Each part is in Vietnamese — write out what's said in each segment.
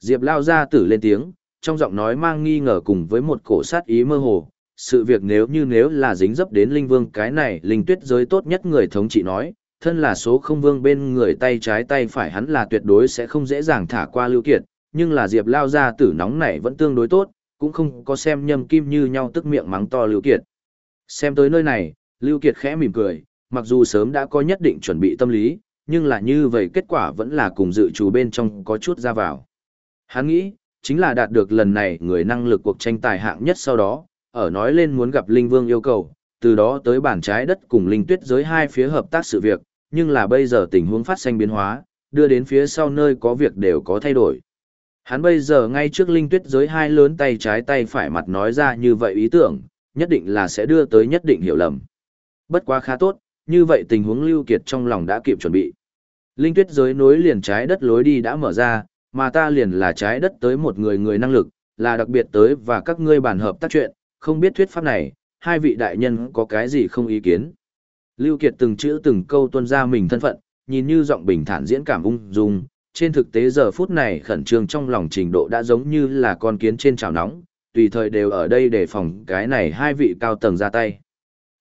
Diệp lao ra tử lên tiếng, trong giọng nói mang nghi ngờ cùng với một cổ sát ý mơ hồ. Sự việc nếu như nếu là dính dấp đến linh vương cái này linh tuyết giới tốt nhất người thống trị nói, thân là số không vương bên người tay trái tay phải hắn là tuyệt đối sẽ không dễ dàng thả qua lưu kiệt, nhưng là Diệp lao ra tử nóng này vẫn tương đối tốt, cũng không có xem nhâm kim như nhau tức miệng mắng to lưu kiệt. Xem tới nơi này, lưu kiệt khẽ mỉm cười, mặc dù sớm đã có nhất định chuẩn bị tâm lý, nhưng là như vậy kết quả vẫn là cùng dự chủ bên trong có chút ra vào. Hắn nghĩ, chính là đạt được lần này người năng lực cuộc tranh tài hạng nhất sau đó, ở nói lên muốn gặp Linh Vương yêu cầu, từ đó tới bản trái đất cùng Linh Tuyết giới hai phía hợp tác sự việc, nhưng là bây giờ tình huống phát sinh biến hóa, đưa đến phía sau nơi có việc đều có thay đổi. Hắn bây giờ ngay trước Linh Tuyết giới hai lớn tay trái tay phải mặt nói ra như vậy ý tưởng, nhất định là sẽ đưa tới nhất định hiểu lầm. Bất quá khá tốt, như vậy tình huống Lưu Kiệt trong lòng đã kịp chuẩn bị. Linh tuyết giới nối liền trái đất lối đi đã mở ra, mà ta liền là trái đất tới một người người năng lực, là đặc biệt tới và các ngươi bàn hợp tác chuyện, không biết thuyết pháp này, hai vị đại nhân có cái gì không ý kiến. Lưu Kiệt từng chữ từng câu tuân ra mình thân phận, nhìn như giọng bình thản diễn cảm ung dung, trên thực tế giờ phút này khẩn trương trong lòng trình độ đã giống như là con kiến trên chảo nóng, tùy thời đều ở đây để phòng cái này hai vị cao tầng ra tay.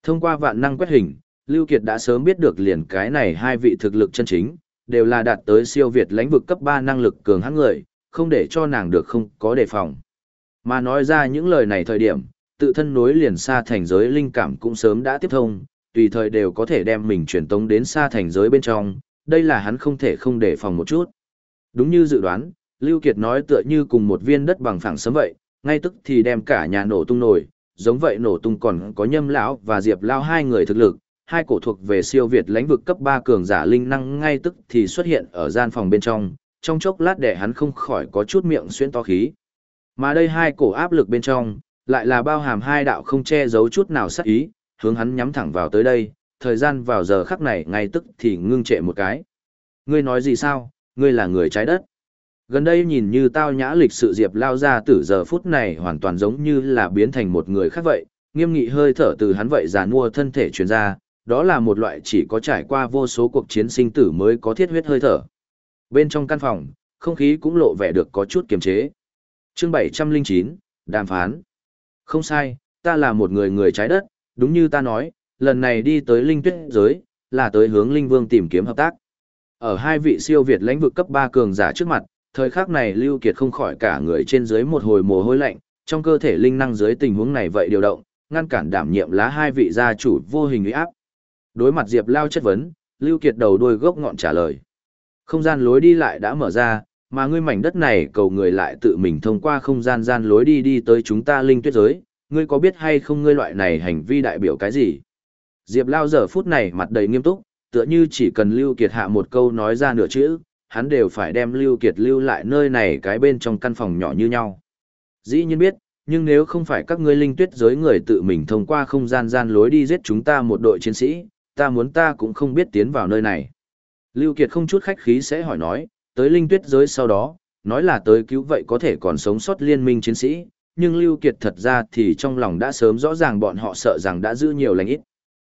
Thông qua vạn năng quét hình, Lưu Kiệt đã sớm biết được liền cái này hai vị thực lực chân chính, đều là đạt tới siêu việt lãnh vực cấp 3 năng lực cường hãn người, không để cho nàng được không có đề phòng. Mà nói ra những lời này thời điểm, tự thân nối liền xa thành giới linh cảm cũng sớm đã tiếp thông, tùy thời đều có thể đem mình truyền tống đến xa thành giới bên trong, đây là hắn không thể không đề phòng một chút. Đúng như dự đoán, Lưu Kiệt nói tựa như cùng một viên đất bằng phẳng sớm vậy, ngay tức thì đem cả nhà nổ tung nổi, giống vậy nổ tung còn có nhâm lão và diệp lao hai người thực lực, hai cổ thuộc về siêu việt lãnh vực cấp 3 cường giả linh năng ngay tức thì xuất hiện ở gian phòng bên trong, trong chốc lát để hắn không khỏi có chút miệng xuyên to khí. Mà đây hai cổ áp lực bên trong, lại là bao hàm hai đạo không che giấu chút nào sát ý, hướng hắn nhắm thẳng vào tới đây, thời gian vào giờ khắc này ngay tức thì ngưng trệ một cái. Ngươi nói gì sao, ngươi là người trái đất. Gần đây nhìn như tao nhã lịch sự diệp lao ra từ giờ phút này hoàn toàn giống như là biến thành một người khác vậy, nghiêm nghị hơi thở từ hắn vậy giàn mua thân thể truyền ra, đó là một loại chỉ có trải qua vô số cuộc chiến sinh tử mới có thiết huyết hơi thở. Bên trong căn phòng, không khí cũng lộ vẻ được có chút kiềm chế. Chương 709, đàm phán. Không sai, ta là một người người trái đất, đúng như ta nói, lần này đi tới linh tuyết giới, là tới hướng linh vương tìm kiếm hợp tác. Ở hai vị siêu việt lãnh vực cấp 3 cường giả trước mặt, thời khắc này Lưu Kiệt không khỏi cả người trên dưới một hồi mồ hôi lạnh, trong cơ thể linh năng dưới tình huống này vậy điều động, ngăn cản đảm nhiệm lá hai vị gia chủ vô hình uy áp. Đối mặt Diệp Lao chất vấn, Lưu Kiệt đầu đuôi gốc ngọn trả lời. Không gian lối đi lại đã mở ra, mà ngươi mảnh đất này cầu người lại tự mình thông qua không gian gian lối đi đi tới chúng ta linh tuyết giới, ngươi có biết hay không ngươi loại này hành vi đại biểu cái gì? Diệp Lao giờ phút này mặt đầy nghiêm túc, tựa như chỉ cần Lưu Kiệt hạ một câu nói ra nửa chữ, hắn đều phải đem Lưu Kiệt lưu lại nơi này cái bên trong căn phòng nhỏ như nhau. Dĩ nhiên biết, nhưng nếu không phải các ngươi linh tuyết giới người tự mình thông qua không gian gian lối đi giết chúng ta một đội chiến sĩ, ta muốn ta cũng không biết tiến vào nơi này. Lưu Kiệt không chút khách khí sẽ hỏi nói, tới linh tuyết giới sau đó, nói là tới cứu vậy có thể còn sống sót liên minh chiến sĩ, nhưng Lưu Kiệt thật ra thì trong lòng đã sớm rõ ràng bọn họ sợ rằng đã giữ nhiều lành ít.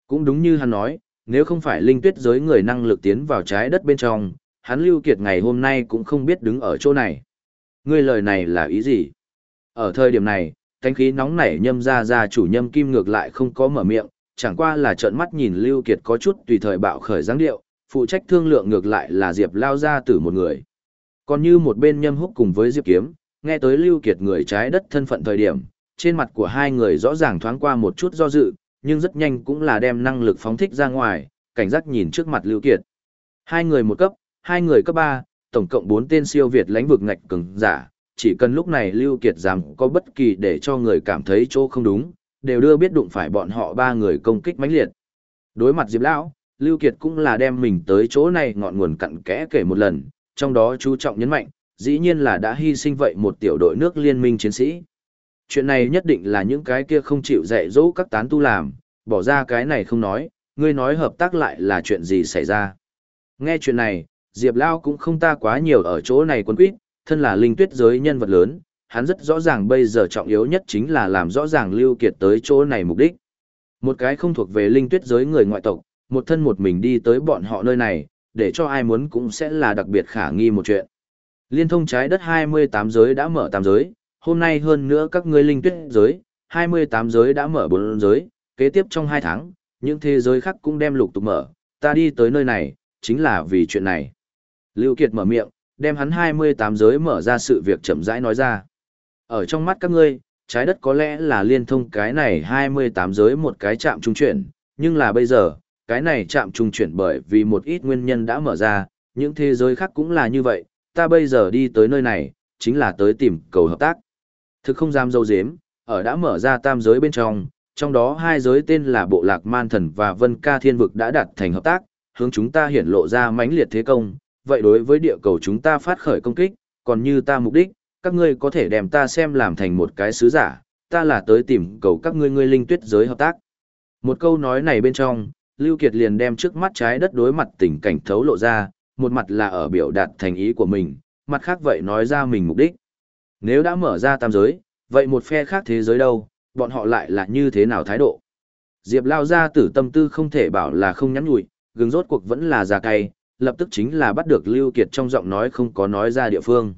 Cũng đúng như hắn nói, nếu không phải linh tuyết giới người năng lực tiến vào trái đất bên trong, hắn Lưu Kiệt ngày hôm nay cũng không biết đứng ở chỗ này. Ngươi lời này là ý gì? Ở thời điểm này, thanh khí nóng nảy nhâm ra ra chủ nhâm kim ngược lại không có mở miệng, chẳng qua là trợn mắt nhìn Lưu Kiệt có chút tùy thời bạo khởi dáng điệu, phụ trách thương lượng ngược lại là Diệp Lao ra tử một người. Còn như một bên nhâm húc cùng với Diệp Kiếm, nghe tới Lưu Kiệt người trái đất thân phận thời điểm, trên mặt của hai người rõ ràng thoáng qua một chút do dự, nhưng rất nhanh cũng là đem năng lực phóng thích ra ngoài, cảnh giác nhìn trước mặt Lưu Kiệt. Hai người một cấp, hai người cấp ba, tổng cộng bốn tên siêu việt lãnh vực ngạch cường giả, chỉ cần lúc này Lưu Kiệt dám có bất kỳ để cho người cảm thấy chỗ không đúng, đều đưa biết đụng phải bọn họ ba người công kích mãnh liệt. Đối mặt Diệp Lão, Lưu Kiệt cũng là đem mình tới chỗ này ngọn nguồn cặn kẽ kể một lần, trong đó chú trọng nhấn mạnh, dĩ nhiên là đã hy sinh vậy một tiểu đội nước liên minh chiến sĩ. Chuyện này nhất định là những cái kia không chịu dạy dỗ các tán tu làm, bỏ ra cái này không nói, ngươi nói hợp tác lại là chuyện gì xảy ra. Nghe chuyện này, Diệp Lao cũng không ta quá nhiều ở chỗ này quân quyết, thân là linh tuyết giới nhân vật lớn, hắn rất rõ ràng bây giờ trọng yếu nhất chính là làm rõ ràng Lưu Kiệt tới chỗ này mục đích. Một cái không thuộc về linh tuyết giới người ngoại tộc, một thân một mình đi tới bọn họ nơi này, để cho ai muốn cũng sẽ là đặc biệt khả nghi một chuyện. Liên thông trái đất 28 giới đã mở 8 giới, hôm nay hơn nữa các ngươi linh tuyết giới, 28 giới đã mở 4 giới, kế tiếp trong 2 tháng, những thế giới khác cũng đem lục tục mở, ta đi tới nơi này, chính là vì chuyện này. Lưu Kiệt mở miệng, đem hắn 28 giới mở ra sự việc chậm rãi nói ra. Ở trong mắt các ngươi, trái đất có lẽ là liên thông cái này 28 giới một cái chạm trung chuyển, nhưng là bây giờ, cái này chạm trung chuyển bởi vì một ít nguyên nhân đã mở ra, những thế giới khác cũng là như vậy, ta bây giờ đi tới nơi này, chính là tới tìm cầu hợp tác. Thực không dám dâu dếm, ở đã mở ra tam giới bên trong, trong đó hai giới tên là Bộ Lạc Man Thần và Vân Ca Thiên Vực đã đạt thành hợp tác, hướng chúng ta hiển lộ ra mãnh liệt thế công, vậy đối với địa cầu chúng ta phát khởi công kích, còn như ta mục đích, các ngươi có thể đem ta xem làm thành một cái sứ giả, ta là tới tìm cầu các ngươi ngươi linh tuyết giới hợp tác. Một câu nói này bên trong, Lưu Kiệt liền đem trước mắt trái đất đối mặt tình cảnh thấu lộ ra, một mặt là ở biểu đạt thành ý của mình, mặt khác vậy nói ra mình mục đích. Nếu đã mở ra tam giới, vậy một phe khác thế giới đâu, bọn họ lại là như thế nào thái độ? Diệp lao ra tử tâm tư không thể bảo là không nhắn nhủi, gừng rốt cuộc vẫn là già cay, lập tức chính là bắt được Lưu Kiệt trong giọng nói không có nói ra địa phương.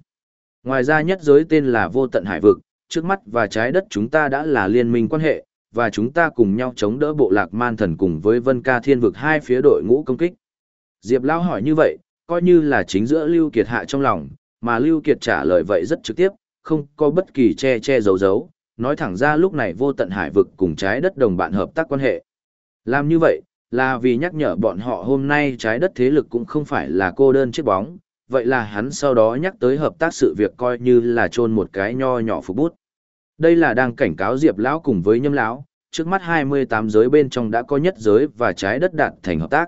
Ngoài ra nhất giới tên là vô tận hải vực, trước mắt và trái đất chúng ta đã là liên minh quan hệ, và chúng ta cùng nhau chống đỡ bộ lạc man thần cùng với vân ca thiên vực hai phía đội ngũ công kích. Diệp Lao hỏi như vậy, coi như là chính giữa Lưu Kiệt hạ trong lòng, mà Lưu Kiệt trả lời vậy rất trực tiếp, không có bất kỳ che che giấu giấu, nói thẳng ra lúc này vô tận hải vực cùng trái đất đồng bạn hợp tác quan hệ. Làm như vậy, là vì nhắc nhở bọn họ hôm nay trái đất thế lực cũng không phải là cô đơn chiếc bóng, vậy là hắn sau đó nhắc tới hợp tác sự việc coi như là chôn một cái nho nhỏ phục bút. Đây là đang cảnh cáo Diệp lão cùng với Nhâm lão, trước mắt 28 giới bên trong đã có nhất giới và trái đất đạt thành hợp tác.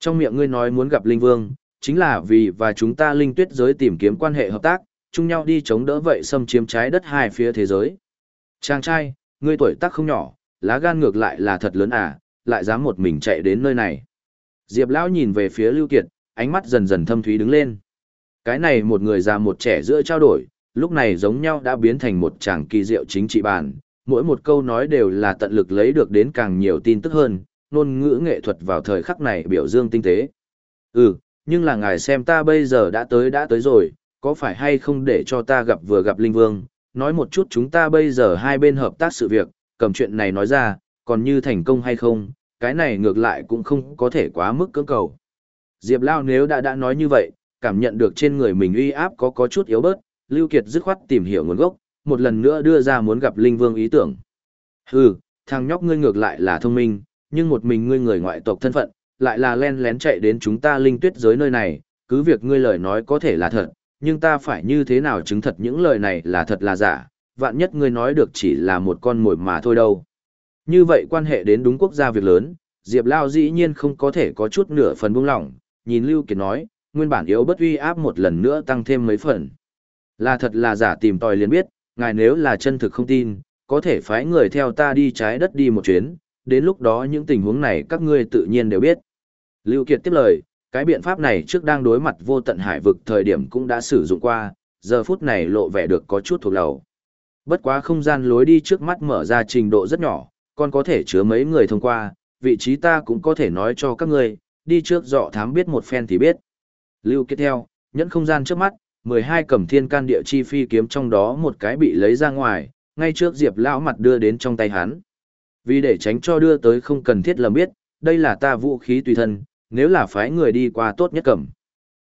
Trong miệng ngươi nói muốn gặp Linh Vương, chính là vì và chúng ta Linh Tuyết giới tìm kiếm quan hệ hợp tác, chung nhau đi chống đỡ vậy xâm chiếm trái đất hai phía thế giới. Chàng trai, ngươi tuổi tác không nhỏ, lá gan ngược lại là thật lớn à, lại dám một mình chạy đến nơi này. Diệp lão nhìn về phía Lưu Kiệt, ánh mắt dần dần thâm thúy đứng lên. Cái này một người già một trẻ giữa trao đổi, lúc này giống nhau đã biến thành một chàng kỳ diệu chính trị bàn, mỗi một câu nói đều là tận lực lấy được đến càng nhiều tin tức hơn, ngôn ngữ nghệ thuật vào thời khắc này biểu dương tinh tế. Ừ, nhưng là ngài xem ta bây giờ đã tới đã tới rồi, có phải hay không để cho ta gặp vừa gặp Linh Vương, nói một chút chúng ta bây giờ hai bên hợp tác sự việc, cầm chuyện này nói ra, còn như thành công hay không, cái này ngược lại cũng không có thể quá mức cưỡng cầu. Diệp Lao nếu đã đã nói như vậy, cảm nhận được trên người mình uy áp có có chút yếu bớt, Lưu Kiệt dứt khoát tìm hiểu nguồn gốc, một lần nữa đưa ra muốn gặp Linh Vương ý tưởng. Hừ, thằng nhóc ngươi ngược lại là thông minh, nhưng một mình ngươi người ngoại tộc thân phận, lại là len lén chạy đến chúng ta linh tuyết giới nơi này, cứ việc ngươi lời nói có thể là thật, nhưng ta phải như thế nào chứng thật những lời này là thật là giả, vạn nhất ngươi nói được chỉ là một con mồi mà thôi đâu. Như vậy quan hệ đến đúng quốc gia việc lớn, Diệp Lao dĩ nhiên không có thể có chút nửa phần buông lỏng, nhìn Lưu Kiệt nói, nguyên bản yếu bất uy áp một lần nữa tăng thêm mấy phần. Là thật là giả tìm tòi liền biết, ngài nếu là chân thực không tin, có thể phái người theo ta đi trái đất đi một chuyến, đến lúc đó những tình huống này các ngươi tự nhiên đều biết. Lưu Kiệt tiếp lời, cái biện pháp này trước đang đối mặt vô tận hải vực thời điểm cũng đã sử dụng qua, giờ phút này lộ vẻ được có chút thuộc lầu. Bất quá không gian lối đi trước mắt mở ra trình độ rất nhỏ, còn có thể chứa mấy người thông qua, vị trí ta cũng có thể nói cho các ngươi, đi trước dọ thám biết một phen thì biết. Lưu kết theo, nhẫn không gian trước mắt, 12 cầm thiên can địa chi phi kiếm trong đó một cái bị lấy ra ngoài, ngay trước Diệp lão mặt đưa đến trong tay hắn. Vì để tránh cho đưa tới không cần thiết lầm biết, đây là ta vũ khí tùy thân, nếu là phái người đi qua tốt nhất cầm.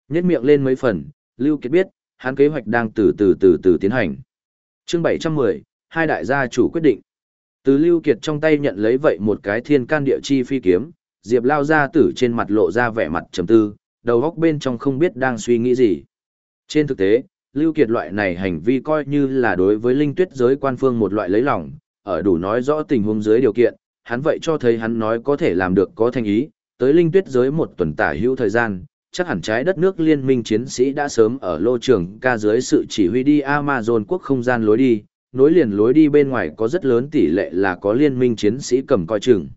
Nhét miệng lên mấy phần, Lưu Kiệt biết, hắn kế hoạch đang từ từ từ từ tiến hành. Chương 710, hai đại gia chủ quyết định. Từ Lưu Kiệt trong tay nhận lấy vậy một cái thiên can địa chi phi kiếm, Diệp lao ra tử trên mặt lộ ra vẻ mặt trầm tư, đầu góc bên trong không biết đang suy nghĩ gì. Trên thực tế, Lưu Kiệt loại này hành vi coi như là đối với linh tuyết giới quan phương một loại lấy lòng, ở đủ nói rõ tình huống dưới điều kiện, hắn vậy cho thấy hắn nói có thể làm được có thành ý, tới linh tuyết giới một tuần tả hữu thời gian, chắc hẳn trái đất nước liên minh chiến sĩ đã sớm ở lô trường ca dưới sự chỉ huy đi Amazon quốc không gian lối đi, nối liền lối đi bên ngoài có rất lớn tỷ lệ là có liên minh chiến sĩ cầm coi chừng.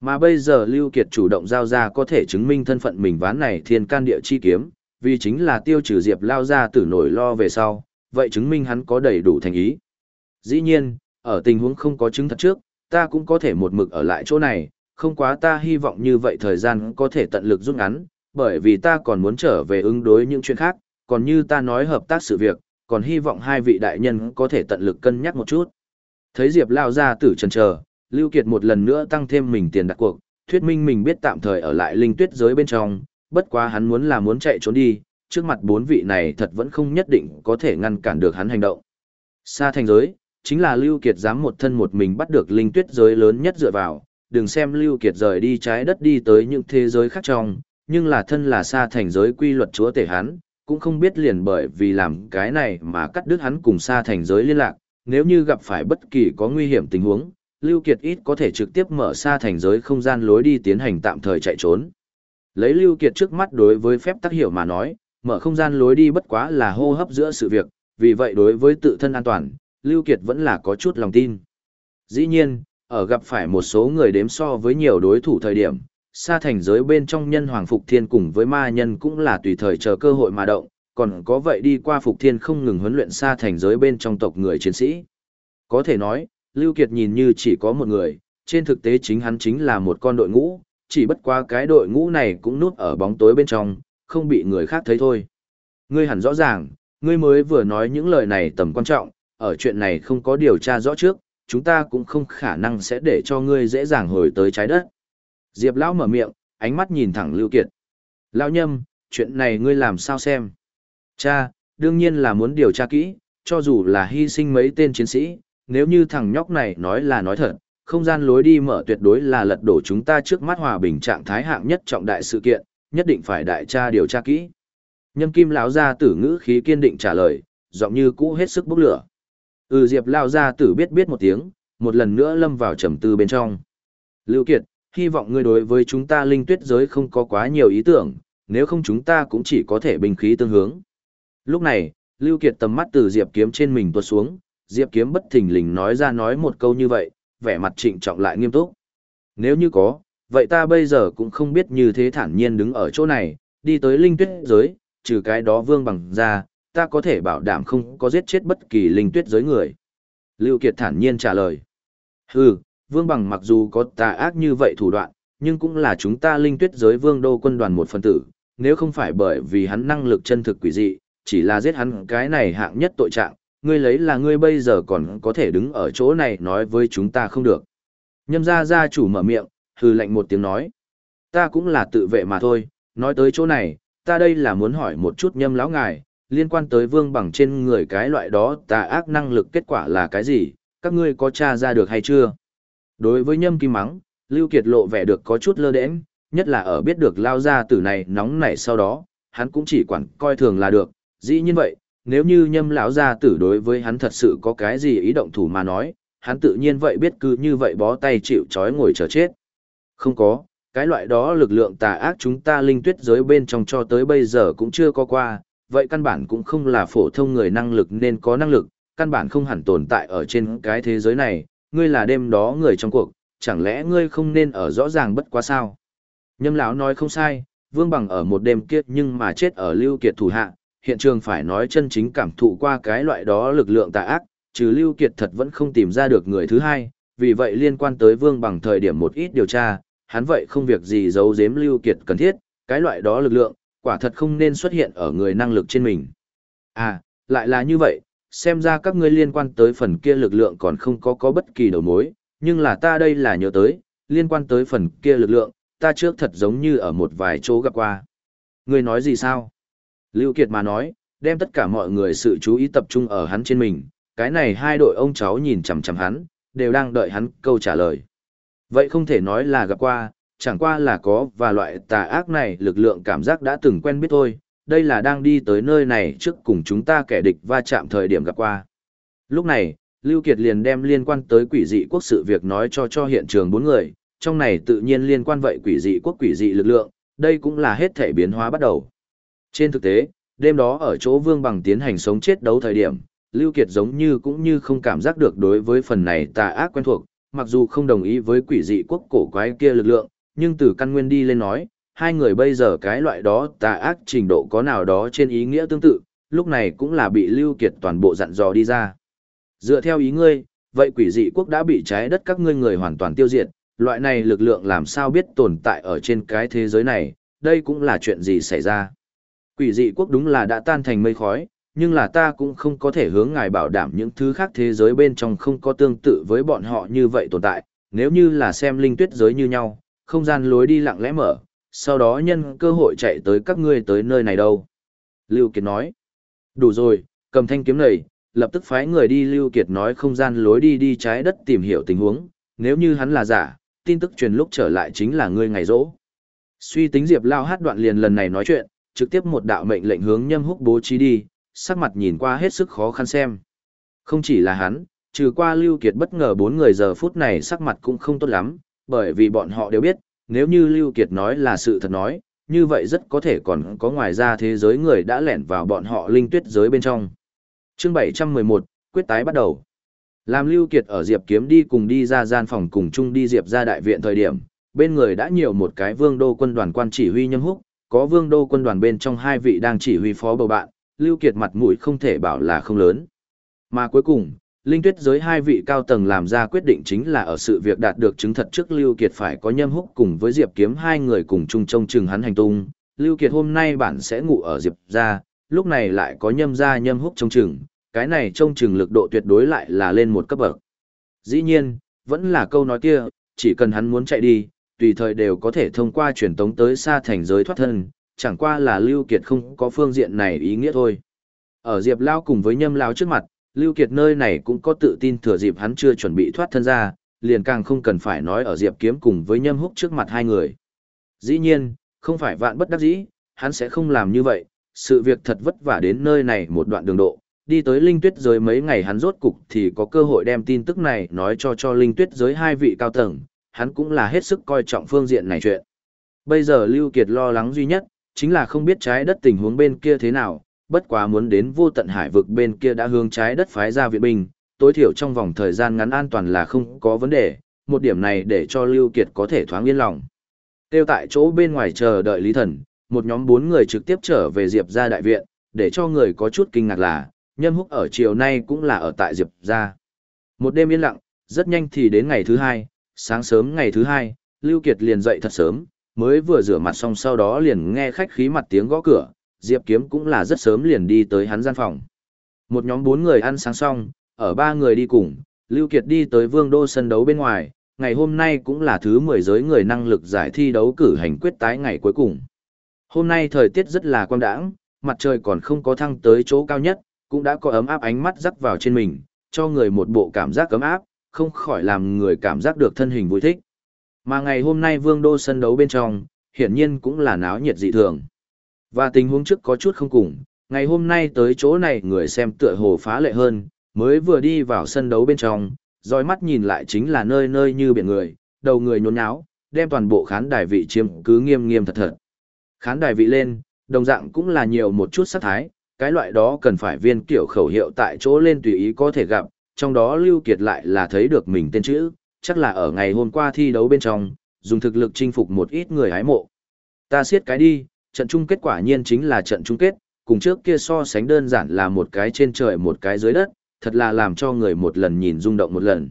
Mà bây giờ Lưu Kiệt chủ động giao ra có thể chứng minh thân phận mình ván này thiên can địa chi kiếm, vì chính là tiêu trừ Diệp lao ra tử nổi lo về sau, vậy chứng minh hắn có đầy đủ thành ý. Dĩ nhiên, ở tình huống không có chứng thật trước, ta cũng có thể một mực ở lại chỗ này, không quá ta hy vọng như vậy thời gian có thể tận lực rút ngắn, bởi vì ta còn muốn trở về ứng đối những chuyện khác, còn như ta nói hợp tác sự việc, còn hy vọng hai vị đại nhân có thể tận lực cân nhắc một chút. Thấy Diệp lao ra tử trần chờ, Lưu Kiệt một lần nữa tăng thêm mình tiền đặt cuộc, thuyết minh mình biết tạm thời ở lại linh tuyết giới bên trong, bất quá hắn muốn là muốn chạy trốn đi, trước mặt bốn vị này thật vẫn không nhất định có thể ngăn cản được hắn hành động. Xa thành giới, chính là Lưu Kiệt dám một thân một mình bắt được linh tuyết giới lớn nhất dựa vào, đừng xem Lưu Kiệt rời đi trái đất đi tới những thế giới khác trong, nhưng là thân là xa thành giới quy luật chúa tể hắn, cũng không biết liền bởi vì làm cái này mà cắt đứt hắn cùng xa thành giới liên lạc, nếu như gặp phải bất kỳ có nguy hiểm tình huống, Lưu Kiệt ít có thể trực tiếp mở xa thành giới không gian lối đi tiến hành tạm thời chạy trốn. Lấy Lưu Kiệt trước mắt đối với phép tác hiểu mà nói, mở không gian lối đi bất quá là hô hấp giữa sự việc, vì vậy đối với tự thân an toàn, Lưu Kiệt vẫn là có chút lòng tin. Dĩ nhiên, ở gặp phải một số người đếm so với nhiều đối thủ thời điểm, xa thành giới bên trong nhân hoàng Phục Thiên cùng với ma nhân cũng là tùy thời chờ cơ hội mà động, còn có vậy đi qua Phục Thiên không ngừng huấn luyện xa thành giới bên trong tộc người chiến sĩ. Có thể nói, Lưu Kiệt nhìn như chỉ có một người, trên thực tế chính hắn chính là một con đội ngũ, chỉ bất quá cái đội ngũ này cũng núp ở bóng tối bên trong, không bị người khác thấy thôi. Ngươi hẳn rõ ràng, ngươi mới vừa nói những lời này tầm quan trọng, ở chuyện này không có điều tra rõ trước, chúng ta cũng không khả năng sẽ để cho ngươi dễ dàng hồi tới trái đất. Diệp Lão mở miệng, ánh mắt nhìn thẳng Lưu Kiệt. Lão nhâm, chuyện này ngươi làm sao xem? Cha, đương nhiên là muốn điều tra kỹ, cho dù là hy sinh mấy tên chiến sĩ, nếu như thằng nhóc này nói là nói thật, không gian lối đi mở tuyệt đối là lật đổ chúng ta trước mắt hòa bình trạng thái hạng nhất trọng đại sự kiện, nhất định phải đại tra điều tra kỹ. Nhâm kim lão gia tử ngữ khí kiên định trả lời, giọng như cũ hết sức bốc lửa. Ừ Diệp lão gia tử biết biết một tiếng, một lần nữa lâm vào trầm tư bên trong. Lưu Kiệt, hy vọng ngươi đối với chúng ta linh tuyết giới không có quá nhiều ý tưởng, nếu không chúng ta cũng chỉ có thể bình khí tương hướng. Lúc này, Lưu Kiệt tầm mắt từ Diệp kiếm trên mình tuột xuống, Diệp kiếm bất thình lình nói ra nói một câu như vậy, vẻ mặt trịnh trọng lại nghiêm túc. Nếu như có, vậy ta bây giờ cũng không biết như thế thản nhiên đứng ở chỗ này, đi tới linh tuyết giới, trừ cái đó vương bằng ra, ta có thể bảo đảm không có giết chết bất kỳ linh tuyết giới người. Lưu Kiệt thản nhiên trả lời. Hừ, vương bằng mặc dù có tà ác như vậy thủ đoạn, nhưng cũng là chúng ta linh tuyết giới vương đô quân đoàn một phần tử, nếu không phải bởi vì hắn năng lực chân thực quỷ dị, chỉ là giết hắn cái này hạng nhất tội trạng, ngươi lấy là ngươi bây giờ còn có thể đứng ở chỗ này nói với chúng ta không được. Nhâm gia gia chủ mở miệng, hư lệnh một tiếng nói. Ta cũng là tự vệ mà thôi, nói tới chỗ này, ta đây là muốn hỏi một chút nhâm lão ngài, liên quan tới vương bằng trên người cái loại đó tà ác năng lực kết quả là cái gì, các ngươi có tra ra được hay chưa? Đối với nhâm kim mắng, Lưu Kiệt lộ vẻ được có chút lơ đễnh, nhất là ở biết được lao gia tử này nóng nảy sau đó, hắn cũng chỉ quản coi thường là được, dĩ nhiên vậy, nếu như nhâm lão gia tử đối với hắn thật sự có cái gì ý động thủ mà nói, hắn tự nhiên vậy biết cứ như vậy bó tay chịu trói ngồi chờ chết. Không có, cái loại đó lực lượng tà ác chúng ta linh tuyết giới bên trong cho tới bây giờ cũng chưa có qua, vậy căn bản cũng không là phổ thông người năng lực nên có năng lực, căn bản không hẳn tồn tại ở trên cái thế giới này, ngươi là đêm đó người trong cuộc, chẳng lẽ ngươi không nên ở rõ ràng bất quá sao? Nhâm lão nói không sai, Vương Bằng ở một đêm kiết nhưng mà chết ở Lưu Kiệt thủ hạ, hiện trường phải nói chân chính cảm thụ qua cái loại đó lực lượng tà ác, trừ Lưu Kiệt thật vẫn không tìm ra được người thứ hai, vì vậy liên quan tới Vương Bằng thời điểm một ít điều tra, hắn vậy không việc gì giấu giếm Lưu Kiệt cần thiết, cái loại đó lực lượng, quả thật không nên xuất hiện ở người năng lực trên mình. À, lại là như vậy, xem ra các ngươi liên quan tới phần kia lực lượng còn không có có bất kỳ đầu mối, nhưng là ta đây là nhớ tới, liên quan tới phần kia lực lượng, ta trước thật giống như ở một vài chỗ gặp qua. Ngươi nói gì sao? Lưu Kiệt mà nói, đem tất cả mọi người sự chú ý tập trung ở hắn trên mình, cái này hai đội ông cháu nhìn chằm chằm hắn, đều đang đợi hắn câu trả lời. Vậy không thể nói là gặp qua, chẳng qua là có và loại tà ác này lực lượng cảm giác đã từng quen biết thôi, đây là đang đi tới nơi này trước cùng chúng ta kẻ địch va chạm thời điểm gặp qua. Lúc này, Lưu Kiệt liền đem liên quan tới quỷ dị quốc sự việc nói cho cho hiện trường bốn người, trong này tự nhiên liên quan vậy quỷ dị quốc quỷ dị lực lượng, đây cũng là hết thể biến hóa bắt đầu. Trên thực tế, đêm đó ở chỗ Vương Bằng tiến hành sống chết đấu thời điểm, Lưu Kiệt giống như cũng như không cảm giác được đối với phần này tà ác quen thuộc, mặc dù không đồng ý với quỷ dị quốc cổ quái kia lực lượng, nhưng từ căn nguyên đi lên nói, hai người bây giờ cái loại đó tà ác trình độ có nào đó trên ý nghĩa tương tự, lúc này cũng là bị Lưu Kiệt toàn bộ dặn dò đi ra. Dựa theo ý ngươi, vậy quỷ dị quốc đã bị trái đất các ngươi người hoàn toàn tiêu diệt, loại này lực lượng làm sao biết tồn tại ở trên cái thế giới này, đây cũng là chuyện gì xảy ra. Quỷ dị quốc đúng là đã tan thành mây khói, nhưng là ta cũng không có thể hướng ngài bảo đảm những thứ khác thế giới bên trong không có tương tự với bọn họ như vậy tồn tại, nếu như là xem linh tuyết giới như nhau, không gian lối đi lặng lẽ mở, sau đó nhân cơ hội chạy tới các ngươi tới nơi này đâu. Lưu Kiệt nói, đủ rồi, cầm thanh kiếm này, lập tức phái người đi Lưu Kiệt nói không gian lối đi đi trái đất tìm hiểu tình huống, nếu như hắn là giả, tin tức truyền lúc trở lại chính là ngươi ngày rỗ. Suy tính Diệp Lao hát đoạn liền lần này nói chuyện, trực tiếp một đạo mệnh lệnh hướng nhâm húc bố trí đi, sắc mặt nhìn qua hết sức khó khăn xem. Không chỉ là hắn, trừ qua Lưu Kiệt bất ngờ bốn người giờ phút này sắc mặt cũng không tốt lắm, bởi vì bọn họ đều biết, nếu như Lưu Kiệt nói là sự thật nói, như vậy rất có thể còn có ngoài ra thế giới người đã lẻn vào bọn họ linh tuyết giới bên trong. Chương 711, quyết tái bắt đầu. Làm Lưu Kiệt ở Diệp Kiếm đi cùng đi ra gian phòng cùng chung đi Diệp ra đại viện thời điểm, bên người đã nhiều một cái vương đô quân đoàn quan chỉ huy nhâm húc, có vương đô quân đoàn bên trong hai vị đang chỉ huy phó bầu bạn, Lưu Kiệt mặt mũi không thể bảo là không lớn. Mà cuối cùng, Linh Tuyết giới hai vị cao tầng làm ra quyết định chính là ở sự việc đạt được chứng thật trước Lưu Kiệt phải có nhâm húc cùng với Diệp Kiếm hai người cùng chung trông chừng hắn hành tung. Lưu Kiệt hôm nay bản sẽ ngủ ở Diệp gia, lúc này lại có nhâm gia nhâm húc trông chừng, cái này trông chừng lực độ tuyệt đối lại là lên một cấp bậc. Dĩ nhiên, vẫn là câu nói kia, chỉ cần hắn muốn chạy đi, tùy thời đều có thể thông qua truyền tống tới xa thành giới thoát thân, chẳng qua là Lưu Kiệt không có phương diện này ý nghĩa thôi. Ở Diệp Lao cùng với Nhâm Lao trước mặt, Lưu Kiệt nơi này cũng có tự tin thừa dịp hắn chưa chuẩn bị thoát thân ra, liền càng không cần phải nói ở Diệp Kiếm cùng với Nhâm Húc trước mặt hai người. Dĩ nhiên, không phải vạn bất đắc dĩ, hắn sẽ không làm như vậy, sự việc thật vất vả đến nơi này một đoạn đường độ, đi tới Linh Tuyết giới mấy ngày hắn rốt cục thì có cơ hội đem tin tức này nói cho cho Linh Tuyết giới hai vị cao tầng, hắn cũng là hết sức coi trọng phương diện này chuyện. Bây giờ Lưu Kiệt lo lắng duy nhất, chính là không biết trái đất tình huống bên kia thế nào, bất quá muốn đến vô tận hải vực bên kia đã hướng trái đất phái ra viện binh, tối thiểu trong vòng thời gian ngắn an toàn là không có vấn đề, một điểm này để cho Lưu Kiệt có thể thoáng yên lòng. Tiêu tại chỗ bên ngoài chờ đợi Lý Thần, một nhóm bốn người trực tiếp trở về Diệp gia đại viện, để cho người có chút kinh ngạc là, Nhâm Húc ở chiều nay cũng là ở tại Diệp gia. Một đêm yên lặng, rất nhanh thì đến ngày thứ hai, sáng sớm ngày thứ hai, Lưu Kiệt liền dậy thật sớm, mới vừa rửa mặt xong sau đó liền nghe khách khí mặt tiếng gõ cửa, Diệp Kiếm cũng là rất sớm liền đi tới hắn gian phòng. Một nhóm bốn người ăn sáng xong, ở ba người đi cùng, Lưu Kiệt đi tới Vương Đô sân đấu bên ngoài, ngày hôm nay cũng là thứ 10 giới người năng lực giải thi đấu cử hành quyết tái ngày cuối cùng. Hôm nay thời tiết rất là quang đãng, mặt trời còn không có thăng tới chỗ cao nhất, cũng đã có ấm áp ánh mắt rắc vào trên mình, cho người một bộ cảm giác ấm áp, không khỏi làm người cảm giác được thân hình vui thích. Mà ngày hôm nay Vương Đô sân đấu bên trong, hiển nhiên cũng là náo nhiệt dị thường. Và tình huống trước có chút không cùng, ngày hôm nay tới chỗ này người xem tựa hồ phá lệ hơn, mới vừa đi vào sân đấu bên trong, dõi mắt nhìn lại chính là nơi nơi như biển người, đầu người nhốn nháo, đem toàn bộ khán đài vị chiếm cứ nghiêm nghiêm thật thật. Khán đài vị lên, đồng dạng cũng là nhiều một chút sát thái, cái loại đó cần phải viên kiểu khẩu hiệu tại chỗ lên tùy ý có thể gặp, trong đó Lưu Kiệt lại là thấy được mình tên chữ, chắc là ở ngày hôm qua thi đấu bên trong, dùng thực lực chinh phục một ít người hái mộ. Ta siết cái đi, trận chung kết quả nhiên chính là trận chung kết, cùng trước kia so sánh đơn giản là một cái trên trời một cái dưới đất, thật là làm cho người một lần nhìn rung động một lần.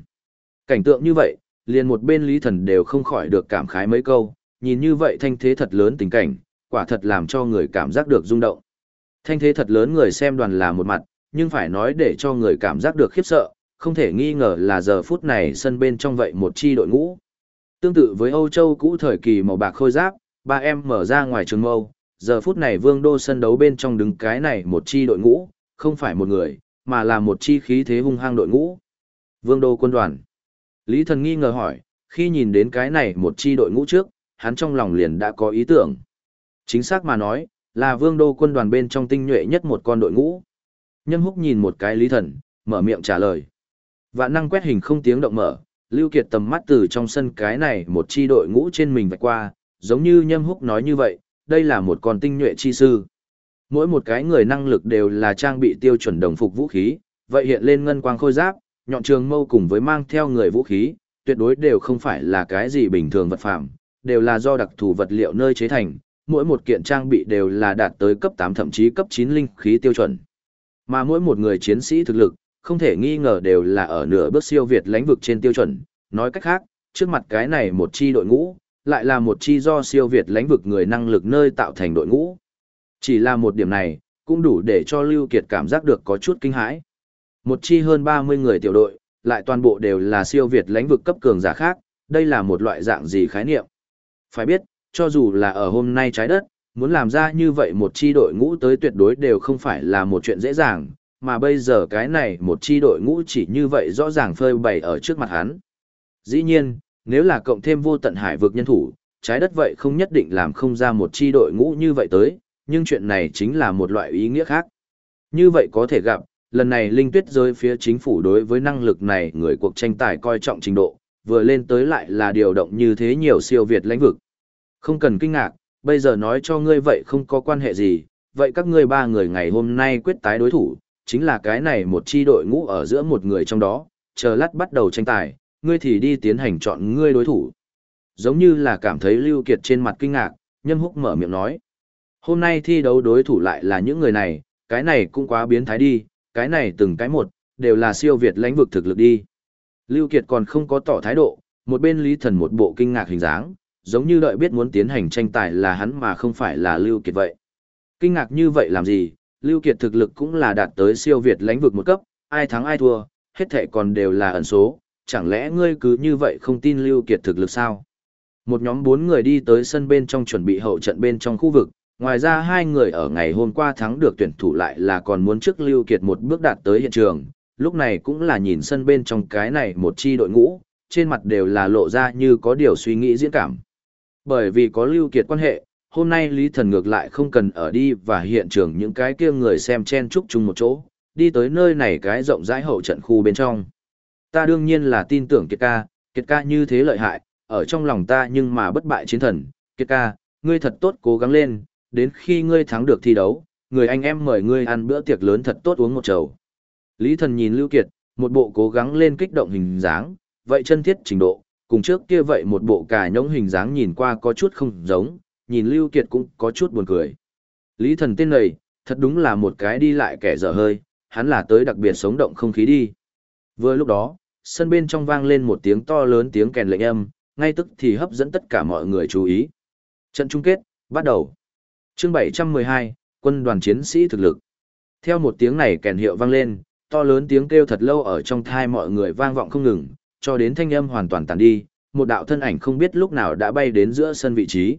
Cảnh tượng như vậy, liền một bên lý thần đều không khỏi được cảm khái mấy câu, nhìn như vậy thanh thế thật lớn tình cảnh, quả thật làm cho người cảm giác được rung động. Thanh thế thật lớn người xem đoàn là một mặt, nhưng phải nói để cho người cảm giác được khiếp sợ, không thể nghi ngờ là giờ phút này sân bên trong vậy một chi đội ngũ. Tương tự với Âu Châu cũ thời kỳ màu bạc khôi giáp, ba em mở ra ngoài trường mâu, giờ phút này vương đô sân đấu bên trong đứng cái này một chi đội ngũ, không phải một người, mà là một chi khí thế hung hăng đội ngũ. Vương đô quân đoàn. Lý thần nghi ngờ hỏi, khi nhìn đến cái này một chi đội ngũ trước, hắn trong lòng liền đã có ý tưởng. Chính xác mà nói, là vương đô quân đoàn bên trong tinh nhuệ nhất một con đội ngũ. Nhâm húc nhìn một cái lý thần, mở miệng trả lời. Vạn năng quét hình không tiếng động mở, Lưu Kiệt tầm mắt từ trong sân cái này một chi đội ngũ trên mình vạch qua, giống như Nhâm Húc nói như vậy, đây là một con tinh nhuệ chi sư. Mỗi một cái người năng lực đều là trang bị tiêu chuẩn đồng phục vũ khí, vậy hiện lên ngân quang khôi giáp, nhọn trường mâu cùng với mang theo người vũ khí, tuyệt đối đều không phải là cái gì bình thường vật phẩm, đều là do đặc thù vật liệu nơi chế thành, mỗi một kiện trang bị đều là đạt tới cấp 8 thậm chí cấp 9 linh khí tiêu chuẩn. Mà mỗi một người chiến sĩ thực lực, không thể nghi ngờ đều là ở nửa bước siêu việt lãnh vực trên tiêu chuẩn, nói cách khác, trước mặt cái này một chi đội ngũ, lại là một chi do siêu việt lãnh vực người năng lực nơi tạo thành đội ngũ. Chỉ là một điểm này, cũng đủ để cho Lưu Kiệt cảm giác được có chút kinh hãi. Một chi hơn 30 người tiểu đội, lại toàn bộ đều là siêu việt lãnh vực cấp cường giả khác, đây là một loại dạng gì khái niệm. Phải biết, cho dù là ở hôm nay trái đất, muốn làm ra như vậy một chi đội ngũ tới tuyệt đối đều không phải là một chuyện dễ dàng, mà bây giờ cái này một chi đội ngũ chỉ như vậy rõ ràng phơi bày ở trước mặt hắn. Dĩ nhiên, nếu là cộng thêm vô tận hải vực nhân thủ, trái đất vậy không nhất định làm không ra một chi đội ngũ như vậy tới, nhưng chuyện này chính là một loại ý nghĩa khác. Như vậy có thể gặp, lần này linh tuyết rơi phía chính phủ đối với năng lực này người cuộc tranh tài coi trọng trình độ, vừa lên tới lại là điều động như thế nhiều siêu việt lãnh vực. Không cần kinh ngạc, bây giờ nói cho ngươi vậy không có quan hệ gì, vậy các ngươi ba người ngày hôm nay quyết tái đối thủ, chính là cái này một chi đội ngũ ở giữa một người trong đó, chờ lát bắt đầu tranh tài, ngươi thì đi tiến hành chọn ngươi đối thủ. Giống như là cảm thấy Lưu Kiệt trên mặt kinh ngạc, Nhâm Húc mở miệng nói. Hôm nay thi đấu đối thủ lại là những người này, cái này cũng quá biến thái đi, cái này từng cái một, đều là siêu việt lãnh vực thực lực đi. Lưu Kiệt còn không có tỏ thái độ, một bên Lý Thần một bộ kinh ngạc hình dáng, giống như đợi biết muốn tiến hành tranh tài là hắn mà không phải là Lưu Kiệt vậy. Kinh ngạc như vậy làm gì, Lưu Kiệt thực lực cũng là đạt tới siêu việt lãnh vực một cấp, ai thắng ai thua, hết thảy còn đều là ẩn số, chẳng lẽ ngươi cứ như vậy không tin Lưu Kiệt thực lực sao? Một nhóm bốn người đi tới sân bên trong chuẩn bị hậu trận bên trong khu vực, ngoài ra hai người ở ngày hôm qua thắng được tuyển thủ lại là còn muốn trước Lưu Kiệt một bước đạt tới hiện trường, lúc này cũng là nhìn sân bên trong cái này một chi đội ngũ, trên mặt đều là lộ ra như có điều suy nghĩ diễn cảm. Bởi vì có Lưu Kiệt quan hệ, hôm nay Lý Thần ngược lại không cần ở đi và hiện trường những cái kia người xem chen chúc chung một chỗ, đi tới nơi này cái rộng rãi hậu trận khu bên trong. Ta đương nhiên là tin tưởng Kiệt ca, Kiệt ca như thế lợi hại, ở trong lòng ta nhưng mà bất bại chiến thần, Kiệt ca, ngươi thật tốt cố gắng lên, đến khi ngươi thắng được thi đấu, người anh em mời ngươi ăn bữa tiệc lớn thật tốt uống một chầu. Lý Thần nhìn Lưu Kiệt, một bộ cố gắng lên kích động hình dáng, vậy chân thiết trình độ, cùng trước kia vậy một bộ cà nhống hình dáng nhìn qua có chút không giống, nhìn Lưu Kiệt cũng có chút buồn cười. Lý Thần tên này, thật đúng là một cái đi lại kẻ dở hơi, hắn là tới đặc biệt sống động không khí đi. Vừa lúc đó, sân bên trong vang lên một tiếng to lớn tiếng kèn lệnh âm, ngay tức thì hấp dẫn tất cả mọi người chú ý. Trận chung kết, bắt đầu. Chương 712, quân đoàn chiến sĩ thực lực. Theo một tiếng này kèn hiệu vang lên, to lớn tiếng kêu thật lâu ở trong thai mọi người vang vọng không ngừng, cho đến thanh âm hoàn toàn tàn đi, một đạo thân ảnh không biết lúc nào đã bay đến giữa sân vị trí.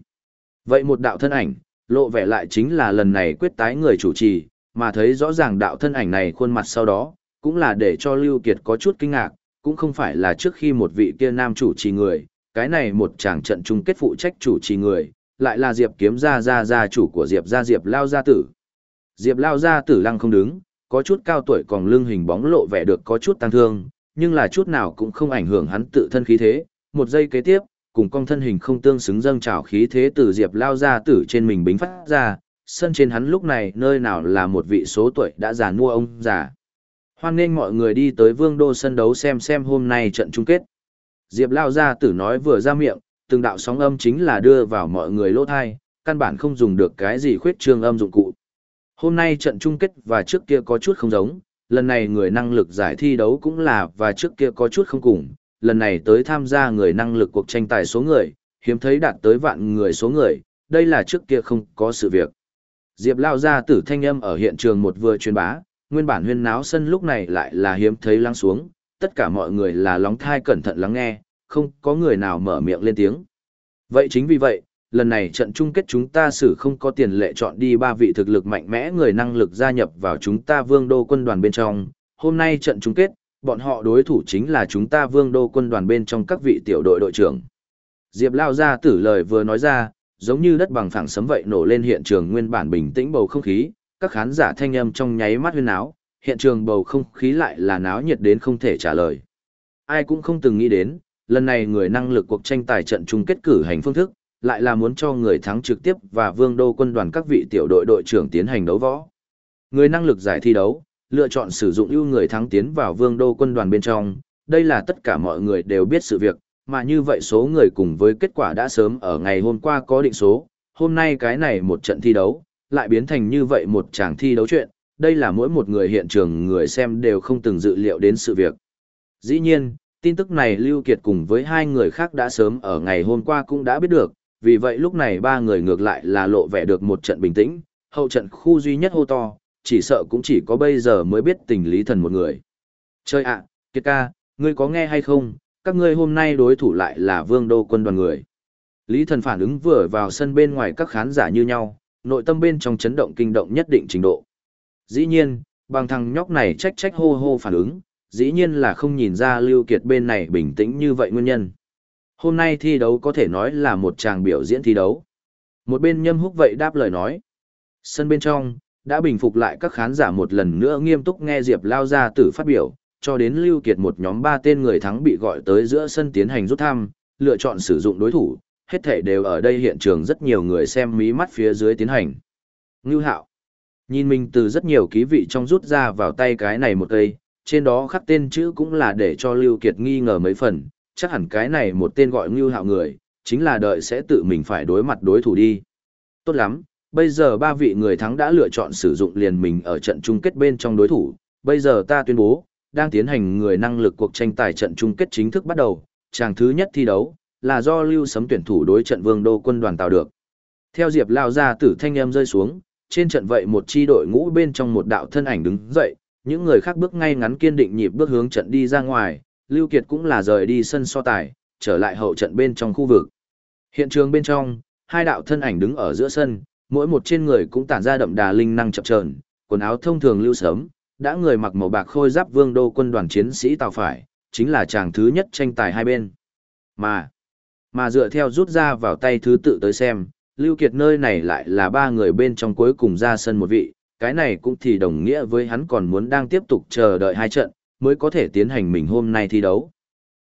Vậy một đạo thân ảnh, lộ vẻ lại chính là lần này quyết tái người chủ trì, mà thấy rõ ràng đạo thân ảnh này khuôn mặt sau đó, cũng là để cho Lưu Kiệt có chút kinh ngạc, cũng không phải là trước khi một vị kia nam chủ trì người, cái này một chàng trận chung kết phụ trách chủ trì người, lại là Diệp kiếm gia gia gia chủ của Diệp gia Diệp Lao gia tử. Diệp Lao gia tử lăng không đứng, có chút cao tuổi còn lưng hình bóng lộ vẻ được có chút tăng thương, nhưng là chút nào cũng không ảnh hưởng hắn tự thân khí thế. Một giây kế tiếp, cùng con thân hình không tương xứng dâng trào khí thế từ Diệp Lao gia tử trên mình bính phát ra, sân trên hắn lúc này nơi nào là một vị số tuổi đã già mua ông già. Hoan nghênh mọi người đi tới vương đô sân đấu xem xem hôm nay trận chung kết. Diệp Lao gia tử nói vừa ra miệng, từng đạo sóng âm chính là đưa vào mọi người lỗ thai, căn bản không dùng được cái gì khuyết trương âm dụng cụ. Hôm nay trận chung kết và trước kia có chút không giống, lần này người năng lực giải thi đấu cũng là và trước kia có chút không cùng, lần này tới tham gia người năng lực cuộc tranh tài số người, hiếm thấy đạt tới vạn người số người, đây là trước kia không có sự việc. Diệp lao ra tử thanh âm ở hiện trường một vừa truyền bá, nguyên bản huyên náo sân lúc này lại là hiếm thấy lắng xuống, tất cả mọi người là lóng thai cẩn thận lắng nghe, không có người nào mở miệng lên tiếng. Vậy chính vì vậy, lần này trận chung kết chúng ta xử không có tiền lệ chọn đi ba vị thực lực mạnh mẽ người năng lực gia nhập vào chúng ta vương đô quân đoàn bên trong. Hôm nay trận chung kết, bọn họ đối thủ chính là chúng ta vương đô quân đoàn bên trong các vị tiểu đội đội trưởng. Diệp Lao ra tử lời vừa nói ra, giống như đất bằng phẳng sấm vậy nổ lên hiện trường nguyên bản bình tĩnh bầu không khí, các khán giả thanh âm trong nháy mắt huyên náo, hiện trường bầu không khí lại là náo nhiệt đến không thể trả lời. Ai cũng không từng nghĩ đến, lần này người năng lực cuộc tranh tài trận chung kết cử hành phương thức, lại là muốn cho người thắng trực tiếp và vương đô quân đoàn các vị tiểu đội đội trưởng tiến hành đấu võ. Người năng lực giải thi đấu, lựa chọn sử dụng ưu người thắng tiến vào vương đô quân đoàn bên trong, đây là tất cả mọi người đều biết sự việc, mà như vậy số người cùng với kết quả đã sớm ở ngày hôm qua có định số, hôm nay cái này một trận thi đấu, lại biến thành như vậy một chàng thi đấu chuyện, đây là mỗi một người hiện trường người xem đều không từng dự liệu đến sự việc. Dĩ nhiên, tin tức này Lưu Kiệt cùng với hai người khác đã sớm ở ngày hôm qua cũng đã biết được, vì vậy lúc này ba người ngược lại là lộ vẻ được một trận bình tĩnh, hậu trận khu duy nhất hô to, chỉ sợ cũng chỉ có bây giờ mới biết tình lý thần một người. Chơi ạ, Kiệt ca, ngươi có nghe hay không, các ngươi hôm nay đối thủ lại là vương đô quân đoàn người. Lý thần phản ứng vừa vào sân bên ngoài các khán giả như nhau, nội tâm bên trong chấn động kinh động nhất định trình độ. Dĩ nhiên, bằng thằng nhóc này trách trách hô hô phản ứng, dĩ nhiên là không nhìn ra Lưu Kiệt bên này bình tĩnh như vậy nguyên nhân. Hôm nay thi đấu có thể nói là một tràng biểu diễn thi đấu. Một bên nhâm húc vậy đáp lời nói. Sân bên trong, đã bình phục lại các khán giả một lần nữa nghiêm túc nghe Diệp Lao gia tử phát biểu, cho đến Lưu Kiệt một nhóm ba tên người thắng bị gọi tới giữa sân tiến hành rút thăm, lựa chọn sử dụng đối thủ, hết thể đều ở đây hiện trường rất nhiều người xem mí mắt phía dưới tiến hành. Ngưu hạo, nhìn mình từ rất nhiều ký vị trong rút ra vào tay cái này một cây, trên đó khắc tên chữ cũng là để cho Lưu Kiệt nghi ngờ mấy phần, chắc hẳn cái này một tên gọi Ngưu hạo người, chính là đợi sẽ tự mình phải đối mặt đối thủ đi. Tốt lắm, bây giờ ba vị người thắng đã lựa chọn sử dụng liền mình ở trận chung kết bên trong đối thủ, bây giờ ta tuyên bố, đang tiến hành người năng lực cuộc tranh tài trận chung kết chính thức bắt đầu, chàng thứ nhất thi đấu, là do lưu sấm tuyển thủ đối trận vương đô quân đoàn tạo được. Theo Diệp Lao ra tử thanh em rơi xuống, trên trận vậy một chi đội ngũ bên trong một đạo thân ảnh đứng dậy, những người khác bước ngay ngắn kiên định nhịp bước hướng trận đi ra ngoài, Lưu Kiệt cũng là rời đi sân so tài, trở lại hậu trận bên trong khu vực. Hiện trường bên trong, hai đạo thân ảnh đứng ở giữa sân, mỗi một trên người cũng tản ra đậm đà linh năng chập chờn, quần áo thông thường lưu sớm, đã người mặc màu bạc khôi giáp vương đô quân đoàn chiến sĩ tàu phải, chính là chàng thứ nhất tranh tài hai bên. Mà, mà dựa theo rút ra vào tay thứ tự tới xem, Lưu Kiệt nơi này lại là ba người bên trong cuối cùng ra sân một vị, cái này cũng thì đồng nghĩa với hắn còn muốn đang tiếp tục chờ đợi hai trận, mới có thể tiến hành mình hôm nay thi đấu.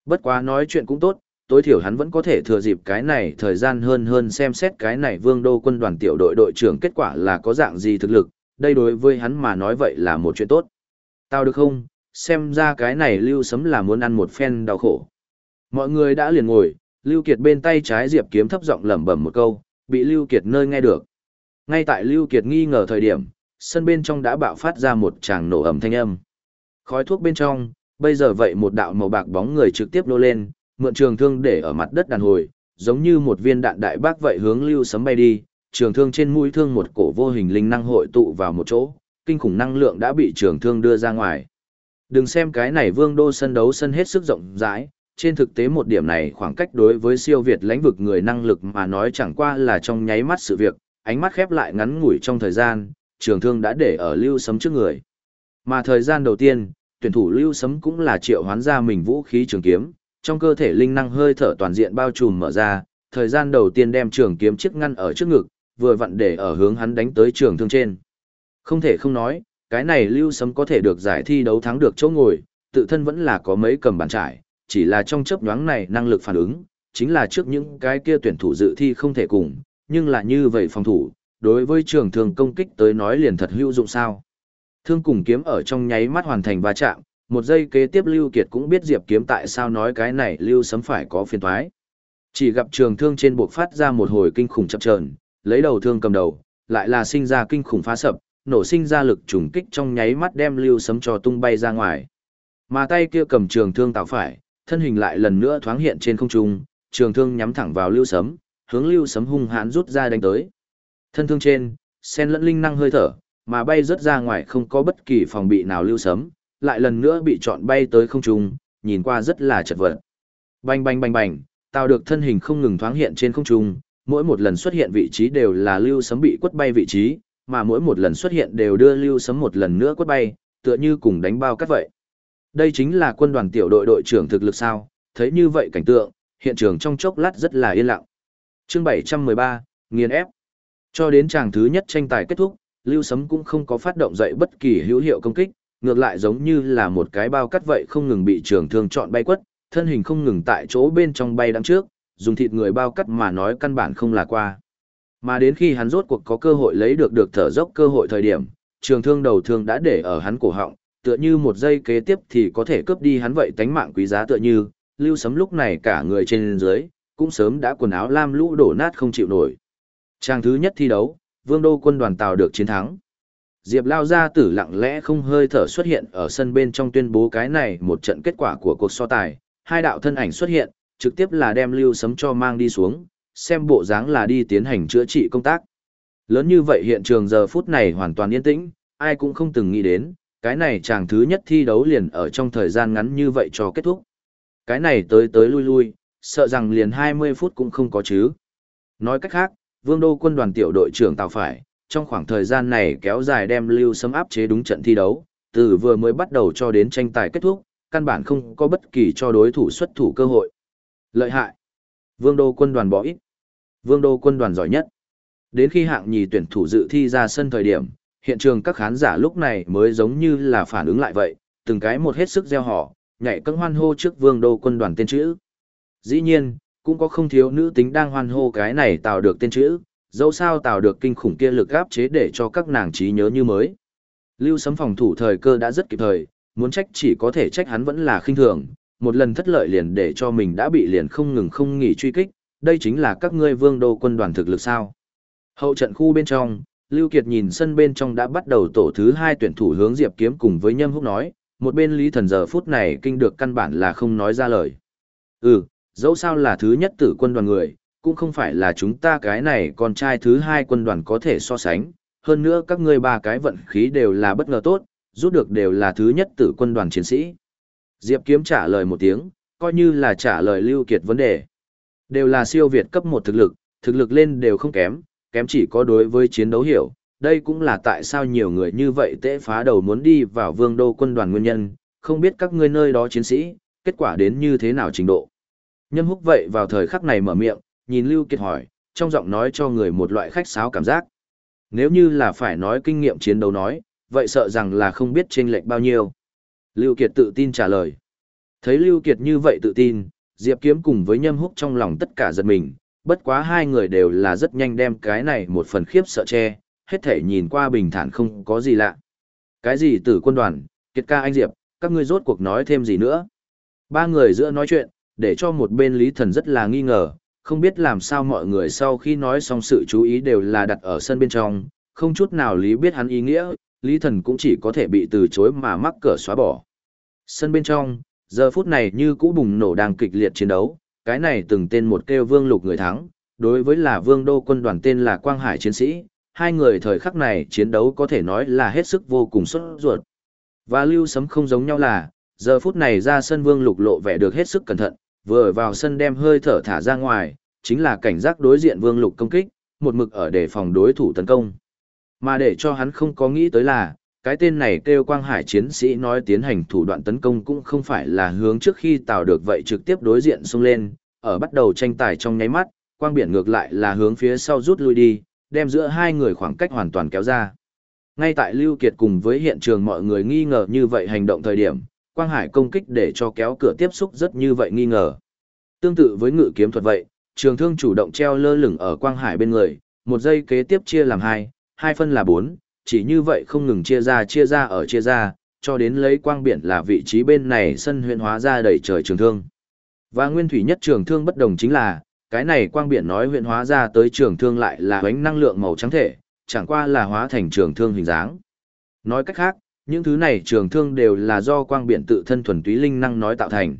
Bất quá nói chuyện cũng tốt, tối thiểu hắn vẫn có thể thừa dịp cái này thời gian hơn hơn xem xét cái này vương đô quân đoàn tiểu đội đội trưởng kết quả là có dạng gì thực lực, đây đối với hắn mà nói vậy là một chuyện tốt. Tao được không, xem ra cái này lưu sấm là muốn ăn một phen đau khổ. Mọi người đã liền ngồi, Lưu Kiệt bên tay trái Diệp Kiếm thấp giọng lẩm bẩm một câu, bị Lưu Kiệt nơi nghe được. Ngay tại Lưu Kiệt nghi ngờ thời điểm, sân bên trong đã bạo phát ra một tràng nổ ầm thanh âm. Khói thuốc bên trong, bây giờ vậy một đạo màu bạc bóng người trực tiếp nô lên, mượn trường thương để ở mặt đất đàn hồi, giống như một viên đạn đại bác vậy hướng Lưu Sấm bay đi, trường thương trên mũi thương một cổ vô hình linh năng hội tụ vào một chỗ, kinh khủng năng lượng đã bị trường thương đưa ra ngoài. Đừng xem cái này vương đô sân đấu sân hết sức rộng rãi, trên thực tế một điểm này khoảng cách đối với siêu việt lãnh vực người năng lực mà nói chẳng qua là trong nháy mắt sự việc, ánh mắt khép lại ngắn ngủi trong thời gian, trường thương đã để ở lưu sấm trước người. Mà thời gian đầu tiên, tuyển thủ lưu sấm cũng là triệu hoán ra mình vũ khí trường kiếm, trong cơ thể linh năng hơi thở toàn diện bao trùm mở ra, thời gian đầu tiên đem trường kiếm chiếc ngăn ở trước ngực, vừa vặn để ở hướng hắn đánh tới trường thương trên. Không thể không nói, cái này lưu sấm có thể được giải thi đấu thắng được chỗ ngồi, tự thân vẫn là có mấy cầm bàn trải, chỉ là trong chớp nhoáng này năng lực phản ứng, chính là trước những cái kia tuyển thủ dự thi không thể cùng, nhưng là như vậy phòng thủ, đối với trường thương công kích tới nói liền thật hữu dụng sao. Thương cùng kiếm ở trong nháy mắt hoàn thành va chạm, một giây kế tiếp Lưu Kiệt cũng biết Diệp kiếm tại sao nói cái này Lưu sấm phải có phiền toái. Chỉ gặp trường thương trên buộc phát ra một hồi kinh khủng chập chờn, lấy đầu thương cầm đầu, lại là sinh ra kinh khủng phá sập, nổ sinh ra lực trùng kích trong nháy mắt đem lưu sấm cho tung bay ra ngoài. Mà tay kia cầm trường thương tạo phải, thân hình lại lần nữa thoáng hiện trên không trung, trường thương nhắm thẳng vào lưu sấm, hướng lưu sấm hung hãn rút ra đánh tới. Thân thương trên, sen lẫn linh năng hơi thở, mà bay rất ra ngoài không có bất kỳ phòng bị nào lưu sấm, lại lần nữa bị chọn bay tới không trung, nhìn qua rất là chật vật. Bành bành bành bành, tạo được thân hình không ngừng thoáng hiện trên không trung, mỗi một lần xuất hiện vị trí đều là lưu sấm bị quất bay vị trí, mà mỗi một lần xuất hiện đều đưa lưu sấm một lần nữa quất bay, tựa như cùng đánh bao cắt vậy. Đây chính là quân đoàn tiểu đội đội trưởng thực lực sao, thấy như vậy cảnh tượng, hiện trường trong chốc lát rất là yên lặng. Chương 713, nghiền ép. Cho đến chàng thứ nhất tranh tài kết thúc, Lưu Sấm cũng không có phát động dậy bất kỳ hữu hiệu công kích, ngược lại giống như là một cái bao cắt vậy không ngừng bị trường thương chọn bay quất, thân hình không ngừng tại chỗ bên trong bay đằng trước, dùng thịt người bao cắt mà nói căn bản không là qua. Mà đến khi hắn rốt cuộc có cơ hội lấy được được thở dốc cơ hội thời điểm, trường thương đầu thương đã để ở hắn cổ họng, tựa như một giây kế tiếp thì có thể cướp đi hắn vậy tánh mạng quý giá tựa như, lưu sấm lúc này cả người trên dưới, cũng sớm đã quần áo lam lũ đổ nát không chịu nổi. Trang thứ nhất thi đấu, vương đô quân đoàn tàu được chiến thắng. Diệp Lao Gia tử lặng lẽ không hơi thở xuất hiện ở sân bên trong tuyên bố cái này một trận kết quả của cuộc so tài, hai đạo thân ảnh xuất hiện, trực tiếp là đem lưu sấm cho mang đi xuống, xem bộ dáng là đi tiến hành chữa trị công tác. Lớn như vậy hiện trường giờ phút này hoàn toàn yên tĩnh, ai cũng không từng nghĩ đến, cái này chàng thứ nhất thi đấu liền ở trong thời gian ngắn như vậy cho kết thúc. Cái này tới tới lui lui, sợ rằng liền 20 phút cũng không có chứ. Nói cách khác, Vương Đô quân đoàn tiểu đội trưởng Tào Phải, trong khoảng thời gian này kéo dài đem lưu sấm áp chế đúng trận thi đấu, từ vừa mới bắt đầu cho đến tranh tài kết thúc, căn bản không có bất kỳ cho đối thủ xuất thủ cơ hội. Lợi hại. Vương Đô quân đoàn bỏ ít. Vương Đô quân đoàn giỏi nhất. Đến khi hạng nhì tuyển thủ dự thi ra sân thời điểm, hiện trường các khán giả lúc này mới giống như là phản ứng lại vậy, từng cái một hết sức gieo họ, nhảy cân hoan hô trước Vương Đô quân đoàn tên chữ. Dĩ nhiên, cũng có không thiếu nữ tính đang hoan hô cái này tạo được tên chữ, dẫu sao tạo được kinh khủng kia lực áp chế để cho các nàng trí nhớ như mới. Lưu sấm phòng thủ thời cơ đã rất kịp thời, muốn trách chỉ có thể trách hắn vẫn là khinh thường, một lần thất lợi liền để cho mình đã bị liền không ngừng không nghỉ truy kích, đây chính là các ngươi vương đô quân đoàn thực lực sao. Hậu trận khu bên trong, Lưu Kiệt nhìn sân bên trong đã bắt đầu tổ thứ hai tuyển thủ hướng Diệp Kiếm cùng với Nhâm Húc nói, một bên Lý Thần giờ phút này kinh được căn bản là không nói ra lời. Ừ, dẫu sao là thứ nhất tử quân đoàn người, cũng không phải là chúng ta cái này con trai thứ hai quân đoàn có thể so sánh, hơn nữa các ngươi ba cái vận khí đều là bất ngờ tốt, rút được đều là thứ nhất tử quân đoàn chiến sĩ. Diệp Kiếm trả lời một tiếng, coi như là trả lời Lưu Kiệt vấn đề. Đều là siêu việt cấp một thực lực, thực lực lên đều không kém, kém chỉ có đối với chiến đấu hiểu. Đây cũng là tại sao nhiều người như vậy tệ phá đầu muốn đi vào vương đô quân đoàn nguyên nhân, không biết các ngươi nơi đó chiến sĩ, kết quả đến như thế nào trình độ. Nhâm húc vậy vào thời khắc này mở miệng, nhìn Lưu Kiệt hỏi, trong giọng nói cho người một loại khách sáo cảm giác. Nếu như là phải nói kinh nghiệm chiến đấu nói, vậy sợ rằng là không biết chênh lệch bao nhiêu. Lưu Kiệt tự tin trả lời. Thấy Lưu Kiệt như vậy tự tin, Diệp Kiếm cùng với Nhâm Húc trong lòng tất cả giật mình, bất quá hai người đều là rất nhanh đem cái này một phần khiếp sợ che, hết thể nhìn qua bình thản không có gì lạ. Cái gì tử quân đoàn, Kiệt ca anh Diệp, các ngươi rốt cuộc nói thêm gì nữa. Ba người giữa nói chuyện, để cho một bên Lý Thần rất là nghi ngờ, không biết làm sao mọi người sau khi nói xong sự chú ý đều là đặt ở sân bên trong, không chút nào Lý biết hắn ý nghĩa, Lý Thần cũng chỉ có thể bị từ chối mà mắc cửa xóa bỏ. Sân bên trong, giờ phút này như cũ bùng nổ đang kịch liệt chiến đấu, cái này từng tên một kêu vương lục người thắng, đối với là vương đô quân đoàn tên là Quang Hải chiến sĩ, hai người thời khắc này chiến đấu có thể nói là hết sức vô cùng xuất ruột. Và lưu sấm không giống nhau là, giờ phút này ra sân vương lục lộ vẻ được hết sức cẩn thận, vừa vào sân đem hơi thở thả ra ngoài, chính là cảnh giác đối diện vương lục công kích, một mực ở để phòng đối thủ tấn công. Mà để cho hắn không có nghĩ tới là, cái tên này kêu quang hải chiến sĩ nói tiến hành thủ đoạn tấn công cũng không phải là hướng trước khi tạo được vậy trực tiếp đối diện xông lên, ở bắt đầu tranh tài trong nháy mắt, quang biển ngược lại là hướng phía sau rút lui đi, đem giữa hai người khoảng cách hoàn toàn kéo ra. Ngay tại Lưu Kiệt cùng với hiện trường mọi người nghi ngờ như vậy hành động thời điểm, Quang Hải công kích để cho kéo cửa tiếp xúc rất như vậy nghi ngờ. Tương tự với ngự kiếm thuật vậy, trường thương chủ động treo lơ lửng ở Quang Hải bên người, một giây kế tiếp chia làm hai, hai phân là bốn, chỉ như vậy không ngừng chia ra chia ra ở chia ra, cho đến lấy quang biển là vị trí bên này sân huyện hóa ra đầy trời trường thương. Và nguyên thủy nhất trường thương bất đồng chính là, cái này quang biển nói huyện hóa ra tới trường thương lại là ánh năng lượng màu trắng thể, chẳng qua là hóa thành trường thương hình dáng. Nói cách khác, những thứ này trường thương đều là do quang biển tự thân thuần túy linh năng nói tạo thành.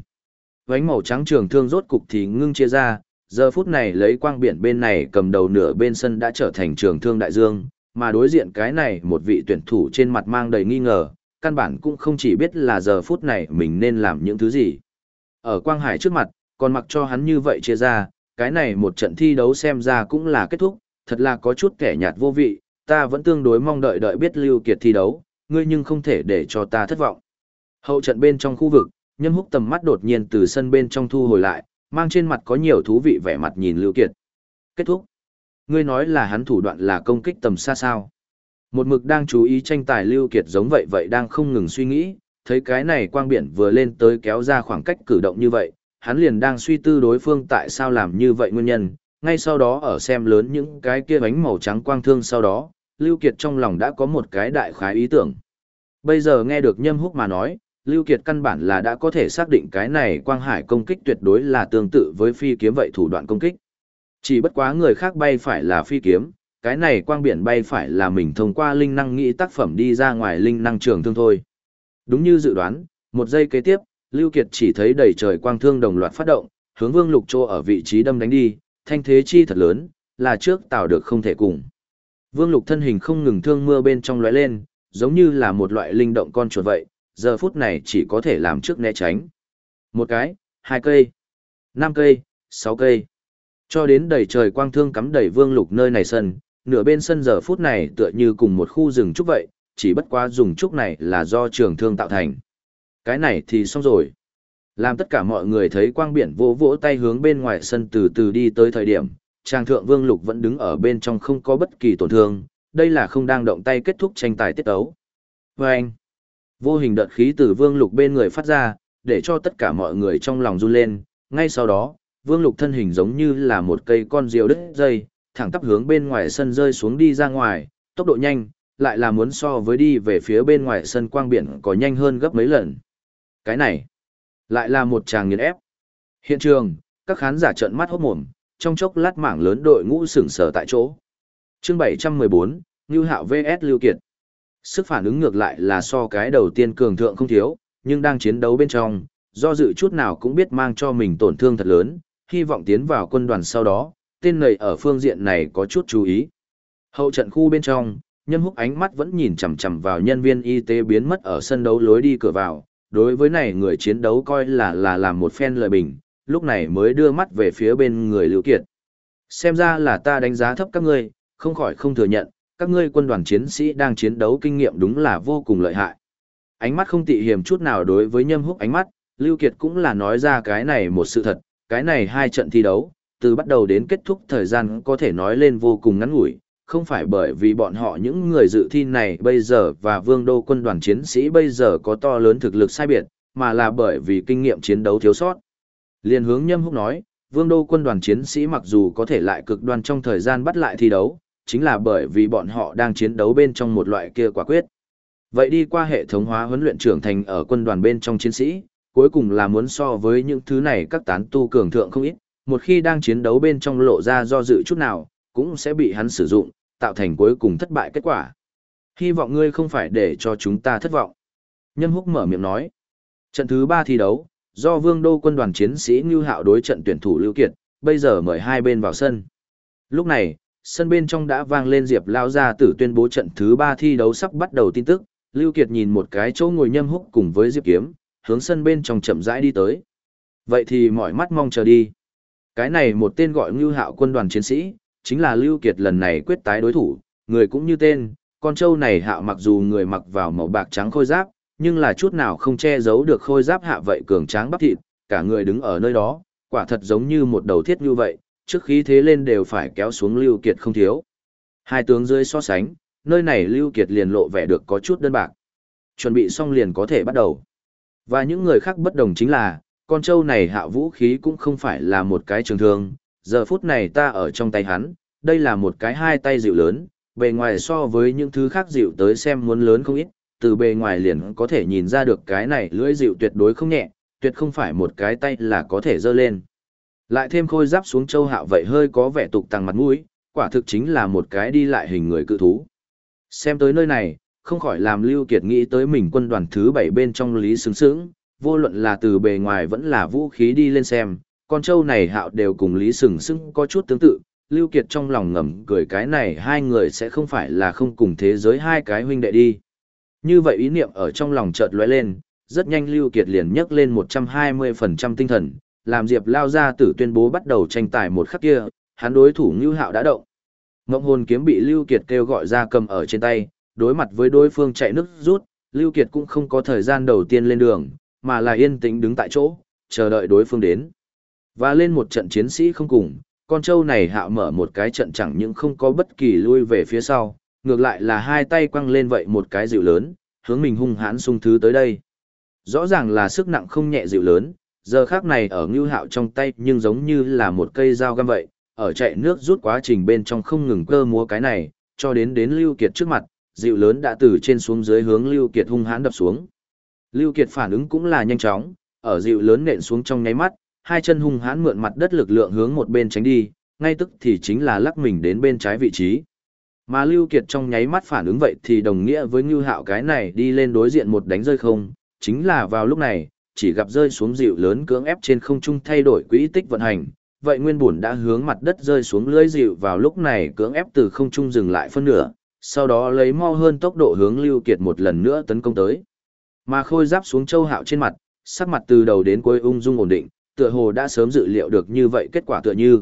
Vánh màu trắng trường thương rốt cục thì ngưng chia ra, giờ phút này lấy quang biển bên này cầm đầu nửa bên sân đã trở thành trường thương đại dương, mà đối diện cái này một vị tuyển thủ trên mặt mang đầy nghi ngờ, căn bản cũng không chỉ biết là giờ phút này mình nên làm những thứ gì. Ở Quang Hải trước mặt, còn mặc cho hắn như vậy chia ra, cái này một trận thi đấu xem ra cũng là kết thúc, thật là có chút kẻ nhạt vô vị, ta vẫn tương đối mong đợi đợi biết Lưu Kiệt thi đấu, ngươi nhưng không thể để cho ta thất vọng. Hậu trận bên trong khu vực, Nhâm Húc tầm mắt đột nhiên từ sân bên trong thu hồi lại, mang trên mặt có nhiều thú vị vẻ mặt nhìn Lưu Kiệt. Kết thúc. Ngươi nói là hắn thủ đoạn là công kích tầm xa sao. Một mực đang chú ý tranh tài Lưu Kiệt giống vậy vậy đang không ngừng suy nghĩ, thấy cái này quang biển vừa lên tới kéo ra khoảng cách cử động như vậy, hắn liền đang suy tư đối phương tại sao làm như vậy nguyên nhân, ngay sau đó ở xem lớn những cái kia bánh màu trắng quang thương sau đó, Lưu Kiệt trong lòng đã có một cái đại khái ý tưởng. Bây giờ nghe được nhâm húc mà nói, Lưu Kiệt căn bản là đã có thể xác định cái này quang hải công kích tuyệt đối là tương tự với phi kiếm vậy thủ đoạn công kích. Chỉ bất quá người khác bay phải là phi kiếm, cái này quang biển bay phải là mình thông qua linh năng nghĩ tác phẩm đi ra ngoài linh năng trường thương thôi. Đúng như dự đoán, một giây kế tiếp, Lưu Kiệt chỉ thấy đầy trời quang thương đồng loạt phát động, hướng Vương Lục Trô ở vị trí đâm đánh đi, thanh thế chi thật lớn, là trước tạo được không thể cùng. Vương Lục thân hình không ngừng thương mưa bên trong lóe lên, giống như là một loại linh động con chuột vậy, giờ phút này chỉ có thể làm trước né tránh. Một cái, hai cây, năm cây, sáu cây. Cho đến đầy trời quang thương cắm đầy Vương Lục nơi này sân, nửa bên sân giờ phút này tựa như cùng một khu rừng trúc vậy, chỉ bất quá dùng trúc này là do trường thương tạo thành. Cái này thì xong rồi. Làm tất cả mọi người thấy quang biển vỗ vỗ tay hướng bên ngoài sân từ từ đi tới thời điểm, trang thượng vương lục vẫn đứng ở bên trong không có bất kỳ tổn thương, đây là không đang động tay kết thúc tranh tài tiết ấu. Và anh, vô hình đợt khí từ vương lục bên người phát ra, để cho tất cả mọi người trong lòng run lên, ngay sau đó, vương lục thân hình giống như là một cây con diều đứt dây, thẳng tắp hướng bên ngoài sân rơi xuống đi ra ngoài, tốc độ nhanh, lại là muốn so với đi về phía bên ngoài sân quang biển có nhanh hơn gấp mấy lần. Cái này, lại là một tràng nghiền ép. Hiện trường, các khán giả trợn mắt hốt mồm, trong chốc lát mảng lớn đội ngũ sửng sở tại chỗ. Chương 714, Ngưu Hạo VS Lưu Kiệt. Sức phản ứng ngược lại là so cái đầu tiên cường thượng không thiếu, nhưng đang chiến đấu bên trong, do dự chút nào cũng biết mang cho mình tổn thương thật lớn, hy vọng tiến vào quân đoàn sau đó, tên này ở phương diện này có chút chú ý. Hậu trận khu bên trong, Nhâm Húc ánh mắt vẫn nhìn chằm chằm vào nhân viên y tế biến mất ở sân đấu lối đi cửa vào, đối với này người chiến đấu coi là là làm một phen lợi bình, lúc này mới đưa mắt về phía bên người Lưu Kiệt. Xem ra là ta đánh giá thấp các ngươi, không khỏi không thừa nhận, các ngươi quân đoàn chiến sĩ đang chiến đấu kinh nghiệm đúng là vô cùng lợi hại. Ánh mắt không tị hiểm chút nào đối với Nhâm Húc ánh mắt, Lưu Kiệt cũng là nói ra cái này một sự thật, cái này hai trận thi đấu, từ bắt đầu đến kết thúc thời gian có thể nói lên vô cùng ngắn ngủi, không phải bởi vì bọn họ những người dự thi này bây giờ và vương đô quân đoàn chiến sĩ bây giờ có to lớn thực lực sai biệt, mà là bởi vì kinh nghiệm chiến đấu thiếu sót liền hướng nhâm húc nói, vương đô quân đoàn chiến sĩ mặc dù có thể lại cực đoan trong thời gian bắt lại thi đấu, chính là bởi vì bọn họ đang chiến đấu bên trong một loại kia quả quyết. Vậy đi qua hệ thống hóa huấn luyện trưởng thành ở quân đoàn bên trong chiến sĩ, cuối cùng là muốn so với những thứ này các tán tu cường thượng không ít, một khi đang chiến đấu bên trong lộ ra do dự chút nào, cũng sẽ bị hắn sử dụng, tạo thành cuối cùng thất bại kết quả. Hy vọng ngươi không phải để cho chúng ta thất vọng. Nhân húc mở miệng nói. Trận thứ ba thi đấu, do vương đô quân đoàn chiến sĩ Ngưu Hạo đối trận tuyển thủ Lưu Kiệt, bây giờ mời hai bên vào sân. Lúc này, sân bên trong đã vang lên Diệp Lao gia tử tuyên bố trận thứ ba thi đấu sắp bắt đầu tin tức. Lưu Kiệt nhìn một cái chỗ ngồi nhâm húc cùng với Diệp Kiếm, hướng sân bên trong chậm rãi đi tới. Vậy thì mọi mắt mong chờ đi. Cái này một tên gọi Ngưu Hạo quân đoàn chiến sĩ, chính là Lưu Kiệt lần này quyết tái đối thủ, người cũng như tên, con trâu này Hạo mặc dù người mặc vào màu bạc trắng khôi giáp, nhưng là chút nào không che giấu được khôi giáp hạ vậy cường tráng bắp thịt, cả người đứng ở nơi đó, quả thật giống như một đầu thiết như vậy, trước khí thế lên đều phải kéo xuống Lưu Kiệt không thiếu. Hai tướng dưới so sánh, nơi này Lưu Kiệt liền lộ vẻ được có chút đơn bạc. Chuẩn bị xong liền có thể bắt đầu. Và những người khác bất đồng chính là, con trâu này hạ vũ khí cũng không phải là một cái trường thương, giờ phút này ta ở trong tay hắn, đây là một cái hai tay dịu lớn, bề ngoài so với những thứ khác dịu tới xem muốn lớn không ít, từ bề ngoài liền có thể nhìn ra được cái này lưỡi dịu tuyệt đối không nhẹ, tuyệt không phải một cái tay là có thể dơ lên. Lại thêm khôi giáp xuống châu hạo vậy hơi có vẻ tục tăng mặt mũi, quả thực chính là một cái đi lại hình người cự thú. Xem tới nơi này, không khỏi làm Lưu Kiệt nghĩ tới mình quân đoàn thứ bảy bên trong Lý Sướng Sướng, vô luận là từ bề ngoài vẫn là vũ khí đi lên xem, con trâu này hạo đều cùng Lý Sừng Sững có chút tương tự, Lưu Kiệt trong lòng ngầm cười cái này hai người sẽ không phải là không cùng thế giới hai cái huynh đệ đi. Như vậy ý niệm ở trong lòng chợt lóe lên, rất nhanh Lưu Kiệt liền nhấc lên 120% tinh thần, làm Diệp lao ra tử tuyên bố bắt đầu tranh tài một khắc kia, hắn đối thủ Nưu Hạo đã động. Ngộng hồn kiếm bị Lưu Kiệt kêu gọi ra cầm ở trên tay, đối mặt với đối phương chạy nước rút, Lưu Kiệt cũng không có thời gian đầu tiên lên đường, mà là yên tĩnh đứng tại chỗ, chờ đợi đối phương đến. Và lên một trận chiến sĩ không cùng, con trâu này hạo mở một cái trận chẳng những không có bất kỳ lui về phía sau, ngược lại là hai tay quăng lên vậy một cái dịu lớn, hướng mình hung hãn sung thứ tới đây. Rõ ràng là sức nặng không nhẹ dịu lớn, giờ khác này ở ngưu hạo trong tay nhưng giống như là một cây dao găm vậy, ở chạy nước rút quá trình bên trong không ngừng cơ múa cái này, cho đến đến Lưu Kiệt trước mặt, dịu lớn đã từ trên xuống dưới hướng Lưu Kiệt hung hãn đập xuống. Lưu Kiệt phản ứng cũng là nhanh chóng, ở dịu lớn nện xuống trong nháy mắt, hai chân hung hãn mượn mặt đất lực lượng hướng một bên tránh đi, ngay tức thì chính là lắc mình đến bên trái vị trí. Mà Lưu Kiệt trong nháy mắt phản ứng vậy thì đồng nghĩa với Ngưu Hạo cái này đi lên đối diện một đánh rơi không, chính là vào lúc này, chỉ gặp rơi xuống dịu lớn cưỡng ép trên không trung thay đổi quỹ tích vận hành, vậy nguyên bổn đã hướng mặt đất rơi xuống lưới dịu vào lúc này cưỡng ép từ không trung dừng lại phân nửa, sau đó lấy mau hơn tốc độ hướng Lưu Kiệt một lần nữa tấn công tới. Mà khôi giáp xuống châu hạo trên mặt, sắc mặt từ đầu đến cuối ung dung ổn định, tựa hồ đã sớm dự liệu được như vậy kết quả tựa như.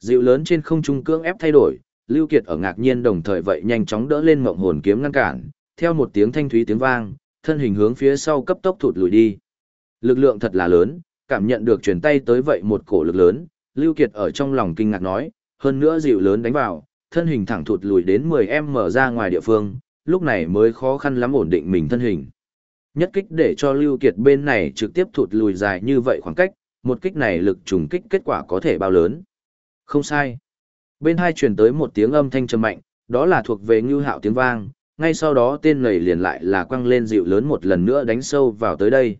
Dịu lớn trên không trung cưỡng ép thay đổi, Lưu Kiệt ở ngạc nhiên đồng thời vậy nhanh chóng đỡ lên mộng hồn kiếm ngăn cản, theo một tiếng thanh thúy tiếng vang, thân hình hướng phía sau cấp tốc thụt lùi đi. Lực lượng thật là lớn, cảm nhận được truyền tay tới vậy một cổ lực lớn, Lưu Kiệt ở trong lòng kinh ngạc nói, hơn nữa dịu lớn đánh vào, thân hình thẳng thụt lùi đến 10m mở ra ngoài địa phương, lúc này mới khó khăn lắm ổn định mình thân hình. Nhất kích để cho Lưu Kiệt bên này trực tiếp thụt lùi dài như vậy khoảng cách, một kích này lực trùng kích kết quả có thể bao lớn. Không sai. Bên hai truyền tới một tiếng âm thanh trầm mạnh, đó là thuộc về ngưu hạo tiếng vang, ngay sau đó tên này liền lại là quăng lên dịu lớn một lần nữa đánh sâu vào tới đây.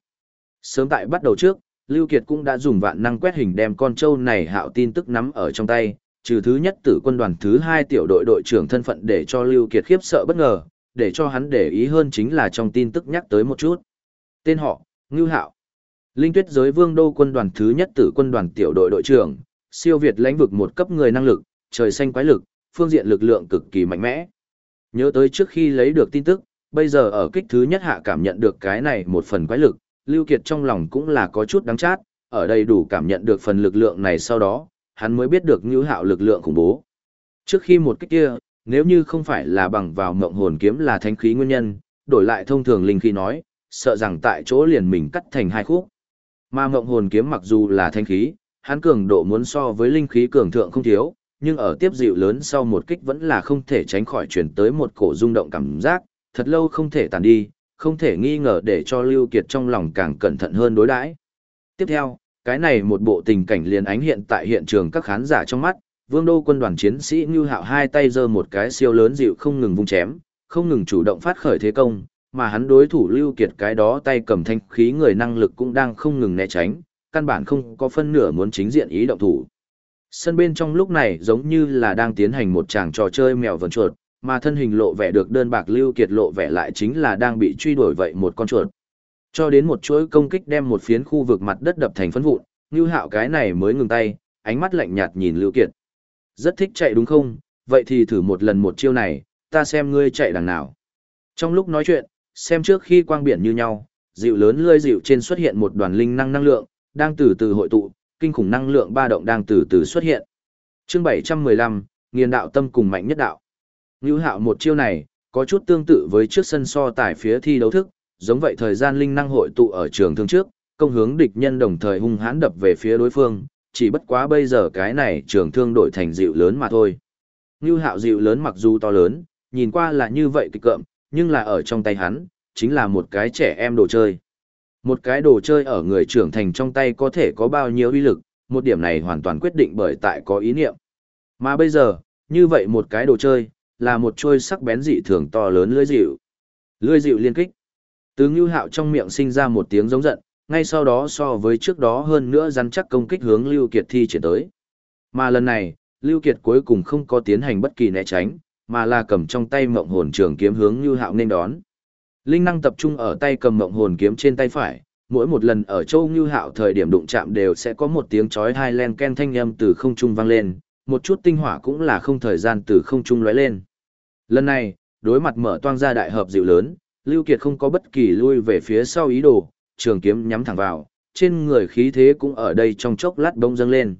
Sớm tại bắt đầu trước, Lưu Kiệt cũng đã dùng vạn năng quét hình đem con trâu này hạo tin tức nắm ở trong tay, trừ thứ nhất tử quân đoàn thứ hai tiểu đội đội trưởng thân phận để cho Lưu Kiệt khiếp sợ bất ngờ, để cho hắn để ý hơn chính là trong tin tức nhắc tới một chút. Tên họ, Ngưu Hạo. Linh tuyết giới vương đô quân đoàn thứ nhất tử quân đoàn tiểu đội đội trưởng, siêu việt lãnh vực một cấp người năng lực, trời xanh quái lực, phương diện lực lượng cực kỳ mạnh mẽ. Nhớ tới trước khi lấy được tin tức, bây giờ ở kích thứ nhất hạ cảm nhận được cái này một phần quái lực, Lưu Kiệt trong lòng cũng là có chút đắng chát, ở đây đủ cảm nhận được phần lực lượng này sau đó, hắn mới biết được như Hạo lực lượng khủng bố. Trước khi một kích kia, nếu như không phải là bằng vào mộng hồn kiếm là thánh khí nguyên nhân, đổi lại thông thường linh khí nói, sợ rằng tại chỗ liền mình cắt thành hai khúc. Mà mộng hồn kiếm mặc dù là thánh khí, hắn cường độ muốn so với linh khí cường thượng không thiếu, nhưng ở tiếp dịu lớn sau một kích vẫn là không thể tránh khỏi chuyển tới một cổ rung động cảm giác, thật lâu không thể tàn đi, không thể nghi ngờ để cho Lưu Kiệt trong lòng càng cẩn thận hơn đối đãi. Tiếp theo, cái này một bộ tình cảnh liền ánh hiện tại hiện trường các khán giả trong mắt, vương đô quân đoàn chiến sĩ Ngưu Hạo hai tay giơ một cái siêu lớn dịu không ngừng vung chém, không ngừng chủ động phát khởi thế công, mà hắn đối thủ Lưu Kiệt cái đó tay cầm thanh khí người năng lực cũng đang không ngừng né tránh, căn bản không có phân nửa muốn chính diện ý động thủ. Sân bên trong lúc này giống như là đang tiến hành một tràng trò chơi mèo vần chuột, mà thân hình lộ vẻ được đơn bạc Lưu Kiệt lộ vẻ lại chính là đang bị truy đuổi vậy một con chuột. Cho đến một chuỗi công kích đem một phiến khu vực mặt đất đập thành phấn vụn, Ngưu Hạo cái này mới ngừng tay, ánh mắt lạnh nhạt nhìn Lưu Kiệt. Rất thích chạy đúng không? Vậy thì thử một lần một chiêu này, ta xem ngươi chạy đằng nào. Trong lúc nói chuyện, xem trước khi quang biển như nhau, dịu lớn lươi dịu trên xuất hiện một đoàn linh năng năng lượng, đang từ từ hội tụ, kinh khủng năng lượng ba động đang từ từ xuất hiện. Chương 715, nghiền đạo tâm cùng mạnh nhất đạo. Ngưu Hạo một chiêu này, có chút tương tự với trước sân so tài phía thi đấu thức, giống vậy thời gian linh năng hội tụ ở trường thương trước, công hướng địch nhân đồng thời hung hãn đập về phía đối phương, chỉ bất quá bây giờ cái này trường thương đổi thành dịu lớn mà thôi. Ngưu hạo dịu lớn mặc dù to lớn, nhìn qua là như vậy kịch cợm, nhưng là ở trong tay hắn, chính là một cái trẻ em đồ chơi. Một cái đồ chơi ở người trưởng thành trong tay có thể có bao nhiêu uy lực, một điểm này hoàn toàn quyết định bởi tại có ý niệm. Mà bây giờ, như vậy một cái đồ chơi, là một trôi sắc bén dị thường to lớn lưỡi dịu. Lưỡi dịu liên kích. Từ Ngưu Hạo trong miệng sinh ra một tiếng giống giận, ngay sau đó so với trước đó hơn nữa rắn chắc công kích hướng Lưu Kiệt thi triển tới. Mà lần này, Lưu Kiệt cuối cùng không có tiến hành bất kỳ né tránh, mà là cầm trong tay mộng hồn trường kiếm hướng Lưu Hạo nên đón. Linh năng tập trung ở tay cầm mộng hồn kiếm trên tay phải, mỗi một lần ở châu Ngưu Hạo thời điểm đụng chạm đều sẽ có một tiếng chói hai len ken thanh âm từ không trung vang lên, một chút tinh hỏa cũng là không thời gian từ không trung lóe lên. Lần này, đối mặt mở toang ra đại hợp dịu lớn, Lưu Kiệt không có bất kỳ lui về phía sau ý đồ, trường kiếm nhắm thẳng vào, trên người khí thế cũng ở đây trong chốc lát bông dâng lên.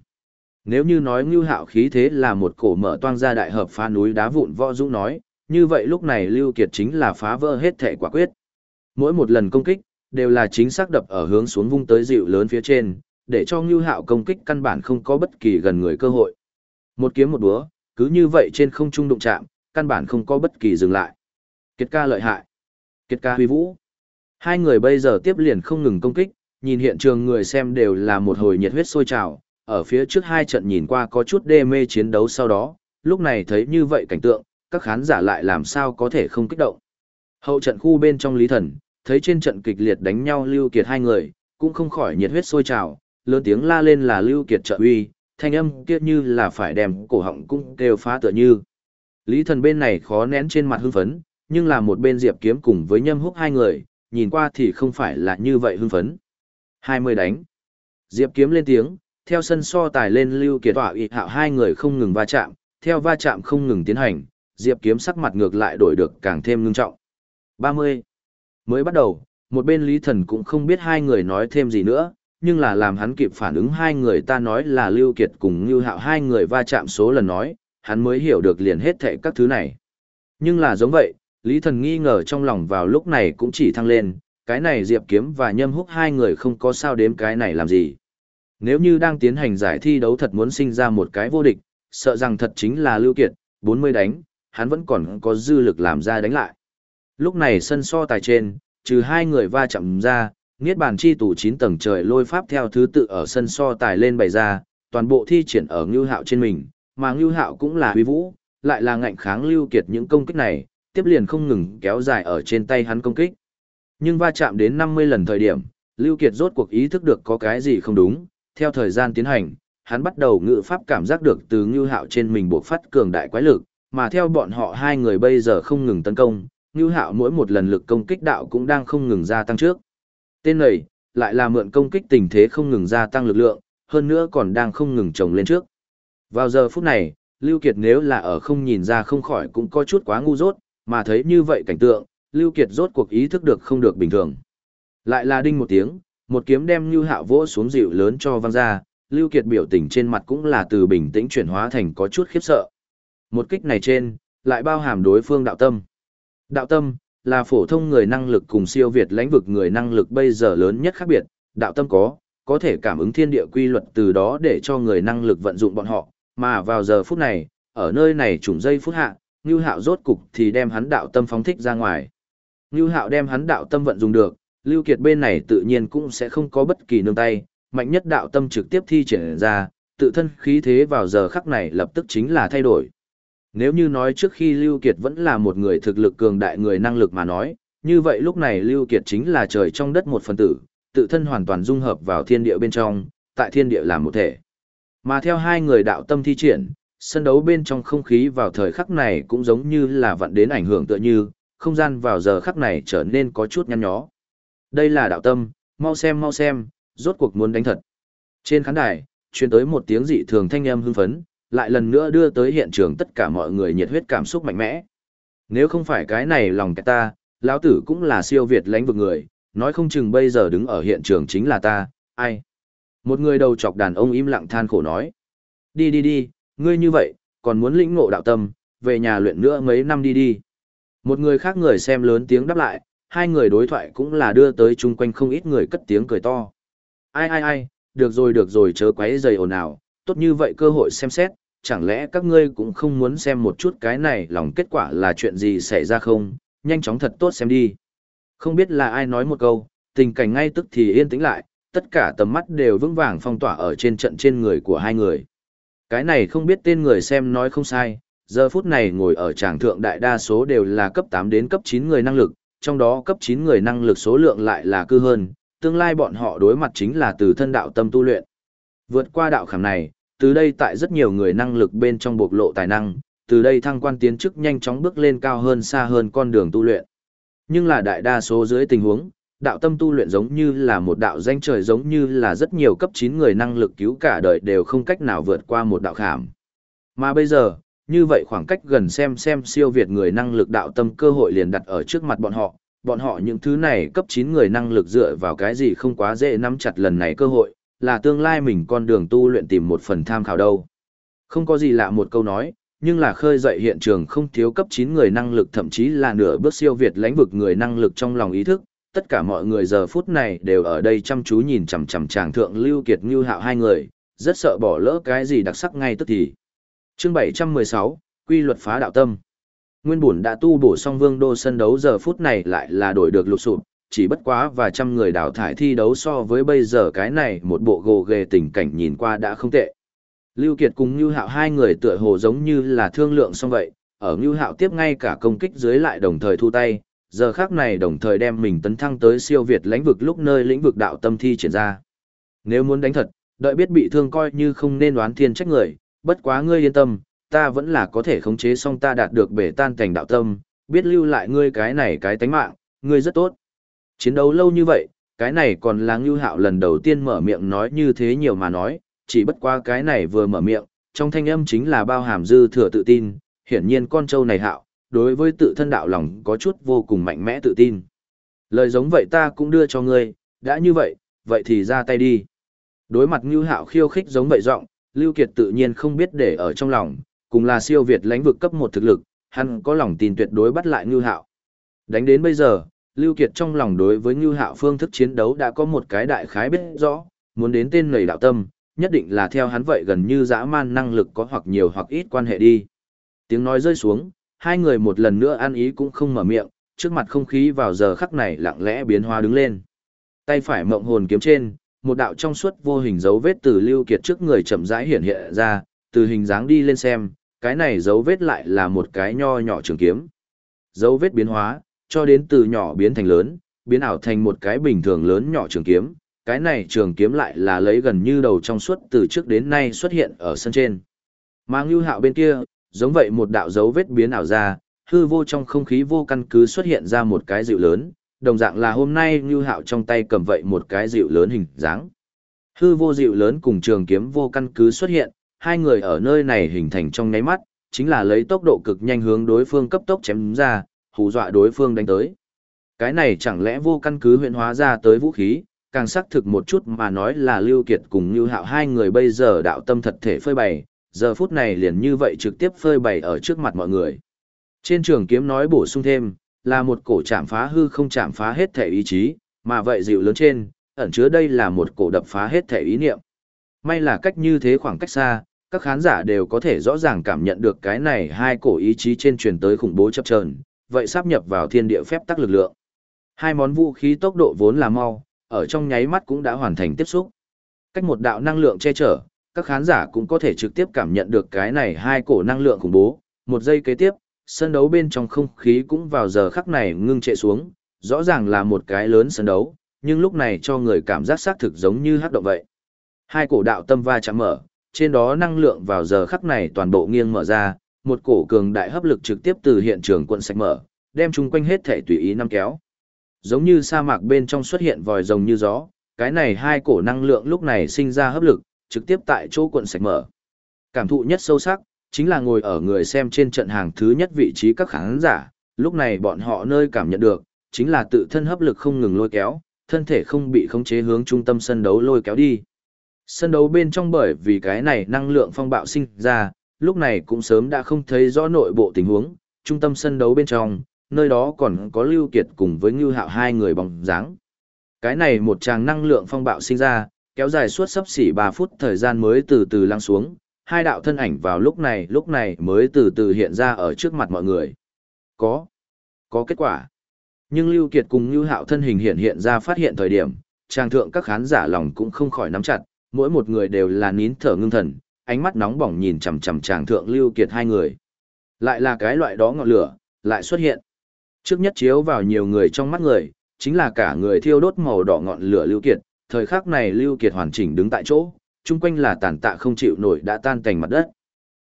Nếu như nói Ngưu Hạo khí thế là một cổ mở toang ra đại hợp phá núi đá vụn võ dũng nói, như vậy lúc này Lưu Kiệt chính là phá vỡ hết thể quả quyết. Mỗi một lần công kích, đều là chính xác đập ở hướng xuống vung tới dịu lớn phía trên, để cho Ngưu Hạo công kích căn bản không có bất kỳ gần người cơ hội. Một kiếm một đúa, cứ như vậy trên không trung đụng chạm, căn bản không có bất kỳ dừng lại. Kiệt ca lợi hại. Kiệt ca huy vũ. Hai người bây giờ tiếp liền không ngừng công kích, nhìn hiện trường người xem đều là một hồi nhiệt huyết sôi trào, ở phía trước hai trận nhìn qua có chút đê mê chiến đấu sau đó, lúc này thấy như vậy cảnh tượng, các khán giả lại làm sao có thể không kích động. Hậu trận khu bên trong Lý Thần, thấy trên trận kịch liệt đánh nhau Lưu Kiệt hai người, cũng không khỏi nhiệt huyết sôi trào, lớn tiếng la lên là Lưu Kiệt trợ uy, thanh âm kia như là phải đem cổ họng cũng kêu phá tựa như. Lý Thần bên này khó nén trên mặt hưng phấn, nhưng là một bên Diệp Kiếm cùng với Nhâm Húc hai người, nhìn qua thì không phải là như vậy hưng phấn. 20 đánh. Diệp kiếm lên tiếng, theo sân so tài lên Lưu Kiệt tỏa y hạo hai người không ngừng va chạm, theo va chạm không ngừng tiến hành, Diệp Kiếm sắc mặt ngược lại đổi được càng thêm ngưng trọng. 30. Mới bắt đầu, một bên Lý Thần cũng không biết hai người nói thêm gì nữa, nhưng là làm hắn kịp phản ứng hai người ta nói là Lưu Kiệt cùng Lưu Hạo hai người va chạm số lần nói, hắn mới hiểu được liền hết thảy các thứ này. Nhưng là giống vậy, Lý Thần nghi ngờ trong lòng vào lúc này cũng chỉ thăng lên, cái này Diệp Kiếm và Nhâm Húc hai người không có sao đếm cái này làm gì. Nếu như đang tiến hành giải thi đấu thật muốn sinh ra một cái vô địch, sợ rằng thật chính là Lưu Kiệt, 40 đánh, hắn vẫn còn có dư lực làm ra đánh lại. Lúc này sân so tài trên, trừ hai người va chạm ra, Niết bàn chi tủ 9 tầng trời lôi pháp theo thứ tự ở sân so tài lên bày ra, toàn bộ thi triển ở Ngưu Hạo trên mình, mà Ngưu Hạo cũng là huy vũ, lại là ngạnh kháng Lưu Kiệt những công kích này, tiếp liền không ngừng kéo dài ở trên tay hắn công kích. Nhưng va chạm đến 50 lần thời điểm, Lưu Kiệt rốt cuộc ý thức được có cái gì không đúng, theo thời gian tiến hành, hắn bắt đầu ngự pháp cảm giác được từ Ngưu Hạo trên mình bộc phát cường đại quái lực, mà theo bọn họ hai người bây giờ không ngừng tấn công, Ngưu Hạo mỗi một lần lực công kích đạo cũng đang không ngừng gia tăng trước. Tên này, lại là mượn công kích tình thế không ngừng gia tăng lực lượng, hơn nữa còn đang không ngừng chồng lên trước. Vào giờ phút này, Lưu Kiệt nếu là ở không nhìn ra không khỏi cũng có chút quá ngu dốt, mà thấy như vậy cảnh tượng, Lưu Kiệt rốt cuộc ý thức được không được bình thường. Lại là đinh một tiếng, một kiếm đem Lưu Hạo vỗ xuống dịu lớn cho văng ra, Lưu Kiệt biểu tình trên mặt cũng là từ bình tĩnh chuyển hóa thành có chút khiếp sợ. Một kích này trên, lại bao hàm đối phương đạo tâm. Đạo tâm, là phổ thông người năng lực cùng siêu việt lãnh vực người năng lực bây giờ lớn nhất khác biệt, đạo tâm có, có thể cảm ứng thiên địa quy luật từ đó để cho người năng lực vận dụng bọn họ, mà vào giờ phút này, ở nơi này trùng dây phút hạ, Ngưu Hạo rốt cục thì đem hắn đạo tâm phóng thích ra ngoài. Ngưu Hạo đem hắn đạo tâm vận dụng được, Lưu Kiệt bên này tự nhiên cũng sẽ không có bất kỳ nương tay, mạnh nhất đạo tâm trực tiếp thi triển ra, tự thân khí thế vào giờ khắc này lập tức chính là thay đổi. Nếu như nói trước khi Lưu Kiệt vẫn là một người thực lực cường đại người năng lực mà nói, như vậy lúc này Lưu Kiệt chính là trời trong đất một phần tử, tự thân hoàn toàn dung hợp vào thiên địa bên trong, tại thiên địa làm một thể. Mà theo hai người đạo tâm thi triển, sân đấu bên trong không khí vào thời khắc này cũng giống như là vận đến ảnh hưởng tựa như, không gian vào giờ khắc này trở nên có chút nhăn nhó. Đây là đạo tâm, mau xem mau xem, rốt cuộc muốn đánh thật. Trên khán đài, truyền tới một tiếng dị thường thanh âm hưng phấn, lại lần nữa đưa tới hiện trường tất cả mọi người nhiệt huyết cảm xúc mạnh mẽ. Nếu không phải cái này lòng cái ta, lão tử cũng là siêu việt lãnh vực người, nói không chừng bây giờ đứng ở hiện trường chính là ta, ai. Một người đầu chọc đàn ông im lặng than khổ nói. Đi đi đi, ngươi như vậy, còn muốn lĩnh ngộ đạo tâm, về nhà luyện nữa mấy năm đi đi. Một người khác người xem lớn tiếng đáp lại, hai người đối thoại cũng là đưa tới chung quanh không ít người cất tiếng cười to. Ai ai ai, được rồi được rồi chớ quấy giày ồn ào, tốt như vậy cơ hội xem xét, chẳng lẽ các ngươi cũng không muốn xem một chút cái này lòng kết quả là chuyện gì xảy ra không, nhanh chóng thật tốt xem đi. Không biết là ai nói một câu, tình cảnh ngay tức thì yên tĩnh lại, tất cả tầm mắt đều vững vàng phong tỏa ở trên trận trên người của hai người. Cái này không biết tên người xem nói không sai, giờ phút này ngồi ở tràng thượng đại đa số đều là cấp 8 đến cấp 9 người năng lực, trong đó cấp 9 người năng lực số lượng lại là cư hơn, tương lai bọn họ đối mặt chính là từ thân đạo tâm tu luyện. Vượt qua đạo khảm này, từ đây tại rất nhiều người năng lực bên trong bộc lộ tài năng, từ đây thăng quan tiến chức nhanh chóng bước lên cao hơn xa hơn con đường tu luyện. Nhưng là đại đa số dưới tình huống, đạo tâm tu luyện giống như là một đạo danh trời giống như là rất nhiều cấp 9 người năng lực cứu cả đời đều không cách nào vượt qua một đạo khảm. Mà bây giờ, như vậy khoảng cách gần xem xem siêu việt người năng lực đạo tâm cơ hội liền đặt ở trước mặt bọn họ, bọn họ những thứ này cấp 9 người năng lực dựa vào cái gì không quá dễ nắm chặt lần này cơ hội, là tương lai mình con đường tu luyện tìm một phần tham khảo đâu. Không có gì lạ một câu nói, nhưng là khơi dậy hiện trường không thiếu cấp 9 người năng lực thậm chí là nửa bước siêu việt lãnh vực người năng lực trong lòng ý thức, tất cả mọi người giờ phút này đều ở đây chăm chú nhìn chằm chằm chàng thượng Lưu Kiệt Như Hạo hai người, rất sợ bỏ lỡ cái gì đặc sắc ngay tức thì. Chương 716, Quy luật phá đạo tâm. Nguyên bổn đã tu bổ xong vương đô sân đấu giờ phút này lại là đổi được lục sụp, chỉ bất quá và trăm người đào thải thi đấu so với bây giờ cái này một bộ gồ ghề tình cảnh nhìn qua đã không tệ. Lưu Kiệt cùng Như Hạo hai người tựa hồ giống như là thương lượng xong vậy, ở Như Hạo tiếp ngay cả công kích dưới lại đồng thời thu tay, giờ khắc này đồng thời đem mình tấn thăng tới siêu việt lãnh vực lúc nơi lĩnh vực đạo tâm thi triển ra. Nếu muốn đánh thật, đợi biết bị thương coi như không nên đoán thiên trách người, bất quá ngươi yên tâm, ta vẫn là có thể khống chế xong ta đạt được bể tan cảnh đạo tâm, biết lưu lại ngươi cái này cái tánh mạng, ngươi rất tốt. Chiến đấu lâu như vậy, cái này còn là ngưu hạo lần đầu tiên mở miệng nói như thế nhiều mà nói, chỉ bất qua cái này vừa mở miệng, trong thanh âm chính là bao hàm dư thừa tự tin, hiển nhiên con trâu này hạo, đối với tự thân đạo lòng có chút vô cùng mạnh mẽ tự tin. Lời giống vậy ta cũng đưa cho ngươi, đã như vậy, vậy thì ra tay đi. Đối mặt Ngưu Hạo khiêu khích giống vậy giọng, Lưu Kiệt tự nhiên không biết để ở trong lòng, cùng là siêu việt lãnh vực cấp một thực lực, hắn có lòng tin tuyệt đối bắt lại Ngưu Hạo. Đánh đến bây giờ, Lưu Kiệt trong lòng đối với Ngưu Hạo phương thức chiến đấu đã có một cái đại khái biết rõ, muốn đến tên lầy đạo tâm, nhất định là theo hắn vậy gần như dã man năng lực có hoặc nhiều hoặc ít quan hệ đi. Tiếng nói rơi xuống, hai người một lần nữa ăn ý cũng không mở miệng, trước mặt không khí vào giờ khắc này lặng lẽ biến hóa đứng lên. Tay phải mộng hồn kiếm trên, một đạo trong suốt vô hình dấu vết từ Lưu Kiệt trước người chậm rãi hiện hiện ra, từ hình dáng đi lên xem, cái này dấu vết lại là một cái nho nhỏ trường kiếm. Dấu vết biến hóa, cho đến từ nhỏ biến thành lớn, biến ảo thành một cái bình thường lớn nhỏ trường kiếm, cái này trường kiếm lại là lấy gần như đầu trong suốt từ trước đến nay xuất hiện ở sân trên. Mà Ngưu Hạo bên kia, giống vậy một đạo dấu vết biến ảo ra, hư vô trong không khí vô căn cứ xuất hiện ra một cái dịu lớn, đồng dạng là hôm nay Ngưu Hạo trong tay cầm vậy một cái dịu lớn hình dáng. Hư vô dịu lớn cùng trường kiếm vô căn cứ xuất hiện, hai người ở nơi này hình thành trong nháy mắt, chính là lấy tốc độ cực nhanh hướng đối phương cấp tốc chém ra, hù dọa đối phương đánh tới. Cái này chẳng lẽ vô căn cứ huyện hóa ra tới vũ khí, càng xác thực một chút mà nói là Lưu Kiệt cùng Như Hạo hai người bây giờ đạo tâm thật thể phơi bày, giờ phút này liền như vậy trực tiếp phơi bày ở trước mặt mọi người. Trên trường kiếm nói bổ sung thêm, là một cổ chạm phá hư không chạm phá hết thể ý chí, mà vậy dịu lớn trên, ẩn chứa đây là một cổ đập phá hết thể ý niệm. May là cách như thế khoảng cách xa, các khán giả đều có thể rõ ràng cảm nhận được cái này hai cổ ý chí trên truyền tới khủng bố chập trờn, vậy sắp nhập vào thiên địa phép tắc lực lượng. Hai món vũ khí tốc độ vốn là mau, ở trong nháy mắt cũng đã hoàn thành tiếp xúc. Cách một đạo năng lượng che chở, các khán giả cũng có thể trực tiếp cảm nhận được cái này hai cổ năng lượng khủng bố. Một giây kế tiếp, sân đấu bên trong không khí cũng vào giờ khắc này ngưng trệ xuống, rõ ràng là một cái lớn sân đấu, nhưng lúc này cho người cảm giác xác thực giống như hát động vậy. Hai cổ đạo tâm va chạm mở, trên đó năng lượng vào giờ khắc này toàn bộ nghiêng mở ra, một cổ cường đại hấp lực trực tiếp từ hiện trường quận sạch mở, đem chung quanh hết thể tùy ý năm kéo. Giống như sa mạc bên trong xuất hiện vòi rồng như gió, cái này hai cổ năng lượng lúc này sinh ra hấp lực, trực tiếp tại chỗ quận sạch mở. Cảm thụ nhất sâu sắc, chính là ngồi ở người xem trên trận hàng thứ nhất vị trí các khán giả, lúc này bọn họ nơi cảm nhận được, chính là tự thân hấp lực không ngừng lôi kéo, thân thể không bị khống chế hướng trung tâm sân đấu lôi kéo đi. Sân đấu bên trong bởi vì cái này năng lượng phong bạo sinh ra, lúc này cũng sớm đã không thấy rõ nội bộ tình huống, trung tâm sân đấu bên trong, nơi đó còn có Lưu Kiệt cùng với Ngưu Hạo hai người bóng dáng. Cái này một tràng năng lượng phong bạo sinh ra, kéo dài suốt sắp xỉ 3 phút thời gian mới từ từ lắng xuống, hai đạo thân ảnh vào lúc này lúc này mới từ từ hiện ra ở trước mặt mọi người. Có, có kết quả. Nhưng Lưu Kiệt cùng Ngưu Hạo thân hình hiện hiện ra phát hiện thời điểm, trang thượng các khán giả lòng cũng không khỏi nắm chặt, mỗi một người đều là nín thở ngưng thần, ánh mắt nóng bỏng nhìn chằm chằm chàng thượng Lưu Kiệt hai người. Lại là cái loại đó ngọn lửa, lại xuất hiện. Trước nhất chiếu vào nhiều người trong mắt người, chính là cả người thiêu đốt màu đỏ ngọn lửa Lưu Kiệt, thời khắc này Lưu Kiệt hoàn chỉnh đứng tại chỗ, chung quanh là tàn tạ không chịu nổi đã tan thành mặt đất.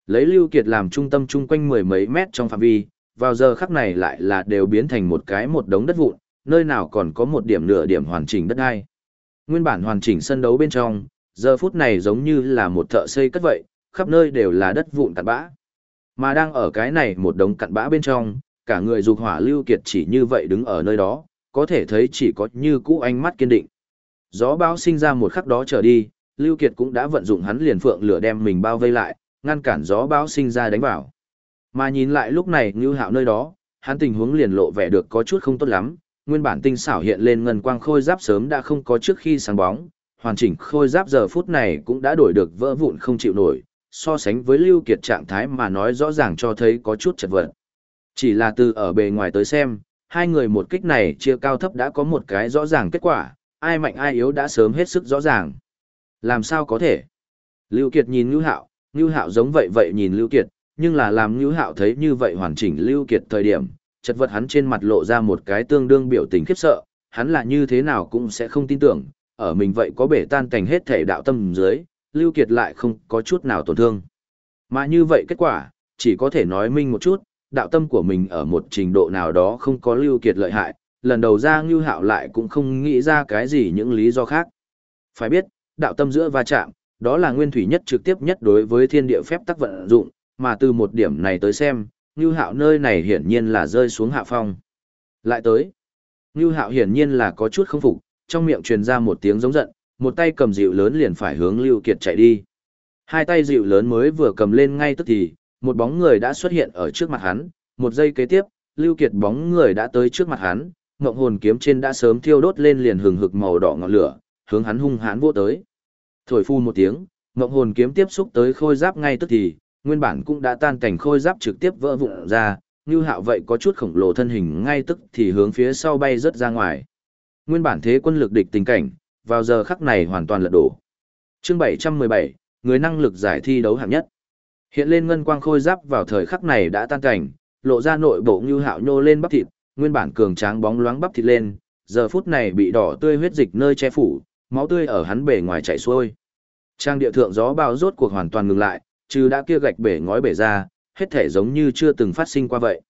Lấy Lưu Kiệt làm trung tâm chung quanh mười mấy mét trong phạm vi, vào giờ khắc này lại là đều biến thành một cái một đống đất vụn, nơi nào còn có một điểm nửa điểm hoàn chỉnh đất ai. Nguyên bản hoàn chỉnh sân đấu bên trong, giờ phút này giống như là một thợ xây cất vậy, khắp nơi đều là đất vụn cặn bã. Mà đang ở cái này một đống cặn bã bên trong, cả người dục hỏa lưu kiệt chỉ như vậy đứng ở nơi đó, có thể thấy chỉ có như cũ ánh mắt kiên định. Gió bão sinh ra một khắc đó trở đi, Lưu Kiệt cũng đã vận dụng hắn liền phượng lửa đem mình bao vây lại, ngăn cản gió bão sinh ra đánh vào. Mà nhìn lại lúc này Ngưu Hạo nơi đó, hắn tình huống liền lộ vẻ được có chút không tốt lắm, nguyên bản tinh xảo hiện lên ngân quang khôi giáp sớm đã không có trước khi sáng bóng, hoàn chỉnh khôi giáp giờ phút này cũng đã đổi được vỡ vụn không chịu nổi, so sánh với Lưu Kiệt trạng thái mà nói rõ ràng cho thấy có chút chật vật. Chỉ là từ ở bề ngoài tới xem, hai người một kích này chia cao thấp đã có một cái rõ ràng kết quả, ai mạnh ai yếu đã sớm hết sức rõ ràng. Làm sao có thể? Lưu Kiệt nhìn Ngưu Hạo, Ngưu Hạo giống vậy vậy nhìn Lưu Kiệt, nhưng là làm Ngưu Hạo thấy như vậy hoàn chỉnh Lưu Kiệt thời điểm, chật vật hắn trên mặt lộ ra một cái tương đương biểu tình khiếp sợ, hắn là như thế nào cũng sẽ không tin tưởng, ở mình vậy có bể tan cảnh hết thể đạo tâm dưới, Lưu Kiệt lại không có chút nào tổn thương. Mà như vậy kết quả, chỉ có thể nói minh một chút, đạo tâm của mình ở một trình độ nào đó không có Lưu Kiệt lợi hại, lần đầu ra Ngưu Hạo lại cũng không nghĩ ra cái gì những lý do khác. Phải biết, đạo tâm giữa va chạm, đó là nguyên thủy nhất trực tiếp nhất đối với thiên địa phép tắc vận dụng, mà từ một điểm này tới xem, Ngưu Hạo nơi này hiển nhiên là rơi xuống hạ phong. Lại tới, Ngưu Hạo hiển nhiên là có chút không phục, trong miệng truyền ra một tiếng giống giận, một tay cầm dịu lớn liền phải hướng Lưu Kiệt chạy đi. Hai tay dịu lớn mới vừa cầm lên ngay tức thì, một bóng người đã xuất hiện ở trước mặt hắn, một giây kế tiếp, Lưu Kiệt bóng người đã tới trước mặt hắn, ngộng hồn kiếm trên đã sớm thiêu đốt lên liền hừng hực màu đỏ ngọn lửa, hướng hắn hung hãn vô tới. Thổi phun một tiếng, ngộng hồn kiếm tiếp xúc tới khôi giáp ngay tức thì, nguyên bản cũng đã tan cảnh khôi giáp trực tiếp vỡ vụn ra, như hạo vậy có chút khổng lồ thân hình ngay tức thì hướng phía sau bay rất ra ngoài. Nguyên bản thế quân lực địch tình cảnh, vào giờ khắc này hoàn toàn lật đổ. Chương 717, người năng lực giải thi đấu hạng nhất. Hiện lên ngân quang khôi giáp vào thời khắc này đã tan cảnh, lộ ra nội bộ như hạo nhô lên bắp thịt, nguyên bản cường tráng bóng loáng bắp thịt lên, giờ phút này bị đỏ tươi huyết dịch nơi che phủ, máu tươi ở hắn bể ngoài chảy xuôi. Trang địa thượng gió bao rốt cuộc hoàn toàn ngừng lại, trừ đã kia gạch bể ngói bể ra, hết thể giống như chưa từng phát sinh qua vậy.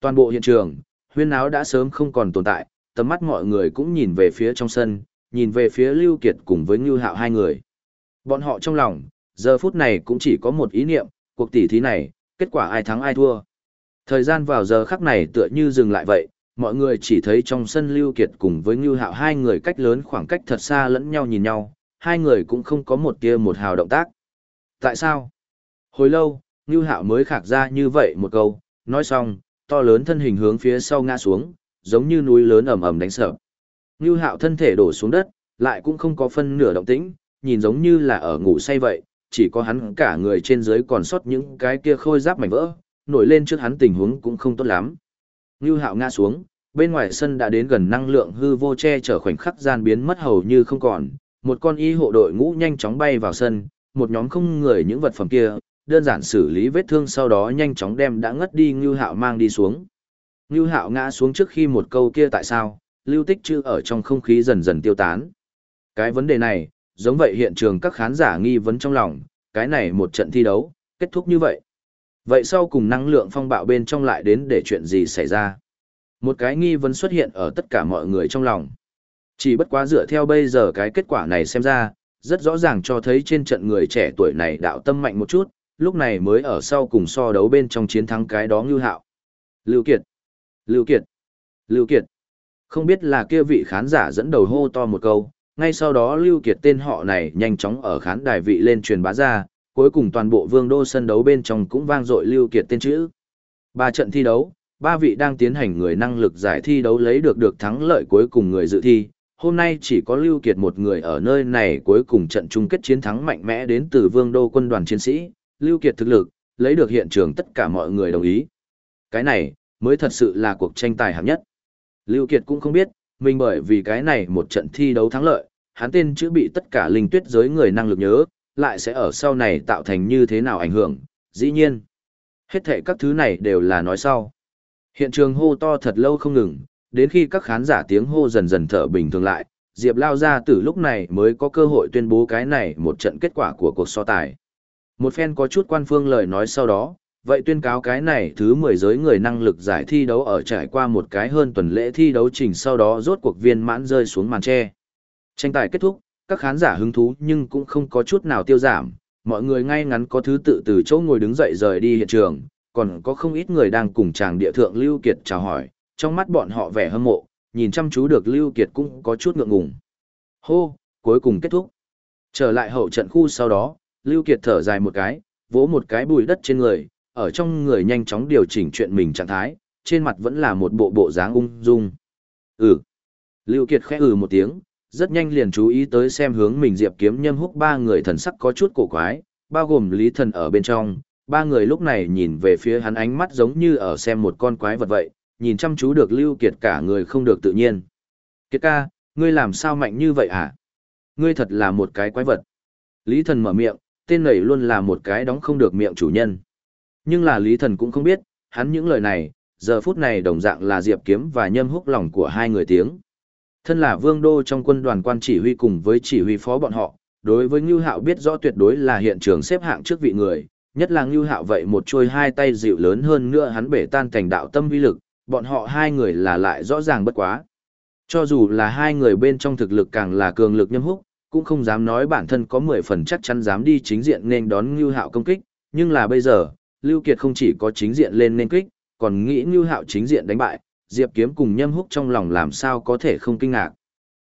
Toàn bộ hiện trường, huyên áo đã sớm không còn tồn tại, tầm mắt mọi người cũng nhìn về phía trong sân, nhìn về phía Lưu Kiệt cùng với Ngưu Hạo hai người. Bọn họ trong lòng, giờ phút này cũng chỉ có một ý niệm, cuộc tỷ thí này, kết quả ai thắng ai thua. Thời gian vào giờ khắc này tựa như dừng lại vậy, mọi người chỉ thấy trong sân Lưu Kiệt cùng với Ngưu Hạo hai người cách lớn khoảng cách thật xa lẫn nhau nhìn nhau, hai người cũng không có một tia một hào động tác. Tại sao? Hồi lâu, Ngưu Hạo mới khạc ra như vậy một câu, nói xong, to lớn thân hình hướng phía sau ngã xuống, giống như núi lớn ầm ầm đánh sợ. Ngưu Hạo thân thể đổ xuống đất, lại cũng không có phân nửa động tĩnh, nhìn giống như là ở ngủ say vậy, chỉ có hắn cả người trên dưới còn sót những cái kia khôi giáp mảnh vỡ, nổi lên trước hắn tình huống cũng không tốt lắm. Ngưu Hạo ngã xuống, bên ngoài sân đã đến gần năng lượng hư vô che chở khoảnh khắc gian biến mất hầu như không còn, một con y hộ đội ngũ nhanh chóng bay vào sân, một nhóm không người những vật phẩm kia, đơn giản xử lý vết thương sau đó nhanh chóng đem đã ngất đi Ngưu Hạo mang đi xuống. Ngưu Hạo ngã xuống trước khi một câu kia tại sao, lưu tích chữ ở trong không khí dần dần tiêu tán. Cái vấn đề này, giống vậy hiện trường các khán giả nghi vấn trong lòng, cái này một trận thi đấu, kết thúc như vậy. Vậy sau cùng năng lượng phong bạo bên trong lại đến để chuyện gì xảy ra? Một cái nghi vấn xuất hiện ở tất cả mọi người trong lòng. Chỉ bất quá dựa theo bây giờ cái kết quả này xem ra, rất rõ ràng cho thấy trên trận người trẻ tuổi này đạo tâm mạnh một chút, lúc này mới ở sau cùng so đấu bên trong chiến thắng cái đó ngưu hạo. Lưu Kiệt! Lưu Kiệt! Lưu Kiệt! Không biết là kia vị khán giả dẫn đầu hô to một câu, ngay sau đó Lưu Kiệt tên họ này nhanh chóng ở khán đài vị lên truyền bá ra, cuối cùng toàn bộ vương đô sân đấu bên trong cũng vang dội Lưu Kiệt tên chữ. Ba trận thi đấu, ba vị đang tiến hành người năng lực giải thi đấu lấy được được thắng lợi cuối cùng người dự thi. Hôm nay chỉ có Lưu Kiệt một người ở nơi này cuối cùng trận chung kết chiến thắng mạnh mẽ đến từ vương đô quân đoàn chiến sĩ, Lưu Kiệt thực lực, lấy được hiện trường tất cả mọi người đồng ý. Cái này, mới thật sự là cuộc tranh tài hạng nhất. Lưu Kiệt cũng không biết, mình bởi vì cái này một trận thi đấu thắng lợi, hắn tên chữ bị tất cả linh tuyết giới người năng lực nhớ, lại sẽ ở sau này tạo thành như thế nào ảnh hưởng, dĩ nhiên. Hết thệ các thứ này đều là nói sau. Hiện trường hô to thật lâu không ngừng, đến khi các khán giả tiếng hô dần dần thở bình thường lại, Diệp lao ra từ lúc này mới có cơ hội tuyên bố cái này một trận kết quả của cuộc so tài. Một phen có chút quan phương lời nói sau đó, vậy tuyên cáo cái này thứ 10 giới người năng lực giải thi đấu ở trải qua một cái hơn tuần lễ thi đấu trình sau đó rốt cuộc viên mãn rơi xuống màn tre. Tranh tài kết thúc, các khán giả hứng thú nhưng cũng không có chút nào tiêu giảm, mọi người ngay ngắn có thứ tự từ chỗ ngồi đứng dậy rời đi hiện trường, còn có không ít người đang cùng chàng địa thượng Lưu Kiệt chào hỏi, trong mắt bọn họ vẻ hâm mộ, nhìn chăm chú được Lưu Kiệt cũng có chút ngượng ngùng. Hô, cuối cùng kết thúc. Trở lại hậu trận khu sau đó, Lưu Kiệt thở dài một cái, vỗ một cái bùi đất trên người, ở trong người nhanh chóng điều chỉnh chuyện mình trạng thái, trên mặt vẫn là một bộ bộ dáng ung dung. Ừ. Lưu Kiệt khẽ ừ một tiếng, rất nhanh liền chú ý tới xem hướng mình Diệp Kiếm Nhâm húc ba người thần sắc có chút cổ quái, bao gồm Lý Thần ở bên trong, ba người lúc này nhìn về phía hắn ánh mắt giống như ở xem một con quái vật vậy, nhìn chăm chú được Lưu Kiệt cả người không được tự nhiên. Kiệt ca, ngươi làm sao mạnh như vậy hả? Ngươi thật là một cái quái vật. Lý Thần mở miệng, tên này luôn là một cái đóng không được miệng chủ nhân. Nhưng là Lý Thần cũng không biết, hắn những lời này, giờ phút này đồng dạng là Diệp Kiếm và Nhâm húc lòng của hai người tiếng. Thân là vương đô trong quân đoàn quan chỉ huy cùng với chỉ huy phó bọn họ, đối với Ngưu Hạo biết rõ tuyệt đối là hiện trường xếp hạng trước vị người, nhất là Ngưu Hạo vậy một chuôi hai tay dịu lớn hơn nữa hắn bể tan thành đạo tâm vi lực, bọn họ hai người là lại rõ ràng bất quá. Cho dù là hai người bên trong thực lực càng là cường lực nhâm húc, cũng không dám nói bản thân có 10 phần chắc chắn dám đi chính diện nên đón Ngưu Hạo công kích, nhưng là bây giờ, Lưu Kiệt không chỉ có chính diện lên nên kích, còn nghĩ Ngưu Hạo chính diện đánh bại, Diệp Kiếm cùng Nhâm Húc trong lòng làm sao có thể không kinh ngạc.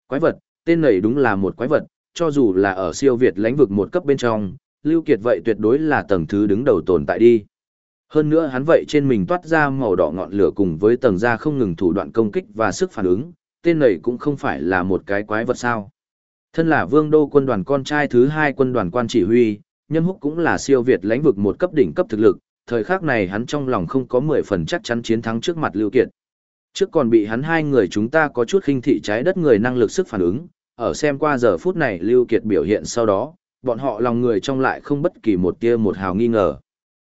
Quái vật, tên này đúng là một quái vật, cho dù là ở siêu Việt lãnh vực một cấp bên trong, Lưu Kiệt vậy tuyệt đối là tầng thứ đứng đầu tồn tại đi. Hơn nữa hắn vậy trên mình toát ra màu đỏ ngọn lửa cùng với tầng da không ngừng thủ đoạn công kích và sức phản ứng, tên này cũng không phải là một cái quái vật sao. Thân là vương đô quân đoàn con trai thứ hai quân đoàn quan chỉ huy, Nhâm Húc cũng là siêu Việt lãnh vực một cấp đỉnh cấp thực lực, thời khắc này hắn trong lòng không có 10 phần chắc chắn chiến thắng trước mặt Lưu Kiệt. Trước còn bị hắn hai người chúng ta có chút khinh thị trái đất người năng lực sức phản ứng, ở xem qua giờ phút này Lưu Kiệt biểu hiện sau đó, bọn họ lòng người trong lại không bất kỳ một tia một hào nghi ngờ.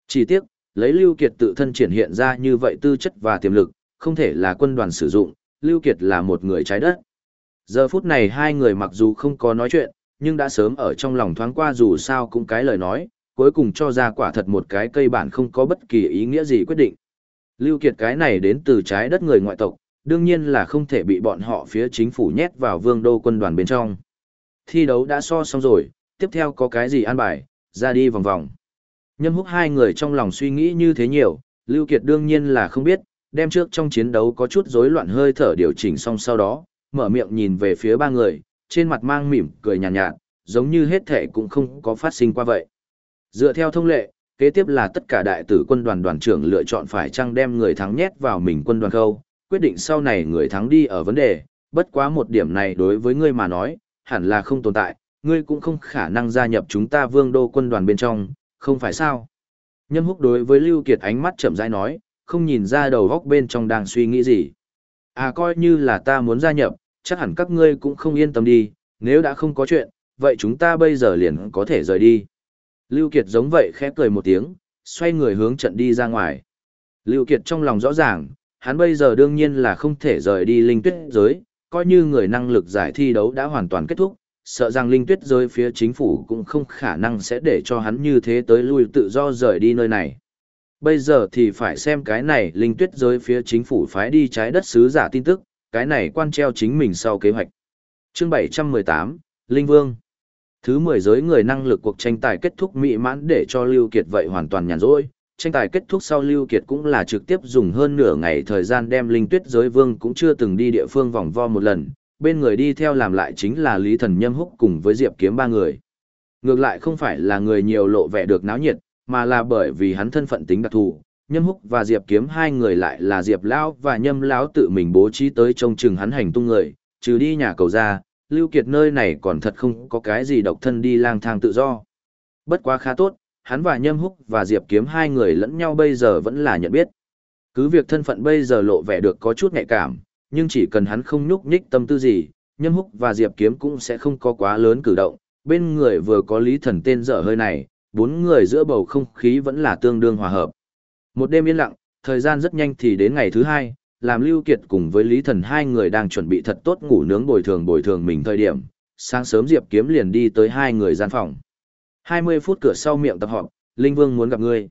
Chỉ tiếc, lấy Lưu Kiệt tự thân triển hiện ra như vậy tư chất và tiềm lực, không thể là quân đoàn sử dụng, Lưu Kiệt là một người trái đất. Giờ phút này hai người mặc dù không có nói chuyện, nhưng đã sớm ở trong lòng thoáng qua dù sao cũng cái lời nói, cuối cùng cho ra quả thật một cái cây bản không có bất kỳ ý nghĩa gì quyết định. Lưu Kiệt cái này đến từ trái đất người ngoại tộc, đương nhiên là không thể bị bọn họ phía chính phủ nhét vào vương đô quân đoàn bên trong. Thi đấu đã so xong rồi, tiếp theo có cái gì an bài, ra đi vòng vòng. Nhâm húc hai người trong lòng suy nghĩ như thế nhiều, Lưu Kiệt đương nhiên là không biết, đem trước trong chiến đấu có chút rối loạn hơi thở điều chỉnh xong sau đó, mở miệng nhìn về phía ba người, trên mặt mang mỉm, cười nhàn nhạt, nhạt, giống như hết thể cũng không có phát sinh qua vậy. Dựa theo thông lệ, kế tiếp là tất cả đại tử quân đoàn đoàn trưởng lựa chọn phải chăng đem người thắng nhét vào mình quân đoàn khâu, quyết định sau này người thắng đi ở vấn đề, bất quá một điểm này đối với ngươi mà nói, hẳn là không tồn tại, ngươi cũng không khả năng gia nhập chúng ta vương đô quân đoàn bên trong, không phải sao? Nhâm húc đối với Lưu Kiệt ánh mắt chậm rãi nói, không nhìn ra đầu góc bên trong đang suy nghĩ gì. À coi như là ta muốn gia nhập, chắc hẳn các ngươi cũng không yên tâm đi, nếu đã không có chuyện, vậy chúng ta bây giờ liền có thể rời đi. Lưu Kiệt giống vậy khẽ cười một tiếng, xoay người hướng trận đi ra ngoài. Lưu Kiệt trong lòng rõ ràng, hắn bây giờ đương nhiên là không thể rời đi linh tuyết giới, coi như người năng lực giải thi đấu đã hoàn toàn kết thúc, sợ rằng linh tuyết giới phía chính phủ cũng không khả năng sẽ để cho hắn như thế tới lui tự do rời đi nơi này. Bây giờ thì phải xem cái này linh tuyết giới phía chính phủ phái đi trái đất sứ giả tin tức, cái này quan treo chính mình sau kế hoạch. Chương 718, Linh Vương Thứ 10 giới người năng lực cuộc tranh tài kết thúc mỹ mãn để cho Lưu Kiệt vậy hoàn toàn nhàn rỗi. Tranh tài kết thúc sau Lưu Kiệt cũng là trực tiếp dùng hơn nửa ngày thời gian đem linh tuyết giới vương cũng chưa từng đi địa phương vòng vo một lần, bên người đi theo làm lại chính là Lý Thần Nhâm Húc cùng với Diệp Kiếm ba người. Ngược lại không phải là người nhiều lộ vẻ được náo nhiệt, mà là bởi vì hắn thân phận tính đặc thù, Nhâm Húc và Diệp Kiếm hai người lại là Diệp Lão và Nhâm Lão tự mình bố trí tới trông chừng hắn hành tung người, trừ đi nhà cầu ra, Lưu Kiệt nơi này còn thật không có cái gì độc thân đi lang thang tự do. Bất quá khá tốt, hắn và Nhâm Húc và Diệp Kiếm hai người lẫn nhau bây giờ vẫn là nhận biết. Cứ việc thân phận bây giờ lộ vẻ được có chút nhạy cảm, nhưng chỉ cần hắn không nhúc nhích tâm tư gì, Nhâm Húc và Diệp Kiếm cũng sẽ không có quá lớn cử động. Bên người vừa có Lý Thần tên dở hơi này, bốn người giữa bầu không khí vẫn là tương đương hòa hợp. Một đêm yên lặng, thời gian rất nhanh thì đến ngày thứ hai, làm Lưu Kiệt cùng với Lý Thần hai người đang chuẩn bị thật tốt ngủ nướng bồi thường bồi thường mình thời điểm, sáng sớm Diệp Kiếm liền đi tới hai người gian phòng. 20 phút cửa sau miệng tập họp, Linh Vương muốn gặp ngươi.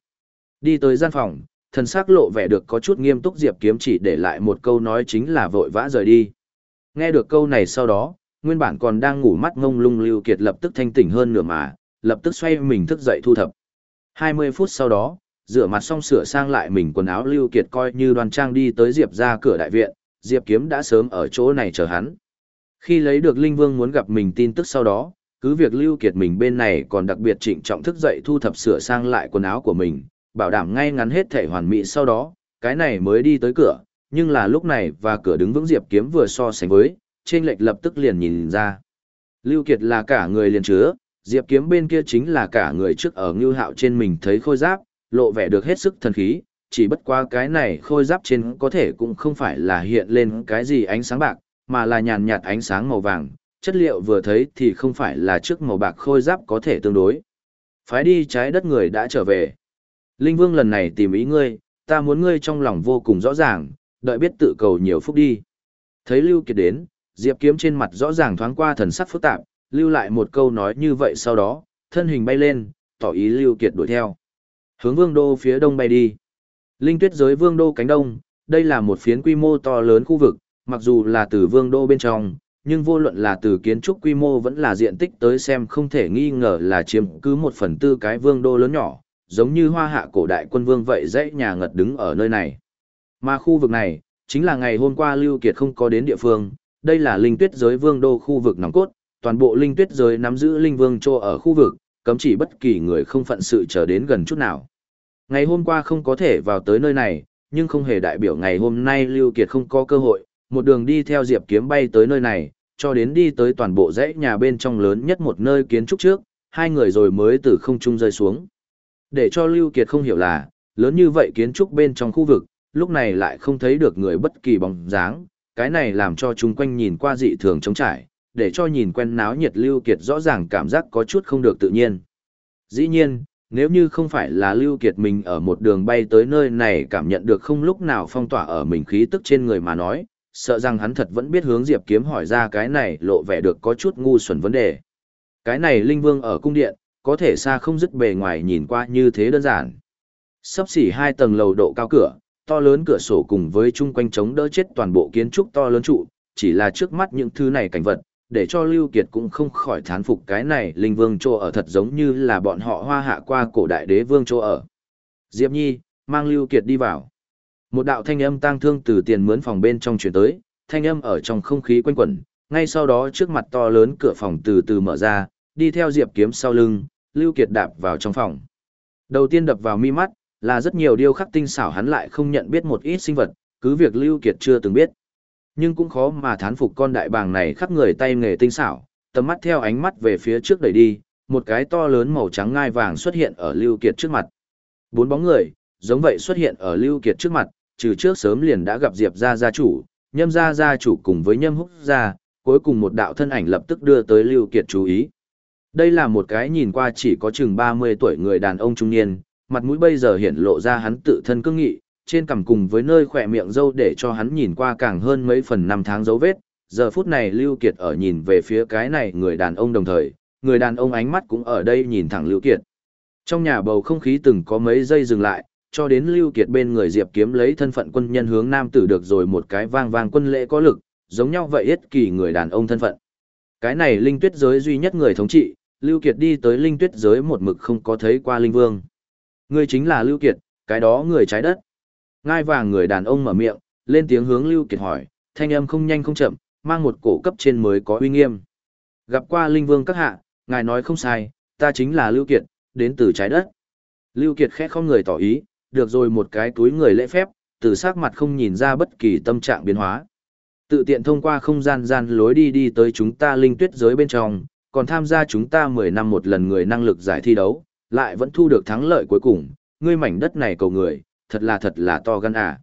Đi tới gian phòng, thần sắc lộ vẻ được có chút nghiêm túc Diệp Kiếm chỉ để lại một câu nói chính là vội vã rời đi. Nghe được câu này sau đó, nguyên bản còn đang ngủ mắt ngông lung Lưu Kiệt lập tức thanh tỉnh hơn nửa mà, lập tức xoay mình thức dậy thu thập. 20 phút sau đó, rửa mặt xong sửa sang lại mình quần áo Lưu Kiệt coi như đoàn trang đi tới Diệp ra cửa đại viện, Diệp Kiếm đã sớm ở chỗ này chờ hắn. Khi lấy được Linh Vương muốn gặp mình tin tức sau đó, cứ việc Lưu Kiệt mình bên này còn đặc biệt trịnh trọng thức dậy thu thập sửa sang lại quần áo của mình, bảo đảm ngay ngắn hết thể hoàn mỹ sau đó, cái này mới đi tới cửa, nhưng là lúc này và cửa đứng vững Diệp Kiếm vừa so sánh với, trên lệch lập tức liền nhìn ra. Lưu Kiệt là cả người liền chứa, Diệp Kiếm bên kia chính là cả người trước ở ngưu hạo trên mình thấy khôi giáp, lộ vẻ được hết sức thần khí, chỉ bất qua cái này khôi giáp trên có thể cũng không phải là hiện lên cái gì ánh sáng bạc, mà là nhàn nhạt ánh sáng màu vàng, chất liệu vừa thấy thì không phải là trước màu bạc khôi giáp có thể tương đối. Phái đi trái đất người đã trở về. Linh Vương lần này tìm ý ngươi, ta muốn ngươi trong lòng vô cùng rõ ràng, đợi biết tự cầu nhiều phúc đi. Thấy Lưu Kiệt đến, Diệp Kiếm trên mặt rõ ràng thoáng qua thần sắc phức tạp, lưu lại một câu nói như vậy sau đó, thân hình bay lên, tỏ ý Lưu Kiệt đuổi theo. Hướng vương đô phía đông bay đi. Linh tuyết giới vương đô cánh đông, đây là một phiến quy mô to lớn khu vực, mặc dù là từ vương đô bên trong, nhưng vô luận là từ kiến trúc quy mô vẫn là diện tích tới xem không thể nghi ngờ là chiếm cứ một phần tư cái vương đô lớn nhỏ, giống như hoa hạ cổ đại quân vương vậy dãy nhà ngật đứng ở nơi này. Mà khu vực này, chính là ngày hôm qua Lưu Kiệt không có đến địa phương, đây là linh tuyết giới vương đô khu vực nòng cốt, toàn bộ linh tuyết giới nắm giữ linh vương trô ở khu vực, cấm chỉ bất kỳ người không phận sự trở đến gần chút nào. Ngày hôm qua không có thể vào tới nơi này, nhưng không hề đại biểu ngày hôm nay Lưu Kiệt không có cơ hội, một đường đi theo Diệp Kiếm bay tới nơi này, cho đến đi tới toàn bộ dãy nhà bên trong lớn nhất một nơi kiến trúc trước, hai người rồi mới từ không trung rơi xuống. Để cho Lưu Kiệt không hiểu là, lớn như vậy kiến trúc bên trong khu vực, lúc này lại không thấy được người bất kỳ bóng dáng, cái này làm cho chúng quanh nhìn qua dị thường trống trải, để cho nhìn quen náo nhiệt Lưu Kiệt rõ ràng cảm giác có chút không được tự nhiên. Dĩ nhiên, nếu như không phải là Lưu Kiệt mình ở một đường bay tới nơi này cảm nhận được không lúc nào phong tỏa ở mình khí tức trên người mà nói, sợ rằng hắn thật vẫn biết hướng Diệp Kiếm hỏi ra cái này lộ vẻ được có chút ngu xuẩn vấn đề. Cái này Linh Vương ở cung điện, có thể xa không dứt bề ngoài nhìn qua như thế đơn giản. Sắp xỉ hai tầng lầu độ cao cửa, to lớn cửa sổ cùng với chung quanh chống đỡ chết toàn bộ kiến trúc to lớn trụ, chỉ là trước mắt những thứ này cảnh vật, để cho Lưu Kiệt cũng không khỏi thán phục cái này linh vương chỗ ở thật giống như là bọn họ hoa hạ qua cổ đại đế vương chỗ ở. Diệp Nhi, mang Lưu Kiệt đi vào. Một đạo thanh âm tang thương từ tiền mướn phòng bên trong truyền tới, thanh âm ở trong không khí quanh quẩn, ngay sau đó trước mặt to lớn cửa phòng từ từ mở ra, đi theo Diệp Kiếm sau lưng, Lưu Kiệt đạp vào trong phòng. Đầu tiên đập vào mi mắt, là rất nhiều điêu khắc tinh xảo hắn lại không nhận biết một ít sinh vật, cứ việc Lưu Kiệt chưa từng biết. Nhưng cũng khó mà thán phục con đại bàng này khắp người tay nghề tinh xảo, tầm mắt theo ánh mắt về phía trước đẩy đi, một cái to lớn màu trắng ngai vàng xuất hiện ở Lưu Kiệt trước mặt. Bốn bóng người, giống vậy xuất hiện ở Lưu Kiệt trước mặt, trừ trước sớm liền đã gặp Diệp gia gia chủ, Nhâm gia gia chủ cùng với Nhâm Húc gia, cuối cùng một đạo thân ảnh lập tức đưa tới Lưu Kiệt chú ý. Đây là một cái nhìn qua chỉ có chừng 30 tuổi người đàn ông trung niên, mặt mũi bây giờ hiện lộ ra hắn tự thân cương nghị, trên cằm cùng với nơi khỏe miệng dâu để cho hắn nhìn qua càng hơn mấy phần năm tháng dấu vết. Giờ phút này Lưu Kiệt ở nhìn về phía cái này người đàn ông đồng thời, người đàn ông ánh mắt cũng ở đây nhìn thẳng Lưu Kiệt. Trong nhà bầu không khí từng có mấy giây dừng lại, cho đến Lưu Kiệt bên người Diệp Kiếm lấy thân phận quân nhân hướng nam tử được rồi một cái vang vang quân lễ có lực, giống nhau vậy ít kỳ người đàn ông thân phận. Cái này linh tuyết giới duy nhất người thống trị, Lưu Kiệt đi tới linh tuyết giới một mực không có thấy qua linh vương. Ngươi chính là Lưu Kiệt, cái đó người trái đất. Ngai vàng người đàn ông mở miệng, lên tiếng hướng Lưu Kiệt hỏi, thanh âm không nhanh không chậm, mang một cổ cấp trên mới có uy nghiêm. Gặp qua linh vương các hạ, ngài nói không sai, ta chính là Lưu Kiệt, đến từ trái đất. Lưu Kiệt khẽ không người tỏ ý, được rồi một cái túi người lễ phép, từ sắc mặt không nhìn ra bất kỳ tâm trạng biến hóa. Tự tiện thông qua không gian gian lối đi đi tới chúng ta linh tuyết giới bên trong, còn tham gia chúng ta 10 năm một lần người năng lực giải thi đấu, lại vẫn thu được thắng lợi cuối cùng, ngươi mảnh đất này cầu người, thật là thật là to gan à.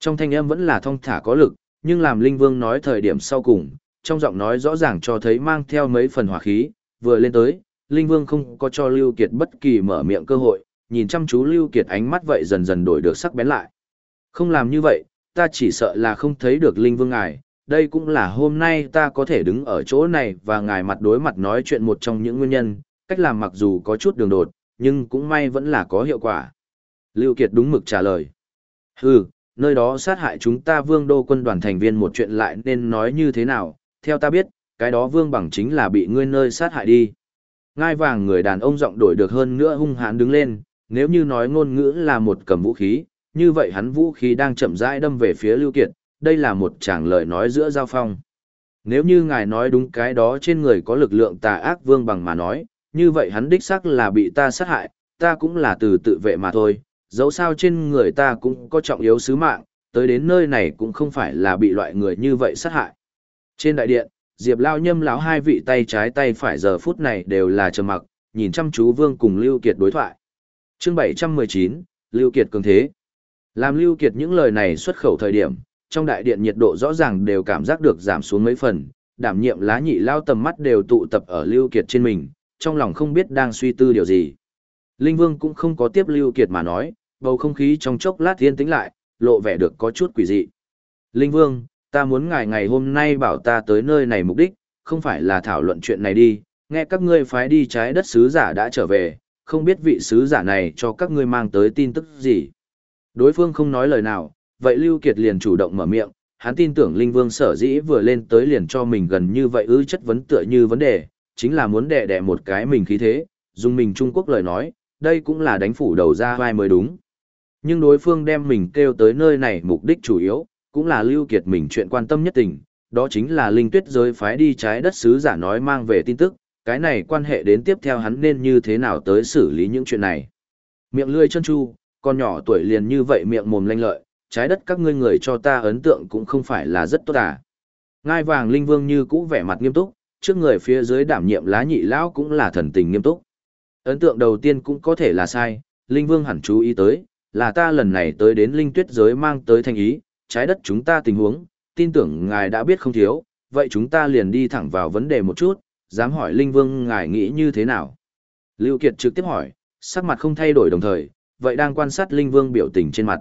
Trong thanh âm vẫn là thong thả có lực, nhưng làm Linh Vương nói thời điểm sau cùng, trong giọng nói rõ ràng cho thấy mang theo mấy phần hỏa khí, vừa lên tới, Linh Vương không có cho Lưu Kiệt bất kỳ mở miệng cơ hội, nhìn chăm chú Lưu Kiệt ánh mắt vậy dần dần đổi được sắc bén lại. Không làm như vậy, ta chỉ sợ là không thấy được Linh Vương ngài, đây cũng là hôm nay ta có thể đứng ở chỗ này và ngài mặt đối mặt nói chuyện một trong những nguyên nhân, cách làm mặc dù có chút đường đột, nhưng cũng may vẫn là có hiệu quả. Lưu Kiệt đúng mực trả lời. Hừ, nơi đó sát hại chúng ta vương đô quân đoàn thành viên một chuyện lại nên nói như thế nào, theo ta biết, cái đó vương bằng chính là bị ngươi nơi sát hại đi. Ngai vàng người đàn ông giọng đổi được hơn nữa hung hãn đứng lên, nếu như nói ngôn ngữ là một cầm vũ khí, như vậy hắn vũ khí đang chậm rãi đâm về phía Lưu Kiệt, đây là một tràng lời nói giữa giao phong. Nếu như ngài nói đúng cái đó trên người có lực lượng tà ác vương bằng mà nói, như vậy hắn đích xác là bị ta sát hại, ta cũng là từ tự vệ mà thôi, dẫu sao trên người ta cũng có trọng yếu sứ mạng, tới đến nơi này cũng không phải là bị loại người như vậy sát hại. Trên đại điện, Diệp Lao Nhâm lão hai vị tay trái tay phải giờ phút này đều là trầm mặc, nhìn chăm chú Vương cùng Lưu Kiệt đối thoại. Chương 719, Lưu Kiệt cường thế. Làm Lưu Kiệt những lời này xuất khẩu thời điểm, trong đại điện nhiệt độ rõ ràng đều cảm giác được giảm xuống mấy phần, đảm nhiệm lá nhị lao tầm mắt đều tụ tập ở Lưu Kiệt trên mình, trong lòng không biết đang suy tư điều gì. Linh Vương cũng không có tiếp Lưu Kiệt mà nói, bầu không khí trong chốc lát yên tĩnh lại, lộ vẻ được có chút quỷ dị. Linh Vương, ta muốn ngài ngày hôm nay bảo ta tới nơi này mục đích, không phải là thảo luận chuyện này đi, nghe các ngươi phái đi trái đất sứ giả đã trở về, không biết vị sứ giả này cho các ngươi mang tới tin tức gì. Đối phương không nói lời nào, vậy Lưu Kiệt liền chủ động mở miệng, hắn tin tưởng Linh Vương sở dĩ vừa lên tới liền cho mình gần như vậy ư chất vấn tựa như vấn đề, chính là muốn đè đè một cái mình khí thế, dùng mình Trung Quốc lời nói, đây cũng là đánh phủ đầu ra vai mới đúng. Nhưng đối phương đem mình kêu tới nơi này mục đích chủ yếu, cũng là lưu kiệt mình chuyện quan tâm nhất tình, đó chính là linh tuyết giới phái đi trái đất sứ giả nói mang về tin tức, cái này quan hệ đến tiếp theo hắn nên như thế nào tới xử lý những chuyện này. Miệng lươi chân chu, con nhỏ tuổi liền như vậy miệng mồm lanh lợi, trái đất các ngươi người cho ta ấn tượng cũng không phải là rất tốt à. Ngai vàng linh vương như cũ vẻ mặt nghiêm túc, trước người phía dưới đảm nhiệm lá nhị lão cũng là thần tình nghiêm túc. Ấn tượng đầu tiên cũng có thể là sai, linh vương hẳn chú ý tới, là ta lần này tới đến linh tuyết giới mang tới thành ý, trái đất chúng ta tình huống, tin tưởng ngài đã biết không thiếu, vậy chúng ta liền đi thẳng vào vấn đề một chút, dám hỏi linh vương ngài nghĩ như thế nào. Lưu Kiệt trực tiếp hỏi, sắc mặt không thay đổi đồng thời, vậy đang quan sát linh vương biểu tình trên mặt.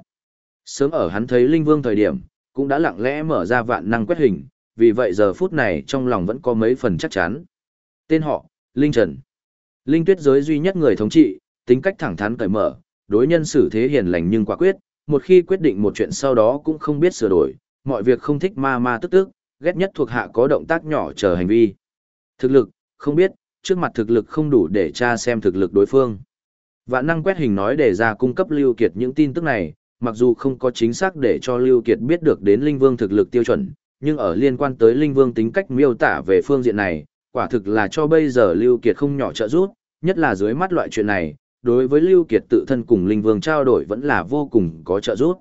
Sớm ở hắn thấy linh vương thời điểm, cũng đã lặng lẽ mở ra vạn năng quét hình, vì vậy giờ phút này trong lòng vẫn có mấy phần chắc chắn. Tên họ, Linh Trần. Linh tuyết giới duy nhất người thống trị, tính cách thẳng thắn cởi mở, đối nhân xử thế hiền lành nhưng quả quyết, một khi quyết định một chuyện sau đó cũng không biết sửa đổi, mọi việc không thích ma ma tức tức, ghét nhất thuộc hạ có động tác nhỏ chờ hành vi. Thực lực, không biết, trước mặt thực lực không đủ để tra xem thực lực đối phương. Vạn năng quét hình nói để ra cung cấp Lưu Kiệt những tin tức này, mặc dù không có chính xác để cho Lưu Kiệt biết được đến Linh Vương thực lực tiêu chuẩn, nhưng ở liên quan tới Linh Vương tính cách miêu tả về phương diện này, quả thực là cho bây giờ Lưu Kiệt không nhỏ trợ giúp, nhất là dưới mắt loại chuyện này, đối với Lưu Kiệt tự thân cùng Linh Vương trao đổi vẫn là vô cùng có trợ giúp.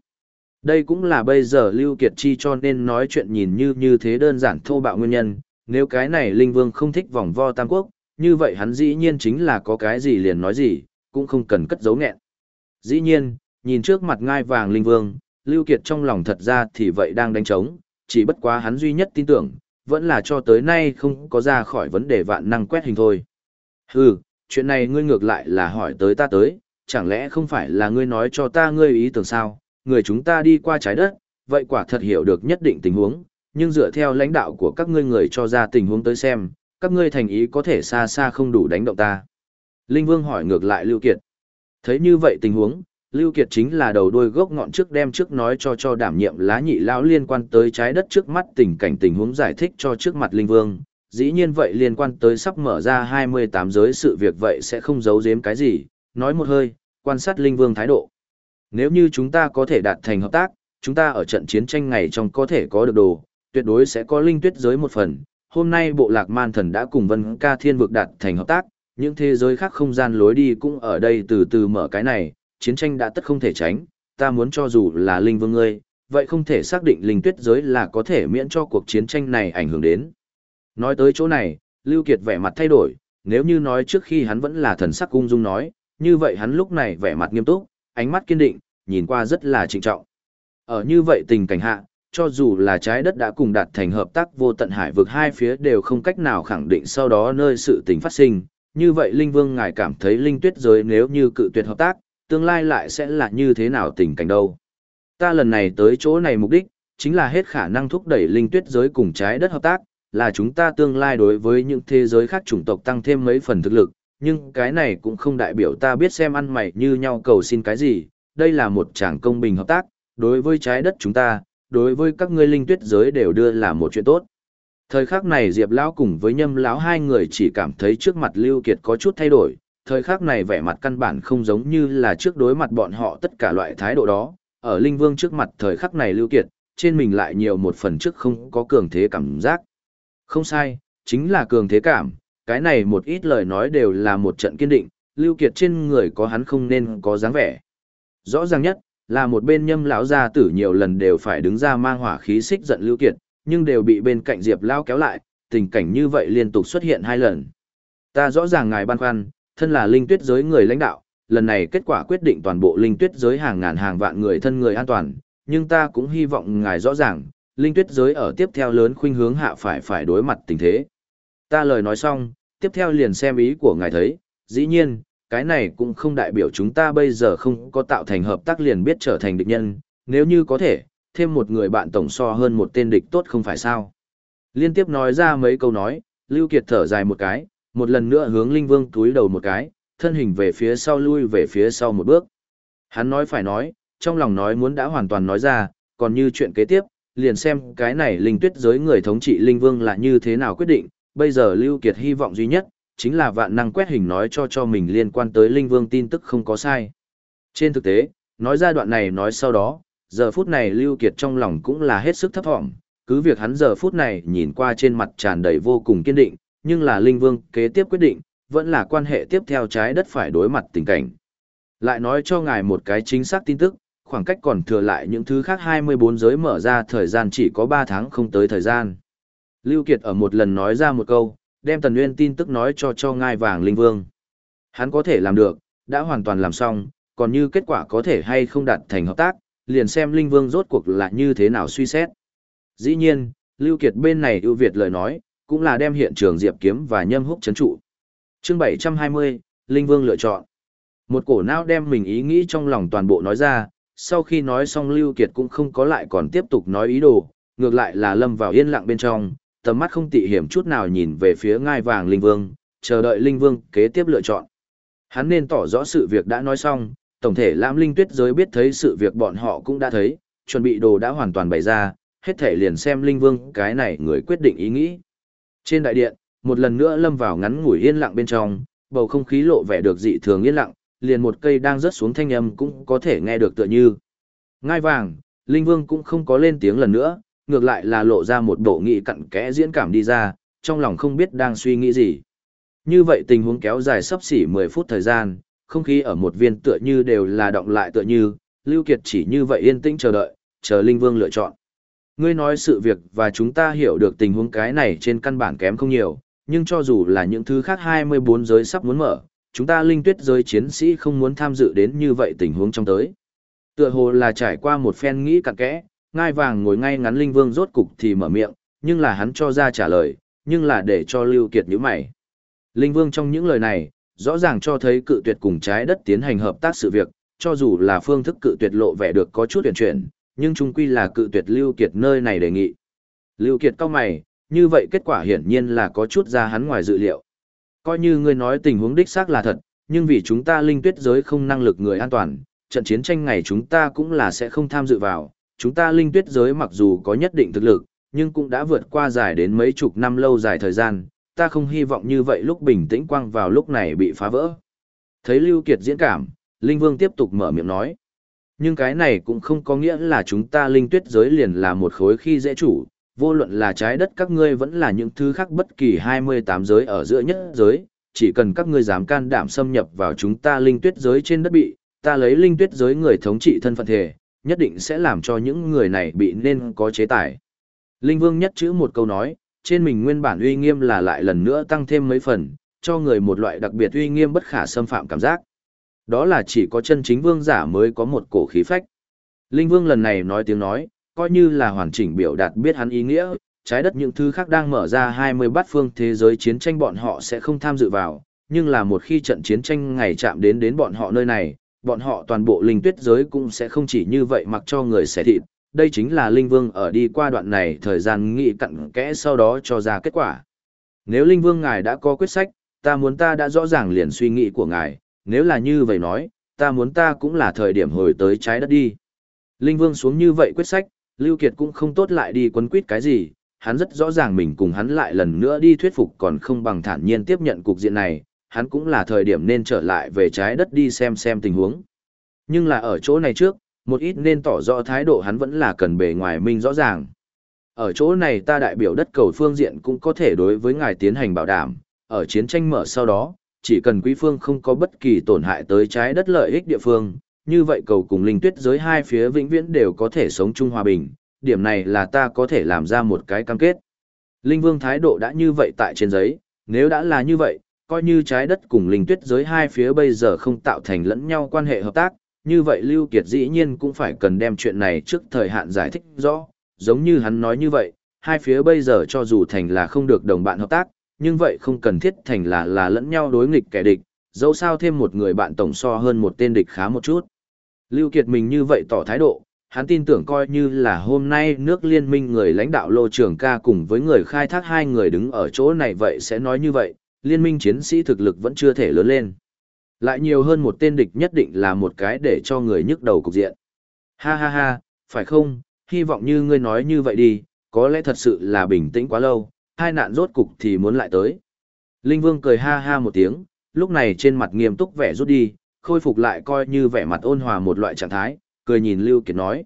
Đây cũng là bây giờ Lưu Kiệt chi cho nên nói chuyện nhìn như như thế đơn giản thô bạo nguyên nhân, nếu cái này Linh Vương không thích vòng vo Tam Quốc, như vậy hắn dĩ nhiên chính là có cái gì liền nói gì, cũng không cần cất giấu nghẹn. Dĩ nhiên, nhìn trước mặt ngai vàng Linh Vương, Lưu Kiệt trong lòng thật ra thì vậy đang đánh trống, chỉ bất quá hắn duy nhất tin tưởng, vẫn là cho tới nay không có ra khỏi vấn đề vạn năng quét hình thôi. Hừ, chuyện này ngươi ngược lại là hỏi tới ta tới, chẳng lẽ không phải là ngươi nói cho ta ngươi ý tưởng sao, người chúng ta đi qua trái đất, vậy quả thật hiểu được nhất định tình huống, nhưng dựa theo lãnh đạo của các ngươi người cho ra tình huống tới xem, các ngươi thành ý có thể xa xa không đủ đánh động ta. Linh Vương hỏi ngược lại Lưu Kiệt. Thấy như vậy tình huống, Lưu Kiệt chính là đầu đuôi gốc ngọn trước đem trước nói cho cho đảm nhiệm lá nhị lão liên quan tới trái đất trước mắt tình cảnh tình huống giải thích cho trước mặt Linh Vương. Dĩ nhiên vậy liên quan tới sắp mở ra 28 giới sự việc vậy sẽ không giấu giếm cái gì, nói một hơi, quan sát Linh Vương thái độ. Nếu như chúng ta có thể đạt thành hợp tác, chúng ta ở trận chiến tranh ngày trong có thể có được đồ, tuyệt đối sẽ có linh tuyết giới một phần. Hôm nay bộ lạc man thần đã cùng vân ca thiên vực đạt thành hợp tác, những thế giới khác không gian lối đi cũng ở đây từ từ mở cái này, chiến tranh đã tất không thể tránh, ta muốn cho dù là linh vương ngươi, vậy không thể xác định linh tuyết giới là có thể miễn cho cuộc chiến tranh này ảnh hưởng đến. Nói tới chỗ này, Lưu Kiệt vẻ mặt thay đổi, nếu như nói trước khi hắn vẫn là thần sắc cung dung nói, như vậy hắn lúc này vẻ mặt nghiêm túc, ánh mắt kiên định, nhìn qua rất là trịnh trọng. Ở như vậy tình cảnh hạ, cho dù là trái đất đã cùng đạt thành hợp tác vô tận hải vực hai phía đều không cách nào khẳng định sau đó nơi sự tình phát sinh, như vậy Linh Vương ngài cảm thấy Linh Tuyết giới nếu như cự tuyệt hợp tác, tương lai lại sẽ là như thế nào tình cảnh đâu. Ta lần này tới chỗ này mục đích, chính là hết khả năng thúc đẩy Linh Tuyết giới cùng trái đất hợp tác, là chúng ta tương lai đối với những thế giới khác chủng tộc tăng thêm mấy phần thực lực, nhưng cái này cũng không đại biểu ta biết xem ăn mày như nhau cầu xin cái gì, đây là một tràng công bình hợp tác, đối với trái đất chúng ta, đối với các ngươi linh tuyết giới đều đưa là một chuyện tốt. Thời khắc này Diệp lão cùng với Nhâm lão hai người chỉ cảm thấy trước mặt Lưu Kiệt có chút thay đổi, thời khắc này vẻ mặt căn bản không giống như là trước đối mặt bọn họ tất cả loại thái độ đó, ở Linh Vương trước mặt thời khắc này Lưu Kiệt, trên mình lại nhiều một phần trước không có cường thế cảm giác. Không sai, chính là cường thế cảm, cái này một ít lời nói đều là một trận kiên định, Lưu Kiệt trên người có hắn không nên có dáng vẻ. Rõ ràng nhất, là một bên nhâm lão gia tử nhiều lần đều phải đứng ra mang hỏa khí xích giận Lưu Kiệt, nhưng đều bị bên cạnh Diệp Lão kéo lại, tình cảnh như vậy liên tục xuất hiện hai lần. Ta rõ ràng ngài băn khoăn, thân là linh tuyết giới người lãnh đạo, lần này kết quả quyết định toàn bộ linh tuyết giới hàng ngàn hàng vạn người thân người an toàn, nhưng ta cũng hy vọng ngài rõ ràng, linh tuyết giới ở tiếp theo lớn khuynh hướng hạ phải phải đối mặt tình thế. Ta lời nói xong, tiếp theo liền xem ý của ngài thấy, dĩ nhiên, cái này cũng không đại biểu chúng ta bây giờ không có tạo thành hợp tác liền biết trở thành địch nhân, nếu như có thể, thêm một người bạn tổng so hơn một tên địch tốt không phải sao. Liên tiếp nói ra mấy câu nói, Lưu Kiệt thở dài một cái, một lần nữa hướng Linh Vương túi đầu một cái, thân hình về phía sau lui về phía sau một bước. Hắn nói phải nói, trong lòng nói muốn đã hoàn toàn nói ra, còn như chuyện kế tiếp, liền xem cái này linh tuyết giới người thống trị linh vương là như thế nào quyết định, bây giờ Lưu Kiệt hy vọng duy nhất, chính là vạn năng quét hình nói cho cho mình liên quan tới linh vương tin tức không có sai. Trên thực tế, nói ra đoạn này nói sau đó, giờ phút này Lưu Kiệt trong lòng cũng là hết sức thấp thỏm, cứ việc hắn giờ phút này nhìn qua trên mặt tràn đầy vô cùng kiên định, nhưng là linh vương kế tiếp quyết định, vẫn là quan hệ tiếp theo trái đất phải đối mặt tình cảnh. Lại nói cho ngài một cái chính xác tin tức, khoảng cách còn thừa lại những thứ khác 24 giới mở ra thời gian chỉ có 3 tháng không tới thời gian. Lưu Kiệt ở một lần nói ra một câu, đem Tần Nguyên tin tức nói cho cho ngai vàng linh vương. Hắn có thể làm được, đã hoàn toàn làm xong, còn như kết quả có thể hay không đạt thành hợp tác, liền xem linh vương rốt cuộc là như thế nào suy xét. Dĩ nhiên, Lưu Kiệt bên này ưu việt lời nói, cũng là đem hiện trường Diệp Kiếm và Nhâm Húc chấn trụ. Chương 720, Linh Vương lựa chọn. Một cổ não đem mình ý nghĩ trong lòng toàn bộ nói ra, sau khi nói xong Lưu Kiệt cũng không có lại còn tiếp tục nói ý đồ, ngược lại là lâm vào yên lặng bên trong, tầm mắt không tị hiểm chút nào nhìn về phía ngai vàng Linh Vương, chờ đợi Linh Vương kế tiếp lựa chọn. Hắn nên tỏ rõ sự việc đã nói xong, tổng thể Lam linh tuyết giới biết thấy sự việc bọn họ cũng đã thấy, chuẩn bị đồ đã hoàn toàn bày ra, hết thể liền xem Linh Vương cái này người quyết định ý nghĩ. Trên đại điện, một lần nữa lâm vào ngắn ngủi yên lặng bên trong, bầu không khí lộ vẻ được dị thường yên lặng, liền một cây đang rớt xuống thanh âm cũng có thể nghe được tựa như. Ngai vàng, Linh Vương cũng không có lên tiếng lần nữa, ngược lại là lộ ra một bộ nghị cặn kẽ diễn cảm đi ra, trong lòng không biết đang suy nghĩ gì. Như vậy tình huống kéo dài sắp xỉ 10 phút thời gian, không khí ở một viên tựa như đều là động lại tựa như, Lưu Kiệt chỉ như vậy yên tĩnh chờ đợi, chờ Linh Vương lựa chọn. Ngươi nói sự việc và chúng ta hiểu được tình huống cái này trên căn bản kém không nhiều, nhưng cho dù là những thứ khác 24 giới sắp muốn mở, chúng ta linh tuyết giới chiến sĩ không muốn tham dự đến như vậy tình huống trong tới. Tựa hồ là trải qua một phen nghĩ cặn kẽ, ngai vàng ngồi ngay ngắn linh vương rốt cục thì mở miệng, nhưng là hắn cho ra trả lời, nhưng là để cho Lưu Kiệt nhíu mày. Linh vương trong những lời này, rõ ràng cho thấy cự tuyệt cùng trái đất tiến hành hợp tác sự việc, cho dù là phương thức cự tuyệt lộ vẻ được có chút tuyển chuyển, nhưng chung quy là cự tuyệt Lưu Kiệt nơi này đề nghị. Lưu Kiệt cao mày, như vậy kết quả hiển nhiên là có chút ra hắn ngoài dự liệu. Coi như ngươi nói tình huống đích xác là thật, nhưng vì chúng ta linh tuyết giới không năng lực người an toàn, trận chiến tranh ngày chúng ta cũng là sẽ không tham dự vào. Chúng ta linh tuyết giới mặc dù có nhất định thực lực, nhưng cũng đã vượt qua dài đến mấy chục năm lâu dài thời gian, ta không hy vọng như vậy lúc bình tĩnh quang vào lúc này bị phá vỡ. Thấy Lưu Kiệt diễn cảm, Linh Vương tiếp tục mở miệng nói. Nhưng cái này cũng không có nghĩa là chúng ta linh tuyết giới liền là một khối khi dễ chủ, vô luận là trái đất các ngươi vẫn là những thứ khác bất kỳ 28 giới ở giữa nhất giới, chỉ cần các ngươi dám can đảm xâm nhập vào chúng ta linh tuyết giới trên đất bị, ta lấy linh tuyết giới người thống trị thân phận thể, nhất định sẽ làm cho những người này bị nên có chế tài. Linh Vương nhất chữ một câu nói, trên mình nguyên bản uy nghiêm là lại lần nữa tăng thêm mấy phần, cho người một loại đặc biệt uy nghiêm bất khả xâm phạm cảm giác. Đó là chỉ có chân chính vương giả mới có một cổ khí phách. Linh Vương lần này nói tiếng nói, coi như là hoàn chỉnh biểu đạt biết hắn ý nghĩa, trái đất những thứ khác đang mở ra 20 bát phương thế giới chiến tranh bọn họ sẽ không tham dự vào, nhưng là một khi trận chiến tranh ngày chạm đến đến bọn họ nơi này, bọn họ toàn bộ linh tuyết giới cũng sẽ không chỉ như vậy mặc cho người xẻ thịt. Đây chính là Linh Vương ở đi qua đoạn này thời gian nghị cặn kẽ sau đó cho ra kết quả. Nếu Linh Vương ngài đã có quyết sách, ta muốn ta đã rõ ràng liền suy nghĩ của ngài, nếu là như vậy nói, ta muốn ta cũng là thời điểm hồi tới trái đất đi. Linh Vương xuống như vậy quyết sách, Lưu Kiệt cũng không tốt lại đi quấn quýt cái gì, hắn rất rõ ràng mình cùng hắn lại lần nữa đi thuyết phục còn không bằng thản nhiên tiếp nhận cục diện này, hắn cũng là thời điểm nên trở lại về trái đất đi xem xem tình huống. Nhưng là ở chỗ này trước, một ít nên tỏ rõ thái độ hắn vẫn là cần bề ngoài minh rõ ràng. Ở chỗ này ta đại biểu đất cầu phương diện cũng có thể đối với ngài tiến hành bảo đảm, ở chiến tranh mở sau đó, chỉ cần quý phương không có bất kỳ tổn hại tới trái đất lợi ích địa phương, như vậy cầu cùng linh tuyết giới hai phía vĩnh viễn đều có thể sống chung hòa bình, điểm này là ta có thể làm ra một cái cam kết. Linh vương thái độ đã như vậy tại trên giấy, nếu đã là như vậy, coi như trái đất cùng linh tuyết giới hai phía bây giờ không tạo thành lẫn nhau quan hệ hợp tác, như vậy Lưu Kiệt dĩ nhiên cũng phải cần đem chuyện này trước thời hạn giải thích rõ, giống như hắn nói như vậy, hai phía bây giờ cho dù thành là không được đồng bạn hợp tác, nhưng vậy không cần thiết thành là là lẫn nhau đối nghịch kẻ địch, dẫu sao thêm một người bạn tổng so hơn một tên địch khá một chút. Lưu Kiệt mình như vậy tỏ thái độ, hắn tin tưởng coi như là hôm nay nước liên minh người lãnh đạo Lô Trường ca cùng với người khai thác hai người đứng ở chỗ này vậy sẽ nói như vậy, liên minh chiến sĩ thực lực vẫn chưa thể lớn lên. Lại nhiều hơn một tên địch nhất định là một cái để cho người nhức đầu cục diện. Ha ha ha, phải không, hy vọng như ngươi nói như vậy đi, có lẽ thật sự là bình tĩnh quá lâu, hai nạn rốt cục thì muốn lại tới. Linh Vương cười ha ha một tiếng, lúc này trên mặt nghiêm túc vẻ rút đi, khôi phục lại coi như vẻ mặt ôn hòa một loại trạng thái, cười nhìn Lưu Kiệt nói.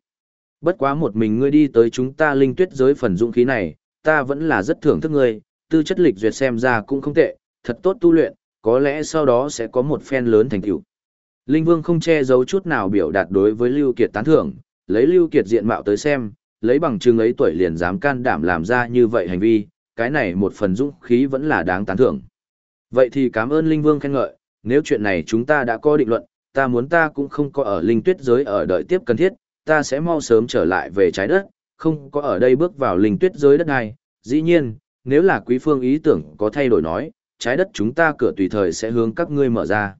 Bất quá một mình ngươi đi tới chúng ta linh tuyết giới phần dũng khí này, ta vẫn là rất thưởng thức ngươi, tư chất lịch duyệt xem ra cũng không tệ, thật tốt tu luyện, có lẽ sau đó sẽ có một phen lớn thành tựu. Linh Vương không che giấu chút nào biểu đạt đối với Lưu Kiệt tán thưởng, lấy Lưu Kiệt diện mạo tới xem, lấy bằng chứng ấy tuổi liền dám can đảm làm ra như vậy hành vi, cái này một phần dũng khí vẫn là đáng tán thưởng. Vậy thì cảm ơn Linh Vương khen ngợi, nếu chuyện này chúng ta đã có định luận, ta muốn ta cũng không có ở linh tuyết giới ở đợi tiếp cần thiết, ta sẽ mau sớm trở lại về trái đất, không có ở đây bước vào linh tuyết giới đất này. Dĩ nhiên, nếu là quý phương ý tưởng có thay đổi nói, trái đất chúng ta cửa tùy thời sẽ hướng các ngươi mở ra.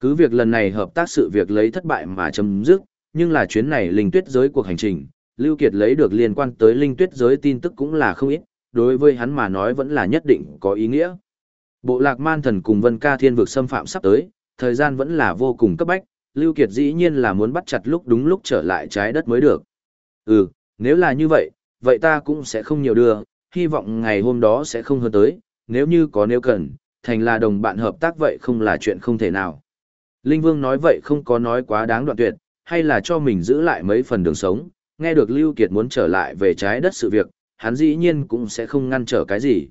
Cứ việc lần này hợp tác sự việc lấy thất bại mà chấm dứt, nhưng là chuyến này linh tuyết giới cuộc hành trình, Lưu Kiệt lấy được liên quan tới linh tuyết giới tin tức cũng là không ít, đối với hắn mà nói vẫn là nhất định có ý nghĩa. Bộ lạc man thần cùng Vân Ca Thiên vực xâm phạm sắp tới, thời gian vẫn là vô cùng cấp bách, Lưu Kiệt dĩ nhiên là muốn bắt chặt lúc đúng lúc trở lại trái đất mới được. Ừ, nếu là như vậy, vậy ta cũng sẽ không nhiều đưa, hy vọng ngày hôm đó sẽ không hơn tới, nếu như có nếu cần, thành là đồng bạn hợp tác vậy không là chuyện không thể nào. Linh Vương nói vậy không có nói quá đáng đoạn tuyệt, hay là cho mình giữ lại mấy phần đường sống, nghe được Lưu Kiệt muốn trở lại về trái đất sự việc, hắn dĩ nhiên cũng sẽ không ngăn trở cái gì.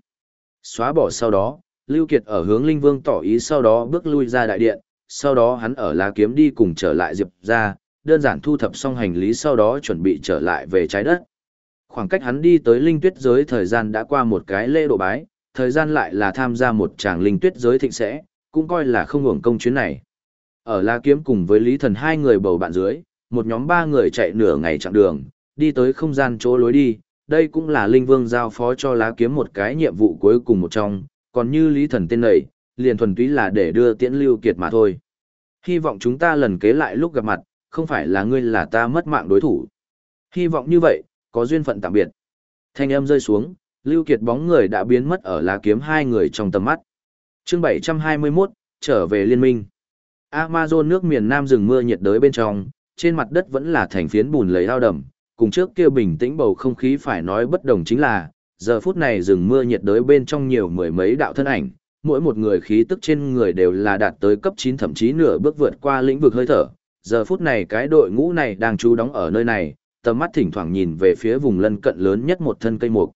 Xóa bỏ sau đó, Lưu Kiệt ở hướng Linh Vương tỏ ý sau đó bước lui ra đại điện, sau đó hắn ở lá kiếm đi cùng trở lại Diệp ra, đơn giản thu thập xong hành lý sau đó chuẩn bị trở lại về trái đất. Khoảng cách hắn đi tới linh tuyết giới thời gian đã qua một cái lễ độ bái, thời gian lại là tham gia một tràng linh tuyết giới thịnh sẽ, cũng coi là không hưởng công chuyến này. Ở La Kiếm cùng với Lý Thần hai người bầu bạn dưới, một nhóm ba người chạy nửa ngày chặng đường, đi tới không gian chỗ lối đi, đây cũng là Linh Vương giao phó cho La Kiếm một cái nhiệm vụ cuối cùng một trong, còn như Lý Thần tên này, liền thuần túy là để đưa tiễn Lưu Kiệt mà thôi. Hy vọng chúng ta lần kế lại lúc gặp mặt, không phải là ngươi là ta mất mạng đối thủ. Hy vọng như vậy, có duyên phận tạm biệt. Thanh âm rơi xuống, Lưu Kiệt bóng người đã biến mất ở lá kiếm hai người trong tầm mắt. Chương 721, trở về liên minh. Amazon nước miền Nam rừng mưa nhiệt đới bên trong, trên mặt đất vẫn là thành phiến bùn lầy ao đầm, cùng trước kia bình tĩnh bầu không khí phải nói bất đồng chính là, giờ phút này rừng mưa nhiệt đới bên trong nhiều mười mấy đạo thân ảnh, mỗi một người khí tức trên người đều là đạt tới cấp 9 thậm chí nửa bước vượt qua lĩnh vực hơi thở. Giờ phút này cái đội ngũ này đang trú đóng ở nơi này, tầm mắt thỉnh thoảng nhìn về phía vùng lân cận lớn nhất một thân cây mục.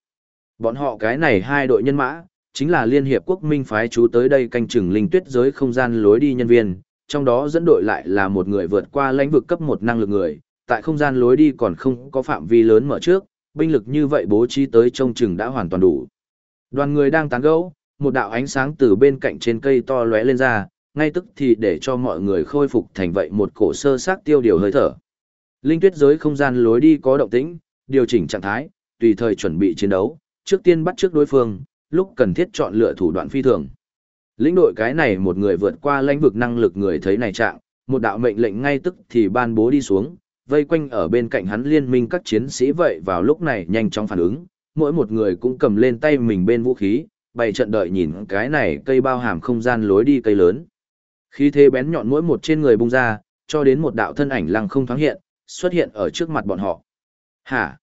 Bọn họ cái này hai đội nhân mã, chính là Liên Hiệp Quốc Minh phái chú tới đây canh chừng linh tuyết giới không gian lối đi nhân viên, trong đó dẫn đội lại là một người vượt qua lãnh vực cấp một năng lực người, tại không gian lối đi còn không có phạm vi lớn mở trước, binh lực như vậy bố trí tới trông chừng đã hoàn toàn đủ. Đoàn người đang tán gẫu, một đạo ánh sáng từ bên cạnh trên cây to lóe lên ra, ngay tức thì để cho mọi người khôi phục thành vậy một cổ sơ xác tiêu điều hơi thở. Linh tuyết giới không gian lối đi có động tĩnh, điều chỉnh trạng thái, tùy thời chuẩn bị chiến đấu, trước tiên bắt trước đối phương, lúc cần thiết chọn lựa thủ đoạn phi thường. Lĩnh đội cái này một người vượt qua lãnh vực năng lực người thấy này trạng, một đạo mệnh lệnh ngay tức thì ban bố đi xuống, vây quanh ở bên cạnh hắn liên minh các chiến sĩ vậy vào lúc này nhanh chóng phản ứng, mỗi một người cũng cầm lên tay mình bên vũ khí, bày trận đợi nhìn cái này cây bao hàm không gian lối đi cây lớn. Khi thế bén nhọn mỗi một trên người bung ra, cho đến một đạo thân ảnh lăng không thoáng hiện, xuất hiện ở trước mặt bọn họ. Hả?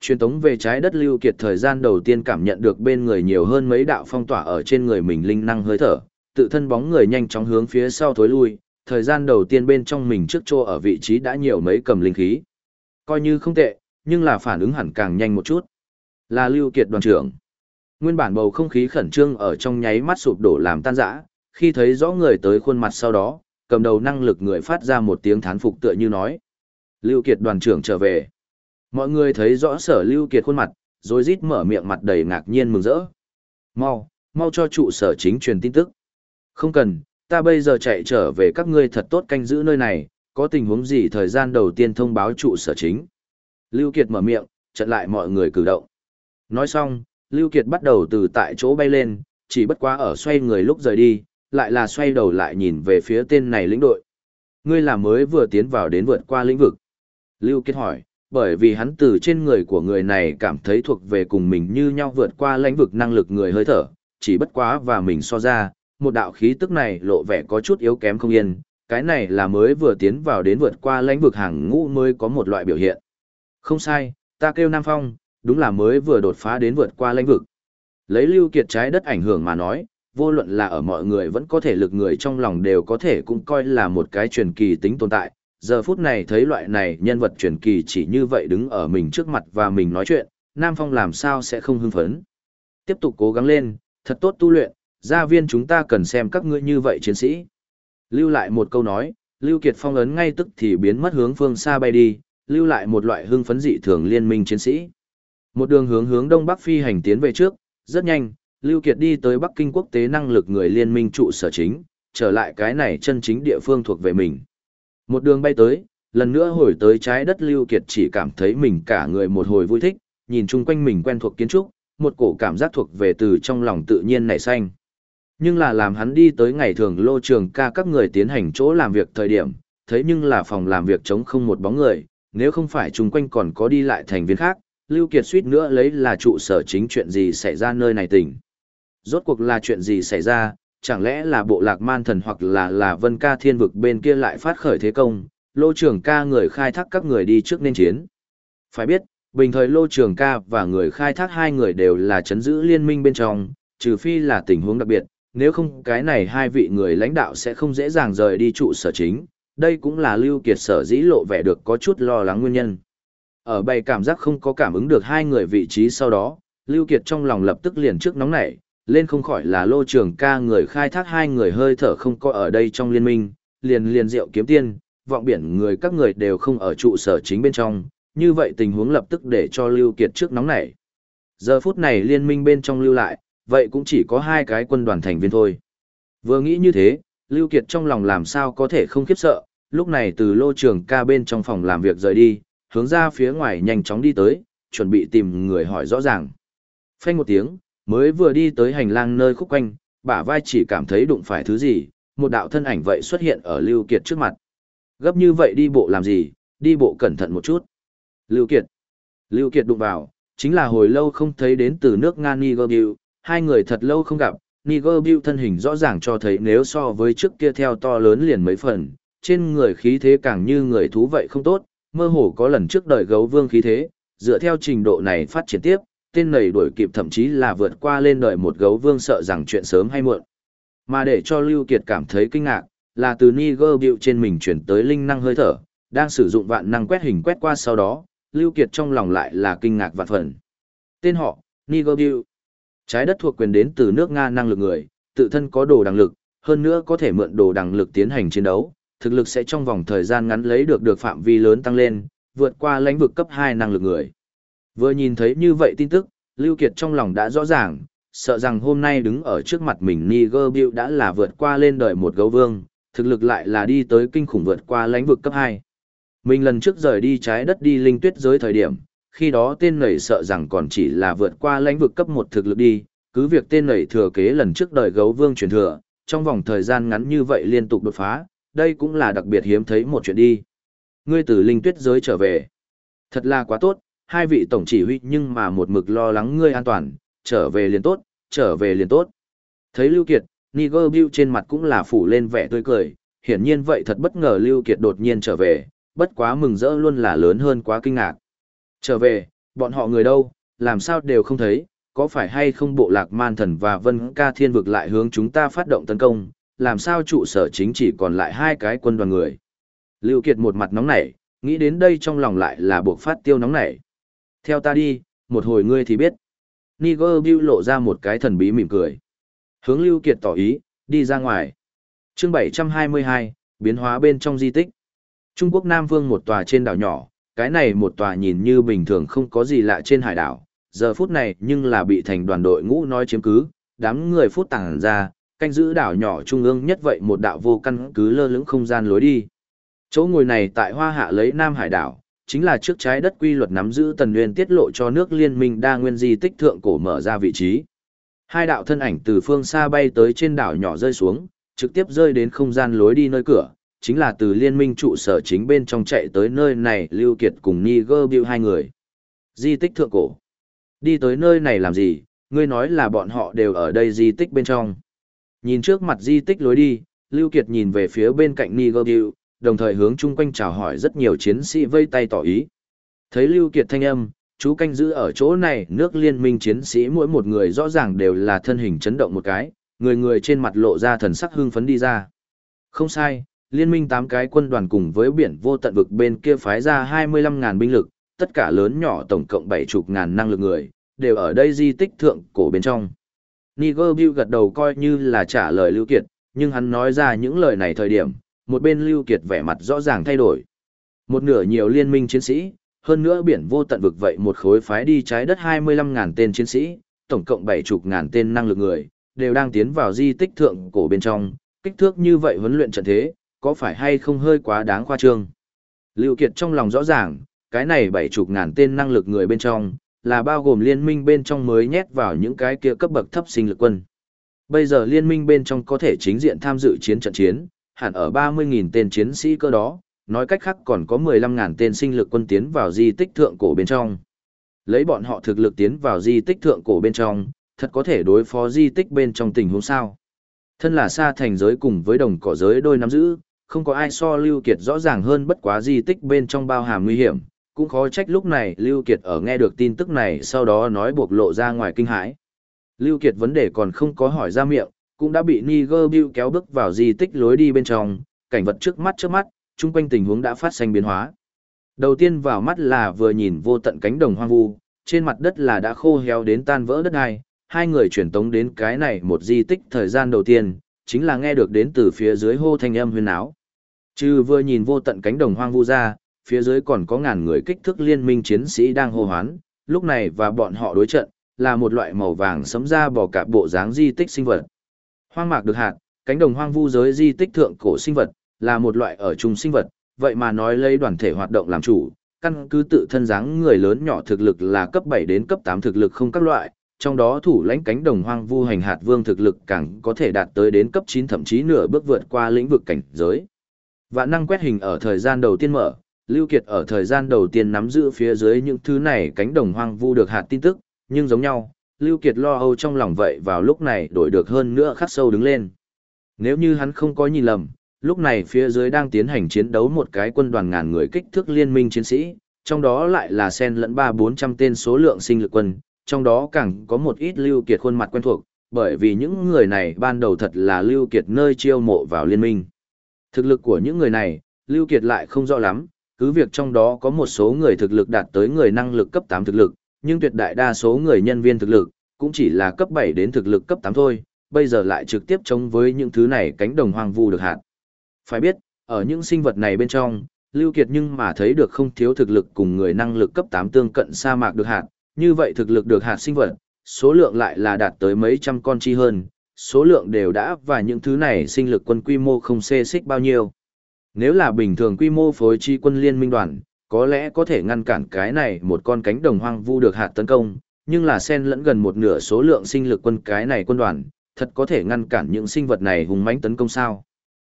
Truyền tống về trái đất lưu kiệt thời gian đầu tiên cảm nhận được bên người nhiều hơn mấy đạo phong tỏa ở trên người mình linh năng hơi thở, tự thân bóng người nhanh chóng hướng phía sau thối lui, thời gian đầu tiên bên trong mình trước chỗ ở vị trí đã nhiều mấy cầm linh khí. Coi như không tệ, nhưng là phản ứng hẳn càng nhanh một chút. Là lưu kiệt đoàn trưởng. Nguyên bản bầu không khí khẩn trương ở trong nháy mắt sụp đổ làm tan rã, khi thấy rõ người tới khuôn mặt sau đó, cầm đầu năng lực người phát ra một tiếng thán phục tựa như nói. Lưu Kiệt đoàn trưởng trở về. Mọi người thấy rõ sở Lưu Kiệt khuôn mặt, rồi rít mở miệng mặt đầy ngạc nhiên mừng rỡ. Mau, mau cho trụ sở chính truyền tin tức. Không cần, ta bây giờ chạy trở về các ngươi thật tốt canh giữ nơi này, có tình huống gì thời gian đầu tiên thông báo trụ sở chính. Lưu Kiệt mở miệng, chặn lại mọi người cử động. Nói xong, Lưu Kiệt bắt đầu từ tại chỗ bay lên, chỉ bất quá ở xoay người lúc rời đi, lại là xoay đầu lại nhìn về phía tên này lĩnh đội. Ngươi là mới vừa tiến vào đến vượt qua lĩnh vực. Lưu Kiệt hỏi, bởi vì hắn từ trên người của người này cảm thấy thuộc về cùng mình như nhau vượt qua lĩnh vực năng lực người hơi thở, chỉ bất quá và mình so ra, một đạo khí tức này lộ vẻ có chút yếu kém không yên, cái này là mới vừa tiến vào đến vượt qua lãnh vực hàng ngũ mới có một loại biểu hiện. Không sai, ta kêu Nam Phong, đúng là mới vừa đột phá đến vượt qua lãnh vực. Lấy Lưu Kiệt trái đất ảnh hưởng mà nói, vô luận là ở mọi người vẫn có thể lực người trong lòng đều có thể cũng coi là một cái truyền kỳ tính tồn tại. Giờ phút này thấy loại này nhân vật truyền kỳ chỉ như vậy đứng ở mình trước mặt và mình nói chuyện, Nam Phong làm sao sẽ không hưng phấn. Tiếp tục cố gắng lên, thật tốt tu luyện, gia viên chúng ta cần xem các ngươi như vậy chiến sĩ. Lưu lại một câu nói, Lưu Kiệt phong ấn ngay tức thì biến mất hướng phương xa bay đi, lưu lại một loại hưng phấn dị thường liên minh chiến sĩ. Một đường hướng hướng đông bắc phi hành tiến về trước, rất nhanh, Lưu Kiệt đi tới Bắc Kinh quốc tế năng lực người liên minh trụ sở chính, trở lại cái này chân chính địa phương thuộc về mình. Một đường bay tới, lần nữa hồi tới trái đất Lưu Kiệt chỉ cảm thấy mình cả người một hồi vui thích, nhìn chung quanh mình quen thuộc kiến trúc, một cổ cảm giác thuộc về từ trong lòng tự nhiên nảy xanh. Nhưng là làm hắn đi tới ngày thường lô trường ca các người tiến hành chỗ làm việc thời điểm, thấy nhưng là phòng làm việc trống không một bóng người, nếu không phải chung quanh còn có đi lại thành viên khác, Lưu Kiệt suýt nữa lấy là trụ sở chính chuyện gì xảy ra nơi này tỉnh. Rốt cuộc là chuyện gì xảy ra, chẳng lẽ là bộ lạc man thần hoặc là là vân ca thiên vực bên kia lại phát khởi thế công, lô trưởng ca người khai thác các người đi trước nên chiến. Phải biết, bình thời lô trưởng ca và người khai thác hai người đều là chấn giữ liên minh bên trong, trừ phi là tình huống đặc biệt, nếu không cái này hai vị người lãnh đạo sẽ không dễ dàng rời đi trụ sở chính, đây cũng là Lưu Kiệt sở dĩ lộ vẻ được có chút lo lắng nguyên nhân. Ở bày cảm giác không có cảm ứng được hai người vị trí sau đó, Lưu Kiệt trong lòng lập tức liền trước nóng nảy, lên không khỏi là lô trường ca người khai thác hai người hơi thở không có ở đây trong liên minh, liền liền rượu kiếm tiên, vọng biển người các người đều không ở trụ sở chính bên trong, như vậy tình huống lập tức để cho Lưu Kiệt trước nóng nảy. Giờ phút này liên minh bên trong lưu lại, vậy cũng chỉ có hai cái quân đoàn thành viên thôi. Vừa nghĩ như thế, Lưu Kiệt trong lòng làm sao có thể không khiếp sợ, lúc này từ lô trường ca bên trong phòng làm việc rời đi, hướng ra phía ngoài nhanh chóng đi tới, chuẩn bị tìm người hỏi rõ ràng. Phanh một tiếng, mới vừa đi tới hành lang nơi khúc quanh, bả vai chỉ cảm thấy đụng phải thứ gì, một đạo thân ảnh vậy xuất hiện ở Lưu Kiệt trước mặt. Gấp như vậy đi bộ làm gì, đi bộ cẩn thận một chút. Lưu Kiệt. Lưu Kiệt đụng vào, chính là hồi lâu không thấy đến từ nước Nga Nigeria, hai người thật lâu không gặp, Nigeria thân hình rõ ràng cho thấy nếu so với trước kia theo to lớn liền mấy phần, trên người khí thế càng như người thú vậy không tốt, mơ hồ có lần trước đời gấu vương khí thế, dựa theo trình độ này phát triển tiếp, tên này đuổi kịp thậm chí là vượt qua lên đời một gấu vương sợ rằng chuyện sớm hay muộn. Mà để cho Lưu Kiệt cảm thấy kinh ngạc, là từ Niger Bill trên mình chuyển tới linh năng hơi thở, đang sử dụng vạn năng quét hình quét qua sau đó, Lưu Kiệt trong lòng lại là kinh ngạc vạn phần. Tên họ, Niger Bill. Trái đất thuộc quyền đến từ nước Nga năng lực người, tự thân có đồ đằng lực, hơn nữa có thể mượn đồ đằng lực tiến hành chiến đấu, thực lực sẽ trong vòng thời gian ngắn lấy được được phạm vi lớn tăng lên, vượt qua lãnh vực cấp 2 năng lực người. Vừa nhìn thấy như vậy tin tức, Lưu Kiệt trong lòng đã rõ ràng, sợ rằng hôm nay đứng ở trước mặt mình Niger Bill đã là vượt qua lên đời một gấu vương, thực lực lại là đi tới kinh khủng vượt qua lãnh vực cấp 2. Mình lần trước rời đi trái đất đi linh tuyết giới thời điểm, khi đó tên nảy sợ rằng còn chỉ là vượt qua lãnh vực cấp một thực lực đi, cứ việc tên nảy thừa kế lần trước đời gấu vương truyền thừa, trong vòng thời gian ngắn như vậy liên tục đột phá, đây cũng là đặc biệt hiếm thấy một chuyện đi. Ngươi từ linh tuyết giới trở về. Thật là quá tốt, hai vị tổng chỉ huy nhưng mà một mực lo lắng ngươi an toàn, trở về liền tốt, trở về liền tốt. Thấy Lưu Kiệt, Niger Bill trên mặt cũng là phủ lên vẻ tươi cười, hiển nhiên vậy thật bất ngờ Lưu Kiệt đột nhiên trở về, bất quá mừng rỡ luôn là lớn hơn quá kinh ngạc. Trở về, bọn họ người đâu, làm sao đều không thấy, có phải hay không bộ lạc man thần và vân ca thiên vực lại hướng chúng ta phát động tấn công, làm sao trụ sở chính chỉ còn lại hai cái quân đoàn người. Lưu Kiệt một mặt nóng nảy, nghĩ đến đây trong lòng lại là buộc phát tiêu nóng nảy. Theo ta đi, một hồi ngươi thì biết. Niger Bill lộ ra một cái thần bí mỉm cười. Hướng Lưu Kiệt tỏ ý, đi ra ngoài. Chương 722, biến hóa bên trong di tích. Trung Quốc Nam Vương một tòa trên đảo nhỏ, cái này một tòa nhìn như bình thường không có gì lạ trên hải đảo. Giờ phút này nhưng là bị thành đoàn đội ngũ nói chiếm cứ, đám người phút tàng ra, canh giữ đảo nhỏ trung ương nhất vậy một đạo vô căn cứ lơ lửng không gian lối đi. Chỗ ngồi này tại Hoa Hạ lấy Nam Hải đảo, chính là trước trái đất quy luật nắm giữ tần nguyên tiết lộ cho nước liên minh đa nguyên di tích thượng cổ mở ra vị trí. Hai đạo thân ảnh từ phương xa bay tới trên đảo nhỏ rơi xuống, trực tiếp rơi đến không gian lối đi nơi cửa, chính là từ liên minh trụ sở chính bên trong chạy tới nơi này Lưu Kiệt cùng Niger Bill hai người. Di tích thượng cổ. Đi tới nơi này làm gì, ngươi nói là bọn họ đều ở đây di tích bên trong. Nhìn trước mặt di tích lối đi, Lưu Kiệt nhìn về phía bên cạnh Niger Bill, đồng thời hướng chung quanh chào hỏi rất nhiều chiến sĩ vây tay tỏ ý. Thấy Lưu Kiệt thanh âm, chú canh giữ ở chỗ này nước liên minh chiến sĩ mỗi một người rõ ràng đều là thân hình chấn động một cái, người người trên mặt lộ ra thần sắc hưng phấn đi ra. Không sai, liên minh 8 cái quân đoàn cùng với biển vô tận vực bên kia phái ra 25.000 binh lực, tất cả lớn nhỏ tổng cộng 70 ngàn năng lực người, đều ở đây di tích thượng cổ bên trong. Niger Bill gật đầu coi như là trả lời Lưu Kiệt, nhưng hắn nói ra những lời này thời điểm, một bên Lưu Kiệt vẻ mặt rõ ràng thay đổi. Một nửa nhiều liên minh chiến sĩ, hơn nữa biển vô tận vực vậy một khối phái đi trái đất 25.000 tên chiến sĩ, tổng cộng 70 ngàn tên năng lực người, đều đang tiến vào di tích thượng cổ bên trong, kích thước như vậy huấn luyện trận thế, có phải hay không hơi quá đáng khoa trương. Lưu Kiệt trong lòng rõ ràng, cái này 70 ngàn tên năng lực người bên trong, là bao gồm liên minh bên trong mới nhét vào những cái kia cấp bậc thấp sinh lực quân. Bây giờ liên minh bên trong có thể chính diện tham dự chiến trận chiến, hẳn ở 30.000 tên chiến sĩ cơ đó, nói cách khác còn có 15.000 tên sinh lực quân tiến vào di tích thượng cổ bên trong. Lấy bọn họ thực lực tiến vào di tích thượng cổ bên trong, thật có thể đối phó di tích bên trong tình huống sao. Thân là xa thành giới cùng với đồng cỏ giới đôi nắm giữ, không có ai so Lưu Kiệt rõ ràng hơn bất quá di tích bên trong bao hàm nguy hiểm, cũng khó trách lúc này Lưu Kiệt ở nghe được tin tức này sau đó nói buộc lộ ra ngoài kinh hãi. Lưu Kiệt vấn đề còn không có hỏi ra miệng, cũng đã bị Niger Bill kéo bước vào di tích lối đi bên trong, cảnh vật trước mắt trước mắt, chung quanh tình huống đã phát sinh biến hóa. Đầu tiên vào mắt là vừa nhìn vô tận cánh đồng hoang vu, trên mặt đất là đã khô héo đến tan vỡ đất ai, hai người chuyển tống đến cái này một di tích thời gian đầu tiên, chính là nghe được đến từ phía dưới hô thanh âm huyên áo. Trừ vừa nhìn vô tận cánh đồng hoang vu ra, phía dưới còn có ngàn người kích thước liên minh chiến sĩ đang hô hoán, lúc này và bọn họ đối trận, là một loại màu vàng sấm ra bò cả bộ dáng di tích sinh vật. Hoang mạc được hạt, cánh đồng hoang vu giới di tích thượng cổ sinh vật, là một loại ở chung sinh vật, vậy mà nói lấy đoàn thể hoạt động làm chủ, căn cứ tự thân dáng người lớn nhỏ thực lực là cấp 7 đến cấp 8 thực lực không các loại, trong đó thủ lãnh cánh đồng hoang vu hành hạt vương thực lực càng có thể đạt tới đến cấp 9 thậm chí nửa bước vượt qua lĩnh vực cảnh giới. Vạn năng quét hình ở thời gian đầu tiên mở, Lưu Kiệt ở thời gian đầu tiên nắm giữ phía dưới những thứ này cánh đồng hoang vu được hạt tin tức, nhưng giống nhau, Lưu Kiệt lo âu trong lòng vậy vào lúc này đổi được hơn nữa khắc sâu đứng lên. Nếu như hắn không có nhìn lầm, lúc này phía dưới đang tiến hành chiến đấu một cái quân đoàn ngàn người kích thước liên minh chiến sĩ, trong đó lại là sen lẫn ba bốn trăm tên số lượng sinh lực quân, trong đó càng có một ít Lưu Kiệt khuôn mặt quen thuộc, bởi vì những người này ban đầu thật là Lưu Kiệt nơi chiêu mộ vào liên minh. Thực lực của những người này, Lưu Kiệt lại không rõ lắm, cứ việc trong đó có một số người thực lực đạt tới người năng lực cấp 8 thực lực, nhưng tuyệt đại đa số người nhân viên thực lực, cũng chỉ là cấp 7 đến thực lực cấp 8 thôi, bây giờ lại trực tiếp chống với những thứ này cánh đồng hoang vu được hạt. Phải biết, ở những sinh vật này bên trong, Lưu Kiệt nhưng mà thấy được không thiếu thực lực cùng người năng lực cấp 8 tương cận sa mạc được hạt, như vậy thực lực được hạt sinh vật, số lượng lại là đạt tới mấy trăm con chi hơn, số lượng đều đã và những thứ này sinh lực quân quy mô không xê xích bao nhiêu. Nếu là bình thường quy mô phối chi quân liên minh đoàn, có lẽ có thể ngăn cản cái này một con cánh đồng hoang vu được hạt tấn công, nhưng là sen lẫn gần một nửa số lượng sinh lực quân cái này quân đoàn, thật có thể ngăn cản những sinh vật này hùng mãnh tấn công sao.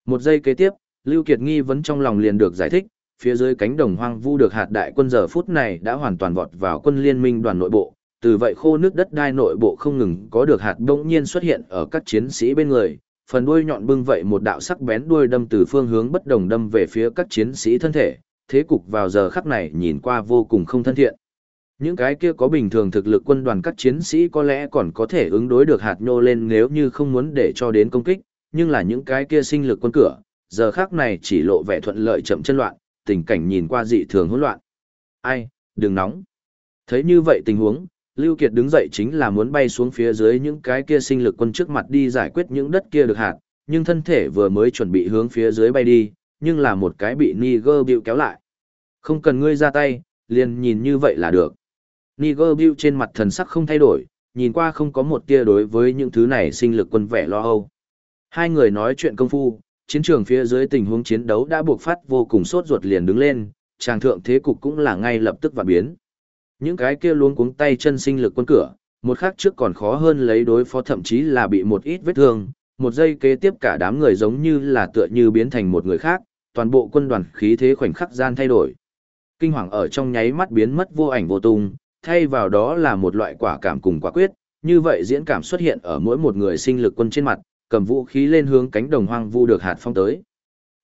Một giây kế tiếp, Lưu Kiệt nghi vấn trong lòng liền được giải thích, phía dưới cánh đồng hoang vu được hạt đại quân giờ phút này đã hoàn toàn vọt vào quân liên minh đoàn nội bộ, từ vậy khô nước đất đai nội bộ không ngừng có được hạt bỗng nhiên xuất hiện ở các chiến sĩ bên người, phần đuôi nhọn bưng vậy một đạo sắc bén đuôi đâm từ phương hướng bất đồng đâm về phía các chiến sĩ thân thể, thế cục vào giờ khắc này nhìn qua vô cùng không thân thiện. Những cái kia có bình thường thực lực quân đoàn các chiến sĩ có lẽ còn có thể ứng đối được hạt nhô lên nếu như không muốn để cho đến công kích, nhưng là những cái kia sinh lực quân cửa, giờ khắc này chỉ lộ vẻ thuận lợi chậm chân loạn, tình cảnh nhìn qua dị thường hỗn loạn. Ai, đừng nóng. Thấy như vậy tình huống, Lưu Kiệt đứng dậy chính là muốn bay xuống phía dưới những cái kia sinh lực quân trước mặt đi giải quyết những đất kia được hạt, nhưng thân thể vừa mới chuẩn bị hướng phía dưới bay đi, nhưng là một cái bị Niger Bill kéo lại. Không cần ngươi ra tay, liền nhìn như vậy là được. Niger Bill trên mặt thần sắc không thay đổi, nhìn qua không có một tia đối với những thứ này sinh lực quân vẻ lo âu. Hai người nói chuyện công phu, chiến trường phía dưới tình huống chiến đấu đã buộc phát vô cùng sốt ruột liền đứng lên, tràng thượng thế cục cũng là ngay lập tức và biến. Những cái kia luống cuống tay chân sinh lực quân cửa, một khắc trước còn khó hơn lấy đối phó thậm chí là bị một ít vết thương, một giây kế tiếp cả đám người giống như là tựa như biến thành một người khác, toàn bộ quân đoàn khí thế khoảnh khắc gian thay đổi. Kinh hoàng ở trong nháy mắt biến mất vô ảnh vô tung, thay vào đó là một loại quả cảm cùng quả quyết, như vậy diễn cảm xuất hiện ở mỗi một người sinh lực quân trên mặt, cầm vũ khí lên hướng cánh đồng hoang vu được hạt phong tới.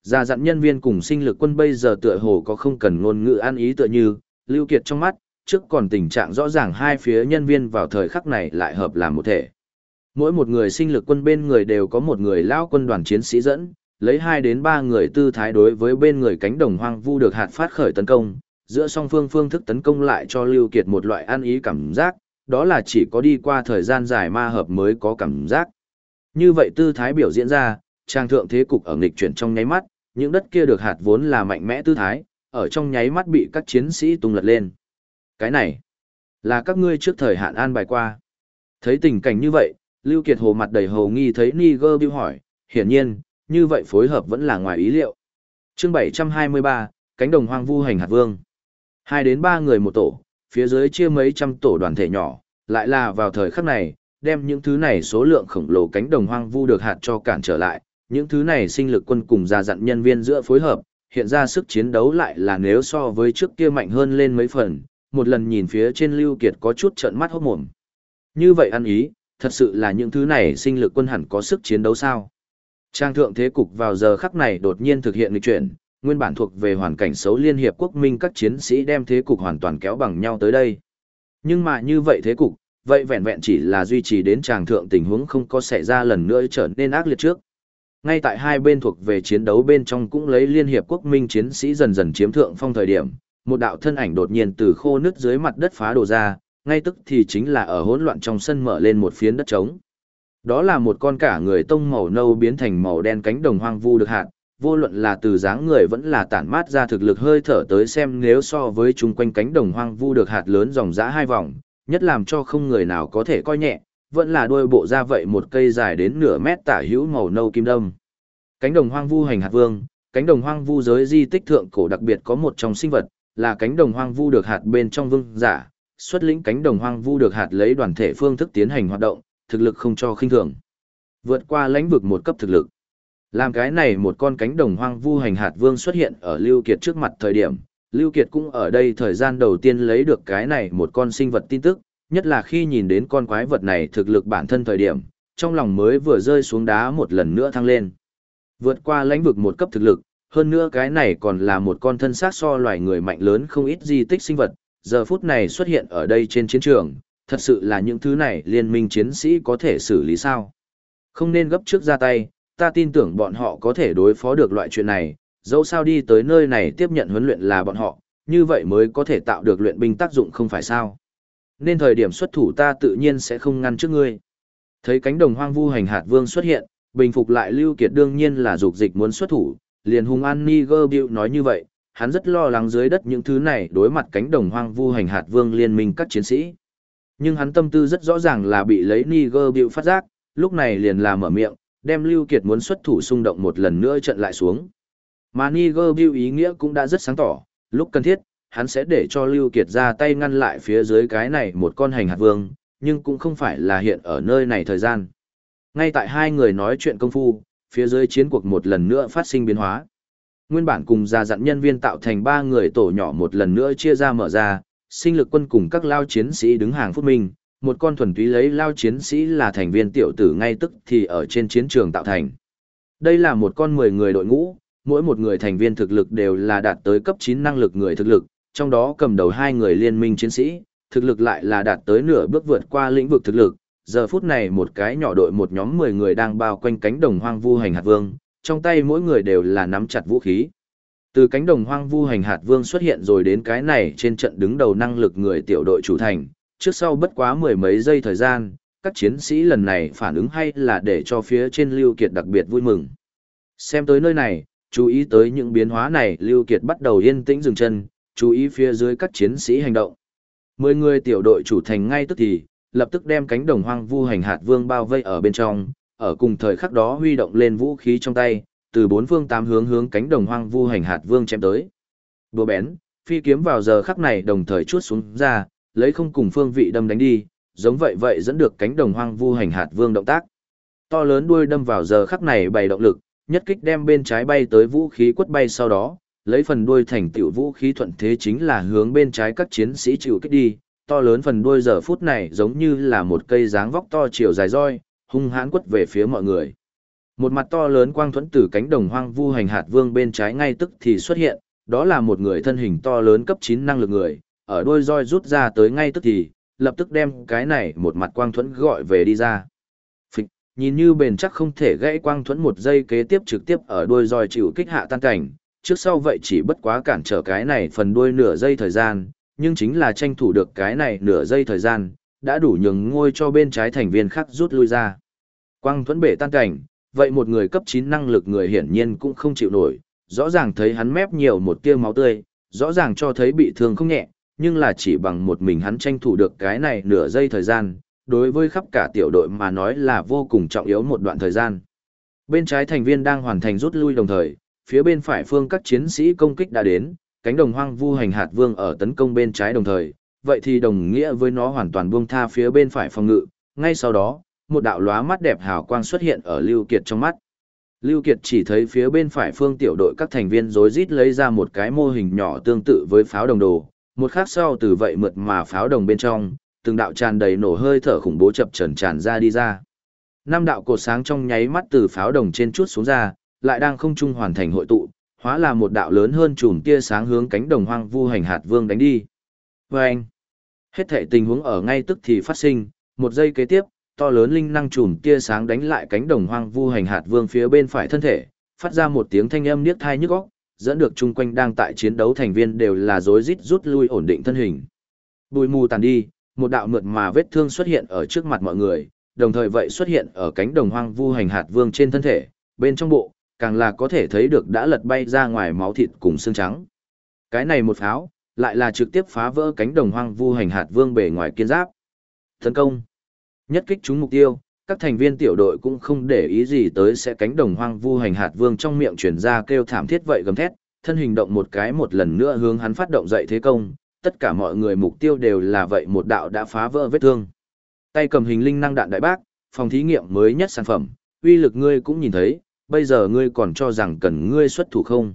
Gia dặn nhân viên cùng sinh lực quân bây giờ tựa hồ có không cần ngôn ngữ an ý tựa như, Lưu Kiệt trong mắt, trước còn tình trạng rõ ràng hai phía nhân viên vào thời khắc này lại hợp làm một thể. Mỗi một người sinh lực quân bên người đều có một người lao quân đoàn chiến sĩ dẫn, lấy hai đến ba người tư thái đối với bên người cánh đồng hoang vu được hạt phát khởi tấn công, giữa song phương phương thức tấn công lại cho Lưu Kiệt một loại an ý cảm giác, đó là chỉ có đi qua thời gian dài ma hợp mới có cảm giác. Như vậy tư thái biểu diễn ra, trang thượng thế cục ở nghịch chuyển trong nháy mắt, những đất kia được hạt vốn là mạnh mẽ tư thái, ở trong nháy mắt bị các chiến sĩ tung lật lên. Cái này, là các ngươi trước thời hạn an bài qua. Thấy tình cảnh như vậy, Lưu Kiệt hồ mặt đầy hồ nghi thấy Niger biểu hỏi, hiển nhiên, như vậy phối hợp vẫn là ngoài ý liệu. Chương 723, cánh đồng hoang vu hành hạt vương. Hai đến ba người một tổ, phía dưới chia mấy trăm tổ đoàn thể nhỏ, lại là vào thời khắc này, đem những thứ này số lượng khổng lồ cánh đồng hoang vu được hạt cho cản trở lại, những thứ này sinh lực quân cùng gia dặn nhân viên giữa phối hợp, hiện ra sức chiến đấu lại là nếu so với trước kia mạnh hơn lên mấy phần, một lần nhìn phía trên Lưu Kiệt có chút trợn mắt hốt mồm. Như vậy ăn ý, thật sự là những thứ này sinh lực quân hẳn có sức chiến đấu sao? Trang thượng thế cục vào giờ khắc này đột nhiên thực hiện lịch chuyển, nguyên bản thuộc về hoàn cảnh xấu Liên Hiệp Quốc Minh các chiến sĩ đem thế cục hoàn toàn kéo bằng nhau tới đây. Nhưng mà như vậy thế cục, vậy vẹn vẹn chỉ là duy trì đến tràng thượng tình huống không có xảy ra lần nữa trở nên ác liệt trước. Ngay tại hai bên thuộc về chiến đấu bên trong cũng lấy Liên Hiệp Quốc Minh chiến sĩ dần dần chiếm thượng phong thời điểm, một đạo thân ảnh đột nhiên từ khô nước dưới mặt đất phá đổ ra, ngay tức thì chính là ở hỗn loạn trong sân mở lên một phiến đất trống. Đó là một con cả người tông màu nâu biến thành màu đen cánh đồng hoang vu được hạt, vô luận là từ dáng người vẫn là tản mát ra thực lực hơi thở tới xem nếu so với chung quanh cánh đồng hoang vu được hạt lớn dòng dã hai vòng, nhất làm cho không người nào có thể coi nhẹ, vẫn là đôi bộ ra vậy một cây dài đến nửa mét tả hữu màu nâu kim đâm. Cánh đồng hoang vu hành hạt vương, cánh đồng hoang vu giới di tích thượng cổ đặc biệt có một trong sinh vật, là cánh đồng hoang vu được hạt bên trong vương giả, xuất lĩnh cánh đồng hoang vu được hạt lấy đoàn thể phương thức tiến hành hoạt động, thực lực không cho khinh thường. Vượt qua lãnh vực một cấp thực lực. Làm cái này một con cánh đồng hoang vu hành hạt vương xuất hiện ở Lưu Kiệt trước mặt thời điểm, Lưu Kiệt cũng ở đây thời gian đầu tiên lấy được cái này một con sinh vật tin tức, nhất là khi nhìn đến con quái vật này thực lực bản thân thời điểm, trong lòng mới vừa rơi xuống đá một lần nữa thăng lên. Vượt qua lãnh vực một cấp thực lực, hơn nữa cái này còn là một con thân xác so loài người mạnh lớn không ít di tích sinh vật, giờ phút này xuất hiện ở đây trên chiến trường, thật sự là những thứ này liên minh chiến sĩ có thể xử lý sao. Không nên gấp trước ra tay, ta tin tưởng bọn họ có thể đối phó được loại chuyện này, dẫu sao đi tới nơi này tiếp nhận huấn luyện là bọn họ, như vậy mới có thể tạo được luyện binh tác dụng không phải sao. Nên thời điểm xuất thủ ta tự nhiên sẽ không ngăn trước ngươi. Thấy cánh đồng hoang vu hành hạt vương xuất hiện, bình phục lại Lưu Kiệt đương nhiên là dục dịch muốn xuất thủ, liền hung an ni gơ biệu nói như vậy, hắn rất lo lắng dưới đất những thứ này đối mặt cánh đồng hoang vu hành hạt vương liên minh các chiến sĩ. Nhưng hắn tâm tư rất rõ ràng là bị lấy ni gơ biệu phát giác, lúc này liền là mở miệng, đem Lưu Kiệt muốn xuất thủ xung động một lần nữa trận lại xuống. Mà Niger Bill ý nghĩa cũng đã rất sáng tỏ, lúc cần thiết, hắn sẽ để cho Lưu Kiệt ra tay ngăn lại phía dưới cái này một con hành hạt vương, nhưng cũng không phải là hiện ở nơi này thời gian. Ngay tại hai người nói chuyện công phu, phía dưới chiến cuộc một lần nữa phát sinh biến hóa. Nguyên bản cùng gia dặn nhân viên tạo thành ba người tổ nhỏ một lần nữa chia ra mở ra, sinh lực quân cùng các lao chiến sĩ đứng hàng phút minh, một con thuần túy lấy lao chiến sĩ là thành viên tiểu tử ngay tức thì ở trên chiến trường tạo thành. Đây là một con 10 người đội ngũ, mỗi một người thành viên thực lực đều là đạt tới cấp 9 năng lực người thực lực, trong đó cầm đầu hai người liên minh chiến sĩ, thực lực lại là đạt tới nửa bước vượt qua lĩnh vực thực lực. Giờ phút này một cái nhỏ đội một nhóm 10 người đang bao quanh cánh đồng hoang vu hành hạt vương, trong tay mỗi người đều là nắm chặt vũ khí. Từ cánh đồng hoang vu hành hạt vương xuất hiện rồi đến cái này trên trận đứng đầu năng lực người tiểu đội chủ thành, trước sau bất quá mười mấy giây thời gian, các chiến sĩ lần này phản ứng hay là để cho phía trên Lưu Kiệt đặc biệt vui mừng. Xem tới nơi này, chú ý tới những biến hóa này Lưu Kiệt bắt đầu yên tĩnh dừng chân, chú ý phía dưới các chiến sĩ hành động. Mười người tiểu đội chủ thành ngay tức thì, lập tức đem cánh đồng hoang vu hành hạt vương bao vây ở bên trong, ở cùng thời khắc đó huy động lên vũ khí trong tay, từ bốn phương tám hướng hướng cánh đồng hoang vu hành hạt vương chém tới. Búa bén, phi kiếm vào giờ khắc này đồng thời chuốt xuống ra, lấy không cùng phương vị đâm đánh đi, giống vậy vậy dẫn được cánh đồng hoang vu hành hạt vương động tác. To lớn đuôi đâm vào giờ khắc này bày động lực, nhất kích đem bên trái bay tới vũ khí quất bay sau đó, lấy phần đuôi thành tiểu vũ khí thuận thế chính là hướng bên trái các chiến sĩ chịu kích đi, to lớn phần đuôi giờ phút này giống như là một cây dáng vóc to chiều dài roi, hung hãn quất về phía mọi người. Một mặt to lớn quang thuẫn từ cánh đồng hoang vu hành hạt vương bên trái ngay tức thì xuất hiện, đó là một người thân hình to lớn cấp 9 năng lực người, ở đôi roi rút ra tới ngay tức thì, lập tức đem cái này một mặt quang thuẫn gọi về đi ra. Nhìn như bền chắc không thể gãy quang thuẫn một giây kế tiếp trực tiếp ở đuôi roi chịu kích hạ tan cảnh, trước sau vậy chỉ bất quá cản trở cái này phần đuôi nửa giây thời gian, nhưng chính là tranh thủ được cái này nửa giây thời gian, đã đủ nhường ngôi cho bên trái thành viên khác rút lui ra. Quang thuẫn bể tan cảnh, vậy một người cấp 9 năng lực người hiển nhiên cũng không chịu nổi, rõ ràng thấy hắn mép nhiều một tia máu tươi, rõ ràng cho thấy bị thương không nhẹ, nhưng là chỉ bằng một mình hắn tranh thủ được cái này nửa giây thời gian, đối với khắp cả tiểu đội mà nói là vô cùng trọng yếu một đoạn thời gian. Bên trái thành viên đang hoàn thành rút lui đồng thời, phía bên phải phương các chiến sĩ công kích đã đến, cánh đồng hoang vu hành hạt vương ở tấn công bên trái đồng thời, vậy thì đồng nghĩa với nó hoàn toàn buông tha phía bên phải phòng ngự, ngay sau đó, một đạo lóa mắt đẹp hào quang xuất hiện ở Lưu Kiệt trong mắt. Lưu Kiệt chỉ thấy phía bên phải phương tiểu đội các thành viên rối rít lấy ra một cái mô hình nhỏ tương tự với pháo đồng đồ, một khắc sau từ vậy mượt mà pháo đồng bên trong, từng đạo tràn đầy nổ hơi thở khủng bố chập trần tràn ra đi ra. Năm đạo cột sáng trong nháy mắt từ pháo đồng trên chút xuống ra, lại đang không trung hoàn thành hội tụ, hóa là một đạo lớn hơn chùm tia sáng hướng cánh đồng hoang vu hành hạt vương đánh đi. Vâng! Hết thể tình huống ở ngay tức thì phát sinh, một giây kế tiếp, to lớn linh năng chùm tia sáng đánh lại cánh đồng hoang vu hành hạt vương phía bên phải thân thể, phát ra một tiếng thanh âm niết thai nhức óc, dẫn được chung quanh đang tại chiến đấu thành viên đều là rối rít rút lui ổn định thân hình. Bùi mù tàn đi, một đạo mượt mà vết thương xuất hiện ở trước mặt mọi người, đồng thời vậy xuất hiện ở cánh đồng hoang vu hành hạt vương trên thân thể, bên trong bộ, càng là có thể thấy được đã lật bay ra ngoài máu thịt cùng xương trắng. Cái này một pháo, lại là trực tiếp phá vỡ cánh đồng hoang vu hành hạt vương bề ngoài kiên giáp. Tấn công. Nhất kích trúng mục tiêu, các thành viên tiểu đội cũng không để ý gì tới sẽ cánh đồng hoang vu hành hạt vương trong miệng truyền ra kêu thảm thiết vậy gầm thét, thân hình động một cái một lần nữa hướng hắn phát động dậy thế công, tất cả mọi người mục tiêu đều là vậy một đạo đã phá vỡ vết thương. Tay cầm hình linh năng đạn đại bác, phòng thí nghiệm mới nhất sản phẩm, uy lực ngươi cũng nhìn thấy, bây giờ ngươi còn cho rằng cần ngươi xuất thủ không.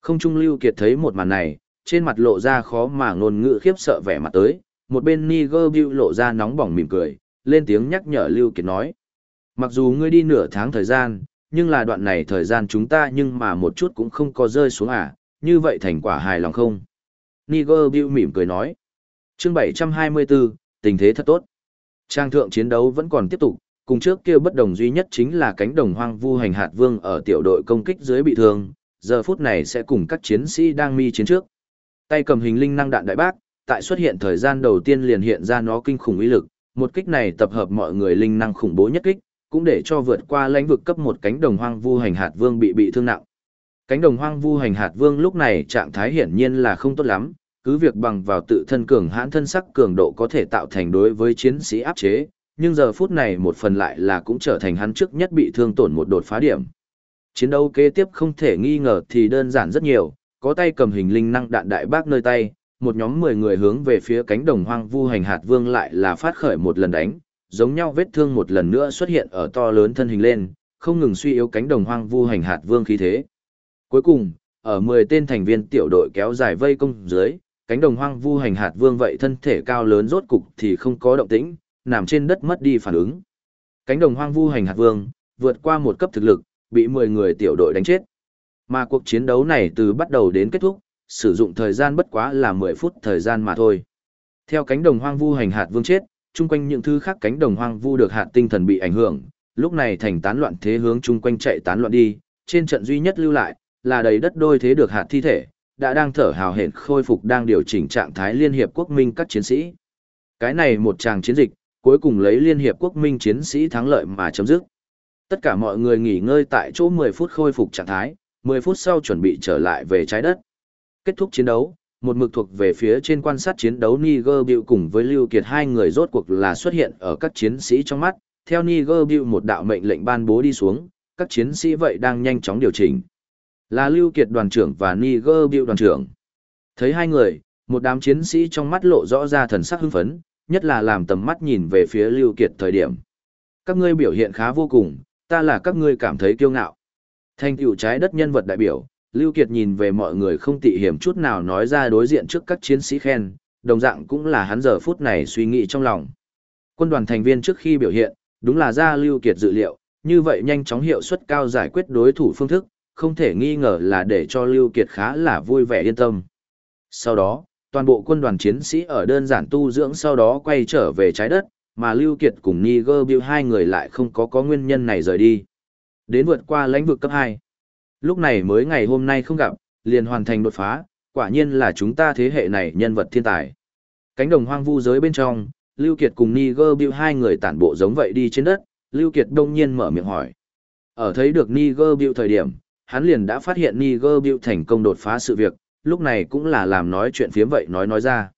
Không trung lưu kiệt thấy một màn này, trên mặt lộ ra khó mà ngôn ngữ khiếp sợ vẻ mặt tới, một bên Niger Bill lộ ra nóng bỏng mỉm cười, lên tiếng nhắc nhở Lưu Kiệt nói. Mặc dù ngươi đi nửa tháng thời gian, nhưng là đoạn này thời gian chúng ta nhưng mà một chút cũng không có rơi xuống à, như vậy thành quả hài lòng không? Niger Bill mỉm cười nói. Chương 724, tình thế thật tốt. Trang thượng chiến đấu vẫn còn tiếp tục, cùng trước kia bất đồng duy nhất chính là cánh đồng hoang vu hành hạt vương ở tiểu đội công kích dưới bị thương, giờ phút này sẽ cùng các chiến sĩ đang mi chiến trước. Tay cầm hình linh năng đạn đại bác, tại xuất hiện thời gian đầu tiên liền hiện ra nó kinh khủng uy lực, một kích này tập hợp mọi người linh năng khủng bố nhất kích, cũng để cho vượt qua lãnh vực cấp một cánh đồng hoang vu hành hạt vương bị bị thương nặng. Cánh đồng hoang vu hành hạt vương lúc này trạng thái hiển nhiên là không tốt lắm, cứ việc bằng vào tự thân cường hãn thân sắc cường độ có thể tạo thành đối với chiến sĩ áp chế, nhưng giờ phút này một phần lại là cũng trở thành hắn trước nhất bị thương tổn một đột phá điểm. Chiến đấu kế tiếp không thể nghi ngờ thì đơn giản rất nhiều, có tay cầm hình linh năng đạn đại bác nơi tay, một nhóm 10 người hướng về phía cánh đồng hoang vu hành hạt vương lại là phát khởi một lần đánh, giống nhau vết thương một lần nữa xuất hiện ở to lớn thân hình lên, không ngừng suy yếu cánh đồng hoang vu hành hạt vương khí thế. Cuối cùng, ở 10 tên thành viên tiểu đội kéo dài vây công dưới, cánh đồng hoang vu hành hạt vương vậy thân thể cao lớn rốt cục thì không có động tĩnh, nằm trên đất mất đi phản ứng. Cánh đồng hoang vu hành hạt vương, vượt qua một cấp thực lực, bị 10 người tiểu đội đánh chết. Mà cuộc chiến đấu này từ bắt đầu đến kết thúc, sử dụng thời gian bất quá là 10 phút thời gian mà thôi. Theo cánh đồng hoang vu hành hạt vương chết, chung quanh những thứ khác cánh đồng hoang vu được hạt tinh thần bị ảnh hưởng, lúc này thành tán loạn thế hướng chung quanh chạy tán loạn đi, trên trận duy nhất lưu lại, là đầy đất đôi thế được hạt thi thể, đã đang thở hào hển khôi phục đang điều chỉnh trạng thái Liên Hiệp Quốc Minh các chiến sĩ. Cái này một tràng chiến dịch, cuối cùng lấy Liên Hiệp Quốc Minh chiến sĩ thắng lợi mà chấm dứt. Tất cả mọi người nghỉ ngơi tại chỗ 10 phút khôi phục trạng thái, 10 phút sau chuẩn bị trở lại về trái đất. Kết thúc chiến đấu, một mực thuộc về phía trên quan sát chiến đấu Niger Bill cùng với Lưu Kiệt hai người rốt cuộc là xuất hiện ở các chiến sĩ trong mắt, theo Niger Bill một đạo mệnh lệnh ban bố đi xuống, các chiến sĩ vậy đang nhanh chóng điều chỉnh. Là Lưu Kiệt đoàn trưởng và Niger Bill đoàn trưởng. Thấy hai người, một đám chiến sĩ trong mắt lộ rõ ra thần sắc hưng phấn, nhất là làm tầm mắt nhìn về phía Lưu Kiệt thời điểm. Các ngươi biểu hiện khá vô cùng, ta là các ngươi cảm thấy kiêu ngạo. Thành tựu trái đất nhân vật đại biểu, Lưu Kiệt nhìn về mọi người không tị hiểm chút nào nói ra đối diện trước các chiến sĩ khen, đồng dạng cũng là hắn giờ phút này suy nghĩ trong lòng. Quân đoàn thành viên trước khi biểu hiện, đúng là ra Lưu Kiệt dự liệu, như vậy nhanh chóng hiệu suất cao giải quyết đối thủ phương thức, không thể nghi ngờ là để cho Lưu Kiệt khá là vui vẻ yên tâm. Sau đó, toàn bộ quân đoàn chiến sĩ ở đơn giản tu dưỡng sau đó quay trở về trái đất, mà Lưu Kiệt cùng Niger Bill hai người lại không có có nguyên nhân này rời đi. Đến vượt qua lãnh vực cấp 2. Lúc này mới ngày hôm nay không gặp, liền hoàn thành đột phá, quả nhiên là chúng ta thế hệ này nhân vật thiên tài. Cánh đồng hoang vu giới bên trong, Lưu Kiệt cùng Niger Bill hai người tản bộ giống vậy đi trên đất, Lưu Kiệt đông nhiên mở miệng hỏi. Ở thấy được Niger Bill thời điểm, hắn liền đã phát hiện Niger Bill thành công đột phá sự việc, lúc này cũng là làm nói chuyện phiếm vậy nói nói ra.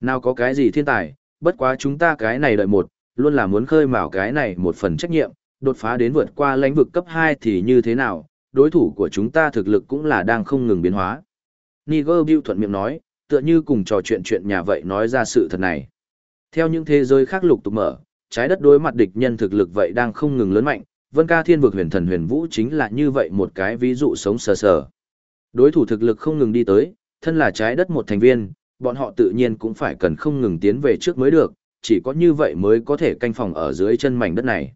Nào có cái gì thiên tài, bất quá chúng ta cái này đợi một, luôn là muốn khơi mào cái này một phần trách nhiệm, đột phá đến vượt qua lãnh vực cấp 2 thì như thế nào, đối thủ của chúng ta thực lực cũng là đang không ngừng biến hóa. Niger Bill thuận miệng nói, tựa như cùng trò chuyện chuyện nhà vậy nói ra sự thật này. Theo những thế giới khác lục tục mở, trái đất đối mặt địch nhân thực lực vậy đang không ngừng lớn mạnh, Vân Ca Thiên vực huyền thần huyền vũ chính là như vậy một cái ví dụ sống sờ sờ. Đối thủ thực lực không ngừng đi tới, thân là trái đất một thành viên, bọn họ tự nhiên cũng phải cần không ngừng tiến về trước mới được, chỉ có như vậy mới có thể canh phòng ở dưới chân mảnh đất này.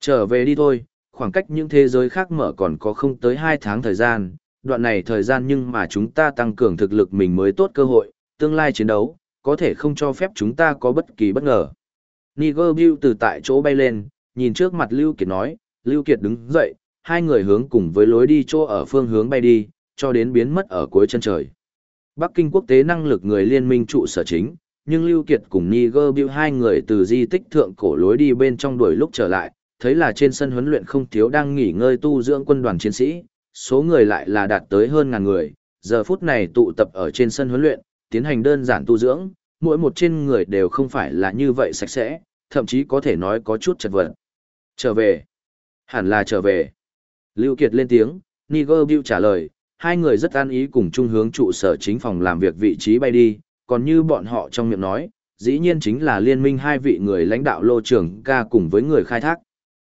Trở về đi thôi, khoảng cách những thế giới khác mở còn có không tới 2 tháng thời gian, đoạn này thời gian nhưng mà chúng ta tăng cường thực lực mình mới tốt cơ hội, tương lai chiến đấu, có thể không cho phép chúng ta có bất kỳ bất ngờ. Niger Bill từ tại chỗ bay lên, nhìn trước mặt Lưu Kiệt nói, Lưu Kiệt đứng dậy, hai người hướng cùng với lối đi chỗ ở phương hướng bay đi, cho đến biến mất ở cuối chân trời. Bắc Kinh quốc tế năng lực người liên minh trụ sở chính, nhưng Lưu Kiệt cùng Niger Bill hai người từ di tích thượng cổ lối đi bên trong đuổi lúc trở lại, thấy là trên sân huấn luyện không thiếu đang nghỉ ngơi tu dưỡng quân đoàn chiến sĩ, số người lại là đạt tới hơn ngàn người, giờ phút này tụ tập ở trên sân huấn luyện, tiến hành đơn giản tu dưỡng, mỗi một trên người đều không phải là như vậy sạch sẽ, thậm chí có thể nói có chút chật vật. Trở về. Hẳn là trở về. Lưu Kiệt lên tiếng, Niger Bill trả lời, hai người rất an ý cùng chung hướng trụ sở chính phòng làm việc vị trí bay đi, còn như bọn họ trong miệng nói, dĩ nhiên chính là liên minh hai vị người lãnh đạo lô trưởng ca cùng với người khai thác.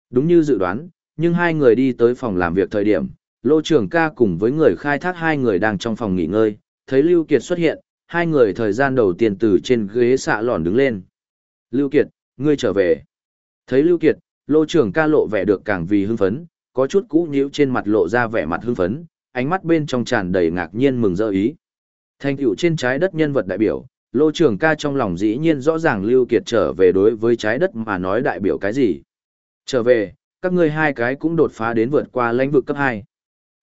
Đúng như dự đoán, nhưng hai người đi tới phòng làm việc thời điểm, lô trưởng ca cùng với người khai thác hai người đang trong phòng nghỉ ngơi, thấy Lưu Kiệt xuất hiện, hai người thời gian đầu tiên từ trên ghế xạ lòn đứng lên. Lưu Kiệt, ngươi trở về. Thấy Lưu Kiệt, lô trưởng ca lộ vẻ được càng vì hưng phấn, có chút cũ nhíu trên mặt lộ ra vẻ mặt hưng phấn, ánh mắt bên trong tràn đầy ngạc nhiên mừng rỡ ý. Thành tựu trên trái đất nhân vật đại biểu, lô trưởng ca trong lòng dĩ nhiên rõ ràng Lưu Kiệt trở về đối với trái đất mà nói đại biểu cái gì. Trở về, các ngươi hai cái cũng đột phá đến vượt qua lãnh vực cấp 2.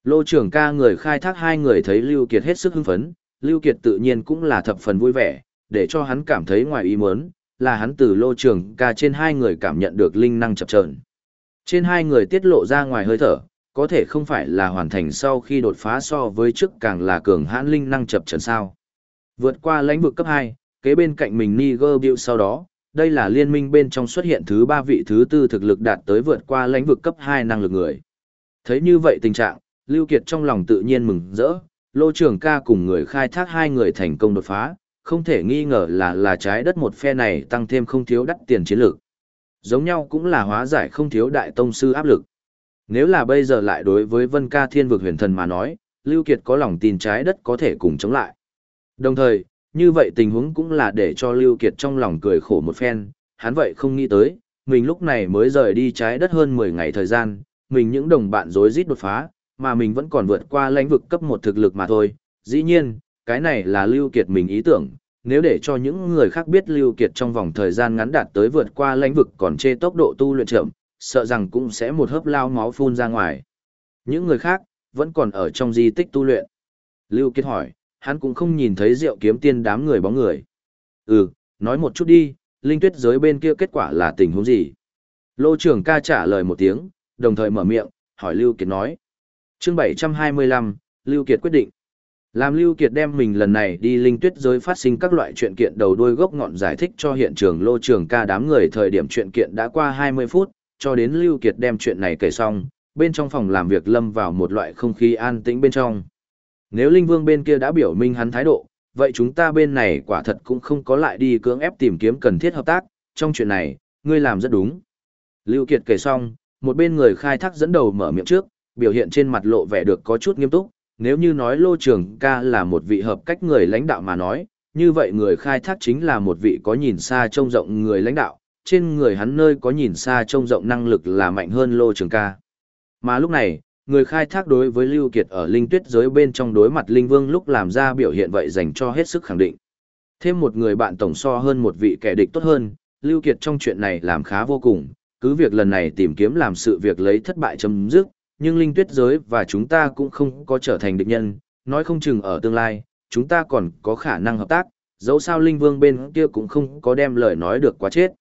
Lô trưởng ca người khai thác hai người thấy Lưu Kiệt hết sức hưng phấn, Lưu Kiệt tự nhiên cũng là thập phần vui vẻ, để cho hắn cảm thấy ngoài ý muốn, là hắn từ lô trường ca trên hai người cảm nhận được linh năng chập trờn. Trên hai người tiết lộ ra ngoài hơi thở, có thể không phải là hoàn thành sau khi đột phá so với trước càng là cường hãn linh năng chập trần sao. Vượt qua lãnh vực cấp 2, kế bên cạnh mình Niger Bill sau đó, đây là liên minh bên trong xuất hiện thứ ba vị thứ tư thực lực đạt tới vượt qua lãnh vực cấp 2 năng lực người. Thấy như vậy tình trạng, Lưu Kiệt trong lòng tự nhiên mừng rỡ, Lô Trường ca cùng người khai thác hai người thành công đột phá, không thể nghi ngờ là là trái đất một phe này tăng thêm không thiếu đắt tiền chiến lược. Giống nhau cũng là hóa giải không thiếu đại tông sư áp lực. Nếu là bây giờ lại đối với Vân Ca Thiên vực huyền thần mà nói, Lưu Kiệt có lòng tin trái đất có thể cùng chống lại. Đồng thời, như vậy tình huống cũng là để cho Lưu Kiệt trong lòng cười khổ một phen, hắn vậy không nghĩ tới, mình lúc này mới rời đi trái đất hơn 10 ngày thời gian, mình những đồng bạn rối rít đột phá, mà mình vẫn còn vượt qua lãnh vực cấp một thực lực mà thôi. Dĩ nhiên, cái này là Lưu Kiệt mình ý tưởng, nếu để cho những người khác biết Lưu Kiệt trong vòng thời gian ngắn đạt tới vượt qua lãnh vực còn chê tốc độ tu luyện chậm, sợ rằng cũng sẽ một hớp lao máu phun ra ngoài. Những người khác, vẫn còn ở trong di tích tu luyện. Lưu Kiệt hỏi, hắn cũng không nhìn thấy rượu kiếm tiên đám người bóng người. Ừ, nói một chút đi, linh tuyết giới bên kia kết quả là tình huống gì? Lô trưởng ca trả lời một tiếng, đồng thời mở miệng, hỏi Lưu Kiệt nói. Chương 725, Lưu Kiệt quyết định. Làm Lưu Kiệt đem mình lần này đi linh tuyết giới phát sinh các loại chuyện kiện đầu đuôi gốc ngọn giải thích cho hiện trường lô trường ca đám người thời điểm chuyện kiện đã qua 20 phút, cho đến Lưu Kiệt đem chuyện này kể xong, bên trong phòng làm việc lâm vào một loại không khí an tĩnh bên trong. Nếu Linh Vương bên kia đã biểu minh hắn thái độ, vậy chúng ta bên này quả thật cũng không có lại đi cưỡng ép tìm kiếm cần thiết hợp tác, trong chuyện này, ngươi làm rất đúng. Lưu Kiệt kể xong, một bên người khai thác dẫn đầu mở miệng trước, biểu hiện trên mặt lộ vẻ được có chút nghiêm túc, nếu như nói Lô Trường ca là một vị hợp cách người lãnh đạo mà nói, như vậy người khai thác chính là một vị có nhìn xa trông rộng người lãnh đạo, trên người hắn nơi có nhìn xa trông rộng năng lực là mạnh hơn Lô Trường ca. Mà lúc này, người khai thác đối với Lưu Kiệt ở linh tuyết giới bên trong đối mặt Linh Vương lúc làm ra biểu hiện vậy dành cho hết sức khẳng định. Thêm một người bạn tổng so hơn một vị kẻ địch tốt hơn, Lưu Kiệt trong chuyện này làm khá vô cùng, cứ việc lần này tìm kiếm làm sự việc lấy thất bại chấm dứt, nhưng linh tuyết giới và chúng ta cũng không có trở thành địch nhân, nói không chừng ở tương lai, chúng ta còn có khả năng hợp tác, dẫu sao linh vương bên kia cũng không có đem lời nói được quá chết.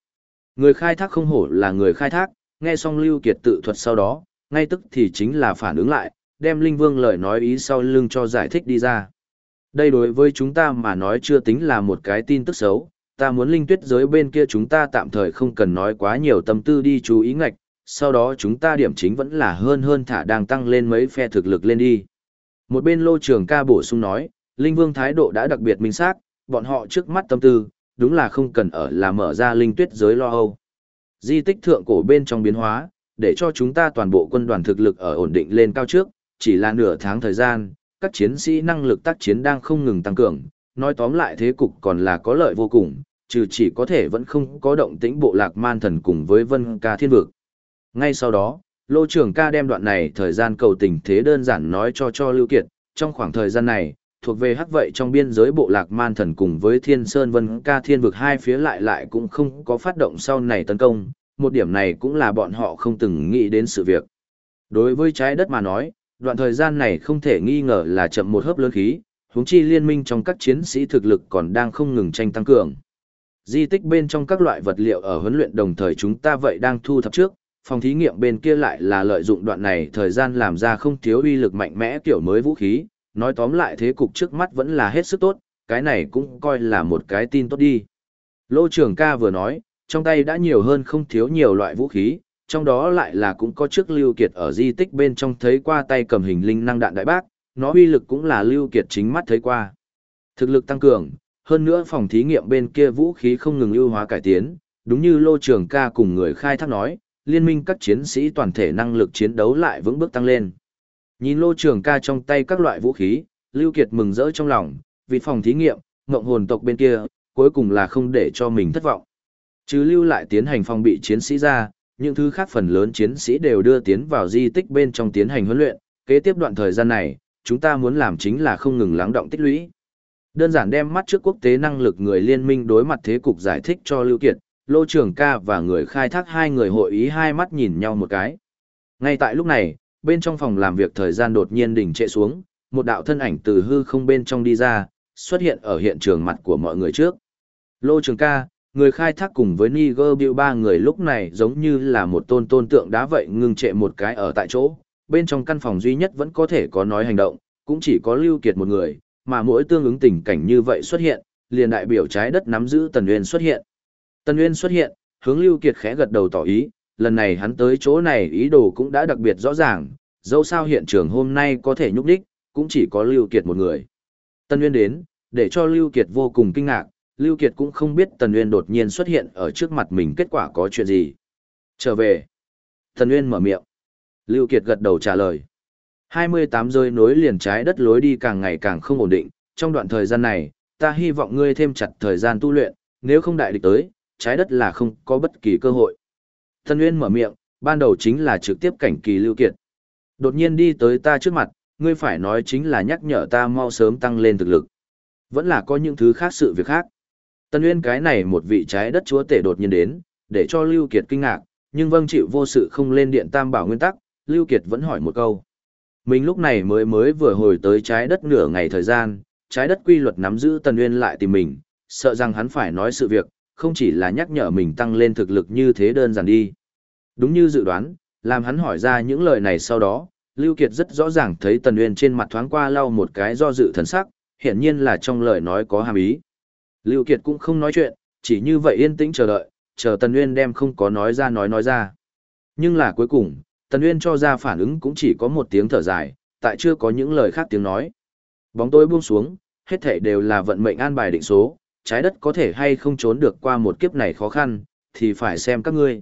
Người khai thác không hổ là người khai thác, nghe xong Lưu Kiệt tự thuật sau đó, ngay tức thì chính là phản ứng lại, đem linh vương lời nói ý sau lưng cho giải thích đi ra. Đây đối với chúng ta mà nói chưa tính là một cái tin tức xấu, ta muốn linh tuyết giới bên kia chúng ta tạm thời không cần nói quá nhiều tâm tư đi chú ý ngạch, sau đó chúng ta điểm chính vẫn là hơn hơn thả đang tăng lên mấy phe thực lực lên đi. Một bên lô trường ca bổ sung nói, Linh Vương thái độ đã đặc biệt minh xác, bọn họ trước mắt tâm tư, đúng là không cần ở là mở ra linh tuyết giới lo âu. Di tích thượng cổ bên trong biến hóa, để cho chúng ta toàn bộ quân đoàn thực lực ở ổn định lên cao trước, chỉ là nửa tháng thời gian, các chiến sĩ năng lực tác chiến đang không ngừng tăng cường, nói tóm lại thế cục còn là có lợi vô cùng, trừ chỉ có thể vẫn không có động tĩnh bộ lạc man thần cùng với vân ca thiên vực. Ngay sau đó, Lô trưởng ca đem đoạn này thời gian cầu tình thế đơn giản nói cho cho Lưu Kiệt, trong khoảng thời gian này, thuộc về hắc vậy trong biên giới bộ lạc man thần cùng với thiên sơn vân ca thiên vực hai phía lại lại cũng không có phát động sau này tấn công, một điểm này cũng là bọn họ không từng nghĩ đến sự việc. Đối với trái đất mà nói, đoạn thời gian này không thể nghi ngờ là chậm một hớp lớn khí, huống chi liên minh trong các chiến sĩ thực lực còn đang không ngừng tranh tăng cường. Di tích bên trong các loại vật liệu ở huấn luyện đồng thời chúng ta vậy đang thu thập trước, phòng thí nghiệm bên kia lại là lợi dụng đoạn này thời gian làm ra không thiếu uy lực mạnh mẽ kiểu mới vũ khí, nói tóm lại thế cục trước mắt vẫn là hết sức tốt, cái này cũng coi là một cái tin tốt đi. Lô trưởng ca vừa nói, trong tay đã nhiều hơn không thiếu nhiều loại vũ khí, trong đó lại là cũng có chiếc Lưu Kiệt ở di tích bên trong thấy qua tay cầm hình linh năng đạn đại bác, nó uy lực cũng là Lưu Kiệt chính mắt thấy qua. Thực lực tăng cường, hơn nữa phòng thí nghiệm bên kia vũ khí không ngừng ưu hóa cải tiến, đúng như Lô Trường ca cùng người khai thác nói, liên minh các chiến sĩ toàn thể năng lực chiến đấu lại vững bước tăng lên. Nhìn Lô Trường ca trong tay các loại vũ khí, Lưu Kiệt mừng rỡ trong lòng, vì phòng thí nghiệm, ngộng hồn tộc bên kia, cuối cùng là không để cho mình thất vọng. Chứ lưu lại tiến hành phòng bị chiến sĩ ra, những thứ khác phần lớn chiến sĩ đều đưa tiến vào di tích bên trong tiến hành huấn luyện, kế tiếp đoạn thời gian này, chúng ta muốn làm chính là không ngừng lắng động tích lũy. Đơn giản đem mắt trước quốc tế năng lực người liên minh đối mặt thế cục giải thích cho Lưu Kiệt, Lô Trường ca và người khai thác hai người hội ý hai mắt nhìn nhau một cái. Ngay tại lúc này, bên trong phòng làm việc thời gian đột nhiên đỉnh trệ xuống, một đạo thân ảnh từ hư không bên trong đi ra, xuất hiện ở hiện trường mặt của mọi người trước. Lô Trường ca, người khai thác cùng với Niger Bill ba người lúc này giống như là một tôn tôn tượng đá vậy ngưng trệ một cái ở tại chỗ, bên trong căn phòng duy nhất vẫn có thể có nói hành động, cũng chỉ có Lưu Kiệt một người, mà mỗi tương ứng tình cảnh như vậy xuất hiện, liền đại biểu trái đất nắm giữ Tần Nguyên xuất hiện. Tần Nguyên xuất hiện, hướng Lưu Kiệt khẽ gật đầu tỏ ý, lần này hắn tới chỗ này ý đồ cũng đã đặc biệt rõ ràng, dẫu sao hiện trường hôm nay có thể nhúc đích, cũng chỉ có Lưu Kiệt một người. Tần Nguyên đến, để cho Lưu Kiệt vô cùng kinh ngạc, Lưu Kiệt cũng không biết Tần Nguyên đột nhiên xuất hiện ở trước mặt mình kết quả có chuyện gì. Trở về. Tần Nguyên mở miệng. Lưu Kiệt gật đầu trả lời. 28 rơi nối liền trái đất lối đi càng ngày càng không ổn định, trong đoạn thời gian này, ta hy vọng ngươi thêm chặt thời gian tu luyện, nếu không đại địch tới, trái đất là không có bất kỳ cơ hội. Tần Nguyên mở miệng, ban đầu chính là trực tiếp cảnh kỳ Lưu Kiệt. Đột nhiên đi tới ta trước mặt, ngươi phải nói chính là nhắc nhở ta mau sớm tăng lên thực lực. Vẫn là có những thứ khác sự việc khác. Tân Nguyên cái này một vị trái đất chúa tể đột nhiên đến, để cho Lưu Kiệt kinh ngạc, nhưng vâng chịu vô sự không lên điện tam bảo nguyên tắc, Lưu Kiệt vẫn hỏi một câu. Mình lúc này mới mới vừa hồi tới trái đất nửa ngày thời gian, trái đất quy luật nắm giữ Tân Nguyên lại tìm mình, sợ rằng hắn phải nói sự việc, không chỉ là nhắc nhở mình tăng lên thực lực như thế đơn giản đi. Đúng như dự đoán, làm hắn hỏi ra những lời này sau đó, Lưu Kiệt rất rõ ràng thấy Tần Uyên trên mặt thoáng qua lau một cái do dự thần sắc, hiển nhiên là trong lời nói có hàm ý. Lưu Kiệt cũng không nói chuyện, chỉ như vậy yên tĩnh chờ đợi, chờ Tần Uyên đem không có nói ra nói nói ra. Nhưng là cuối cùng, Tần Uyên cho ra phản ứng cũng chỉ có một tiếng thở dài, tại chưa có những lời khác tiếng nói. Bóng tối buông xuống, hết thảy đều là vận mệnh an bài định số, trái đất có thể hay không trốn được qua một kiếp này khó khăn, thì phải xem các ngươi.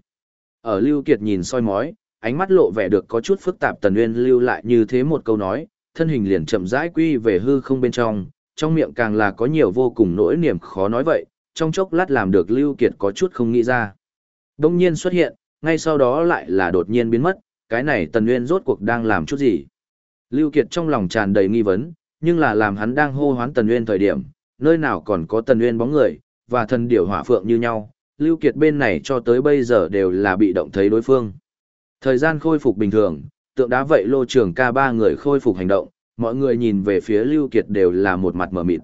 Ở Lưu Kiệt nhìn soi mói, ánh mắt lộ vẻ được có chút phức tạp Tần Nguyên lưu lại như thế một câu nói, thân hình liền chậm rãi quy về hư không bên trong, trong miệng càng là có nhiều vô cùng nỗi niềm khó nói vậy, trong chốc lát làm được Lưu Kiệt có chút không nghĩ ra. Đông nhiên xuất hiện, ngay sau đó lại là đột nhiên biến mất, cái này Tần Nguyên rốt cuộc đang làm chút gì? Lưu Kiệt trong lòng tràn đầy nghi vấn, nhưng là làm hắn đang hô hoán Tần Nguyên thời điểm, nơi nào còn có tần nguyên bóng người, và thần điểu hỏa phượng như nhau, Lưu Kiệt bên này cho tới bây giờ đều là bị động thấy đối phương. Thời gian khôi phục bình thường, tượng đá vậy lô trường ca ba người khôi phục hành động, mọi người nhìn về phía Lưu Kiệt đều là một mặt mở mịt.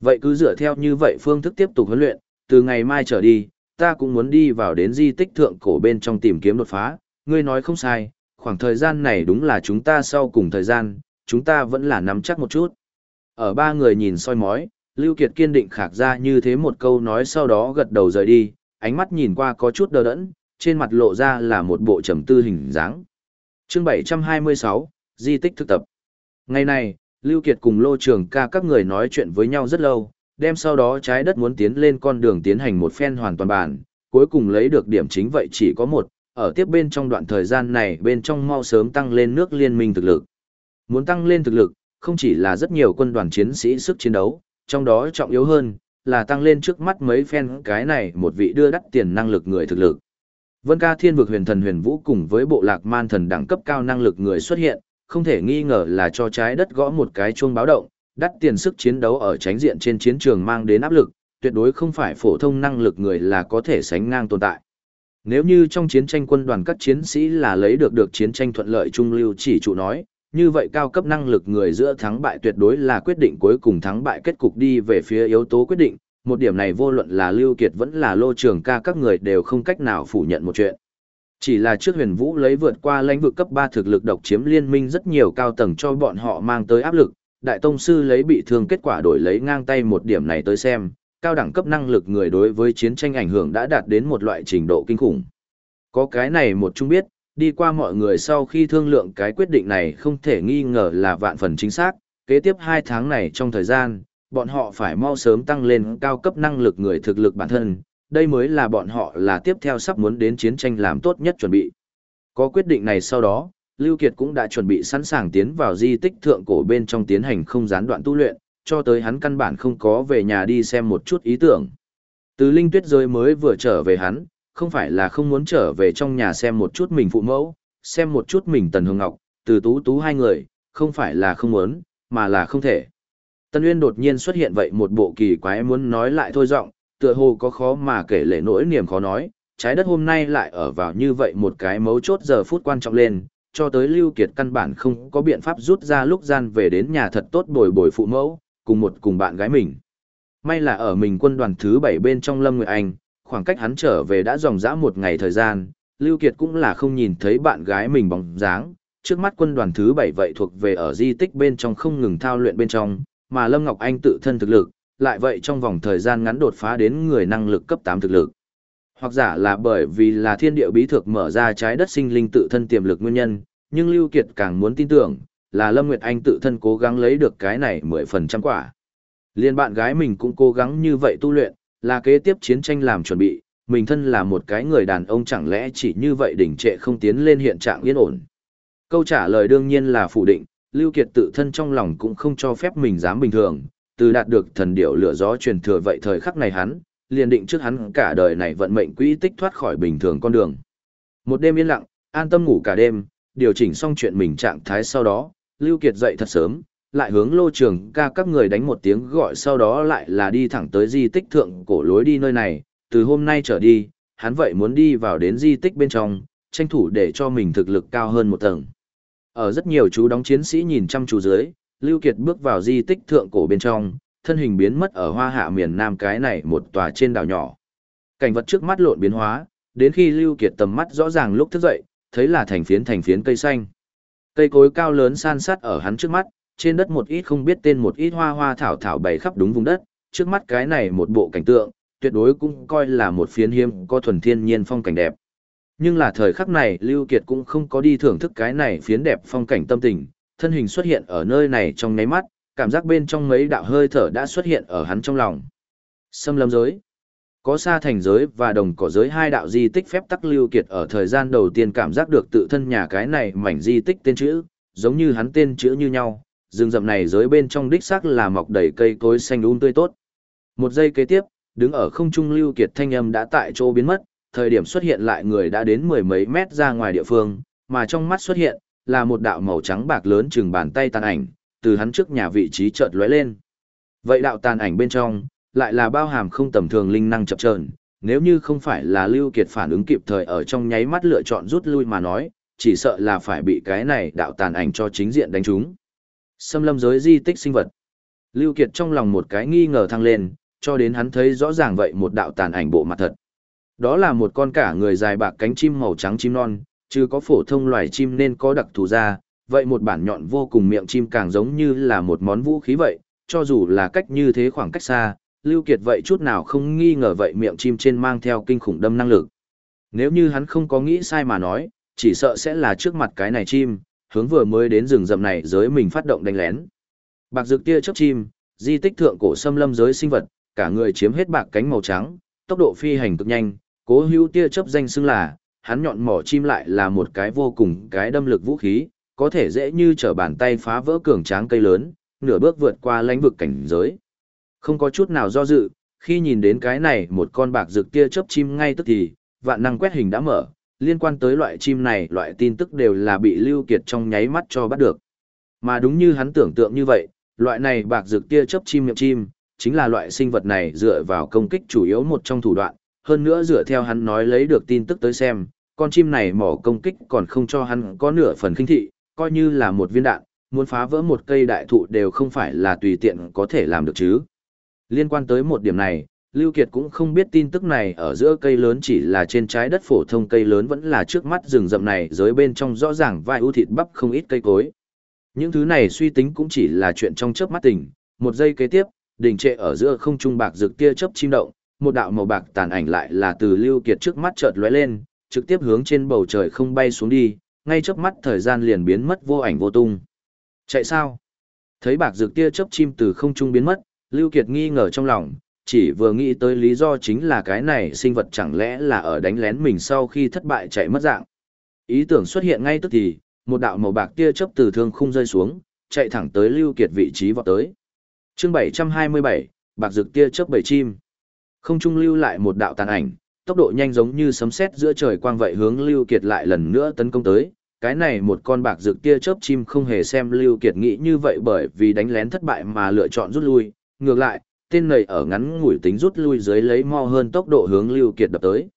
Vậy cứ dựa theo như vậy phương thức tiếp tục huấn luyện, từ ngày mai trở đi, ta cũng muốn đi vào đến di tích thượng cổ bên trong tìm kiếm đột phá, ngươi nói không sai, khoảng thời gian này đúng là chúng ta sau cùng thời gian, chúng ta vẫn là nắm chắc một chút. Ở ba người nhìn soi mói, Lưu Kiệt kiên định khạc ra như thế một câu nói sau đó gật đầu rời đi, ánh mắt nhìn qua có chút đờ đẫn, trên mặt lộ ra là một bộ trầm tư hình dáng. Chương 726, Di tích thực tập. Ngày này, Lưu Kiệt cùng Lô Trường ca các người nói chuyện với nhau rất lâu, đem sau đó trái đất muốn tiến lên con đường tiến hành một phen hoàn toàn bản, cuối cùng lấy được điểm chính vậy chỉ có một, ở tiếp bên trong đoạn thời gian này bên trong mau sớm tăng lên nước liên minh thực lực. Muốn tăng lên thực lực, không chỉ là rất nhiều quân đoàn chiến sĩ sức chiến đấu, trong đó trọng yếu hơn, là tăng lên trước mắt mấy phen cái này một vị đưa đắt tiền năng lực người thực lực. Vân ca thiên vực huyền thần huyền vũ cùng với bộ lạc man thần đẳng cấp cao năng lực người xuất hiện, không thể nghi ngờ là cho trái đất gõ một cái chuông báo động, đắt tiền sức chiến đấu ở tránh diện trên chiến trường mang đến áp lực, tuyệt đối không phải phổ thông năng lực người là có thể sánh ngang tồn tại. Nếu như trong chiến tranh quân đoàn các chiến sĩ là lấy được được chiến tranh thuận lợi trung lưu chỉ chủ nói, như vậy cao cấp năng lực người giữa thắng bại tuyệt đối là quyết định cuối cùng thắng bại kết cục đi về phía yếu tố quyết định, một điểm này vô luận là Lưu Kiệt vẫn là Lô Trường ca các người đều không cách nào phủ nhận một chuyện. Chỉ là trước huyền vũ lấy vượt qua lãnh vực cấp 3 thực lực độc chiếm liên minh rất nhiều cao tầng cho bọn họ mang tới áp lực, đại tông sư lấy bị thương kết quả đổi lấy ngang tay một điểm này tới xem, cao đẳng cấp năng lực người đối với chiến tranh ảnh hưởng đã đạt đến một loại trình độ kinh khủng. Có cái này một chung biết, đi qua mọi người sau khi thương lượng cái quyết định này không thể nghi ngờ là vạn phần chính xác, kế tiếp 2 tháng này trong thời gian, bọn họ phải mau sớm tăng lên cao cấp năng lực người thực lực bản thân, đây mới là bọn họ là tiếp theo sắp muốn đến chiến tranh làm tốt nhất chuẩn bị. Có quyết định này sau đó, Lưu Kiệt cũng đã chuẩn bị sẵn sàng tiến vào di tích thượng cổ bên trong tiến hành không gián đoạn tu luyện, cho tới hắn căn bản không có về nhà đi xem một chút ý tưởng. Từ linh tuyết rơi mới vừa trở về hắn, không phải là không muốn trở về trong nhà xem một chút mình phụ mẫu, xem một chút mình Tần Hương Ngọc, từ tú tú hai người, không phải là không muốn, mà là không thể. Tân Uyên đột nhiên xuất hiện vậy một bộ kỳ quái muốn nói lại thôi giọng, tựa hồ có khó mà kể lệ nỗi niềm khó nói, trái đất hôm nay lại ở vào như vậy một cái mấu chốt giờ phút quan trọng lên, cho tới Lưu Kiệt căn bản không có biện pháp rút ra lúc gian về đến nhà thật tốt bồi bồi phụ mẫu, cùng một cùng bạn gái mình. May là ở mình quân đoàn thứ 7 bên trong Lâm Nguyệt Anh, khoảng cách hắn trở về đã dòng dã một ngày thời gian, Lưu Kiệt cũng là không nhìn thấy bạn gái mình bóng dáng, trước mắt quân đoàn thứ 7 vậy thuộc về ở di tích bên trong không ngừng thao luyện bên trong, mà Lâm Ngọc Anh tự thân thực lực, lại vậy trong vòng thời gian ngắn đột phá đến người năng lực cấp 8 thực lực. Hoặc giả là bởi vì là thiên địa bí thực mở ra trái đất sinh linh tự thân tiềm lực nguyên nhân, nhưng Lưu Kiệt càng muốn tin tưởng, là Lâm Nguyệt Anh tự thân cố gắng lấy được cái này 10% quả. Liên bạn gái mình cũng cố gắng như vậy tu luyện, là kế tiếp chiến tranh làm chuẩn bị, mình thân là một cái người đàn ông chẳng lẽ chỉ như vậy đỉnh trệ không tiến lên hiện trạng yên ổn. Câu trả lời đương nhiên là phủ định, Lưu Kiệt tự thân trong lòng cũng không cho phép mình dám bình thường, từ đạt được thần điệu lửa gió truyền thừa vậy thời khắc này hắn, liền định trước hắn cả đời này vận mệnh quỹ tích thoát khỏi bình thường con đường. Một đêm yên lặng, an tâm ngủ cả đêm, điều chỉnh xong chuyện mình trạng thái sau đó, Lưu Kiệt dậy thật sớm, lại hướng lô trường ca các người đánh một tiếng gọi sau đó lại là đi thẳng tới di tích thượng cổ lối đi nơi này, từ hôm nay trở đi, hắn vậy muốn đi vào đến di tích bên trong, tranh thủ để cho mình thực lực cao hơn một tầng. Ở rất nhiều chú đóng chiến sĩ nhìn chăm chú dưới, Lưu Kiệt bước vào di tích thượng cổ bên trong, thân hình biến mất ở hoa hạ miền Nam cái này một tòa trên đảo nhỏ. Cảnh vật trước mắt lộn biến hóa, đến khi Lưu Kiệt tầm mắt rõ ràng lúc thức dậy, thấy là thành phiến thành phiến cây xanh. Cây cối cao lớn san sát ở hắn trước mắt, trên đất một ít không biết tên một ít hoa hoa thảo thảo bày khắp đúng vùng đất, trước mắt cái này một bộ cảnh tượng, tuyệt đối cũng coi là một phiến hiếm có thuần thiên nhiên phong cảnh đẹp. Nhưng là thời khắc này Lưu Kiệt cũng không có đi thưởng thức cái này phiến đẹp phong cảnh tâm tình, thân hình xuất hiện ở nơi này trong nháy mắt, cảm giác bên trong mấy đạo hơi thở đã xuất hiện ở hắn trong lòng. Xâm lâm giới. Có xa thành giới và đồng cỏ giới hai đạo di tích phép tắc lưu kiệt ở thời gian đầu tiên cảm giác được tự thân nhà cái này mảnh di tích tên chữ, giống như hắn tên chữ như nhau, rừng rậm này dưới bên trong đích xác là mọc đầy cây cối xanh um tươi tốt. Một giây kế tiếp, đứng ở không trung lưu kiệt thanh âm đã tại chỗ biến mất, thời điểm xuất hiện lại người đã đến mười mấy mét ra ngoài địa phương, mà trong mắt xuất hiện là một đạo màu trắng bạc lớn chừng bàn tay tàn ảnh, từ hắn trước nhà vị trí chợt lóe lên. Vậy đạo tàn ảnh bên trong, lại là bao hàm không tầm thường linh năng chập chờn, nếu như không phải là Lưu Kiệt phản ứng kịp thời ở trong nháy mắt lựa chọn rút lui mà nói, chỉ sợ là phải bị cái này đạo tàn ảnh cho chính diện đánh trúng. Xâm lâm giới di tích sinh vật. Lưu Kiệt trong lòng một cái nghi ngờ thăng lên, cho đến hắn thấy rõ ràng vậy một đạo tàn ảnh bộ mặt thật. Đó là một con cả người dài bạc cánh chim màu trắng chim non, chứ có phổ thông loài chim nên có đặc thù ra, vậy một bản nhọn vô cùng miệng chim càng giống như là một món vũ khí vậy, cho dù là cách như thế khoảng cách xa, Lưu Kiệt vậy chút nào không nghi ngờ vậy miệng chim trên mang theo kinh khủng đâm năng lực. Nếu như hắn không có nghĩ sai mà nói, chỉ sợ sẽ là trước mặt cái này chim, hướng vừa mới đến rừng rậm này giới mình phát động đánh lén. Bạc dược tia chớp chim, di tích thượng cổ xâm lâm giới sinh vật, cả người chiếm hết bạc cánh màu trắng, tốc độ phi hành cực nhanh, cố hữu tia chớp danh xưng là, hắn nhọn mỏ chim lại là một cái vô cùng cái đâm lực vũ khí, có thể dễ như trở bàn tay phá vỡ cường tráng cây lớn, nửa bước vượt qua lãnh vực cảnh giới. Không có chút nào do dự, khi nhìn đến cái này một con bạc rực tia chớp chim ngay tức thì, vạn năng quét hình đã mở, liên quan tới loại chim này loại tin tức đều là bị Lưu Kiệt trong nháy mắt cho bắt được. Mà đúng như hắn tưởng tượng như vậy, loại này bạc dược tia chớp chim miệng chim, chính là loại sinh vật này dựa vào công kích chủ yếu một trong thủ đoạn, hơn nữa dựa theo hắn nói lấy được tin tức tới xem, con chim này mỏ công kích còn không cho hắn có nửa phần kinh thị, coi như là một viên đạn, muốn phá vỡ một cây đại thụ đều không phải là tùy tiện có thể làm được chứ. Liên quan tới một điểm này, Lưu Kiệt cũng không biết tin tức này ở giữa cây lớn chỉ là trên trái đất phổ thông cây lớn vẫn là trước mắt rừng rậm này dưới bên trong rõ ràng vai ưu thịt bắp không ít cây cối. Những thứ này suy tính cũng chỉ là chuyện trong chớp mắt tỉnh, một giây kế tiếp, đỉnh trệ ở giữa không trung bạc rực tia chớp chim động, một đạo màu bạc tàn ảnh lại là từ Lưu Kiệt trước mắt chợt lóe lên, trực tiếp hướng trên bầu trời không bay xuống đi, ngay chớp mắt thời gian liền biến mất vô ảnh vô tung. Chạy sao? Thấy bạc rực tia chớp chim từ không trung biến mất, Lưu Kiệt nghi ngờ trong lòng, chỉ vừa nghĩ tới lý do chính là cái này sinh vật chẳng lẽ là ở đánh lén mình sau khi thất bại chạy mất dạng. Ý tưởng xuất hiện ngay tức thì, một đạo màu bạc tia chớp từ thương khung rơi xuống, chạy thẳng tới Lưu Kiệt vị trí vọt tới. Chương 727, bạc rực tia chớp bảy chim. Không trung lưu lại một đạo tàn ảnh, tốc độ nhanh giống như sấm sét giữa trời quang vậy hướng Lưu Kiệt lại lần nữa tấn công tới. Cái này một con bạc rực tia chớp chim không hề xem Lưu Kiệt nghĩ như vậy bởi vì đánh lén thất bại mà lựa chọn rút lui, ngược lại, tên này ở ngắn ngủi tính rút lui dưới lấy mo hơn tốc độ hướng Lưu Kiệt đập tới.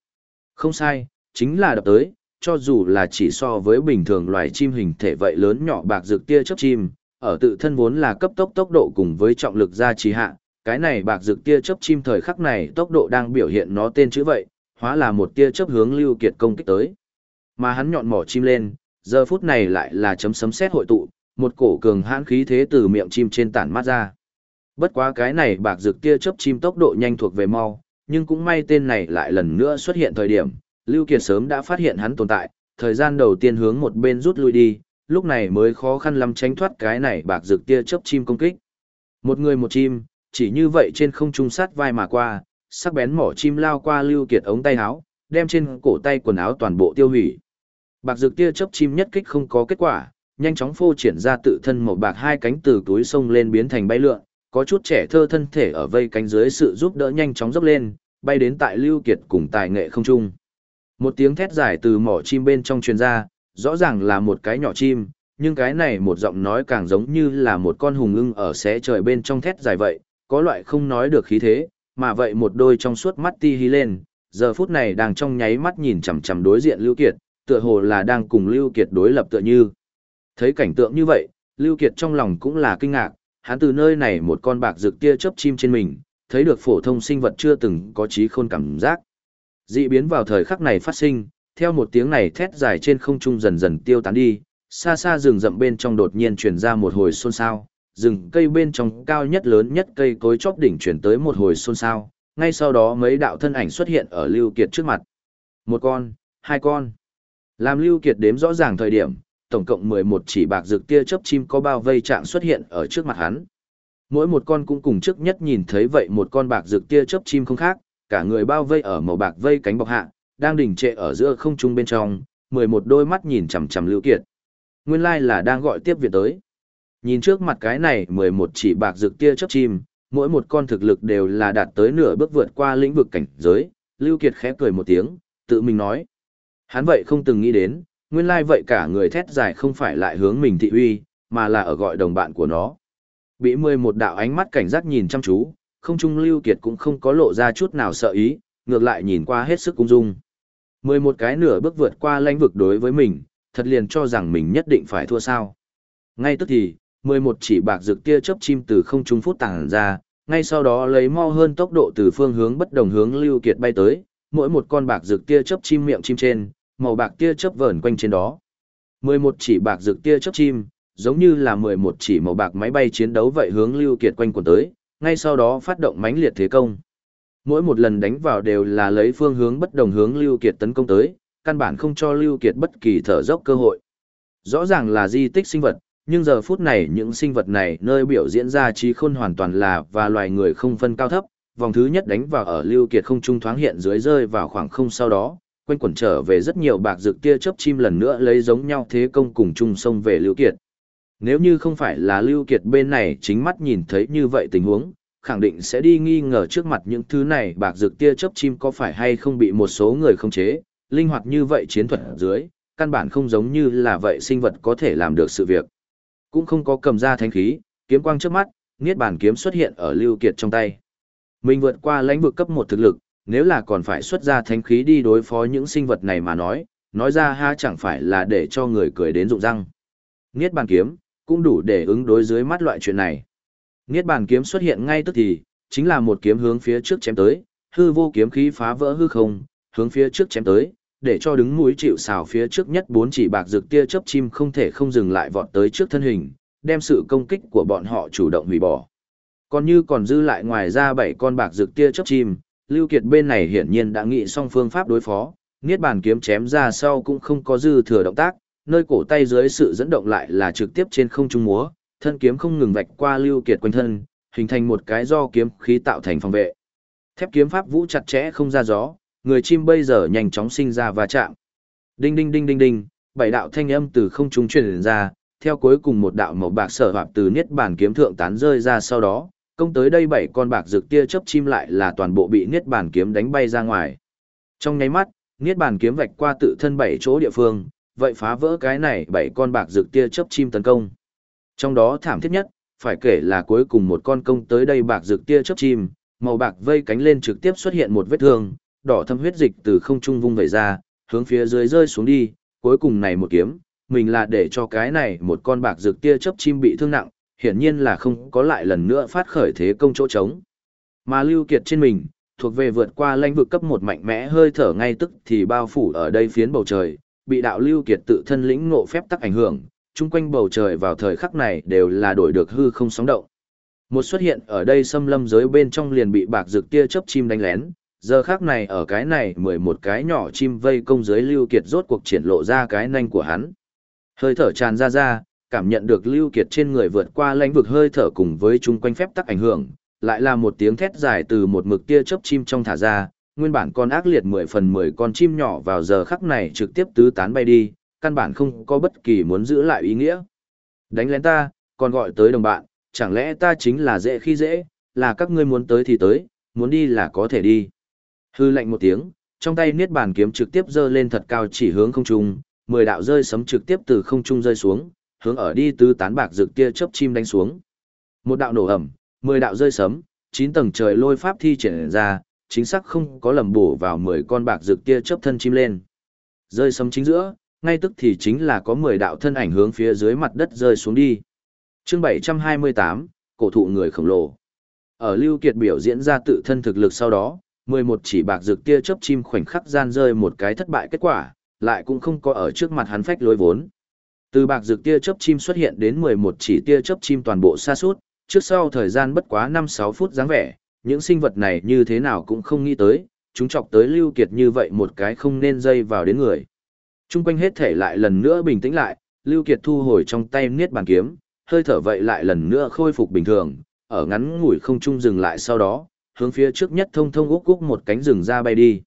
Không sai, chính là đập tới, cho dù là chỉ so với bình thường loài chim hình thể vậy lớn nhỏ bạc dược tia chớp chim, ở tự thân vốn là cấp tốc tốc độ cùng với trọng lực gia trì hạ, cái này bạc dược tia chớp chim thời khắc này tốc độ đang biểu hiện nó tên chữ vậy, hóa là một tia chớp hướng Lưu Kiệt công kích tới. Mà hắn nhọn mỏ chim lên, giờ phút này lại là chấm sấm sét hội tụ, một cổ cường hãn khí thế từ miệng chim trên tản mát ra. Bất quá cái này bạc rực tia chớp chim tốc độ nhanh thuộc về mau, nhưng cũng may tên này lại lần nữa xuất hiện thời điểm, Lưu Kiệt sớm đã phát hiện hắn tồn tại, thời gian đầu tiên hướng một bên rút lui đi, lúc này mới khó khăn lắm tránh thoát cái này bạc rực tia chớp chim công kích. Một người một chim, chỉ như vậy trên không trung sát vai mà qua, sắc bén mỏ chim lao qua Lưu Kiệt ống tay áo, đem trên cổ tay quần áo toàn bộ tiêu hủy. Bạc rực tia chớp chim nhất kích không có kết quả, nhanh chóng phô triển ra tự thân một bạc hai cánh từ túi sông lên biến thành bay lượn, có chút trẻ thơ thân thể ở vây cánh dưới sự giúp đỡ nhanh chóng dốc lên, bay đến tại Lưu Kiệt cùng tài nghệ không trung. Một tiếng thét dài từ mỏ chim bên trong truyền ra, rõ ràng là một cái nhỏ chim, nhưng cái này một giọng nói càng giống như là một con hùng ưng ở xé trời bên trong thét dài vậy, có loại không nói được khí thế, mà vậy một đôi trong suốt mắt ti hí lên, giờ phút này đang trong nháy mắt nhìn chằm chằm đối diện Lưu Kiệt, tựa hồ là đang cùng Lưu Kiệt đối lập tựa như. Thấy cảnh tượng như vậy, Lưu Kiệt trong lòng cũng là kinh ngạc, hắn từ nơi này một con bạc rực tia chớp chim trên mình, thấy được phổ thông sinh vật chưa từng có trí khôn cảm giác. Dị biến vào thời khắc này phát sinh, theo một tiếng này thét dài trên không trung dần dần tiêu tán đi, xa xa rừng rậm bên trong đột nhiên truyền ra một hồi xôn xao, rừng cây bên trong cao nhất lớn nhất cây cối chóp đỉnh chuyển tới một hồi xôn xao, ngay sau đó mấy đạo thân ảnh xuất hiện ở Lưu Kiệt trước mặt. Một con, hai con. Làm Lưu Kiệt đếm rõ ràng thời điểm, tổng cộng 11 chỉ bạc rực tia chớp chim có bao vây trạng xuất hiện ở trước mặt hắn. Mỗi một con cũng cùng trước nhất nhìn thấy vậy một con bạc rực tia chớp chim không khác, cả người bao vây ở màu bạc vây cánh bọc hạ, đang đỉnh trệ ở giữa không trung bên trong, 11 đôi mắt nhìn chằm chằm Lưu Kiệt. Nguyên lai là đang gọi tiếp viện tới. Nhìn trước mặt cái này 11 chỉ bạc rực tia chớp chim, mỗi một con thực lực đều là đạt tới nửa bước vượt qua lĩnh vực cảnh giới, Lưu Kiệt khẽ cười một tiếng, tự mình nói. Hắn vậy không từng nghĩ đến, nguyên lai vậy cả người thét dài không phải lại hướng mình thị uy, mà là ở gọi đồng bạn của nó. Bị mười một đạo ánh mắt cảnh giác nhìn chăm chú, không trung Lưu Kiệt cũng không có lộ ra chút nào sợ ý, ngược lại nhìn qua hết sức cung dung. Mười một cái nửa bước vượt qua lãnh vực đối với mình, thật liền cho rằng mình nhất định phải thua sao. Ngay tức thì, mười một chỉ bạc rực tia chớp chim từ không trung phút tàng ra, ngay sau đó lấy mau hơn tốc độ từ phương hướng bất đồng hướng Lưu Kiệt bay tới, mỗi một con bạc rực tia chớp chim miệng chim trên, màu bạc tia chớp vờn quanh trên đó. mười một chỉ bạc rực tia chớp chim, giống như là mười một chỉ màu bạc máy bay chiến đấu vậy hướng Lưu Kiệt quanh quần tới, ngay sau đó phát động mãnh liệt thế công. Mỗi một lần đánh vào đều là lấy phương hướng bất đồng hướng Lưu Kiệt tấn công tới, căn bản không cho Lưu Kiệt bất kỳ thở dốc cơ hội. Rõ ràng là di tích sinh vật, nhưng giờ phút này những sinh vật này nơi biểu diễn ra trí khôn hoàn toàn là và loài người không phân cao thấp, vòng thứ nhất đánh vào ở Lưu Kiệt không trung thoáng hiện dưới rơi vào khoảng không sau đó, quanh quẩn trở về rất nhiều bạc dược tia chớp chim lần nữa lấy giống nhau thế công cùng chung sông về Lưu Kiệt. Nếu như không phải là Lưu Kiệt bên này chính mắt nhìn thấy như vậy tình huống, khẳng định sẽ đi nghi ngờ trước mặt những thứ này bạc dược tia chớp chim có phải hay không bị một số người không chế, linh hoạt như vậy chiến thuật dưới, căn bản không giống như là vậy sinh vật có thể làm được sự việc. Cũng không có cầm ra thánh khí, kiếm quang trước mắt, niết bàn kiếm xuất hiện ở Lưu Kiệt trong tay. Mình vượt qua lãnh vực cấp một thực lực, nếu là còn phải xuất ra thánh khí đi đối phó những sinh vật này mà nói, nói ra ha chẳng phải là để cho người cười đến rụng răng. Niết bàn kiếm, cũng đủ để ứng đối dưới mắt loại chuyện này. Niết bàn kiếm xuất hiện ngay tức thì, chính là một kiếm hướng phía trước chém tới, hư vô kiếm khí phá vỡ hư không, hướng phía trước chém tới, để cho đứng mũi chịu xào phía trước nhất bốn chỉ bạc rực tia chớp chim không thể không dừng lại vọt tới trước thân hình, đem sự công kích của bọn họ chủ động hủy bỏ. Còn như còn dư lại ngoài ra bảy con bạc rực tia chớp chim, Lưu Kiệt bên này hiển nhiên đã nghĩ xong phương pháp đối phó, niết bàn kiếm chém ra sau cũng không có dư thừa động tác, nơi cổ tay dưới sự dẫn động lại là trực tiếp trên không trung múa, thân kiếm không ngừng vạch qua Lưu Kiệt quanh thân, hình thành một cái do kiếm khí tạo thành phòng vệ. Thép kiếm pháp vũ chặt chẽ không ra gió, người chim bây giờ nhanh chóng sinh ra va chạm. Đinh đinh đinh đinh đinh, bảy đạo thanh âm từ không trung truyền ra, theo cuối cùng một đạo màu bạc sở hoạp từ niết bàn kiếm thượng tán rơi ra sau đó, công tới đây bảy con bạc rực tia chớp chim lại là toàn bộ bị niết bàn kiếm đánh bay ra ngoài. Trong nháy mắt, niết bàn kiếm vạch qua tự thân bảy chỗ địa phương, vậy phá vỡ cái này bảy con bạc rực tia chớp chim tấn công. Trong đó thảm thiết nhất, phải kể là cuối cùng một con công tới đây bạc rực tia chớp chim, màu bạc vây cánh lên trực tiếp xuất hiện một vết thương, đỏ thâm huyết dịch từ không trung vung vẩy ra, hướng phía dưới rơi xuống đi, cuối cùng này một kiếm, mình là để cho cái này một con bạc rực tia chớp chim bị thương nặng, hiển nhiên là không có lại lần nữa phát khởi thế công chỗ trống. Mà Lưu Kiệt trên mình, thuộc về vượt qua lãnh vực cấp một mạnh mẽ hơi thở ngay tức thì bao phủ ở đây phiến bầu trời, bị đạo Lưu Kiệt tự thân lĩnh ngộ phép tắc ảnh hưởng, chung quanh bầu trời vào thời khắc này đều là đổi được hư không sóng động. Một xuất hiện ở đây xâm lâm giới bên trong liền bị bạc rực tia chớp chim đánh lén, giờ khác này ở cái này mười một cái nhỏ chim vây công dưới Lưu Kiệt rốt cuộc triển lộ ra cái nanh của hắn. Hơi thở tràn ra ra, cảm nhận được Lưu Kiệt trên người vượt qua lãnh vực hơi thở cùng với chung quanh phép tắc ảnh hưởng, lại là một tiếng thét dài từ một mực tia chớp chim trong thả ra, nguyên bản con ác liệt mười phần mười con chim nhỏ vào giờ khắc này trực tiếp tứ tán bay đi, căn bản không có bất kỳ muốn giữ lại ý nghĩa. Đánh lén ta, còn gọi tới đồng bạn, chẳng lẽ ta chính là dễ khi dễ, là các ngươi muốn tới thì tới, muốn đi là có thể đi. Hư lạnh một tiếng, trong tay niết bàn kiếm trực tiếp giơ lên thật cao chỉ hướng không trung, mười đạo rơi sấm trực tiếp từ không trung rơi xuống, hướng ở đi tứ tán bạc rực tia chớp chim đánh xuống. Một đạo nổ ầm, mười đạo rơi sấm, chín tầng trời lôi pháp thi triển ra, chính xác không có lầm bổ vào mười con bạc rực tia chớp thân chim lên. Rơi sấm chính giữa, ngay tức thì chính là có mười đạo thân ảnh hướng phía dưới mặt đất rơi xuống đi. Chương bảy trăm hai mươi tám, cổ thụ người khổng lồ. Ở Lưu Kiệt biểu diễn ra tự thân thực lực sau đó, mười một chỉ bạc rực tia chớp chim khoảnh khắc gian rơi một cái thất bại kết quả, lại cũng không có ở trước mặt hắn phách lối vốn. Từ bạc dược tia chớp chim xuất hiện đến mười một chỉ tia chớp chim toàn bộ xa suốt, trước sau thời gian bất quá năm sáu phút dáng vẻ, những sinh vật này như thế nào cũng không nghĩ tới, chúng chọc tới Lưu Kiệt như vậy một cái không nên dây vào đến người. Trung quanh hết thể lại lần nữa bình tĩnh lại, Lưu Kiệt thu hồi trong tay niết bàn kiếm, hơi thở vậy lại lần nữa khôi phục bình thường, ở ngắn ngủi không trung dừng lại sau đó, hướng phía trước nhất thông thông úc úc một cánh rừng ra bay đi.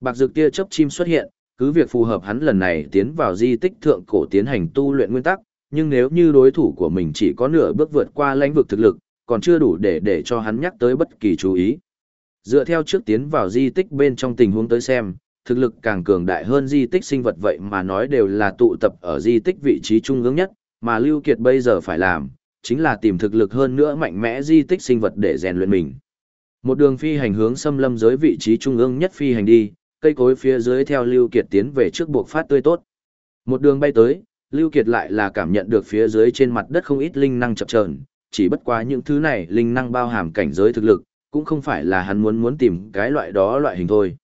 Bạc dược tia chớp chim xuất hiện, cứ việc phù hợp hắn lần này tiến vào di tích thượng cổ tiến hành tu luyện nguyên tắc, nhưng nếu như đối thủ của mình chỉ có nửa bước vượt qua lãnh vực thực lực, còn chưa đủ để để cho hắn nhắc tới bất kỳ chú ý. Dựa theo trước tiến vào di tích bên trong tình huống tới xem, thực lực càng cường đại hơn di tích sinh vật vậy mà nói đều là tụ tập ở di tích vị trí trung ương nhất, mà Lưu Kiệt bây giờ phải làm, chính là tìm thực lực hơn nữa mạnh mẽ di tích sinh vật để rèn luyện mình. Một đường phi hành hướng xâm lâm giới vị trí trung ương nhất phi hành đi, cây cối phía dưới theo Lưu Kiệt tiến về trước buộc phát tươi tốt. Một đường bay tới, Lưu Kiệt lại là cảm nhận được phía dưới trên mặt đất không ít linh năng chập chờn, chỉ bất quá những thứ này linh năng bao hàm cảnh giới thực lực, cũng không phải là hắn muốn muốn tìm cái loại đó loại hình thôi.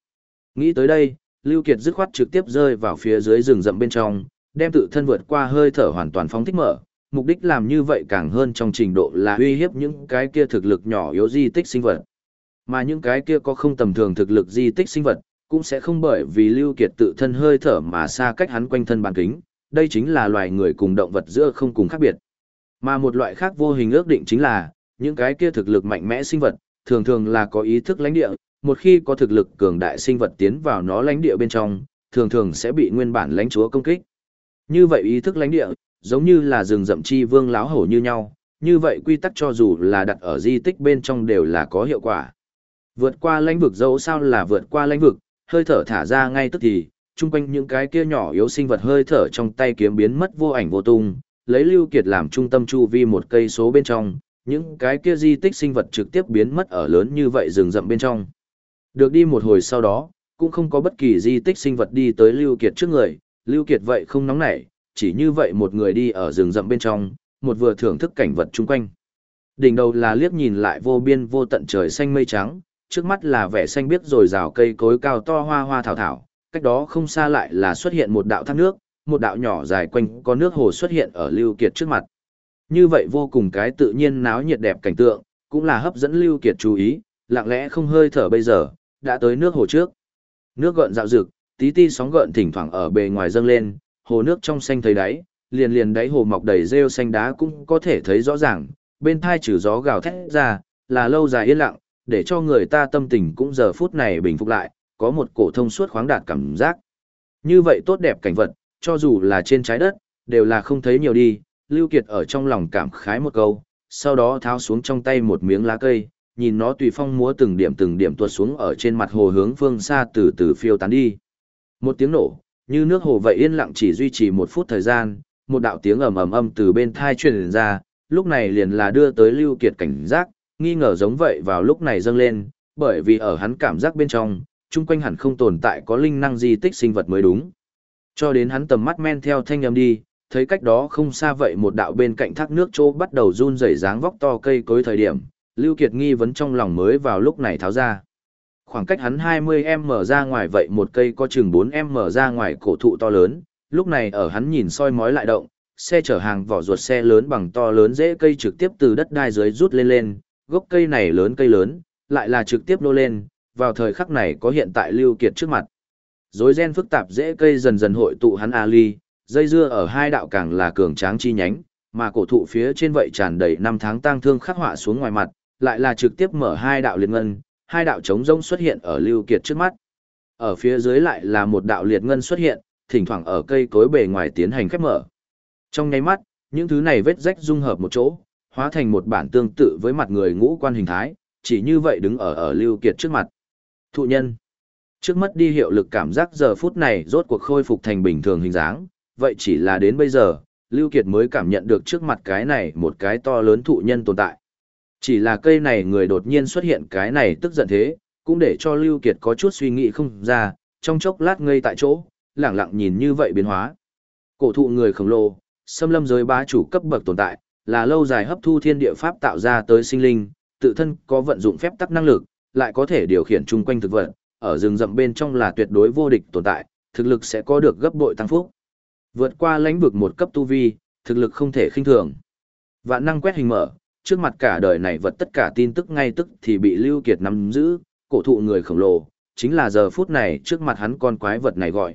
Nghĩ tới đây, Lưu Kiệt dứt khoát trực tiếp rơi vào phía dưới rừng rậm bên trong, đem tự thân vượt qua hơi thở hoàn toàn phóng thích mở, mục đích làm như vậy càng hơn trong trình độ là uy hiếp những cái kia thực lực nhỏ yếu di tích sinh vật. Mà những cái kia có không tầm thường thực lực di tích sinh vật, cũng sẽ không bởi vì Lưu Kiệt tự thân hơi thở mà xa cách hắn quanh thân bàn kính, đây chính là loài người cùng động vật giữa không cùng khác biệt. Mà một loại khác vô hình ước định chính là, những cái kia thực lực mạnh mẽ sinh vật, thường thường là có ý thức lãnh địa, một khi có thực lực cường đại sinh vật tiến vào nó lãnh địa bên trong, thường thường sẽ bị nguyên bản lãnh chúa công kích. Như vậy ý thức lãnh địa, giống như là rừng rậm chi vương láo hổ như nhau, như vậy quy tắc cho dù là đặt ở di tích bên trong đều là có hiệu quả. Vượt qua lãnh vực dẫu sao là vượt qua lãnh vực, hơi thở thả ra ngay tức thì, chung quanh những cái kia nhỏ yếu sinh vật hơi thở trong tay kiếm biến mất vô ảnh vô tung, lấy Lưu Kiệt làm trung tâm chu vi một cây số bên trong, những cái kia di tích sinh vật trực tiếp biến mất ở lớn như vậy rừng rậm bên trong. Được đi một hồi sau đó, cũng không có bất kỳ di tích sinh vật đi tới Lưu Kiệt trước người, Lưu Kiệt vậy không nóng nảy, chỉ như vậy một người đi ở rừng rậm bên trong, một vừa thưởng thức cảnh vật chung quanh. Đỉnh đầu là liếc nhìn lại vô biên vô tận trời xanh mây trắng, trước mắt là vẻ xanh biếc rồi rào cây cối cao to hoa hoa thảo thảo, cách đó không xa lại là xuất hiện một đạo thác nước, một đạo nhỏ dài quanh có nước hồ xuất hiện ở Lưu Kiệt trước mặt. Như vậy vô cùng cái tự nhiên náo nhiệt đẹp cảnh tượng, cũng là hấp dẫn Lưu Kiệt chú ý, lặng lẽ không hơi thở bây giờ, đã tới nước hồ trước. Nước gợn dạo dực, tí ti sóng gợn thỉnh thoảng ở bề ngoài dâng lên, hồ nước trong xanh thấy đáy, liền liền đáy hồ mọc đầy rêu xanh đá cũng có thể thấy rõ ràng, bên thai trừ gió gào thét ra, là lâu dài yên lặng, để cho người ta tâm tình cũng giờ phút này bình phục lại, có một cổ thông suốt khoáng đạt cảm giác. Như vậy tốt đẹp cảnh vật, cho dù là trên trái đất, đều là không thấy nhiều đi, Lưu Kiệt ở trong lòng cảm khái một câu, sau đó tháo xuống trong tay một miếng lá cây, nhìn nó tùy phong múa từng điểm từng điểm tuột xuống ở trên mặt hồ hướng phương xa từ từ phiêu tán đi. Một tiếng nổ, như nước hồ vậy yên lặng chỉ duy trì một phút thời gian, một đạo tiếng ầm ầm âm từ bên thai truyền ra, lúc này liền là đưa tới Lưu Kiệt cảnh giác, nghi ngờ giống vậy vào lúc này dâng lên, bởi vì ở hắn cảm giác bên trong, chung quanh hẳn không tồn tại có linh năng di tích sinh vật mới đúng. Cho đến hắn tầm mắt men theo thanh âm đi, thấy cách đó không xa vậy một đạo bên cạnh thác nước chỗ bắt đầu run rẩy dáng vóc to cây cối thời điểm, Lưu Kiệt nghi vấn trong lòng mới vào lúc này tháo ra. Khoảng cách hắn 20m ra ngoài vậy một cây có chừng 4m ra ngoài cổ thụ to lớn, lúc này ở hắn nhìn soi mói lại động, xe chở hàng vỏ ruột xe lớn bằng to lớn dễ cây trực tiếp từ đất đai dưới rút lên lên, gốc cây này lớn cây lớn, lại là trực tiếp nô lên, vào thời khắc này có hiện tại Lưu Kiệt trước mặt. Rối ren phức tạp dễ cây dần dần hội tụ hắn Ali, dây dưa ở hai đạo càng là cường tráng chi nhánh, mà cổ thụ phía trên vậy tràn đầy năm tháng tang thương khắc họa xuống ngoài mặt, lại là trực tiếp mở hai đạo liệt ngân, hai đạo trống rông xuất hiện ở Lưu Kiệt trước mắt. Ở phía dưới lại là một đạo liệt ngân xuất hiện, thỉnh thoảng ở cây cối bề ngoài tiến hành khép mở. Trong nháy mắt, những thứ này vết rách dung hợp một chỗ, hóa thành một bản tương tự với mặt người ngũ quan hình thái, chỉ như vậy đứng ở ở Lưu Kiệt trước mặt. Thụ nhân. Trước mắt đi hiệu lực cảm giác giờ phút này rốt cuộc khôi phục thành bình thường hình dáng, vậy chỉ là đến bây giờ, Lưu Kiệt mới cảm nhận được trước mặt cái này một cái to lớn thụ nhân tồn tại. Chỉ là cây này người đột nhiên xuất hiện cái này tức giận thế, cũng để cho Lưu Kiệt có chút suy nghĩ không ra, trong chốc lát ngây tại chỗ, lặng lặng nhìn như vậy biến hóa. Cổ thụ người khổng lồ, xâm lâm giới bá chủ cấp bậc tồn tại, là lâu dài hấp thu thiên địa pháp tạo ra tới sinh linh, tự thân có vận dụng phép tắc năng lực, lại có thể điều khiển chung quanh thực vật, ở rừng rậm bên trong là tuyệt đối vô địch tồn tại, thực lực sẽ có được gấp bội tăng phúc. Vượt qua lãnh vực một cấp tu vi, thực lực không thể khinh thường. Vạn năng quét hình mở, trước mặt cả đời này vật tất cả tin tức ngay tức thì bị Lưu Kiệt nắm giữ, cổ thụ người khổng lồ, chính là giờ phút này trước mặt hắn con quái vật này gọi.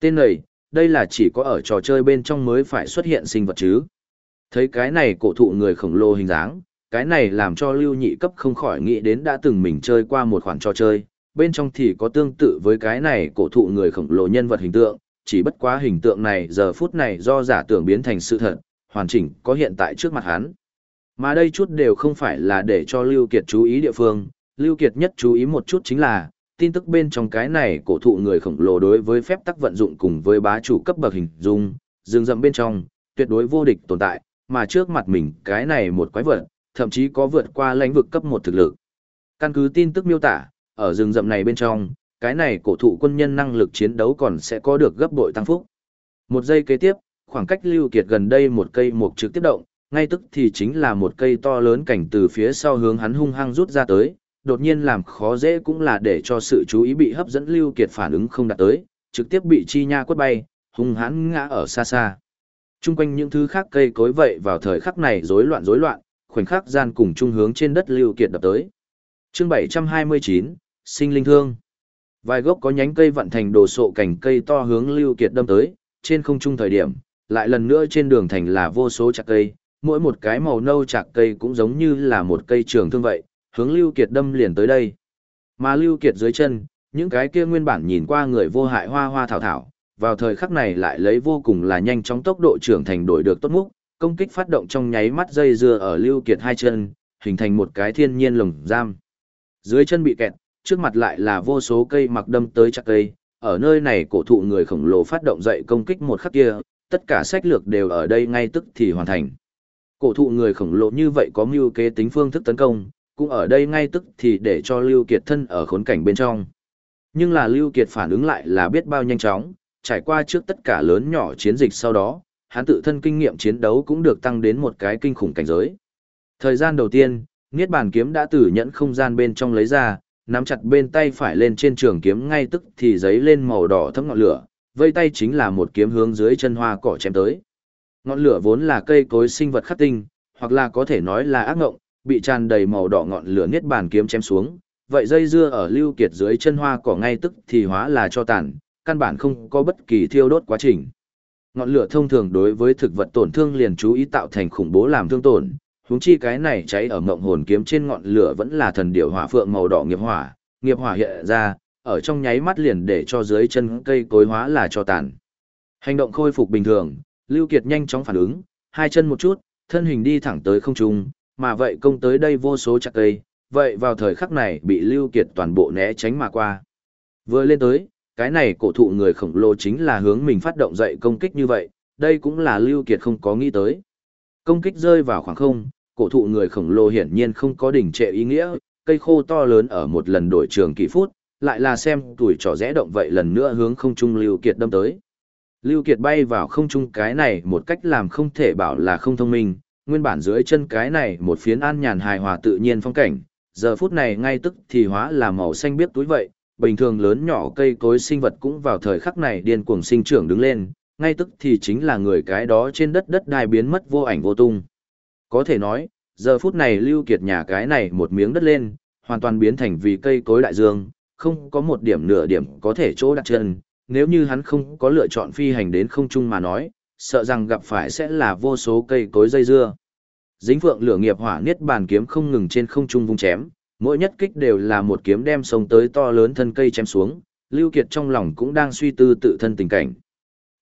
Tên này, đây là chỉ có ở trò chơi bên trong mới phải xuất hiện sinh vật chứ. Thấy cái này cổ thụ người khổng lồ hình dáng, cái này làm cho lưu nhị cấp không khỏi nghĩ đến đã từng mình chơi qua một khoản trò chơi, bên trong thì có tương tự với cái này cổ thụ người khổng lồ nhân vật hình tượng, chỉ bất quá hình tượng này giờ phút này do giả tưởng biến thành sự thật, hoàn chỉnh có hiện tại trước mặt hắn. Mà đây chút đều không phải là để cho Lưu Kiệt chú ý địa phương, Lưu Kiệt nhất chú ý một chút chính là, tin tức bên trong cái này cổ thụ người khổng lồ đối với phép tắc vận dụng cùng với bá chủ cấp bậc hình dung, dương dậm bên trong, tuyệt đối vô địch tồn tại, mà trước mặt mình cái này một quái vật, thậm chí có vượt qua lãnh vực cấp một thực lực. Căn cứ tin tức miêu tả, ở rừng rậm này bên trong, cái này cổ thụ quân nhân năng lực chiến đấu còn sẽ có được gấp bội tăng phúc. Một giây kế tiếp, khoảng cách Lưu Kiệt gần đây một cây mục trực tiếp động, ngay tức thì chính là một cây to lớn cảnh từ phía sau hướng hắn hung hăng rút ra tới, đột nhiên làm khó dễ cũng là để cho sự chú ý bị hấp dẫn Lưu Kiệt phản ứng không đạt tới, trực tiếp bị chi nha quất bay, hung hãn ngã ở xa xa. Trung quanh những thứ khác cây cối vậy vào thời khắc này rối loạn rối loạn, khoảnh khắc gian cùng trung hướng trên đất Lưu Kiệt đập tới. Chương 729, Sinh linh thương. Vài gốc có nhánh cây vận thành đồ sộ cành cây to hướng Lưu Kiệt đâm tới, trên không trung thời điểm, lại lần nữa trên đường thành là vô số chạc cây, mỗi một cái màu nâu chạc cây cũng giống như là một cây trường thương vậy, hướng Lưu Kiệt đâm liền tới đây. Mà Lưu Kiệt dưới chân, những cái kia nguyên bản nhìn qua người vô hại hoa hoa thảo thảo, vào thời khắc này lại lấy vô cùng là nhanh chóng tốc độ trưởng thành đổi được tốt múc, công kích phát động trong nháy mắt dây dưa ở Lưu Kiệt hai chân, hình thành một cái thiên nhiên lồng giam. Dưới chân bị kẹt, trước mặt lại là vô số cây mặc đâm tới chặt cây, ở nơi này cổ thụ người khổng lồ phát động dậy công kích một khắc kia, tất cả sách lược đều ở đây ngay tức thì hoàn thành. Cổ thụ người khổng lồ như vậy có mưu kế tính phương thức tấn công, cũng ở đây ngay tức thì để cho Lưu Kiệt thân ở khốn cảnh bên trong. Nhưng là Lưu Kiệt phản ứng lại là biết bao nhanh chóng, trải qua trước tất cả lớn nhỏ chiến dịch sau đó, hắn tự thân kinh nghiệm chiến đấu cũng được tăng đến một cái kinh khủng cảnh giới. Thời gian đầu tiên, Niết bàn kiếm đã từ nhẫn không gian bên trong lấy ra, nắm chặt bên tay phải lên trên trường kiếm ngay tức thì giấy lên màu đỏ thấm ngọn lửa, vây tay chính là một kiếm hướng dưới chân hoa cỏ chém tới. Ngọn lửa vốn là cây cối sinh vật khắc tinh, hoặc là có thể nói là ác ngộng, bị tràn đầy màu đỏ ngọn lửa niết bàn kiếm chém xuống, vậy dây dưa ở lưu kiệt dưới chân hoa cỏ ngay tức thì hóa là cho tàn, căn bản không có bất kỳ thiêu đốt quá trình. Ngọn lửa thông thường đối với thực vật tổn thương liền chú ý tạo thành khủng bố làm thương tổn, huống chi cái này cháy ở mộng hồn kiếm trên ngọn lửa vẫn là thần điểu hỏa phượng màu đỏ nghiệp hỏa, nghiệp hỏa hiện ra, ở trong nháy mắt liền để cho dưới chân cây cối hóa là cho tàn. Hành động khôi phục bình thường, Lưu Kiệt nhanh chóng phản ứng, hai chân một chút, thân hình đi thẳng tới không trung, mà vậy công tới đây vô số chặt cây, vậy vào thời khắc này bị Lưu Kiệt toàn bộ né tránh mà qua. Vừa lên tới, cái này cổ thụ người khổng lồ chính là hướng mình phát động dậy công kích như vậy, đây cũng là Lưu Kiệt không có nghĩ tới. Công kích rơi vào khoảng không, cổ thụ người khổng lồ hiển nhiên không có đỉnh trệ ý nghĩa, cây khô to lớn ở một lần đổi trường kỳ phút, lại là xem tuổi trò rẽ động vậy lần nữa hướng không trung Lưu Kiệt đâm tới. Lưu Kiệt bay vào không trung cái này một cách làm không thể bảo là không thông minh, nguyên bản dưới chân cái này một phiến an nhàn hài hòa tự nhiên phong cảnh, giờ phút này ngay tức thì hóa là màu xanh biết túi vậy, bình thường lớn nhỏ cây cối sinh vật cũng vào thời khắc này điên cuồng sinh trưởng đứng lên, ngay tức thì chính là người cái đó trên đất đất đai biến mất vô ảnh vô tung. Có thể nói, giờ phút này Lưu Kiệt nhà cái này một miếng đất lên, hoàn toàn biến thành vì cây cối đại dương, không có một điểm nửa điểm có thể chỗ đặt chân, nếu như hắn không có lựa chọn phi hành đến không trung mà nói, sợ rằng gặp phải sẽ là vô số cây cối dây dưa. Dính phượng lửa nghiệp hỏa niết bàn kiếm không ngừng trên không trung vung chém, mỗi nhất kích đều là một kiếm đem sống tới to lớn thân cây chém xuống, Lưu Kiệt trong lòng cũng đang suy tư tự thân tình cảnh.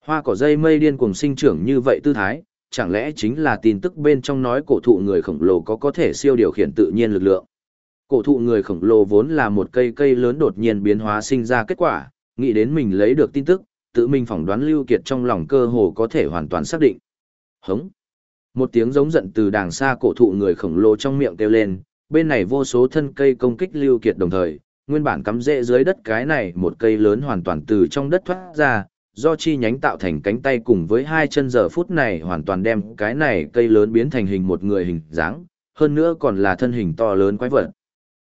Hoa cỏ dây mây điên cuồng sinh trưởng như vậy tư thái, chẳng lẽ chính là tin tức bên trong nói cổ thụ người khổng lồ có có thể siêu điều khiển tự nhiên lực lượng. Cổ thụ người khổng lồ vốn là một cây cây lớn đột nhiên biến hóa sinh ra kết quả, nghĩ đến mình lấy được tin tức, tự mình phỏng đoán Lưu Kiệt trong lòng cơ hồ có thể hoàn toàn xác định. Hống! Một tiếng giống giận từ đàng xa cổ thụ người khổng lồ trong miệng kêu lên, bên này vô số thân cây công kích Lưu Kiệt đồng thời, nguyên bản cắm rễ dưới đất cái này một cây lớn hoàn toàn từ trong đất thoát ra, do chi nhánh tạo thành cánh tay cùng với hai chân giờ phút này hoàn toàn đem cái này cây lớn biến thành hình một người hình dáng, hơn nữa còn là thân hình to lớn quái vật.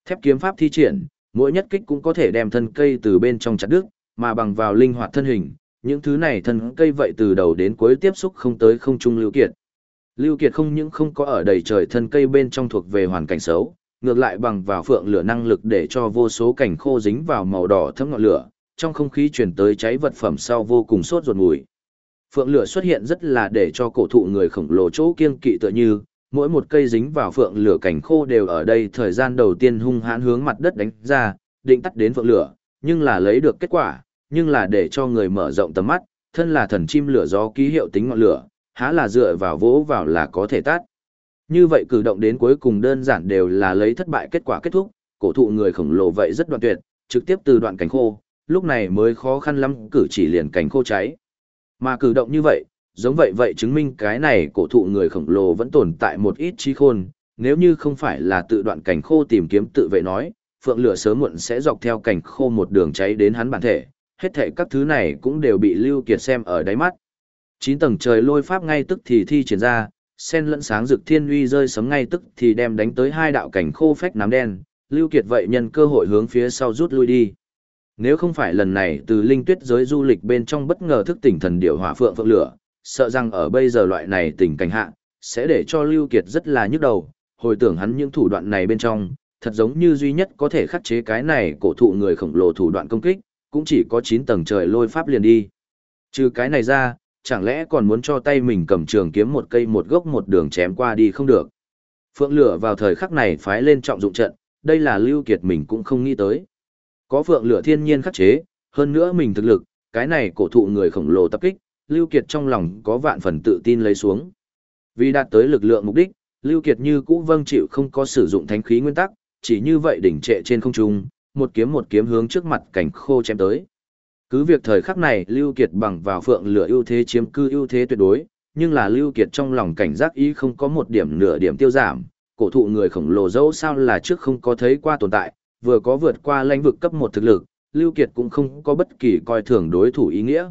Thép kiếm pháp thi triển, mỗi nhất kích cũng có thể đem thân cây từ bên trong chặt đứt, mà bằng vào linh hoạt thân hình, những thứ này thân cây vậy từ đầu đến cuối tiếp xúc không tới không trung Lưu Kiệt. Lưu Kiệt không những không có ở đầy trời thân cây bên trong thuộc về hoàn cảnh xấu, ngược lại bằng vào phượng lửa năng lực để cho vô số cảnh khô dính vào màu đỏ thấm ngọn lửa, trong không khí truyền tới cháy vật phẩm sau vô cùng sốt ruột mùi. Phượng lửa xuất hiện rất là để cho cổ thụ người khổng lồ chỗ kiêng kỵ tựa như, mỗi một cây dính vào phượng lửa cảnh khô đều ở đây thời gian đầu tiên hung hãn hướng mặt đất đánh ra, định tắt đến phượng lửa, nhưng là lấy được kết quả, nhưng là để cho người mở rộng tầm mắt, thân là thần chim lửa gió ký hiệu tính ngọn lửa, há là dựa vào vỗ vào là có thể tát. Như vậy cử động đến cuối cùng đơn giản đều là lấy thất bại kết quả kết thúc, cổ thụ người khổng lồ vậy rất đoạn tuyệt, trực tiếp từ đoạn cảnh khô, lúc này mới khó khăn lắm cử chỉ liền cảnh khô cháy. Mà cử động như vậy, giống vậy vậy chứng minh cái này cổ thụ người khổng lồ vẫn tồn tại một ít trí khôn, nếu như không phải là tự đoạn cảnh khô tìm kiếm tự vệ nói, phượng lửa sớm muộn sẽ dọc theo cảnh khô một đường cháy đến hắn bản thể, hết thể các thứ này cũng đều bị Lưu Kiệt xem ở đáy mắt. Chín tầng trời lôi pháp ngay tức thì thi triển ra, sen lẫn sáng rực thiên uy rơi sấm ngay tức thì đem đánh tới hai đạo cảnh khô phách nám đen, Lưu Kiệt vậy nhân cơ hội hướng phía sau rút lui đi. Nếu không phải lần này từ linh tuyết giới du lịch bên trong bất ngờ thức tỉnh thần điểu hỏa phượng phượng lửa, sợ rằng ở bây giờ loại này tình cảnh hạ, sẽ để cho Lưu Kiệt rất là nhức đầu, hồi tưởng hắn những thủ đoạn này bên trong, thật giống như duy nhất có thể khắc chế cái này cổ thụ người khổng lồ thủ đoạn công kích, cũng chỉ có 9 tầng trời lôi pháp liền đi. Trừ cái này ra, chẳng lẽ còn muốn cho tay mình cầm trường kiếm một cây một gốc một đường chém qua đi không được. Phượng lửa vào thời khắc này phái lên trọng dụng trận, đây là Lưu Kiệt mình cũng không nghĩ tới. Có phượng lửa thiên nhiên khắc chế, hơn nữa mình thực lực, cái này cổ thụ người khổng lồ tập kích, Lưu Kiệt trong lòng có vạn phần tự tin lấy xuống. Vì đạt tới lực lượng mục đích, Lưu Kiệt như cũ vâng chịu không có sử dụng thánh khí nguyên tắc, chỉ như vậy đỉnh trệ trên không trung, một kiếm một kiếm hướng trước mặt cảnh khô chém tới. Cứ việc thời khắc này Lưu Kiệt bằng vào phượng lửa ưu thế chiếm cư ưu thế tuyệt đối, nhưng là Lưu Kiệt trong lòng cảnh giác ý không có một điểm nửa điểm tiêu giảm, cổ thụ người khổng lồ dẫu sao là trước không có thấy qua tồn tại, vừa có vượt qua lãnh vực cấp một thực lực, Lưu Kiệt cũng không có bất kỳ coi thường đối thủ ý nghĩa.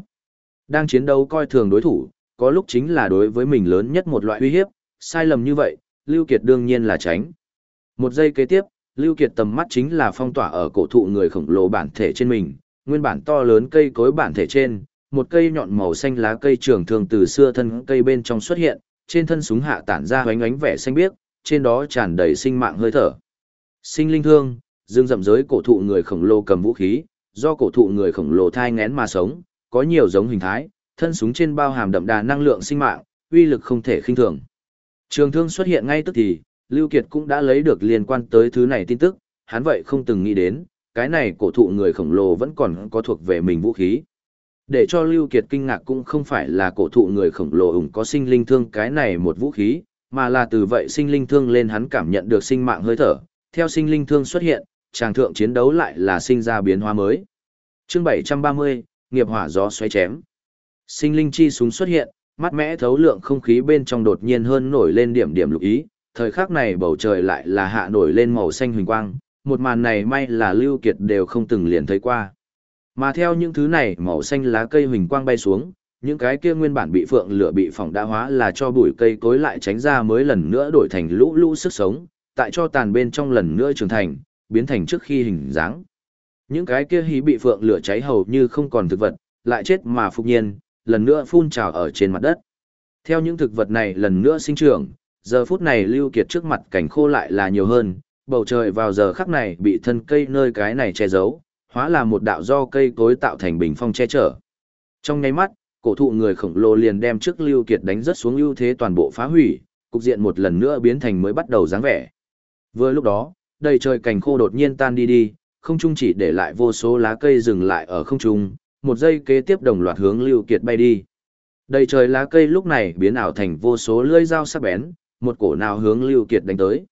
Đang chiến đấu coi thường đối thủ, có lúc chính là đối với mình lớn nhất một loại uy hiếp, sai lầm như vậy, Lưu Kiệt đương nhiên là tránh. Một giây kế tiếp, Lưu Kiệt tầm mắt chính là phong tỏa ở cổ thụ người khổng lồ bản thể trên mình, nguyên bản to lớn cây cối bản thể trên, một cây nhọn màu xanh lá cây trường thường từ xưa thân cây bên trong xuất hiện, trên thân súng hạ tản ra ánh ánh vẻ xanh biếc, trên đó tràn đầy sinh mạng hơi thở. Sinh linh thương, dương rậm giới cổ thụ người khổng lồ cầm vũ khí, do cổ thụ người khổng lồ thai ngén mà sống, có nhiều giống hình thái, thân súng trên bao hàm đậm đà năng lượng sinh mạng, uy lực không thể khinh thường. Trường thương xuất hiện ngay tức thì, Lưu Kiệt cũng đã lấy được liên quan tới thứ này tin tức, hắn vậy không từng nghĩ đến, cái này cổ thụ người khổng lồ vẫn còn có thuộc về mình vũ khí. Để cho Lưu Kiệt kinh ngạc cũng không phải là cổ thụ người khổng lồ ủng có sinh linh thương cái này một vũ khí, mà là từ vậy sinh linh thương lên hắn cảm nhận được sinh mạng hơi thở, theo sinh linh thương xuất hiện, tràng thượng chiến đấu lại là sinh ra biến hóa mới. Chương 730, nghiệp hỏa gió xoáy chém. Sinh linh chi súng xuất hiện, mắt mẽ thấu lượng không khí bên trong đột nhiên hơn nổi lên điểm điểm lục ý, thời khắc này bầu trời lại là hạ nổi lên màu xanh huỳnh quang, một màn này may là Lưu Kiệt đều không từng liền thấy qua. Mà theo những thứ này màu xanh lá cây huỳnh quang bay xuống, những cái kia nguyên bản bị phượng lửa bị phỏng đã hóa là cho bụi cây cối lại tránh ra mới lần nữa đổi thành lũ lũ sức sống, tại cho tàn bên trong lần nữa trưởng thành, biến thành trước khi hình dáng. Những cái kia hí bị phượng lửa cháy hầu như không còn thực vật, lại chết mà phục nhiên, lần nữa phun trào ở trên mặt đất. Theo những thực vật này lần nữa sinh trưởng, giờ phút này lưu kiệt trước mặt cảnh khô lại là nhiều hơn, bầu trời vào giờ khắc này bị thân cây nơi cái này che giấu, hóa là một đạo do cây cối tạo thành bình phong che chở. Trong nháy mắt, cổ thụ người khổng lồ liền đem trước lưu kiệt đánh rất xuống ưu thế toàn bộ phá hủy, cục diện một lần nữa biến thành mới bắt đầu dáng vẻ. Vừa lúc đó, đầy trời cảnh khô đột nhiên tan đi đi, không trung chỉ để lại vô số lá cây dừng lại ở không trung, một giây kế tiếp đồng loạt hướng Lưu Kiệt bay đi. Đầy trời lá cây lúc này biến ảo thành vô số lưỡi dao sắc bén, một cổ nào hướng Lưu Kiệt đánh tới.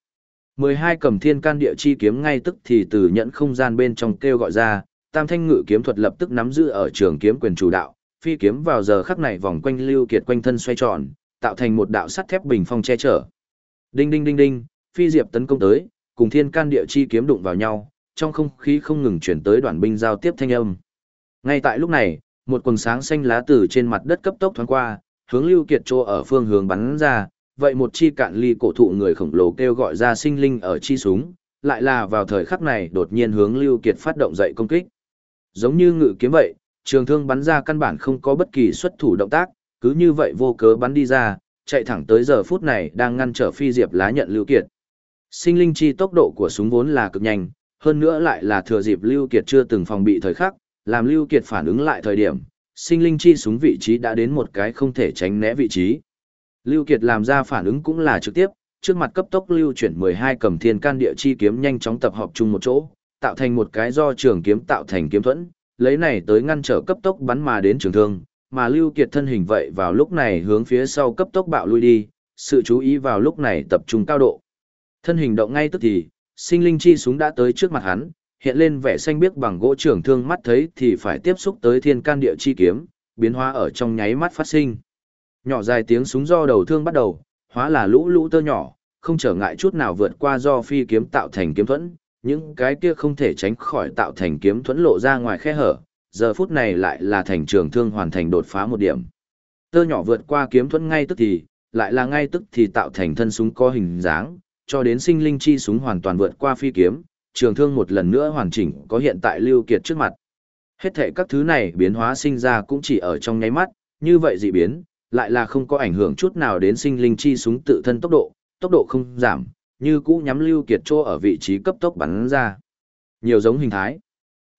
12 cầm thiên can địa chi kiếm ngay tức thì từ nhận không gian bên trong kêu gọi ra, tam thanh ngự kiếm thuật lập tức nắm giữ ở trường kiếm quyền chủ đạo, phi kiếm vào giờ khắc này vòng quanh Lưu Kiệt quanh thân xoay tròn, tạo thành một đạo sắt thép bình phong che chở. Đinh đinh đinh đinh, phi diệp tấn công tới, cùng thiên can địa chi kiếm đụng vào nhau, trong không khí không ngừng chuyển tới đoàn binh giao tiếp thanh âm. Ngay tại lúc này, một quần sáng xanh lá từ trên mặt đất cấp tốc thoáng qua, hướng Lưu Kiệt chỗ ở phương hướng bắn ra, vậy một chi cạn ly cổ thụ người khổng lồ kêu gọi ra sinh linh ở chi súng, lại là vào thời khắc này đột nhiên hướng Lưu Kiệt phát động dậy công kích. Giống như ngự kiếm vậy, trường thương bắn ra căn bản không có bất kỳ xuất thủ động tác, cứ như vậy vô cớ bắn đi ra, chạy thẳng tới giờ phút này đang ngăn trở phi diệp lá nhận Lưu Kiệt. Sinh linh chi tốc độ của súng vốn là cực nhanh, hơn nữa lại là thừa dịp Lưu Kiệt chưa từng phòng bị thời khắc, làm Lưu Kiệt phản ứng lại thời điểm, sinh linh chi súng vị trí đã đến một cái không thể tránh né vị trí. Lưu Kiệt làm ra phản ứng cũng là trực tiếp, trước mặt cấp tốc lưu chuyển 12 cầm thiên can địa chi kiếm nhanh chóng tập hợp chung một chỗ, tạo thành một cái do trường kiếm tạo thành kiếm thuẫn, lấy này tới ngăn trở cấp tốc bắn mà đến trường thương, mà Lưu Kiệt thân hình vậy vào lúc này hướng phía sau cấp tốc bạo lui đi, sự chú ý vào lúc này tập trung cao độ. Thân hình động ngay tức thì, sinh linh chi súng đã tới trước mặt hắn, hiện lên vẻ xanh biếc bằng gỗ trường thương mắt thấy thì phải tiếp xúc tới thiên can địa chi kiếm, biến hóa ở trong nháy mắt phát sinh. Nhỏ dài tiếng súng do đầu thương bắt đầu, hóa là lũ lũ tơ nhỏ, không trở ngại chút nào vượt qua do phi kiếm tạo thành kiếm thuẫn, những cái kia không thể tránh khỏi tạo thành kiếm thuẫn lộ ra ngoài khe hở, giờ phút này lại là thành trường thương hoàn thành đột phá một điểm. Tơ nhỏ vượt qua kiếm thuẫn ngay tức thì, lại là ngay tức thì tạo thành thân súng có hình dáng, cho đến sinh linh chi súng hoàn toàn vượt qua phi kiếm, trường thương một lần nữa hoàn chỉnh có hiện tại Lưu Kiệt trước mặt. Hết thể các thứ này biến hóa sinh ra cũng chỉ ở trong nháy mắt, như vậy dị biến, lại là không có ảnh hưởng chút nào đến sinh linh chi súng tự thân tốc độ, tốc độ không giảm, như cũ nhắm Lưu Kiệt chỗ ở vị trí cấp tốc bắn ra. Nhiều giống hình thái.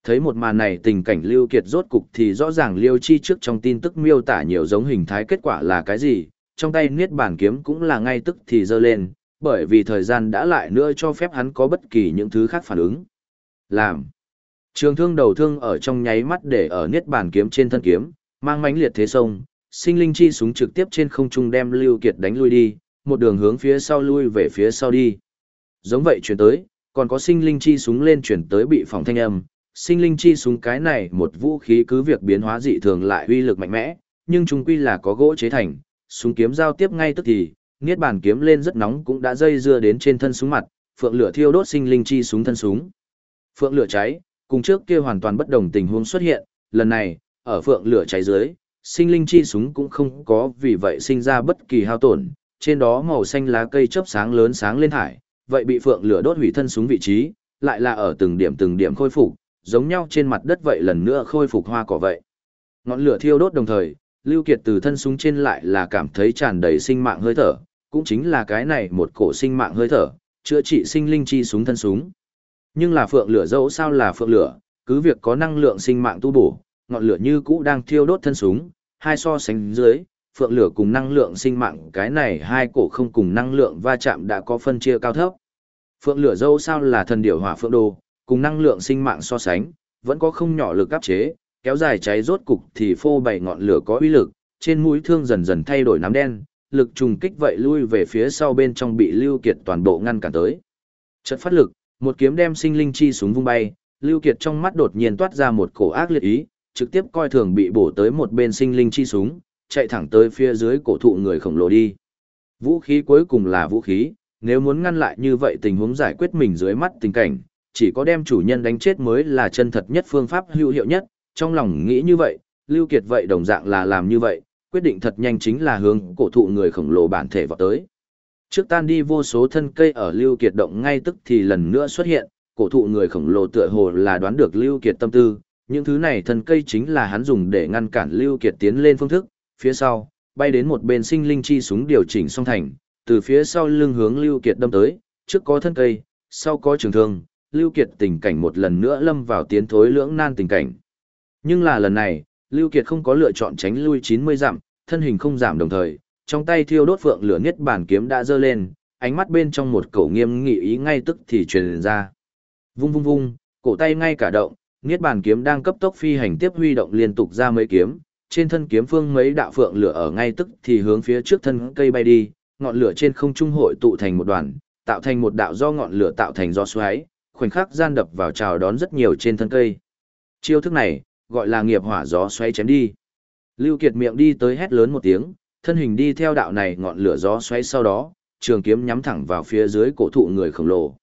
Thấy một màn này tình cảnh Lưu Kiệt rốt cục thì rõ ràng Liêu Chi trước trong tin tức miêu tả nhiều giống hình thái kết quả là cái gì, trong tay niết bản kiếm cũng là ngay tức thì dơ lên, bởi vì thời gian đã lại nữa cho phép hắn có bất kỳ những thứ khác phản ứng. Làm. Trường thương đầu thương ở trong nháy mắt để ở niết bản kiếm trên thân kiếm, mang mãnh liệt thế sông, sinh linh chi súng trực tiếp trên không trung đem Lưu Kiệt đánh lui đi, một đường hướng phía sau lui về phía sau đi. Giống vậy chuyển tới, còn có sinh linh chi súng lên chuyển tới bị phòng thanh âm, sinh linh chi súng cái này một vũ khí cứ việc biến hóa dị thường lại uy lực mạnh mẽ, nhưng chúng quy là có gỗ chế thành, súng kiếm giao tiếp ngay tức thì, niết bàn kiếm lên rất nóng cũng đã dây dưa đến trên thân súng mặt, phượng lửa thiêu đốt sinh linh chi súng thân súng. Phượng lửa cháy, cùng trước kia hoàn toàn bất đồng tình huống xuất hiện, lần này, ở phượng lửa cháy dưới, sinh linh chi súng cũng không có vì vậy sinh ra bất kỳ hao tổn, trên đó màu xanh lá cây chớp sáng lớn sáng lên hải vậy bị phượng lửa đốt hủy thân súng vị trí, lại là ở từng điểm từng điểm khôi phục, giống nhau trên mặt đất vậy lần nữa khôi phục hoa cỏ vậy. Ngọn lửa thiêu đốt đồng thời, Lưu Kiệt từ thân súng trên lại là cảm thấy tràn đầy sinh mạng hơi thở, cũng chính là cái này một cổ sinh mạng hơi thở, chữa trị sinh linh chi súng thân súng. Nhưng là phượng lửa dẫu sao là phượng lửa, cứ việc có năng lượng sinh mạng tu bổ, ngọn lửa như cũ đang thiêu đốt thân súng, hai so sánh dưới, phượng lửa cùng năng lượng sinh mạng cái này hai cổ không cùng năng lượng va chạm đã có phân chia cao thấp. Phượng lửa dâu sao là thần điểu hỏa phượng đồ, cùng năng lượng sinh mạng so sánh, vẫn có không nhỏ lực áp chế, kéo dài cháy rốt cục thì phô bày ngọn lửa có uy lực, trên mũi thương dần dần thay đổi nám đen, lực trùng kích vậy lui về phía sau bên trong bị Lưu Kiệt toàn bộ ngăn cản tới. Chợt phát lực, một kiếm đem sinh linh chi xuống vung bay, Lưu Kiệt trong mắt đột nhiên toát ra một cổ ác liệt ý, trực tiếp coi thường bị bổ tới một bên sinh linh chi súng, chạy thẳng tới phía dưới cổ thụ người khổng lồ đi. Vũ khí cuối cùng là vũ khí, nếu muốn ngăn lại như vậy tình huống giải quyết mình dưới mắt tình cảnh, chỉ có đem chủ nhân đánh chết mới là chân thật nhất phương pháp hữu hiệu nhất, trong lòng nghĩ như vậy, Lưu Kiệt vậy đồng dạng là làm như vậy, quyết định thật nhanh chính là hướng cổ thụ người khổng lồ bản thể vào tới. Trước tan đi vô số thân cây ở Lưu Kiệt động ngay tức thì lần nữa xuất hiện, cổ thụ người khổng lồ tựa hồ là đoán được Lưu Kiệt tâm tư, những thứ này thần cây chính là hắn dùng để ngăn cản Lưu Kiệt tiến lên phương thức, phía sau, bay đến một bên sinh linh chi súng điều chỉnh song thành, từ phía sau lưng hướng Lưu Kiệt đâm tới, trước có thân cây, sau có trường thương, Lưu Kiệt tình cảnh một lần nữa lâm vào tiến thối lưỡng nan tình cảnh. Nhưng là lần này, Lưu Kiệt không có lựa chọn tránh lui 90 dặm, thân hình không giảm đồng thời, trong tay thiêu đốt phượng lửa niết bản kiếm đã dơ lên, ánh mắt bên trong một cổ nghiêm nghị ý ngay tức thì truyền ra. Vung vung vung, cổ tay ngay cả động, niết bản kiếm đang cấp tốc phi hành tiếp huy động liên tục ra mấy kiếm, trên thân kiếm phương mấy đạo phượng lửa ở ngay tức thì hướng phía trước thân cây bay đi, ngọn lửa trên không trung hội tụ thành một đoàn, tạo thành một đạo do ngọn lửa tạo thành do xoáy, khoảnh khắc gian đập vào chào đón rất nhiều trên thân cây. Chiêu thức này, gọi là nghiệp hỏa gió xoáy chém đi. Lưu Kiệt miệng đi tới hét lớn một tiếng, thân hình đi theo đạo này ngọn lửa gió xoáy sau đó, trường kiếm nhắm thẳng vào phía dưới cổ thụ người khổng lồ.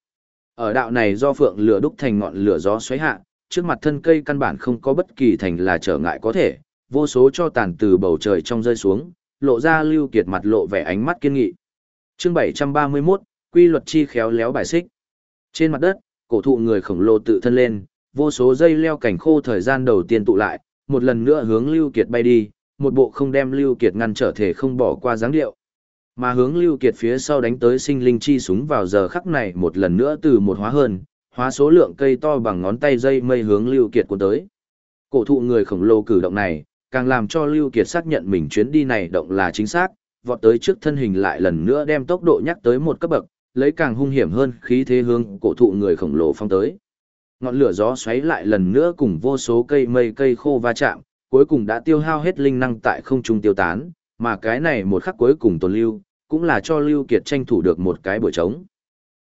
Ở đạo này do phượng lửa đúc thành ngọn lửa gió xoáy hạ, trước mặt thân cây căn bản không có bất kỳ thành là trở ngại có thể, vô số cho tàn từ bầu trời trong rơi xuống, lộ ra Lưu Kiệt mặt lộ vẻ ánh mắt kiên nghị. Chương 731, quy luật chi khéo léo bài xích. Trên mặt đất, cổ thụ người khổng lồ tự thân lên, vô số dây leo cảnh khô thời gian đầu tiên tụ lại, một lần nữa hướng Lưu Kiệt bay đi, một bộ không đem Lưu Kiệt ngăn trở thể không bỏ qua dáng điệu. Mà hướng Lưu Kiệt phía sau đánh tới sinh linh chi súng vào giờ khắc này một lần nữa từ một hóa hơn, hóa số lượng cây to bằng ngón tay dây mây hướng Lưu Kiệt cuốn tới. Cổ thụ người khổng lồ cử động này, càng làm cho Lưu Kiệt xác nhận mình chuyến đi này động là chính xác, vọt tới trước thân hình lại lần nữa đem tốc độ nhắc tới một cấp bậc, lấy càng hung hiểm hơn khí thế hướng cổ thụ người khổng lồ phong tới. Ngọn lửa gió xoáy lại lần nữa cùng vô số cây mây cây khô va chạm, cuối cùng đã tiêu hao hết linh năng tại không trung tiêu tán, mà cái này một khắc cuối cùng tồn lưu, cũng là cho Lưu Kiệt tranh thủ được một cái buổi trống.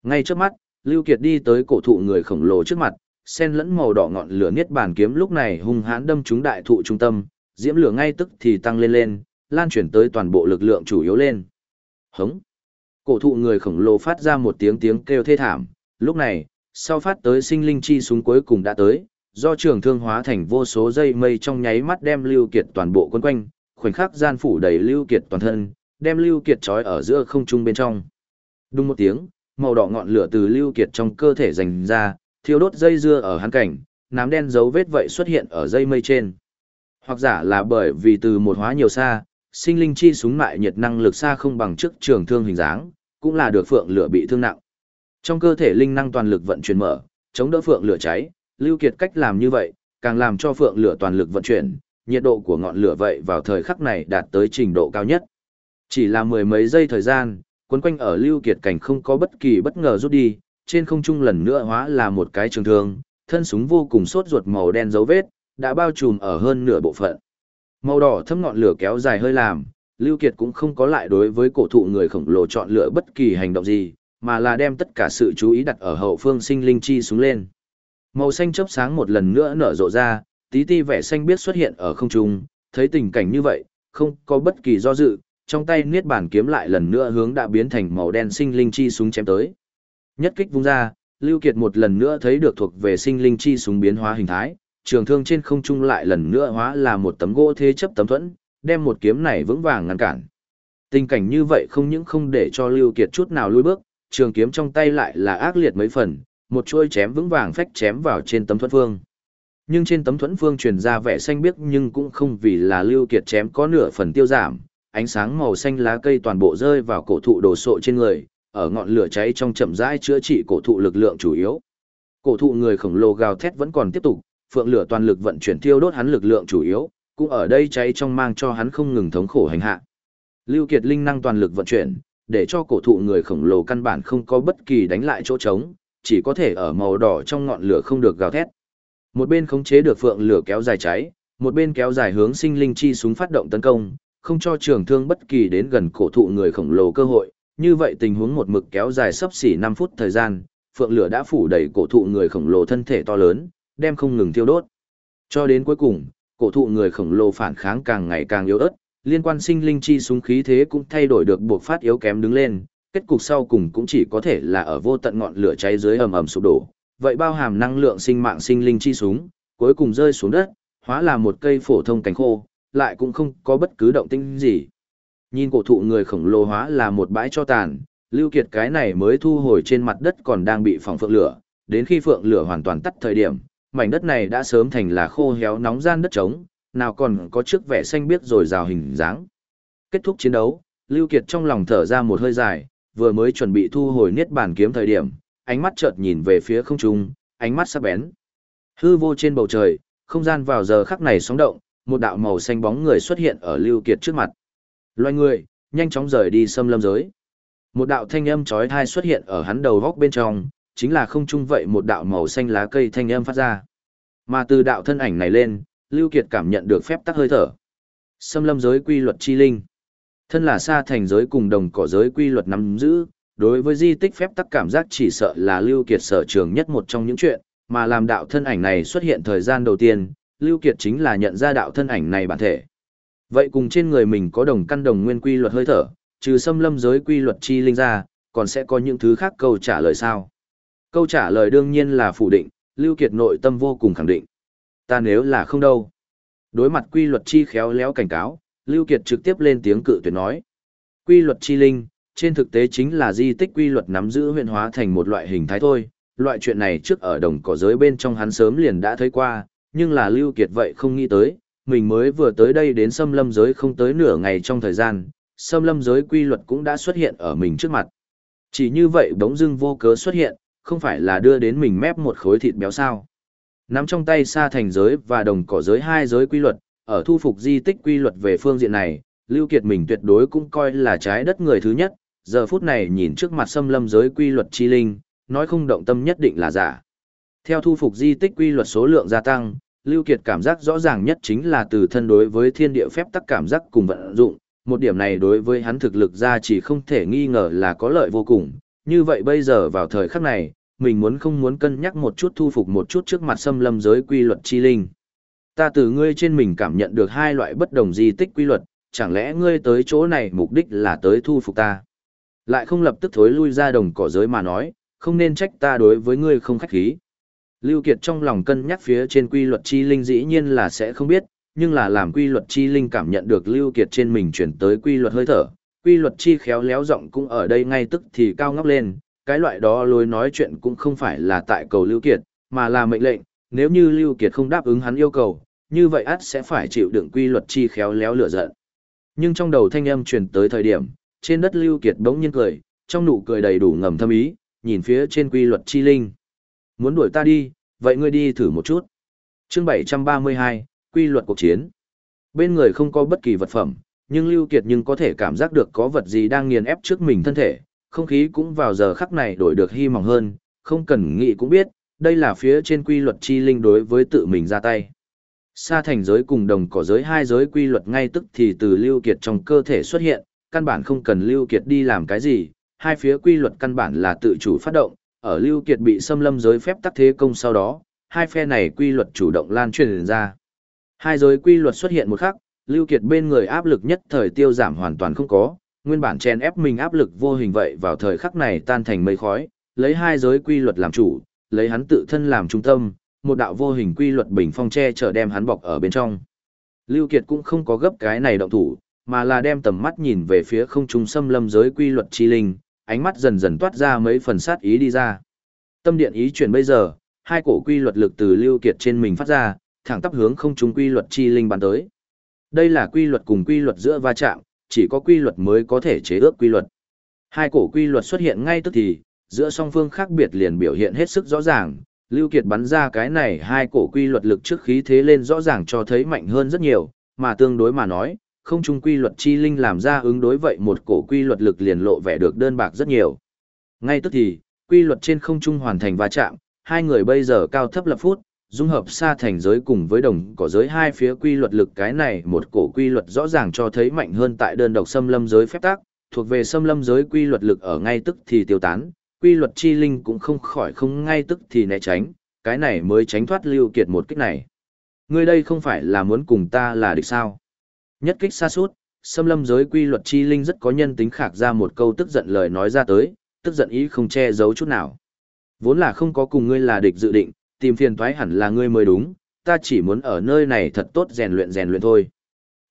Ngay trước mắt, Lưu Kiệt đi tới cổ thụ người khổng lồ trước mặt, sen lẫn màu đỏ ngọn lửa niết bàn kiếm lúc này hung hãn đâm trúng đại thụ trung tâm, diễm lửa ngay tức thì tăng lên lên, lan truyền tới toàn bộ lực lượng chủ yếu lên. Hống! Cổ thụ người khổng lồ phát ra một tiếng tiếng kêu thê thảm, lúc này, sau phát tới sinh linh chi súng cuối cùng đã tới, do trường thương hóa thành vô số dây mây trong nháy mắt đem Lưu Kiệt toàn bộ quấn quanh, khoảnh khắc gian phủ đầy Lưu Kiệt toàn thân, đem Lưu Kiệt trói ở giữa không trung bên trong. Đúng một tiếng, màu đỏ ngọn lửa từ Lưu Kiệt trong cơ thể dành ra, thiêu đốt dây dưa ở hắn cảnh, nám đen dấu vết vậy xuất hiện ở dây mây trên. Hoặc giả là bởi vì từ một hóa nhiều xa, sinh linh chi súng mại nhiệt năng lực xa không bằng trước trường thương hình dáng, cũng là được phượng lửa bị thương nặng. Trong cơ thể linh năng toàn lực vận chuyển mở, chống đỡ phượng lửa cháy, Lưu Kiệt cách làm như vậy, càng làm cho phượng lửa toàn lực vận chuyển, nhiệt độ của ngọn lửa vậy vào thời khắc này đạt tới trình độ cao nhất. Chỉ là mười mấy giây thời gian, quấn quanh ở Lưu Kiệt cảnh không có bất kỳ bất ngờ rút đi, trên không trung lần nữa hóa là một cái trường thương, thân súng vô cùng sốt ruột màu đen dấu vết, đã bao trùm ở hơn nửa bộ phận. Màu đỏ thâm ngọn lửa kéo dài hơi làm, Lưu Kiệt cũng không có lại đối với cổ thụ người khổng lồ chọn lựa bất kỳ hành động gì, mà là đem tất cả sự chú ý đặt ở hậu phương sinh linh chi xuống lên. Màu xanh chớp sáng một lần nữa nở rộ ra, tí ti vẻ xanh biết xuất hiện ở không trung, thấy tình cảnh như vậy, không có bất kỳ do dự, trong tay niết bản kiếm lại lần nữa hướng đã biến thành màu đen sinh linh chi súng chém tới. Nhất kích vung ra, Lưu Kiệt một lần nữa thấy được thuộc về sinh linh chi súng biến hóa hình thái, trường thương trên không trung lại lần nữa hóa là một tấm gỗ thế chấp tấm thuẫn, đem một kiếm này vững vàng ngăn cản. Tình cảnh như vậy không những không để cho Lưu Kiệt chút nào lùi bước, trường kiếm trong tay lại là ác liệt mấy phần, một chuôi chém vững vàng phách chém vào trên tấm thuẫn phương. Nhưng trên tấm thuẫn phương truyền ra vẻ xanh biếc nhưng cũng không vì là Lưu Kiệt chém có nửa phần tiêu giảm, ánh sáng màu xanh lá cây toàn bộ rơi vào cổ thụ đồ sộ trên người, ở ngọn lửa cháy trong chậm rãi chữa trị cổ thụ lực lượng chủ yếu. Cổ thụ người khổng lồ gào thét vẫn còn tiếp tục, phượng lửa toàn lực vận chuyển thiêu đốt hắn lực lượng chủ yếu, cũng ở đây cháy trong mang cho hắn không ngừng thống khổ hành hạ. Lưu Kiệt linh năng toàn lực vận chuyển, để cho cổ thụ người khổng lồ căn bản không có bất kỳ đánh lại chỗ trống, chỉ có thể ở màu đỏ trong ngọn lửa không được gào thét. Một bên khống chế được phượng lửa kéo dài cháy, một bên kéo dài hướng sinh linh chi súng phát động tấn công, không cho trường thương bất kỳ đến gần cổ thụ người khổng lồ cơ hội. Như vậy tình huống một mực kéo dài sấp xỉ 5 phút thời gian, phượng lửa đã phủ đầy cổ thụ người khổng lồ thân thể to lớn, đem không ngừng thiêu đốt. Cho đến cuối cùng, cổ thụ người khổng lồ phản kháng càng ngày càng yếu ớt, liên quan sinh linh chi súng khí thế cũng thay đổi được buộc phát yếu kém đứng lên, kết cục sau cùng cũng chỉ có thể là ở vô tận ngọn lửa cháy dưới ầm ầm sụp đổ. Vậy bao hàm năng lượng sinh mạng sinh linh chi súng, cuối cùng rơi xuống đất, hóa là một cây phổ thông cánh khô, lại cũng không có bất cứ động tĩnh gì. Nhìn cổ thụ người khổng lồ hóa là một bãi cho tàn, Lưu Kiệt cái này mới thu hồi trên mặt đất còn đang bị phòng phượng lửa, đến khi phượng lửa hoàn toàn tắt thời điểm, mảnh đất này đã sớm thành là khô héo nóng gian đất trống, nào còn có trước vẻ xanh biếc rồi rào hình dáng. Kết thúc chiến đấu, Lưu Kiệt trong lòng thở ra một hơi dài, vừa mới chuẩn bị thu hồi niết bàn kiếm thời điểm, ánh mắt chợt nhìn về phía không trung, ánh mắt sắc bén. Hư vô trên bầu trời, không gian vào giờ khắc này sóng động, một đạo màu xanh bóng người xuất hiện ở Lưu Kiệt trước mặt. Loài người, nhanh chóng rời đi xâm lâm giới. Một đạo thanh âm chói tai xuất hiện ở hắn đầu góc bên trong, chính là không chung vậy một đạo màu xanh lá cây thanh âm phát ra. Mà từ đạo thân ảnh này lên, Lưu Kiệt cảm nhận được phép tắc hơi thở. Xâm lâm giới quy luật chi linh. Thân là xa thành giới cùng đồng cỏ giới quy luật nắm giữ, đối với di tích phép tắc cảm giác chỉ sợ là Lưu Kiệt sở trường nhất một trong những chuyện, mà làm đạo thân ảnh này xuất hiện thời gian đầu tiên, Lưu Kiệt chính là nhận ra đạo thân ảnh này bản thể. Vậy cùng trên người mình có đồng căn đồng nguyên quy luật hơi thở, trừ xâm lâm giới quy luật chi linh ra, còn sẽ có những thứ khác câu trả lời sao? Câu trả lời đương nhiên là phủ định, Lưu Kiệt nội tâm vô cùng khẳng định. Ta nếu là không đâu. Đối mặt quy luật chi khéo léo cảnh cáo, Lưu Kiệt trực tiếp lên tiếng cự tuyệt nói. Quy luật chi linh, trên thực tế chính là di tích quy luật nắm giữ huyện hóa thành một loại hình thái thôi. Loại chuyện này trước ở đồng cỏ giới bên trong hắn sớm liền đã thấy qua, nhưng là Lưu Kiệt vậy không nghĩ tới, mình mới vừa tới đây đến xâm lâm giới không tới nửa ngày trong thời gian, xâm lâm giới quy luật cũng đã xuất hiện ở mình trước mặt. Chỉ như vậy bỗng dưng vô cớ xuất hiện, không phải là đưa đến mình mép một khối thịt béo sao. Nắm trong tay xa thành giới và đồng cỏ giới hai giới quy luật, ở thu phục di tích quy luật về phương diện này, Lưu Kiệt mình tuyệt đối cũng coi là trái đất người thứ nhất, giờ phút này nhìn trước mặt xâm lâm giới quy luật chi linh, nói không động tâm nhất định là giả. Theo thu phục di tích quy luật số lượng gia tăng, Lưu Kiệt cảm giác rõ ràng nhất chính là từ thân đối với thiên địa phép tắc cảm giác cùng vận dụng, một điểm này đối với hắn thực lực ra chỉ không thể nghi ngờ là có lợi vô cùng. Như vậy bây giờ vào thời khắc này, mình muốn không muốn cân nhắc một chút thu phục một chút trước mặt xâm lâm giới quy luật chi linh. Ta từ ngươi trên mình cảm nhận được hai loại bất đồng di tích quy luật, chẳng lẽ ngươi tới chỗ này mục đích là tới thu phục ta? Lại không lập tức thối lui ra đồng cỏ giới mà nói, không nên trách ta đối với ngươi không khách khí. Lưu Kiệt trong lòng cân nhắc phía trên quy luật chi linh dĩ nhiên là sẽ không biết, nhưng là làm quy luật chi linh cảm nhận được Lưu Kiệt trên mình chuyển tới quy luật hơi thở, quy luật chi khéo léo giọng cũng ở đây ngay tức thì cao ngóc lên, cái loại đó lối nói chuyện cũng không phải là tại cầu Lưu Kiệt, mà là mệnh lệnh, nếu như Lưu Kiệt không đáp ứng hắn yêu cầu, như vậy ắt sẽ phải chịu đựng quy luật chi khéo léo lửa giận. Nhưng trong đầu thanh âm truyền tới thời điểm, trên đất Lưu Kiệt bỗng nhiên cười, trong nụ cười đầy đủ ngầm thâm ý, nhìn phía trên quy luật chi linh. Muốn đuổi ta đi, vậy ngươi đi thử một chút. Chương 732, quy luật cuộc chiến. Bên người không có bất kỳ vật phẩm, nhưng Lưu Kiệt nhưng có thể cảm giác được có vật gì đang nghiền ép trước mình thân thể, không khí cũng vào giờ khắc này đổi được hy mỏng hơn, không cần nghĩ cũng biết, đây là phía trên quy luật chi linh đối với tự mình ra tay. Sa thành giới cùng đồng cỏ giới hai giới quy luật ngay tức thì từ Lưu Kiệt trong cơ thể xuất hiện, căn bản không cần Lưu Kiệt đi làm cái gì, hai phía quy luật căn bản là tự chủ phát động, ở Lưu Kiệt bị xâm lâm giới phép tắc thế công sau đó, hai phe này quy luật chủ động lan truyền ra. Hai giới quy luật xuất hiện một khắc, Lưu Kiệt bên người áp lực nhất thời tiêu giảm hoàn toàn không có, nguyên bản chen ép mình áp lực vô hình vậy vào thời khắc này tan thành mây khói, lấy hai giới quy luật làm chủ, lấy hắn tự thân làm trung tâm, một đạo vô hình quy luật bình phong che chở đem hắn bọc ở bên trong. Lưu Kiệt cũng không có gấp cái này động thủ, mà là đem tầm mắt nhìn về phía không trung xâm lâm giới quy luật chi linh, ánh mắt dần dần toát ra mấy phần sát ý đi ra. Tâm điện ý chuyển bây giờ, hai cổ quy luật lực từ Lưu Kiệt trên mình phát ra, thẳng tắp hướng không trung quy luật chi linh bắn tới. Đây là quy luật cùng quy luật giữa va chạm, chỉ có quy luật mới có thể chế ước quy luật. Hai cổ quy luật xuất hiện ngay tức thì, giữa song phương khác biệt liền biểu hiện hết sức rõ ràng, Lưu Kiệt bắn ra cái này hai cổ quy luật lực trước khí thế lên rõ ràng cho thấy mạnh hơn rất nhiều, mà tương đối mà nói, không trung quy luật chi linh làm ra ứng đối vậy một cổ quy luật lực liền lộ vẻ được đơn bạc rất nhiều. Ngay tức thì, quy luật trên không trung hoàn thành va chạm, hai người bây giờ cao thấp lập phút, dung hợp xa thành giới cùng với đồng cỏ giới hai phía quy luật lực cái này một cổ quy luật rõ ràng cho thấy mạnh hơn tại đơn độc xâm lâm giới phép tác, thuộc về xâm lâm giới quy luật lực ở ngay tức thì tiêu tán, quy luật chi linh cũng không khỏi không ngay tức thì né tránh, cái này mới tránh thoát lưu kiệt một kích này. Ngươi đây không phải là muốn cùng ta là địch sao? Nhất kích xa suốt, xâm lâm giới quy luật chi linh rất có nhân tính khạc ra một câu tức giận lời nói ra tới, tức giận ý không che giấu chút nào. Vốn là không có cùng ngươi là địch dự định, tìm phiền thoái hẳn là ngươi mới đúng, ta chỉ muốn ở nơi này thật tốt rèn luyện rèn luyện thôi.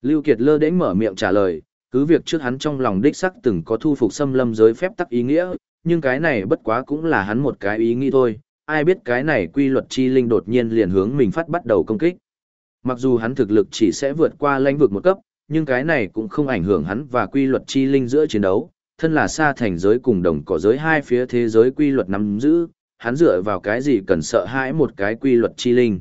Lưu Kiệt lơ đến mở miệng trả lời, cứ việc trước hắn trong lòng đích sắc từng có thu phục xâm lâm giới phép tắc ý nghĩa, nhưng cái này bất quá cũng là hắn một cái ý nghĩ thôi, ai biết cái này quy luật chi linh đột nhiên liền hướng mình phát bắt đầu công kích. Mặc dù hắn thực lực chỉ sẽ vượt qua lãnh vực một cấp, nhưng cái này cũng không ảnh hưởng hắn và quy luật chi linh giữa chiến đấu, thân là xa thành giới cùng đồng cỏ giới hai phía thế giới quy luật nắm giữ, hắn dựa vào cái gì cần sợ hãi một cái quy luật chi linh.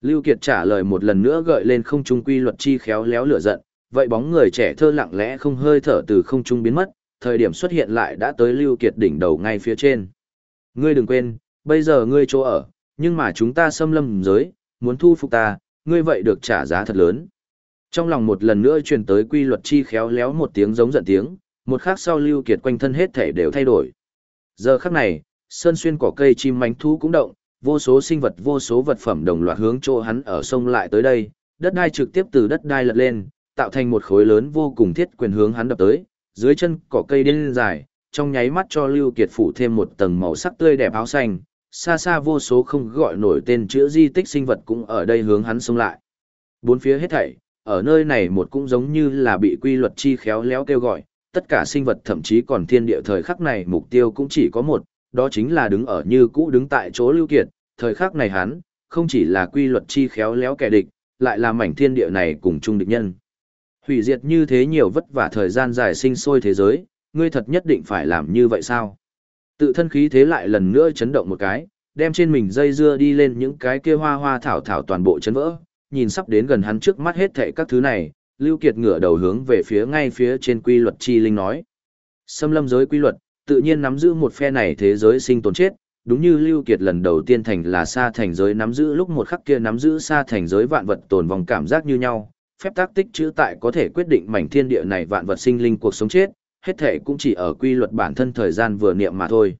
Lưu Kiệt trả lời một lần nữa gợi lên không trung quy luật chi khéo léo lửa giận, vậy bóng người trẻ thơ lặng lẽ không hơi thở từ không trung biến mất, thời điểm xuất hiện lại đã tới Lưu Kiệt đỉnh đầu ngay phía trên. Ngươi đừng quên, bây giờ ngươi chỗ ở, nhưng mà chúng ta xâm lâm giới, muốn thu phục ta, ngươi vậy được trả giá thật lớn. Trong lòng một lần nữa truyền tới quy luật chi khéo léo một tiếng giống giận tiếng, một khắc sau Lưu Kiệt quanh thân hết thể đều thay đổi. Giờ khắc này, sơn xuyên cỏ cây chim mánh thú cũng động, vô số sinh vật vô số vật phẩm đồng loạt hướng chỗ hắn ở sông lại tới đây, đất đai trực tiếp từ đất đai lật lên, tạo thành một khối lớn vô cùng thiết quyền hướng hắn đập tới, dưới chân cỏ cây điên dài, trong nháy mắt cho Lưu Kiệt phủ thêm một tầng màu sắc tươi đẹp áo xanh, xa xa vô số không gọi nổi tên chữa di tích sinh vật cũng ở đây hướng hắn xông lại. Bốn phía hết thảy, ở nơi này một cũng giống như là bị quy luật chi khéo léo kêu gọi, tất cả sinh vật thậm chí còn thiên địa thời khắc này mục tiêu cũng chỉ có một, đó chính là đứng ở như cũ đứng tại chỗ lưu kiệt, thời khắc này hắn, không chỉ là quy luật chi khéo léo kẻ địch, lại là mảnh thiên địa này cùng chung địch nhân. Hủy diệt như thế nhiều vất vả thời gian dài sinh sôi thế giới, ngươi thật nhất định phải làm như vậy sao? Tự thân khí thế lại lần nữa chấn động một cái, đem trên mình dây dưa đi lên những cái kia hoa hoa thảo thảo toàn bộ chấn vỡ, nhìn sắp đến gần hắn trước mắt hết thảy các thứ này, Lưu Kiệt ngửa đầu hướng về phía ngay phía trên quy luật chi linh nói. Xâm lâm giới quy luật, tự nhiên nắm giữ một phe này thế giới sinh tồn chết, đúng như Lưu Kiệt lần đầu tiên thành là xa thành giới nắm giữ lúc một khắc kia nắm giữ xa thành giới vạn vật tồn vòng cảm giác như nhau, phép tác tích chữ tại có thể quyết định mảnh thiên địa này vạn vật sinh linh cuộc sống chết, hết thể cũng chỉ ở quy luật bản thân thời gian vừa niệm mà thôi.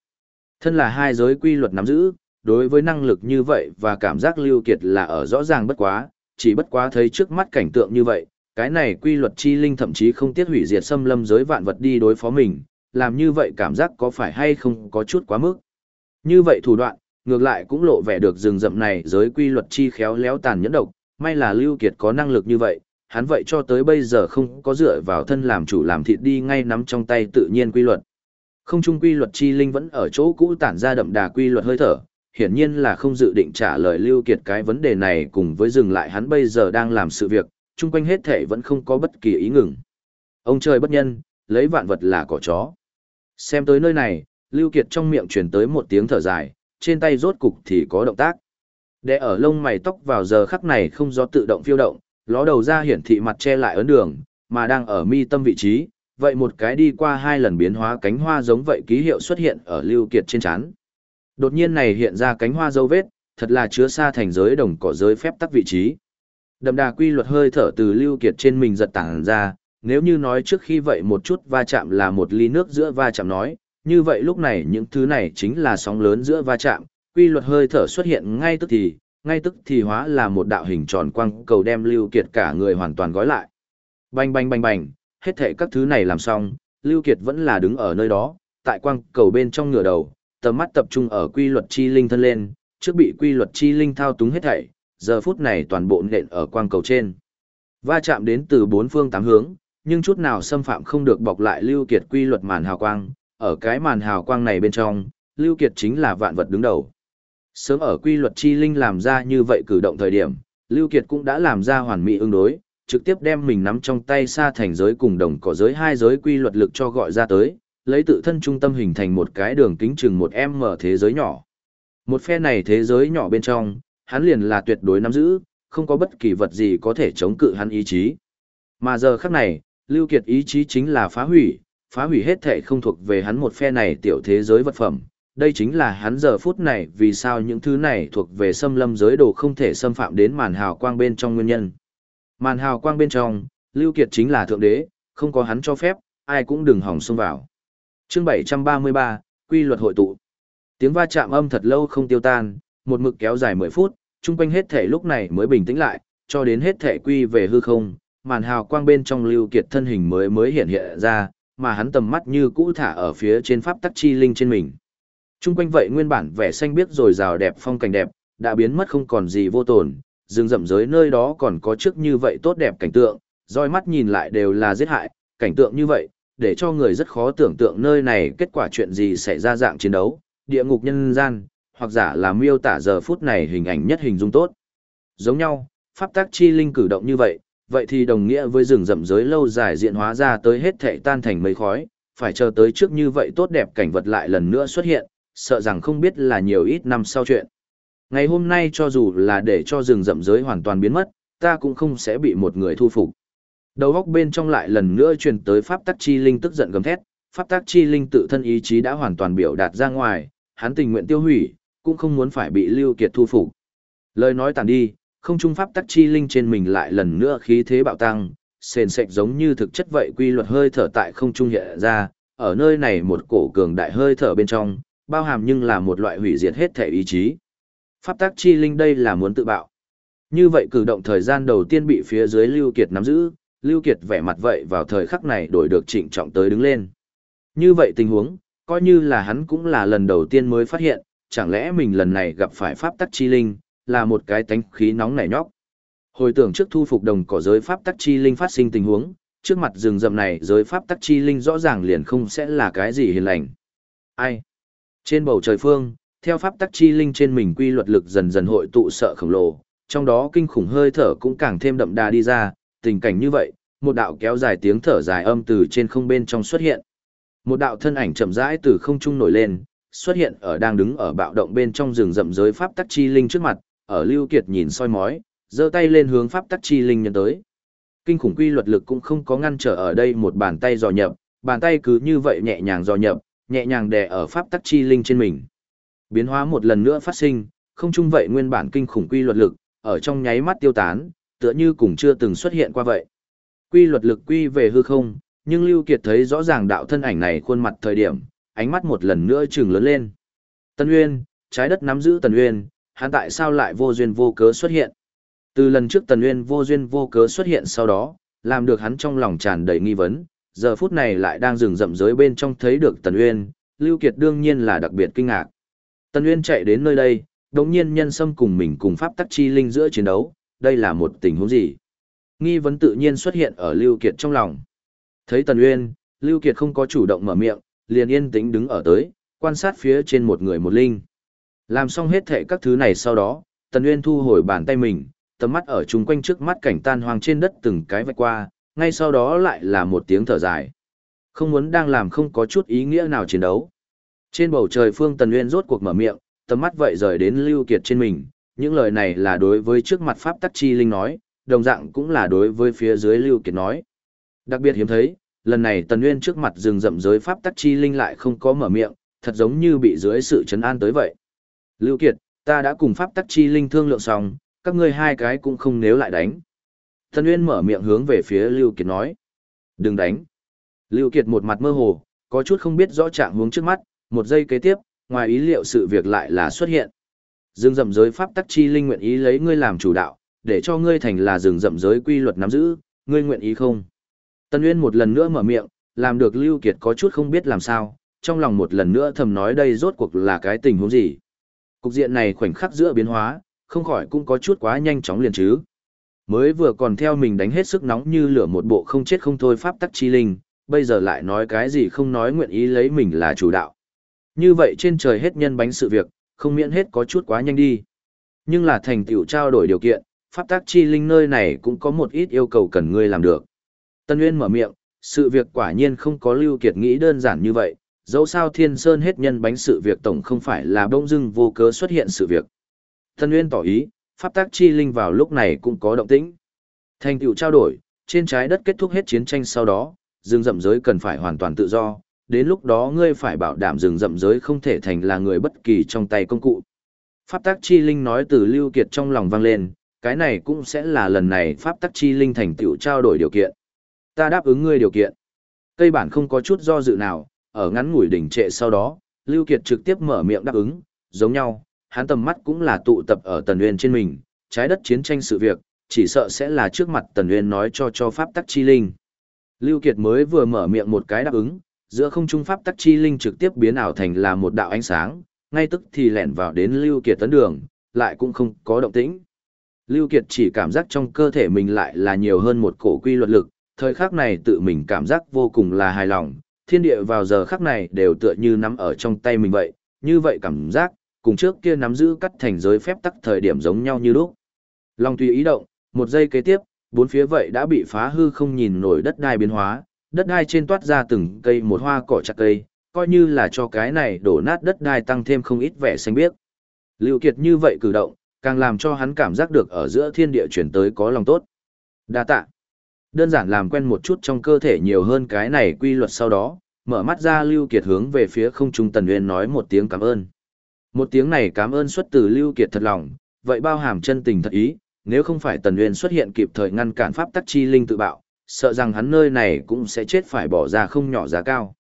Thân là hai giới quy luật nắm giữ, đối với năng lực như vậy và cảm giác Lưu Kiệt là ở rõ ràng bất quá, chỉ bất quá thấy trước mắt cảnh tượng như vậy, cái này quy luật chi linh thậm chí không tiếc hủy diệt xâm lâm giới vạn vật đi đối phó mình, làm như vậy cảm giác có phải hay không có chút quá mức. Như vậy thủ đoạn, ngược lại cũng lộ vẻ được rừng rậm này giới quy luật chi khéo léo tàn nhẫn độc, may là Lưu Kiệt có năng lực như vậy, hắn vậy cho tới bây giờ không có dựa vào thân làm chủ làm thịt đi ngay nắm trong tay tự nhiên quy luật. Không trung quy luật chi linh vẫn ở chỗ cũ tản ra đậm đà quy luật hơi thở, hiển nhiên là không dự định trả lời Lưu Kiệt cái vấn đề này cùng với dừng lại hắn bây giờ đang làm sự việc, chung quanh hết thể vẫn không có bất kỳ ý ngừng. Ông trời bất nhân, lấy vạn vật là cỏ chó. Xem tới nơi này, Lưu Kiệt trong miệng truyền tới một tiếng thở dài, trên tay rốt cục thì có động tác. Để ở lông mày tóc vào giờ khắc này không do tự động phiêu động, ló đầu ra hiển thị mặt che lại ấn đường, mà đang ở mi tâm vị trí, vậy một cái đi qua hai lần biến hóa cánh hoa giống vậy ký hiệu xuất hiện ở Lưu Kiệt trên chán. Đột nhiên này hiện ra cánh hoa dấu vết, thật là chứa xa thành giới đồng cỏ giới phép tắc vị trí. Đậm đà quy luật hơi thở từ Lưu Kiệt trên mình giật tản ra, nếu như nói trước khi vậy một chút va chạm là một ly nước giữa va chạm nói, như vậy lúc này những thứ này chính là sóng lớn giữa va chạm, quy luật hơi thở xuất hiện ngay tức thì, ngay tức thì hóa là một đạo hình tròn quang cầu đem Lưu Kiệt cả người hoàn toàn gói lại. Bành bành bành bành, hết thể các thứ này làm xong, Lưu Kiệt vẫn là đứng ở nơi đó, tại quang cầu bên trong ngửa đầu, tầm mắt tập trung ở quy luật chi linh thân lên, trước bị quy luật chi linh thao túng hết thảy, giờ phút này toàn bộ nện ở quang cầu trên. Va chạm đến từ bốn phương tám hướng, nhưng chút nào xâm phạm không được bọc lại Lưu Kiệt quy luật màn hào quang, ở cái màn hào quang này bên trong, Lưu Kiệt chính là vạn vật đứng đầu. Sớm ở quy luật chi linh làm ra như vậy cử động thời điểm, Lưu Kiệt cũng đã làm ra hoàn mỹ ứng đối, trực tiếp đem mình nắm trong tay xa thành giới cùng đồng cỏ giới hai giới quy luật lực cho gọi ra tới, lấy tự thân trung tâm hình thành một cái đường kính chừng một em mở thế giới nhỏ. Một phe này thế giới nhỏ bên trong, hắn liền là tuyệt đối nắm giữ, không có bất kỳ vật gì có thể chống cự hắn ý chí. Mà giờ khắc này, Lưu Kiệt ý chí chính là phá hủy, phá hủy hết thể không thuộc về hắn một phe này tiểu thế giới vật phẩm. Đây chính là hắn giờ phút này vì sao những thứ này thuộc về xâm lâm giới đồ không thể xâm phạm đến màn hào quang bên trong nguyên nhân. Màn hào quang bên trong, Lưu Kiệt chính là thượng đế, không có hắn cho phép, ai cũng đừng hỏng xông vào. Chương 733, Quy luật hội tụ. Tiếng va chạm âm thật lâu không tiêu tan, một mực kéo dài 10 phút, chung quanh hết thể lúc này mới bình tĩnh lại, cho đến hết thể quy về hư không, màn hào quang bên trong Lưu Kiệt thân hình mới mới hiện hiện ra, mà hắn tầm mắt như cũ thả ở phía trên pháp tắc chi linh trên mình. Trung quanh vậy nguyên bản vẻ xanh biếc rồi rào đẹp phong cảnh đẹp, đã biến mất không còn gì vô tồn, rừng rậm giới nơi đó còn có trước như vậy tốt đẹp cảnh tượng, roi mắt nhìn lại đều là giết hại, cảnh tượng như vậy, để cho người rất khó tưởng tượng nơi này kết quả chuyện gì xảy ra dạng chiến đấu, địa ngục nhân gian, hoặc giả là miêu tả giờ phút này hình ảnh nhất hình dung tốt. Giống nhau, pháp tắc chi linh cử động như vậy, vậy thì đồng nghĩa với rừng rậm giới lâu dài diện hóa ra tới hết thệ tan thành mây khói, phải chờ tới trước như vậy tốt đẹp cảnh vật lại lần nữa xuất hiện, sợ rằng không biết là nhiều ít năm sau chuyện. Ngày hôm nay cho dù là để cho rừng rậm giới hoàn toàn biến mất, ta cũng không sẽ bị một người thu phục. Đầu góc bên trong lại lần nữa truyền tới pháp tắc chi linh tức giận gầm thét, pháp tắc chi linh tự thân ý chí đã hoàn toàn biểu đạt ra ngoài, hắn tình nguyện tiêu hủy, cũng không muốn phải bị Lưu Kiệt thu phục. Lời nói tàn đi, không trung pháp tắc chi linh trên mình lại lần nữa khí thế bạo tăng, sền sệt giống như thực chất vậy quy luật hơi thở tại không trung hiện ra, ở nơi này một cổ cường đại hơi thở bên trong, bao hàm nhưng là một loại hủy diệt hết thể ý chí. Pháp tắc chi linh đây là muốn tự bạo. Như vậy cử động thời gian đầu tiên bị phía dưới Lưu Kiệt nắm giữ, Lưu Kiệt vẻ mặt vậy vào thời khắc này đổi được trịnh trọng tới đứng lên. Như vậy tình huống, coi như là hắn cũng là lần đầu tiên mới phát hiện, chẳng lẽ mình lần này gặp phải pháp tắc chi linh, là một cái tánh khí nóng nảy nhóc. Hồi tưởng trước thu phục đồng cỏ giới pháp tắc chi linh phát sinh tình huống, trước mặt rừng rậm này giới pháp tắc chi linh rõ ràng liền không sẽ là cái gì hiền lành. Ai? Trên bầu trời phương, theo pháp tắc chi linh trên mình quy luật lực dần dần hội tụ sợ khổng lồ, trong đó kinh khủng hơi thở cũng càng thêm đậm đà đi ra, tình cảnh như vậy, một đạo kéo dài tiếng thở dài âm từ trên không bên trong xuất hiện. Một đạo thân ảnh chậm rãi từ không trung nổi lên, xuất hiện ở đang đứng ở bạo động bên trong rừng rậm giới pháp tắc chi linh trước mặt, ở Lưu Kiệt nhìn soi mói, giơ tay lên hướng pháp tắc chi linh nhân tới. Kinh khủng quy luật lực cũng không có ngăn trở ở đây một bàn tay dò nhập, bàn tay cứ như vậy nhẹ nhàng dò nhập, nhẹ nhàng đè ở pháp tắc chi linh trên mình. Biến hóa một lần nữa phát sinh, không chung vậy nguyên bản kinh khủng quy luật lực, ở trong nháy mắt tiêu tán, tựa như cùng chưa từng xuất hiện qua vậy. Quy luật lực quy về hư không, nhưng Lưu Kiệt thấy rõ ràng đạo thân ảnh này khuôn mặt thời điểm, ánh mắt một lần nữa trừng lớn lên. Tân Uyên, trái đất nắm giữ Tần Uyên, hắn tại sao lại vô duyên vô cớ xuất hiện? Từ lần trước Tần Uyên vô duyên vô cớ xuất hiện sau đó, làm được hắn trong lòng tràn đầy nghi vấn, giờ phút này lại đang rừng rậm giới bên trong thấy được Tần Uyên, Lưu Kiệt đương nhiên là đặc biệt kinh ngạc. Tần Uyên chạy đến nơi đây, đồng nhiên nhân sâm cùng mình cùng pháp tắc chi linh giữa chiến đấu, đây là một tình huống gì? Nghi vấn tự nhiên xuất hiện ở Lưu Kiệt trong lòng. Thấy Tần Uyên, Lưu Kiệt không có chủ động mở miệng, liền yên tĩnh đứng ở tới, quan sát phía trên một người một linh. Làm xong hết thệ các thứ này sau đó, Tần Uyên thu hồi bàn tay mình, tầm mắt ở chung quanh trước mắt cảnh tan hoang trên đất từng cái vạch qua, ngay sau đó lại là một tiếng thở dài. Không muốn đang làm không có chút ý nghĩa nào chiến đấu. Trên bầu trời Phương Tần Uyên rốt cuộc mở miệng, tầm mắt vậy rời đến Lưu Kiệt trên mình, những lời này là đối với trước mặt Pháp Tắc Chi Linh nói, đồng dạng cũng là đối với phía dưới Lưu Kiệt nói. Đặc biệt hiếm thấy, lần này Tần Nguyên trước mặt rừng rậm giới Pháp Tắc Chi Linh lại không có mở miệng, thật giống như bị dưới sự chấn an tới vậy. Lưu Kiệt, ta đã cùng Pháp Tắc Chi Linh thương lượng xong, các ngươi hai cái cũng không nếu lại đánh. Thần Nguyên mở miệng hướng về phía Lưu Kiệt nói. Đừng đánh. Lưu Kiệt một mặt mơ hồ, có chút không biết rõ trạng hướng trước mắt, một giây kế tiếp, ngoài ý liệu sự việc lại là xuất hiện. Dương rậm giới pháp tắc chi linh nguyện ý lấy ngươi làm chủ đạo, để cho ngươi thành là rừng rậm giới quy luật nắm giữ, ngươi nguyện ý không? Tân Uyên một lần nữa mở miệng, làm được Lưu Kiệt có chút không biết làm sao, trong lòng một lần nữa thầm nói đây rốt cuộc là cái tình huống gì. Cục diện này khoảnh khắc giữa biến hóa, không khỏi cũng có chút quá nhanh chóng liền chứ. Mới vừa còn theo mình đánh hết sức nóng như lửa một bộ không chết không thôi pháp tắc chi linh, bây giờ lại nói cái gì không nói nguyện ý lấy mình là chủ đạo. Như vậy trên trời hết nhân bánh sự việc, không miễn hết có chút quá nhanh đi. Nhưng là thành tựu trao đổi điều kiện, pháp tác chi linh nơi này cũng có một ít yêu cầu cần ngươi làm được. Tân Nguyên mở miệng, sự việc quả nhiên không có Lưu Kiệt nghĩ đơn giản như vậy, dẫu sao Thiên Sơn hết nhân bánh sự việc tổng không phải là bỗng dưng vô cớ xuất hiện sự việc. Tân Nguyên tỏ ý, pháp tác chi linh vào lúc này cũng có động tĩnh. Thành tựu trao đổi, trên trái đất kết thúc hết chiến tranh sau đó, rừng rậm giới cần phải hoàn toàn tự do, đến lúc đó ngươi phải bảo đảm rừng rậm giới không thể thành là người bất kỳ trong tay công cụ. Pháp Tác chi linh nói từ Lưu Kiệt trong lòng vang lên, cái này cũng sẽ là lần này pháp Tác chi linh thành tựu trao đổi điều kiện. Ta đáp ứng ngươi điều kiện. Cây bản không có chút do dự nào, ở ngắn ngủi đỉnh trệ sau đó, Lưu Kiệt trực tiếp mở miệng đáp ứng, giống nhau, hắn tầm mắt cũng là tụ tập ở Tần uyên trên mình, trái đất chiến tranh sự việc, chỉ sợ sẽ là trước mặt Tần uyên nói cho cho pháp tắc chi linh. Lưu Kiệt mới vừa mở miệng một cái đáp ứng, giữa không trung pháp tắc chi linh trực tiếp biến ảo thành là một đạo ánh sáng, ngay tức thì lẻn vào đến Lưu Kiệt tấn đường, lại cũng không có động tĩnh. Lưu Kiệt chỉ cảm giác trong cơ thể mình lại là nhiều hơn một cổ quy luật lực, thời khắc này tự mình cảm giác vô cùng là hài lòng, thiên địa vào giờ khắc này đều tựa như nắm ở trong tay mình vậy, như vậy cảm giác, cùng trước kia nắm giữ cắt thành giới phép tắc thời điểm giống nhau như lúc. Long tùy ý động, một giây kế tiếp, bốn phía vậy đã bị phá hư không nhìn nổi đất đai biến hóa, đất đai trên toát ra từng cây một hoa cỏ chặt cây, coi như là cho cái này đổ nát đất đai tăng thêm không ít vẻ xanh biếc. Lưu Kiệt như vậy cử động, càng làm cho hắn cảm giác được ở giữa thiên địa chuyển tới có lòng tốt. Đa tạ. Đơn giản làm quen một chút trong cơ thể nhiều hơn cái này quy luật sau đó, mở mắt ra Lưu Kiệt hướng về phía không trung Tần Nguyên nói một tiếng cảm ơn. Một tiếng này cảm ơn xuất từ Lưu Kiệt thật lòng, vậy bao hàm chân tình thật ý, nếu không phải Tần Uyên xuất hiện kịp thời ngăn cản pháp tắc chi linh tự bạo, sợ rằng hắn nơi này cũng sẽ chết phải bỏ ra không nhỏ giá cao.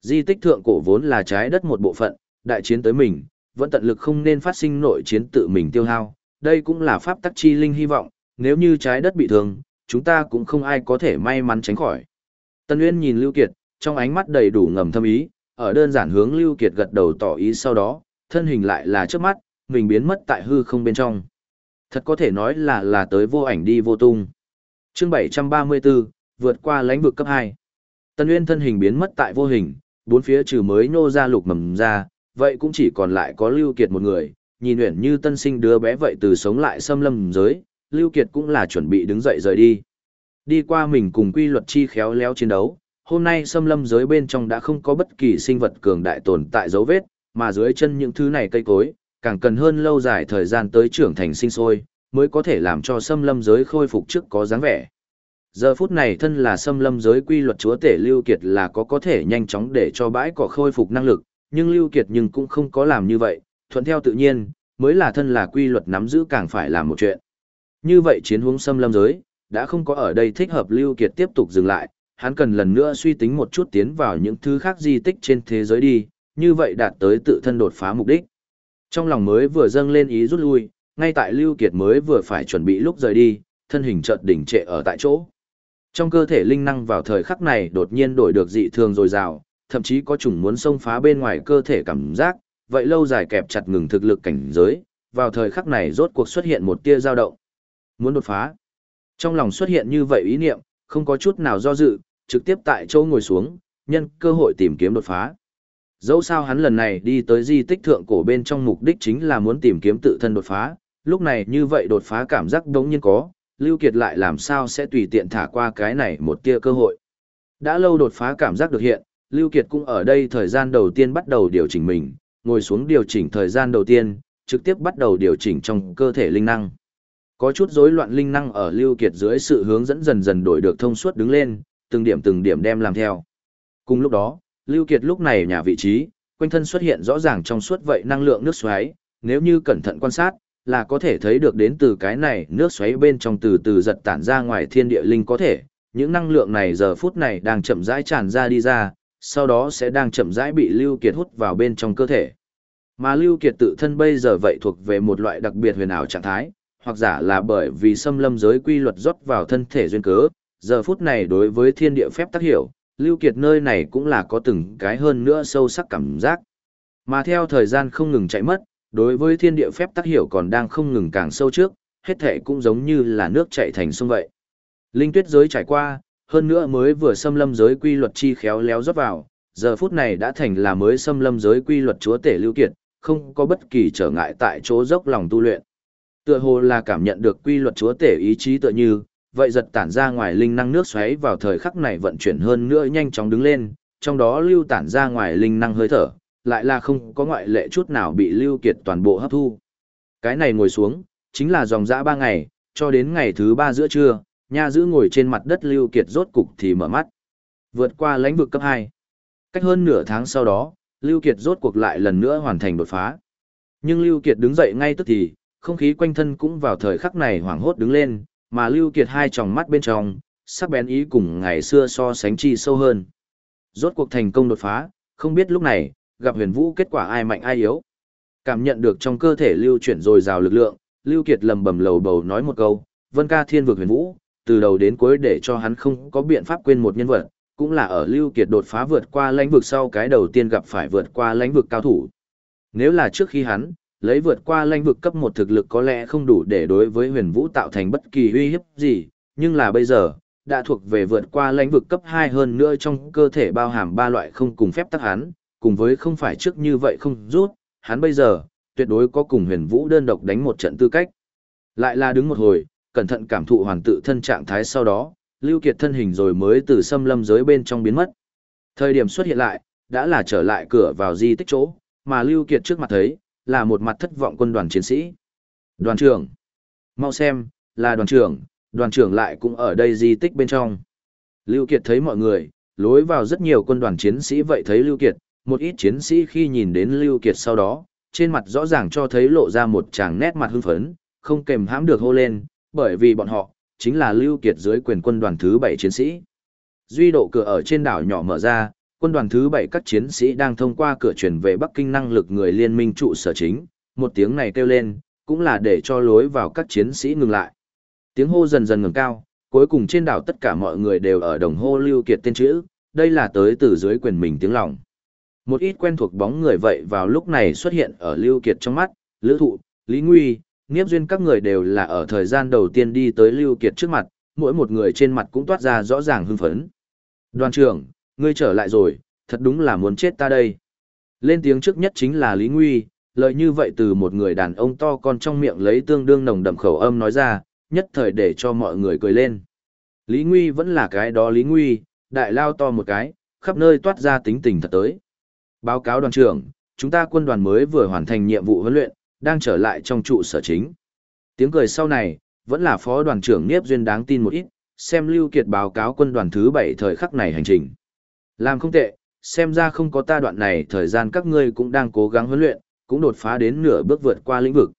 Di tích thượng cổ vốn là trái đất một bộ phận, đại chiến tới mình, vẫn tận lực không nên phát sinh nội chiến tự mình tiêu hao, đây cũng là pháp tắc chi linh hy vọng, nếu như trái đất bị thương, chúng ta cũng không ai có thể may mắn tránh khỏi. Tần Uyên nhìn Lưu Kiệt, trong ánh mắt đầy đủ ngầm thâm ý, ở đơn giản hướng Lưu Kiệt gật đầu tỏ ý sau đó, thân hình lại là trước mắt, mình biến mất tại hư không bên trong. Thật có thể nói là là tới vô ảnh đi vô tung. Chương 734, vượt qua lãnh vực cấp 2. Tân Uyên thân hình biến mất tại vô hình, bốn phía trừ mới nô ra lục mầm ra, vậy cũng chỉ còn lại có Lưu Kiệt một người, nhìn Uyển như tân sinh đứa bé vậy từ sống lại xâm lâm giới, Lưu Kiệt cũng là chuẩn bị đứng dậy rời đi. Đi qua mình cùng quy luật chi khéo léo chiến đấu, hôm nay xâm lâm giới bên trong đã không có bất kỳ sinh vật cường đại tồn tại dấu vết, mà dưới chân những thứ này cây cối, càng cần hơn lâu dài thời gian tới trưởng thành sinh sôi, mới có thể làm cho xâm lâm giới khôi phục trước có dáng vẻ. Giờ phút này thân là xâm lâm giới quy luật chúa tể Lưu Kiệt là có có thể nhanh chóng để cho bãi cỏ khôi phục năng lực, nhưng Lưu Kiệt nhưng cũng không có làm như vậy, thuận theo tự nhiên, mới là thân là quy luật nắm giữ càng phải làm một chuyện. Như vậy chiến hướng xâm lâm giới, đã không có ở đây thích hợp Lưu Kiệt tiếp tục dừng lại, hắn cần lần nữa suy tính một chút tiến vào những thứ khác di tích trên thế giới đi, như vậy đạt tới tự thân đột phá mục đích. Trong lòng mới vừa dâng lên ý rút lui, ngay tại Lưu Kiệt mới vừa phải chuẩn bị lúc rời đi, thân hình chợt đỉnh trệ ở tại chỗ. Trong cơ thể linh năng vào thời khắc này đột nhiên đổi được dị thường dồi dào, thậm chí có chủng muốn xông phá bên ngoài cơ thể cảm giác, vậy lâu dài kẹp chặt ngừng thực lực cảnh giới, vào thời khắc này rốt cuộc xuất hiện một tia dao động. Muốn đột phá. Trong lòng xuất hiện như vậy ý niệm, không có chút nào do dự, trực tiếp tại chỗ ngồi xuống, nhân cơ hội tìm kiếm đột phá. Dẫu sao hắn lần này đi tới di tích thượng cổ bên trong mục đích chính là muốn tìm kiếm tự thân đột phá, lúc này như vậy đột phá cảm giác đống nhiên có, Lưu Kiệt lại làm sao sẽ tùy tiện thả qua cái này một tia cơ hội. Đã lâu đột phá cảm giác được hiện, Lưu Kiệt cũng ở đây thời gian đầu tiên bắt đầu điều chỉnh mình, ngồi xuống điều chỉnh thời gian đầu tiên, trực tiếp bắt đầu điều chỉnh trong cơ thể linh năng. Có chút rối loạn linh năng ở Lưu Kiệt dưới sự hướng dẫn dần dần đổi được thông suốt đứng lên, từng điểm từng điểm đem làm theo. Cùng lúc đó, Lưu Kiệt lúc này nhà vị trí, quanh thân xuất hiện rõ ràng trong suốt vậy năng lượng nước xoáy, nếu như cẩn thận quan sát, là có thể thấy được đến từ cái này nước xoáy bên trong từ từ giật tản ra ngoài thiên địa linh có thể, những năng lượng này giờ phút này đang chậm rãi tràn ra đi ra, sau đó sẽ đang chậm rãi bị Lưu Kiệt hút vào bên trong cơ thể. Mà Lưu Kiệt tự thân bây giờ vậy thuộc về một loại đặc biệt huyền ảo trạng thái, hoặc giả là bởi vì xâm lâm giới quy luật rót vào thân thể duyên cớ, giờ phút này đối với thiên địa phép tác hiểu, Lưu Kiệt nơi này cũng là có từng cái hơn nữa sâu sắc cảm giác. Mà theo thời gian không ngừng chạy mất, đối với thiên địa phép tác hiểu còn đang không ngừng càng sâu trước, hết thể cũng giống như là nước chảy thành sông vậy. Linh tuyết giới trải qua, hơn nữa mới vừa xâm lâm giới quy luật chi khéo léo rót vào, giờ phút này đã thành là mới xâm lâm giới quy luật chúa tể lưu kiệt, không có bất kỳ trở ngại tại chỗ dốc lòng tu luyện. Tựa hồ là cảm nhận được quy luật chúa tể ý chí tựa như, vậy giật tản ra ngoài linh năng nước xoáy vào thời khắc này vận chuyển hơn nữa nhanh chóng đứng lên, trong đó lưu tản ra ngoài linh năng hơi thở, lại là không có ngoại lệ chút nào bị lưu kiệt toàn bộ hấp thu. Cái này ngồi xuống, chính là dòng dã ba ngày, cho đến ngày thứ ba giữa trưa, nha giữ ngồi trên mặt đất lưu kiệt rốt cục thì mở mắt. Vượt qua lãnh vực cấp 2. Cách hơn nửa tháng sau đó, Lưu Kiệt rốt cuộc lại lần nữa hoàn thành đột phá. Nhưng Lưu Kiệt đứng dậy ngay tức thì, không khí quanh thân cũng vào thời khắc này hoảng hốt đứng lên, mà Lưu Kiệt hai tròng mắt bên trong, sắc bén ý cùng ngày xưa so sánh chi sâu hơn. Rốt cuộc thành công đột phá, không biết lúc này, gặp huyền vũ kết quả ai mạnh ai yếu. Cảm nhận được trong cơ thể Lưu chuyển rồi rào lực lượng, Lưu Kiệt lầm bầm lầu bầu nói một câu, Vân ca thiên vực huyền vũ, từ đầu đến cuối để cho hắn không có biện pháp quên một nhân vật, cũng là ở Lưu Kiệt đột phá vượt qua lãnh vực sau cái đầu tiên gặp phải vượt qua lãnh vực cao thủ. Nếu là trước khi hắn, lấy vượt qua lãnh vực cấp một thực lực có lẽ không đủ để đối với huyền vũ tạo thành bất kỳ uy hiếp gì, nhưng là bây giờ, đã thuộc về vượt qua lãnh vực cấp hai hơn nữa trong cơ thể bao hàm ba loại không cùng phép tắc hắn, cùng với không phải trước như vậy không rút, hắn bây giờ, tuyệt đối có cùng huyền vũ đơn độc đánh một trận tư cách. Lại là đứng một hồi, cẩn thận cảm thụ hoàn tự thân trạng thái sau đó, Lưu Kiệt thân hình rồi mới từ xâm lâm giới bên trong biến mất. Thời điểm xuất hiện lại, đã là trở lại cửa vào di tích chỗ, mà Lưu Kiệt trước mặt thấy, là một mặt thất vọng quân đoàn chiến sĩ. Đoàn trưởng, mau xem, là đoàn trưởng, đoàn trưởng lại cũng ở đây di tích bên trong. Lưu Kiệt thấy mọi người, lối vào rất nhiều quân đoàn chiến sĩ vậy thấy Lưu Kiệt, một ít chiến sĩ khi nhìn đến Lưu Kiệt sau đó, trên mặt rõ ràng cho thấy lộ ra một tràng nét mặt hưng phấn, không kềm hãm được hô lên, bởi vì bọn họ, chính là Lưu Kiệt dưới quyền quân đoàn thứ 7 chiến sĩ. Duy độ cửa ở trên đảo nhỏ mở ra, quân đoàn thứ bảy các chiến sĩ đang thông qua cửa chuyển về Bắc Kinh năng lực người liên minh trụ sở chính, một tiếng này kêu lên, cũng là để cho lối vào các chiến sĩ ngừng lại. Tiếng hô dần dần ngừng cao, cuối cùng trên đảo tất cả mọi người đều ở đồng hô Lưu Kiệt tên chữ, đây là tới từ dưới quyền mình tiếng lòng. Một ít quen thuộc bóng người vậy vào lúc này xuất hiện ở Lưu Kiệt trong mắt, Lữ Thụ, Lý Nguy, nghiếp Duyên các người đều là ở thời gian đầu tiên đi tới Lưu Kiệt trước mặt, mỗi một người trên mặt cũng toát ra rõ ràng hưng phấn. Đoàn trưởng, ngươi trở lại rồi, thật đúng là muốn chết ta đây. Lên tiếng trước nhất chính là Lý Nguy, lời như vậy từ một người đàn ông to con trong miệng lấy tương đương nồng đậm khẩu âm nói ra, nhất thời để cho mọi người cười lên. Lý Nguy vẫn là cái đó Lý Nguy, đại lao to một cái, khắp nơi toát ra tính tình thật tới. Báo cáo đoàn trưởng, chúng ta quân đoàn mới vừa hoàn thành nhiệm vụ huấn luyện, đang trở lại trong trụ sở chính. Tiếng cười sau này, vẫn là phó đoàn trưởng Niếp Duyên đáng tin một ít, xem Lưu Kiệt báo cáo quân đoàn thứ 7 thời khắc này hành trình. Làm không tệ, xem ra không có ta đoạn này thời gian các ngươi cũng đang cố gắng huấn luyện, cũng đột phá đến nửa bước vượt qua lĩnh vực.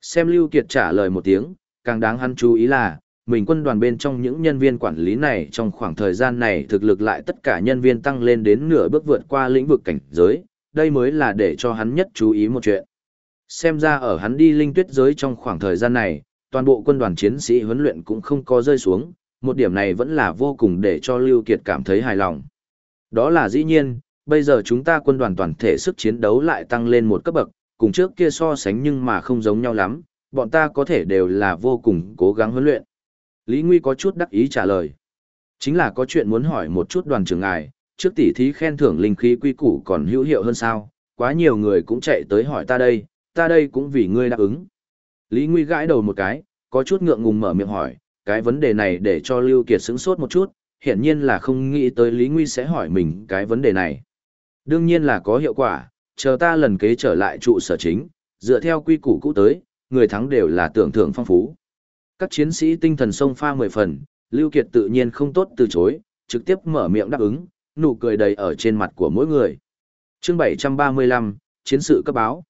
Xem Lưu Kiệt trả lời một tiếng, càng đáng hắn chú ý là, mình quân đoàn bên trong những nhân viên quản lý này trong khoảng thời gian này thực lực lại tất cả nhân viên tăng lên đến nửa bước vượt qua lĩnh vực cảnh giới, đây mới là để cho hắn nhất chú ý một chuyện. Xem ra ở hắn đi linh tuyết giới trong khoảng thời gian này, toàn bộ quân đoàn chiến sĩ huấn luyện cũng không có rơi xuống, một điểm này vẫn là vô cùng để cho Lưu Kiệt cảm thấy hài lòng. Đó là dĩ nhiên, bây giờ chúng ta quân đoàn toàn thể sức chiến đấu lại tăng lên một cấp bậc, cùng trước kia so sánh nhưng mà không giống nhau lắm, bọn ta có thể đều là vô cùng cố gắng huấn luyện. Lý Nguy có chút đắc ý trả lời. Chính là có chuyện muốn hỏi một chút đoàn trưởng ngài, trước tỷ thí khen thưởng linh khí quy củ còn hữu hiệu hơn sao, quá nhiều người cũng chạy tới hỏi ta đây, ta đây cũng vì ngươi đáp ứng. Lý Nguy gãi đầu một cái, có chút ngượng ngùng mở miệng hỏi, cái vấn đề này để cho Lưu Kiệt sững sốt một chút, hiển nhiên là không nghĩ tới Lý Nguy sẽ hỏi mình cái vấn đề này. Đương nhiên là có hiệu quả, chờ ta lần kế trở lại trụ sở chính, dựa theo quy củ cũ tới, người thắng đều là tưởng thưởng phong phú. Các chiến sĩ tinh thần sông pha mười phần, Lưu Kiệt tự nhiên không tốt từ chối, trực tiếp mở miệng đáp ứng, nụ cười đầy ở trên mặt của mỗi người. Chương 735, Chiến sự cấp báo.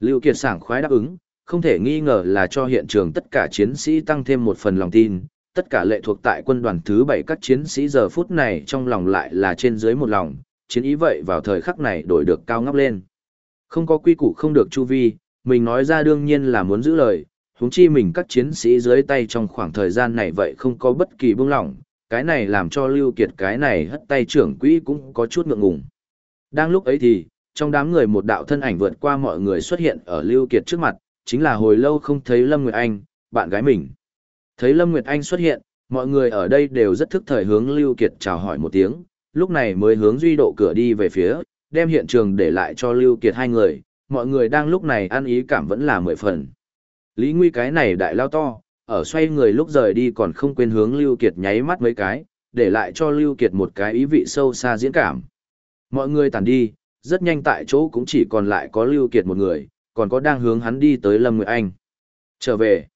Lưu Kiệt sảng khoái đáp ứng, không thể nghi ngờ là cho hiện trường tất cả chiến sĩ tăng thêm một phần lòng tin, tất cả lệ thuộc tại quân đoàn thứ 7 các chiến sĩ giờ phút này trong lòng lại là trên dưới một lòng, chiến ý vậy vào thời khắc này đổi được cao ngóc lên. Không có quy củ không được chu vi, mình nói ra đương nhiên là muốn giữ lời, huống chi mình các chiến sĩ dưới tay trong khoảng thời gian này vậy không có bất kỳ buông lỏng, cái này làm cho Lưu Kiệt cái này hất tay trưởng quỹ cũng có chút ngượng ngùng. Đang lúc ấy thì, trong đám người một đạo thân ảnh vượt qua mọi người xuất hiện ở Lưu Kiệt trước mặt, chính là hồi lâu không thấy Lâm Nguyệt Anh, bạn gái mình. Thấy Lâm Nguyệt Anh xuất hiện, mọi người ở đây đều rất thức thời hướng Lưu Kiệt chào hỏi một tiếng, lúc này mới hướng duy độ cửa đi về phía, đem hiện trường để lại cho Lưu Kiệt hai người, mọi người đang lúc này ăn ý cảm vẫn là mười phần. Lý Nguy cái này đại lao to, ở xoay người lúc rời đi còn không quên hướng Lưu Kiệt nháy mắt mấy cái, để lại cho Lưu Kiệt một cái ý vị sâu xa diễn cảm. Mọi người tàn đi, rất nhanh tại chỗ cũng chỉ còn lại có Lưu Kiệt một người, còn có đang hướng hắn đi tới Lâm Nguyệt Anh. Trở về.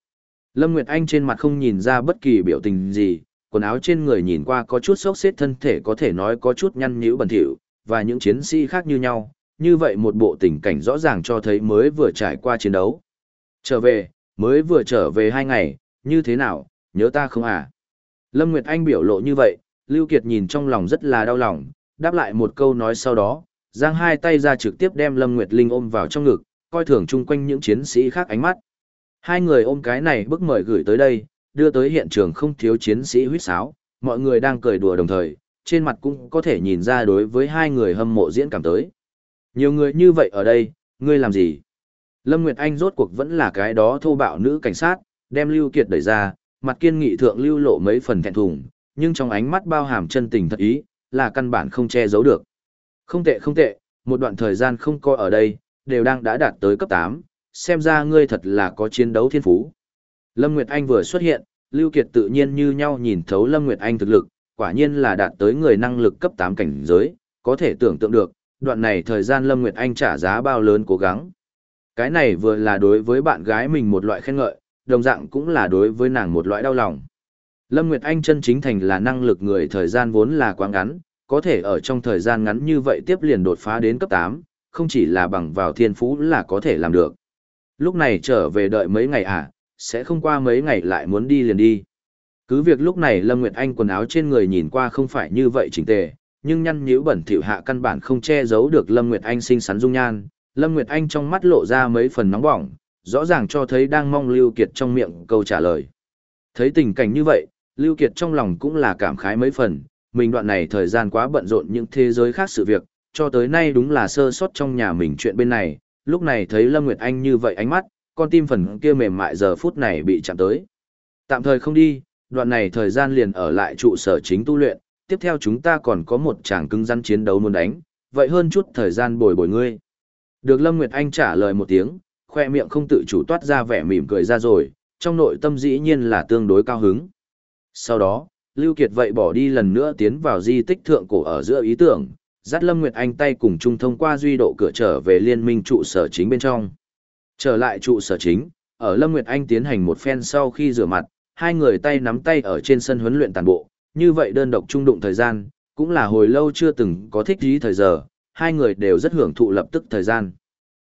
Lâm Nguyệt Anh trên mặt không nhìn ra bất kỳ biểu tình gì, quần áo trên người nhìn qua có chút xốc xếp thân thể có thể nói có chút nhăn nhữ bẩn thỉu, và những chiến sĩ khác như nhau, như vậy một bộ tình cảnh rõ ràng cho thấy mới vừa trải qua chiến đấu. Trở về, mới vừa trở về hai ngày, như thế nào, nhớ ta không à? Lâm Nguyệt Anh biểu lộ như vậy, Lưu Kiệt nhìn trong lòng rất là đau lòng, đáp lại một câu nói sau đó, giang hai tay ra trực tiếp đem Lâm Nguyệt Linh ôm vào trong ngực, coi thường chung quanh những chiến sĩ khác ánh mắt. Hai người ôm cái này bức mời gửi tới đây, đưa tới hiện trường không thiếu chiến sĩ huýt sáo, mọi người đang cười đùa đồng thời, trên mặt cũng có thể nhìn ra đối với hai người hâm mộ diễn cảm tới. Nhiều người như vậy ở đây, ngươi làm gì? Lâm Nguyệt Anh rốt cuộc vẫn là cái đó thô bạo nữ cảnh sát, đem Lưu Kiệt đẩy ra, mặt kiên nghị thượng lưu lộ mấy phần thẹn thùng, nhưng trong ánh mắt bao hàm chân tình thật ý, là căn bản không che giấu được. Không tệ không tệ, một đoạn thời gian không coi ở đây, đều đang đã đạt tới cấp 8, xem ra ngươi thật là có chiến đấu thiên phú. Lâm Nguyệt Anh vừa xuất hiện, Lưu Kiệt tự nhiên như nhau nhìn thấu Lâm Nguyệt Anh thực lực, quả nhiên là đạt tới người năng lực cấp 8 cảnh giới, có thể tưởng tượng được, đoạn này thời gian Lâm Nguyệt Anh trả giá bao lớn cố gắng. Cái này vừa là đối với bạn gái mình một loại khen ngợi, đồng dạng cũng là đối với nàng một loại đau lòng. Lâm Nguyệt Anh chân chính thành là năng lực người thời gian vốn là quá ngắn, có thể ở trong thời gian ngắn như vậy tiếp liền đột phá đến cấp 8, không chỉ là bằng vào thiên phú là có thể làm được. Lúc này trở về đợi mấy ngày à, sẽ không qua mấy ngày lại muốn đi liền đi. Cứ việc lúc này Lâm Nguyệt Anh quần áo trên người nhìn qua không phải như vậy chỉnh tề, nhưng nhăn nhíu bẩn thỉu hạ căn bản không che giấu được Lâm Nguyệt Anh xinh xắn dung nhan. Lâm Nguyệt Anh trong mắt lộ ra mấy phần nóng bỏng, rõ ràng cho thấy đang mong Lưu Kiệt trong miệng câu trả lời. Thấy tình cảnh như vậy, Lưu Kiệt trong lòng cũng là cảm khái mấy phần, mình đoạn này thời gian quá bận rộn những thế giới khác sự việc, cho tới nay đúng là sơ sót trong nhà mình chuyện bên này, lúc này thấy Lâm Nguyệt Anh như vậy ánh mắt, con tim phần kia mềm mại giờ phút này bị chạm tới. Tạm thời không đi, đoạn này thời gian liền ở lại trụ sở chính tu luyện, tiếp theo chúng ta còn có một chàng cứng rắn chiến đấu muốn đánh, vậy hơn chút thời gian bồi bồi ngươi. Được Lâm Nguyệt Anh trả lời một tiếng, khoe miệng không tự chủ toát ra vẻ mỉm cười ra rồi, trong nội tâm dĩ nhiên là tương đối cao hứng. Sau đó, Lưu Kiệt vậy bỏ đi lần nữa tiến vào di tích thượng cổ ở giữa ý tưởng, dắt Lâm Nguyệt Anh tay cùng chung thông qua duy độ cửa trở về liên minh trụ sở chính bên trong. Trở lại trụ sở chính, ở Lâm Nguyệt Anh tiến hành một phen sau khi rửa mặt, hai người tay nắm tay ở trên sân huấn luyện tàn bộ, như vậy đơn độc trung đụng thời gian, cũng là hồi lâu chưa từng có thích dí thời giờ, hai người đều rất hưởng thụ lập tức thời gian.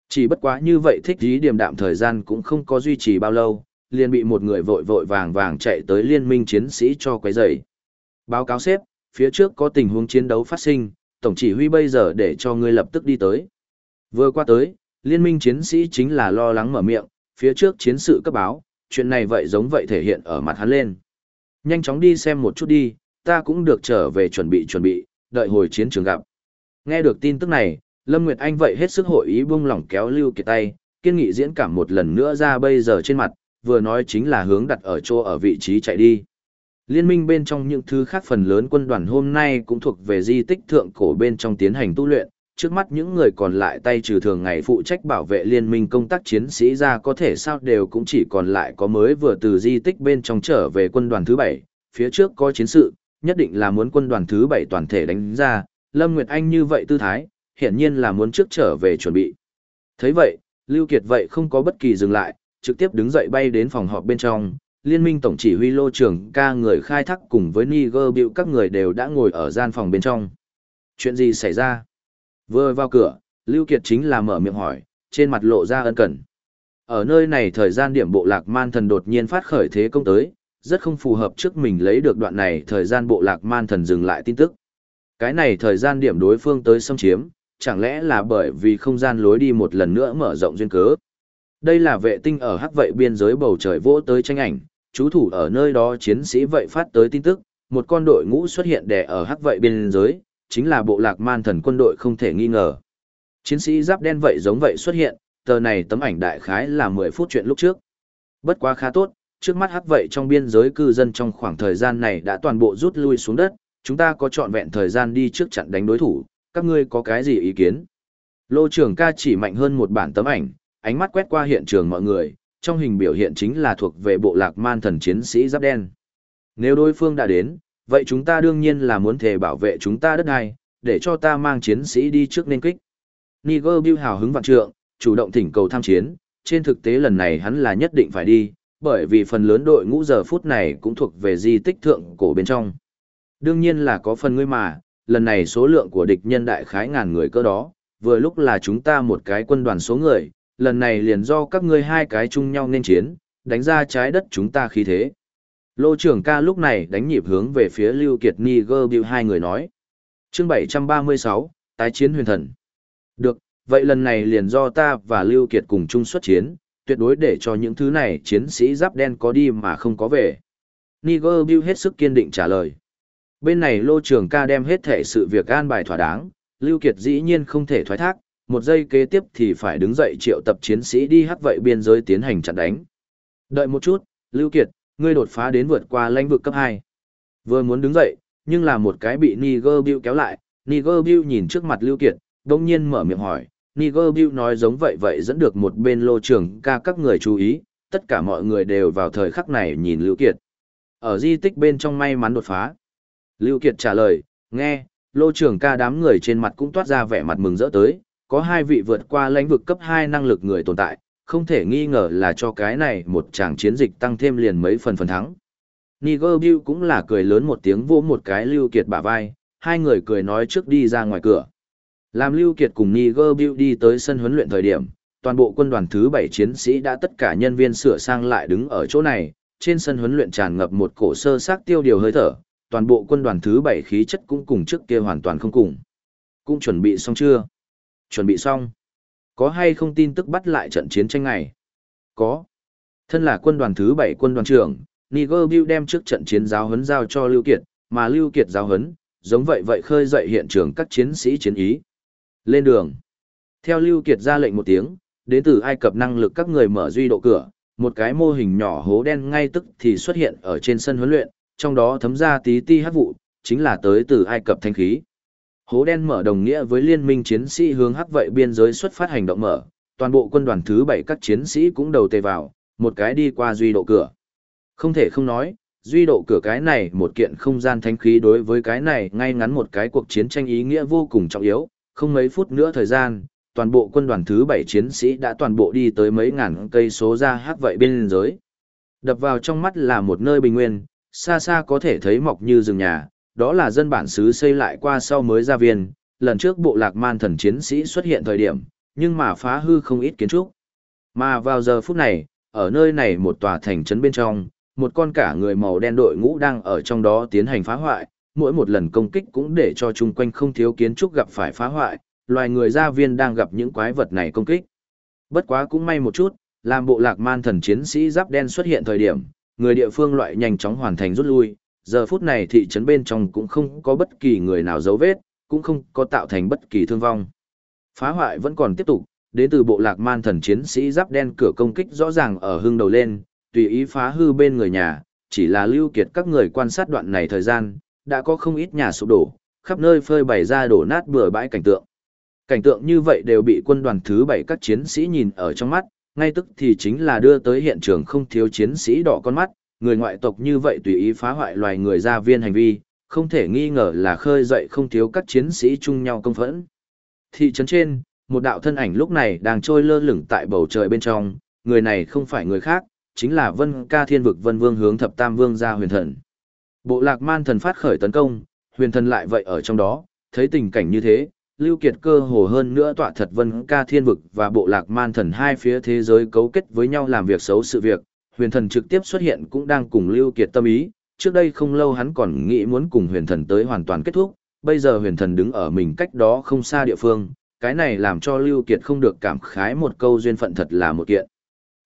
Chỉ bất quá như vậy thích dí điềm đạm thời gian cũng không có duy trì bao lâu, liền bị một người vội vội vàng vàng chạy tới liên minh chiến sĩ cho quấy rầy. Báo cáo xếp, phía trước có tình huống chiến đấu phát sinh, tổng chỉ huy bây giờ để cho ngươi lập tức đi tới. Vừa qua tới, liên minh chiến sĩ chính là lo lắng mở miệng, phía trước chiến sự cấp báo, chuyện này vậy giống vậy thể hiện ở mặt hắn lên. Nhanh chóng đi xem một chút đi, ta cũng được trở về chuẩn bị chuẩn bị, đợi hồi chiến trường gặp. Nghe được tin tức này, Lâm Nguyệt Anh vậy hết sức hội ý buông lỏng kéo Lưu Kiệt tay, kiên nghị diễn cảm một lần nữa ra bây giờ trên mặt, vừa nói chính là hướng đặt ở chỗ ở vị trí chạy đi. Liên minh bên trong những thứ khác phần lớn quân đoàn hôm nay cũng thuộc về di tích thượng cổ bên trong tiến hành tu luyện, trước mắt những người còn lại tay trừ thường ngày phụ trách bảo vệ liên minh công tác chiến sĩ ra có thể sao đều cũng chỉ còn lại có mới vừa từ di tích bên trong trở về quân đoàn thứ bảy, phía trước có chiến sự, nhất định là muốn quân đoàn thứ bảy toàn thể đánh ra, Lâm Nguyệt Anh như vậy tư thái, hiển nhiên là muốn trước trở về chuẩn bị. thấy vậy, Lưu Kiệt vậy không có bất kỳ dừng lại, trực tiếp đứng dậy bay đến phòng họp bên trong, liên minh tổng chỉ huy lô trưởng ca người khai thác cùng với Niger biểu các người đều đã ngồi ở gian phòng bên trong. Chuyện gì xảy ra? Vừa vào cửa, Lưu Kiệt chính là mở miệng hỏi, trên mặt lộ ra ân cần. Ở nơi này thời gian điểm bộ lạc man thần đột nhiên phát khởi thế công tới, rất không phù hợp trước mình lấy được đoạn này thời gian bộ lạc man thần dừng lại tin tức. Cái này thời gian điểm đối phương tới xâm chiếm, chẳng lẽ là bởi vì không gian lối đi một lần nữa mở rộng duyên cớ. Đây là vệ tinh ở hắc vậy biên giới bầu trời vỗ tới tranh ảnh, chú thủ ở nơi đó chiến sĩ vậy phát tới tin tức, một con đội ngũ xuất hiện đè ở hắc vậy biên giới, chính là bộ lạc man thần quân đội không thể nghi ngờ. Chiến sĩ giáp đen vậy giống vậy xuất hiện, tờ này tấm ảnh đại khái là 10 phút chuyện lúc trước. Bất quá khá tốt, trước mắt hắc vậy trong biên giới cư dân trong khoảng thời gian này đã toàn bộ rút lui xuống đất, chúng ta có trọn vẹn thời gian đi trước chặn đánh đối thủ, các ngươi có cái gì ý kiến? Lô trưởng ca chỉ mạnh hơn một bản tấm ảnh, ánh mắt quét qua hiện trường mọi người, trong hình biểu hiện chính là thuộc về bộ lạc man thần chiến sĩ giáp đen. Nếu đối phương đã đến, vậy chúng ta đương nhiên là muốn thể bảo vệ chúng ta đất này, để cho ta mang chiến sĩ đi trước nên kích. Niger Bill hào hứng vạn trượng, chủ động thỉnh cầu tham chiến, trên thực tế lần này hắn là nhất định phải đi, bởi vì phần lớn đội ngũ giờ phút này cũng thuộc về di tích thượng cổ bên trong. Đương nhiên là có phần ngươi mà, lần này số lượng của địch nhân đại khái ngàn người cơ đó, vừa lúc là chúng ta một cái quân đoàn số người, lần này liền do các ngươi hai cái chung nhau nên chiến, đánh ra trái đất chúng ta khí thế. Lô trưởng ca lúc này đánh nhịp hướng về phía Lưu Kiệt Ni Gơ Biu hai người nói. Chương 736, tái chiến huyền thần. Được, vậy lần này liền do ta và Lưu Kiệt cùng chung xuất chiến, tuyệt đối để cho những thứ này chiến sĩ giáp đen có đi mà không có về. Niger Bill hết sức kiên định trả lời. Bên này lô trưởng ca đem hết thể sự việc an bài thỏa đáng, Lưu Kiệt dĩ nhiên không thể thoái thác, một giây kế tiếp thì phải đứng dậy triệu tập chiến sĩ đi hắc vậy biên giới tiến hành chặn đánh. Đợi một chút, Lưu Kiệt, ngươi đột phá đến vượt qua lãnh vực cấp 2. Vừa muốn đứng dậy, nhưng là một cái bị Niger Bill kéo lại, Niger Bill nhìn trước mặt Lưu Kiệt, đồng nhiên mở miệng hỏi, Niger Bill nói giống vậy vậy dẫn được một bên lô trưởng ca các người chú ý, tất cả mọi người đều vào thời khắc này nhìn Lưu Kiệt. Ở di tích bên trong may mắn đột phá. Lưu Kiệt trả lời, nghe, lô trưởng ca đám người trên mặt cũng toát ra vẻ mặt mừng rỡ tới, có hai vị vượt qua lãnh vực cấp 2 năng lực người tồn tại, không thể nghi ngờ là cho cái này một tràng chiến dịch tăng thêm liền mấy phần phần thắng. Niger Bill cũng là cười lớn một tiếng vỗ một cái Lưu Kiệt bả vai, hai người cười nói trước đi ra ngoài cửa. Làm Lưu Kiệt cùng Niger Bill đi tới sân huấn luyện thời điểm, toàn bộ quân đoàn thứ 7 chiến sĩ đã tất cả nhân viên sửa sang lại đứng ở chỗ này, trên sân huấn luyện tràn ngập một cổ sơ xác tiêu điều hơi thở, toàn bộ quân đoàn thứ 7 khí chất cũng cùng trước kia hoàn toàn không cùng. Cũng chuẩn bị xong chưa? Chuẩn bị xong. Có hay không tin tức bắt lại trận chiến tranh này? Có. Thân là quân đoàn thứ 7 quân đoàn trưởng, Niger Bill đem trước trận chiến giáo huấn giao cho Lưu Kiệt, mà Lưu Kiệt giáo huấn, giống vậy vậy khơi dậy hiện trường các chiến sĩ chiến ý. Lên đường. Theo Lưu Kiệt ra lệnh một tiếng, đến từ Ai Cập năng lực các người mở duy độ cửa, một cái mô hình nhỏ hố đen ngay tức thì xuất hiện ở trên sân huấn luyện, trong đó thấm ra tí ti hát vụ, chính là tới từ Ai Cập thanh khí. Hố đen mở đồng nghĩa với liên minh chiến sĩ hướng hắc vậy biên giới xuất phát hành động mở, toàn bộ quân đoàn thứ 7 các chiến sĩ cũng đầu tề vào, một cái đi qua duy độ cửa. Không thể không nói, duy độ cửa cái này một kiện không gian thánh khí đối với cái này ngay ngắn một cái cuộc chiến tranh ý nghĩa vô cùng trọng yếu, không mấy phút nữa thời gian, toàn bộ quân đoàn thứ 7 chiến sĩ đã toàn bộ đi tới mấy ngàn cây số ra hắc vậy biên giới. Đập vào trong mắt là một nơi bình nguyên, xa xa có thể thấy mọc như rừng nhà, đó là dân bản xứ xây lại qua sau mới ra viên, lần trước bộ lạc man thần chiến sĩ xuất hiện thời điểm, nhưng mà phá hư không ít kiến trúc. Mà vào giờ phút này, ở nơi này một tòa thành trấn bên trong, một con cả người màu đen đội ngũ đang ở trong đó tiến hành phá hoại, mỗi một lần công kích cũng để cho chung quanh không thiếu kiến trúc gặp phải phá hoại, loài người gia viên đang gặp những quái vật này công kích. Bất quá cũng may một chút, làm bộ lạc man thần chiến sĩ giáp đen xuất hiện thời điểm, người địa phương loại nhanh chóng hoàn thành rút lui, giờ phút này thị trấn bên trong cũng không có bất kỳ người nào dấu vết, cũng không có tạo thành bất kỳ thương vong. Phá hoại vẫn còn tiếp tục, đến từ bộ lạc man thần chiến sĩ giáp đen cửa công kích rõ ràng ở hưng đầu lên, tùy ý phá hư bên người nhà, chỉ là lưu kiệt các người quan sát đoạn này thời gian, đã có không ít nhà sụp đổ, khắp nơi phơi bày ra đổ nát bừa bãi cảnh tượng. Cảnh tượng như vậy đều bị quân đoàn thứ bảy các chiến sĩ nhìn ở trong mắt, ngay tức thì chính là đưa tới hiện trường không thiếu chiến sĩ đỏ con mắt, người ngoại tộc như vậy tùy ý phá hoại loài người gia viên hành vi, không thể nghi ngờ là khơi dậy không thiếu các chiến sĩ chung nhau công phẫn. Thị trấn trên, một đạo thân ảnh lúc này đang trôi lơ lửng tại bầu trời bên trong, người này không phải người khác, chính là Vân Ca Thiên vực Vân Vương hướng Thập Tam Vương gia Huyền Thần. Bộ Lạc Man thần phát khởi tấn công, Huyền Thần lại vậy ở trong đó, thấy tình cảnh như thế, Lưu Kiệt cơ hồ hơn nữa tọa thật Vân Ca Thiên vực và Bộ Lạc Man thần hai phía thế giới cấu kết với nhau làm việc xấu sự việc, Huyền Thần trực tiếp xuất hiện cũng đang cùng Lưu Kiệt tâm ý, trước đây không lâu hắn còn nghĩ muốn cùng Huyền Thần tới hoàn toàn kết thúc, bây giờ Huyền Thần đứng ở mình cách đó không xa địa phương, cái này làm cho Lưu Kiệt không được cảm khái một câu duyên phận thật là một kiện.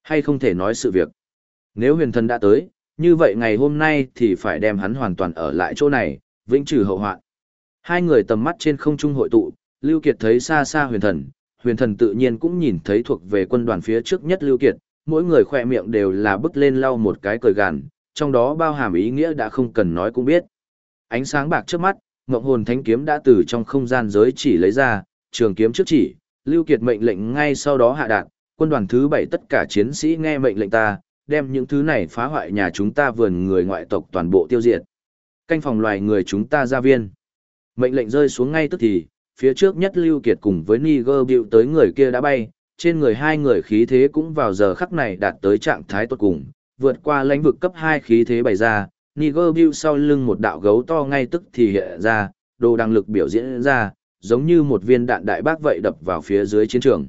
Hay không thể nói sự việc. Nếu huyền thần đã tới, như vậy ngày hôm nay thì phải đem hắn hoàn toàn ở lại chỗ này, vĩnh trừ hậu hoạn. Hai người tầm mắt trên không trung hội tụ, Lưu Kiệt thấy xa xa huyền thần, huyền thần tự nhiên cũng nhìn thấy thuộc về quân đoàn phía trước nhất Lưu Kiệt, mỗi người khỏe miệng đều là bứt lên lau một cái cười gằn, trong đó bao hàm ý nghĩa đã không cần nói cũng biết. Ánh sáng bạc trước mắt, Ngộng Hồn Thánh kiếm đã từ trong không gian giới chỉ lấy ra, trường kiếm trước chỉ, Lưu Kiệt mệnh lệnh ngay sau đó hạ đạt, quân đoàn thứ bảy tất cả chiến sĩ nghe mệnh lệnh ta, đem những thứ này phá hoại nhà chúng ta vườn người ngoại tộc toàn bộ tiêu diệt. Canh phòng loài người chúng ta ra viên. Mệnh lệnh rơi xuống ngay tức thì, phía trước nhất Lưu Kiệt cùng với Niger biểu tới người kia đã bay, trên người hai người khí thế cũng vào giờ khắc này đạt tới trạng thái tốt cùng, vượt qua lãnh vực cấp 2 khí thế bày ra, Niger Bill sau lưng một đạo gấu to ngay tức thì hiện ra, đồ đăng lực biểu diễn ra, giống như một viên đạn đại bác vậy đập vào phía dưới chiến trường.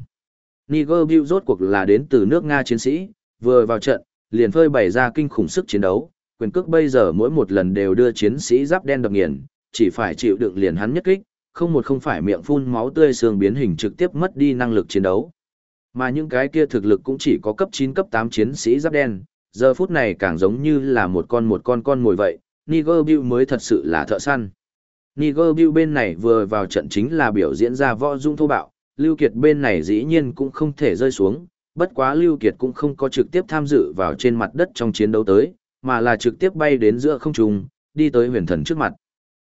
Niger Bill rốt cuộc là đến từ nước Nga chiến sĩ, vừa vào trận, liền phơi bày ra kinh khủng sức chiến đấu, quyền cước bây giờ mỗi một lần đều đưa chiến sĩ giáp đen đập nghiền, chỉ phải chịu đựng liền hắn nhất kích, không một không phải miệng phun máu tươi xương biến hình trực tiếp mất đi năng lực chiến đấu. Mà những cái kia thực lực cũng chỉ có cấp 9 cấp 8 chiến sĩ giáp đen, giờ phút này càng giống như là một con một con con mồi vậy, Niger Bill mới thật sự là thợ săn. Niger Bill bên này vừa vào trận chính là biểu diễn ra võ dung thô bạo, Lưu Kiệt bên này dĩ nhiên cũng không thể rơi xuống, bất quá Lưu Kiệt cũng không có trực tiếp tham dự vào trên mặt đất trong chiến đấu tới, mà là trực tiếp bay đến giữa không trung, đi tới huyền thần trước mặt.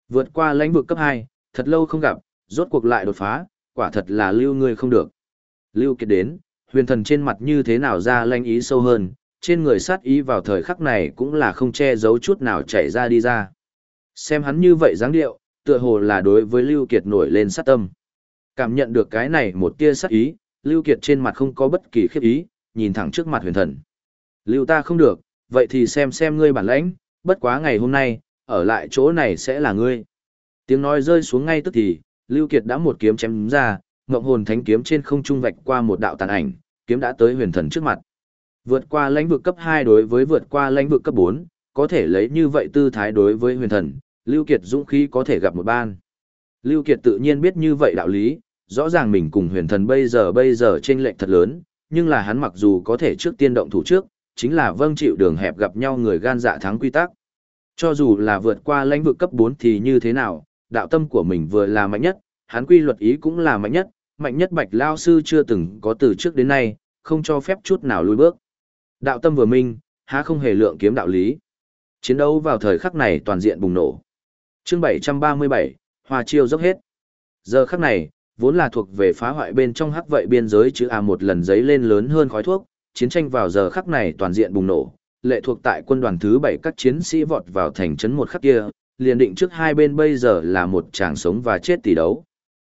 Vượt qua lãnh vực cấp 2, thật lâu không gặp, rốt cuộc lại đột phá, quả thật là Lưu ngươi không được. Lưu Kiệt đến, huyền thần trên mặt như thế nào ra lanh ý sâu hơn, trên người sát ý vào thời khắc này cũng là không che giấu chút nào chảy ra đi ra. Xem hắn như vậy dáng điệu, tựa hồ là đối với Lưu Kiệt nổi lên sát tâm. Cảm nhận được cái này một tia sát ý, Lưu Kiệt trên mặt không có bất kỳ khiếp ý, nhìn thẳng trước mặt huyền thần. Lưu ta không được, vậy thì xem xem ngươi bản lãnh, bất quá ngày hôm nay, ở lại chỗ này sẽ là ngươi. Tiếng nói rơi xuống ngay tức thì, Lưu Kiệt đã một kiếm chém ra, ngộng hồn thánh kiếm trên không trung vạch qua một đạo tàn ảnh, kiếm đã tới huyền thần trước mặt. Vượt qua lãnh vực cấp 2 đối với vượt qua lãnh vực cấp 4, có thể lấy như vậy tư thái đối với huyền thần, Lưu Kiệt dũng khí có thể gặp một ban. Lưu Kiệt tự nhiên biết như vậy đạo lý, rõ ràng mình cùng huyền thần bây giờ bây giờ trên lệnh thật lớn, nhưng là hắn mặc dù có thể trước tiên động thủ trước, chính là vâng chịu đường hẹp gặp nhau người gan dạ thắng quy tắc. Cho dù là vượt qua lãnh vực cấp 4 thì như thế nào, đạo tâm của mình vừa là mạnh nhất, hắn quy luật ý cũng là mạnh nhất, mạnh nhất bạch lao sư chưa từng có từ trước đến nay, không cho phép chút nào lùi bước. Đạo tâm vừa minh, há không hề lượng kiếm đạo lý. Chiến đấu vào thời khắc này toàn diện bùng nổ. Chương 737, Hoa chiêu dốc hết. Giờ khắc này, vốn là thuộc về phá hoại bên trong hắc vậy biên giới chữ A một lần giấy lên lớn hơn khói thuốc, chiến tranh vào giờ khắc này toàn diện bùng nổ, lệ thuộc tại quân đoàn thứ 7 các chiến sĩ vọt vào thành trấn một khắc kia, liền định trước hai bên bây giờ là một tràng sống và chết tỷ đấu.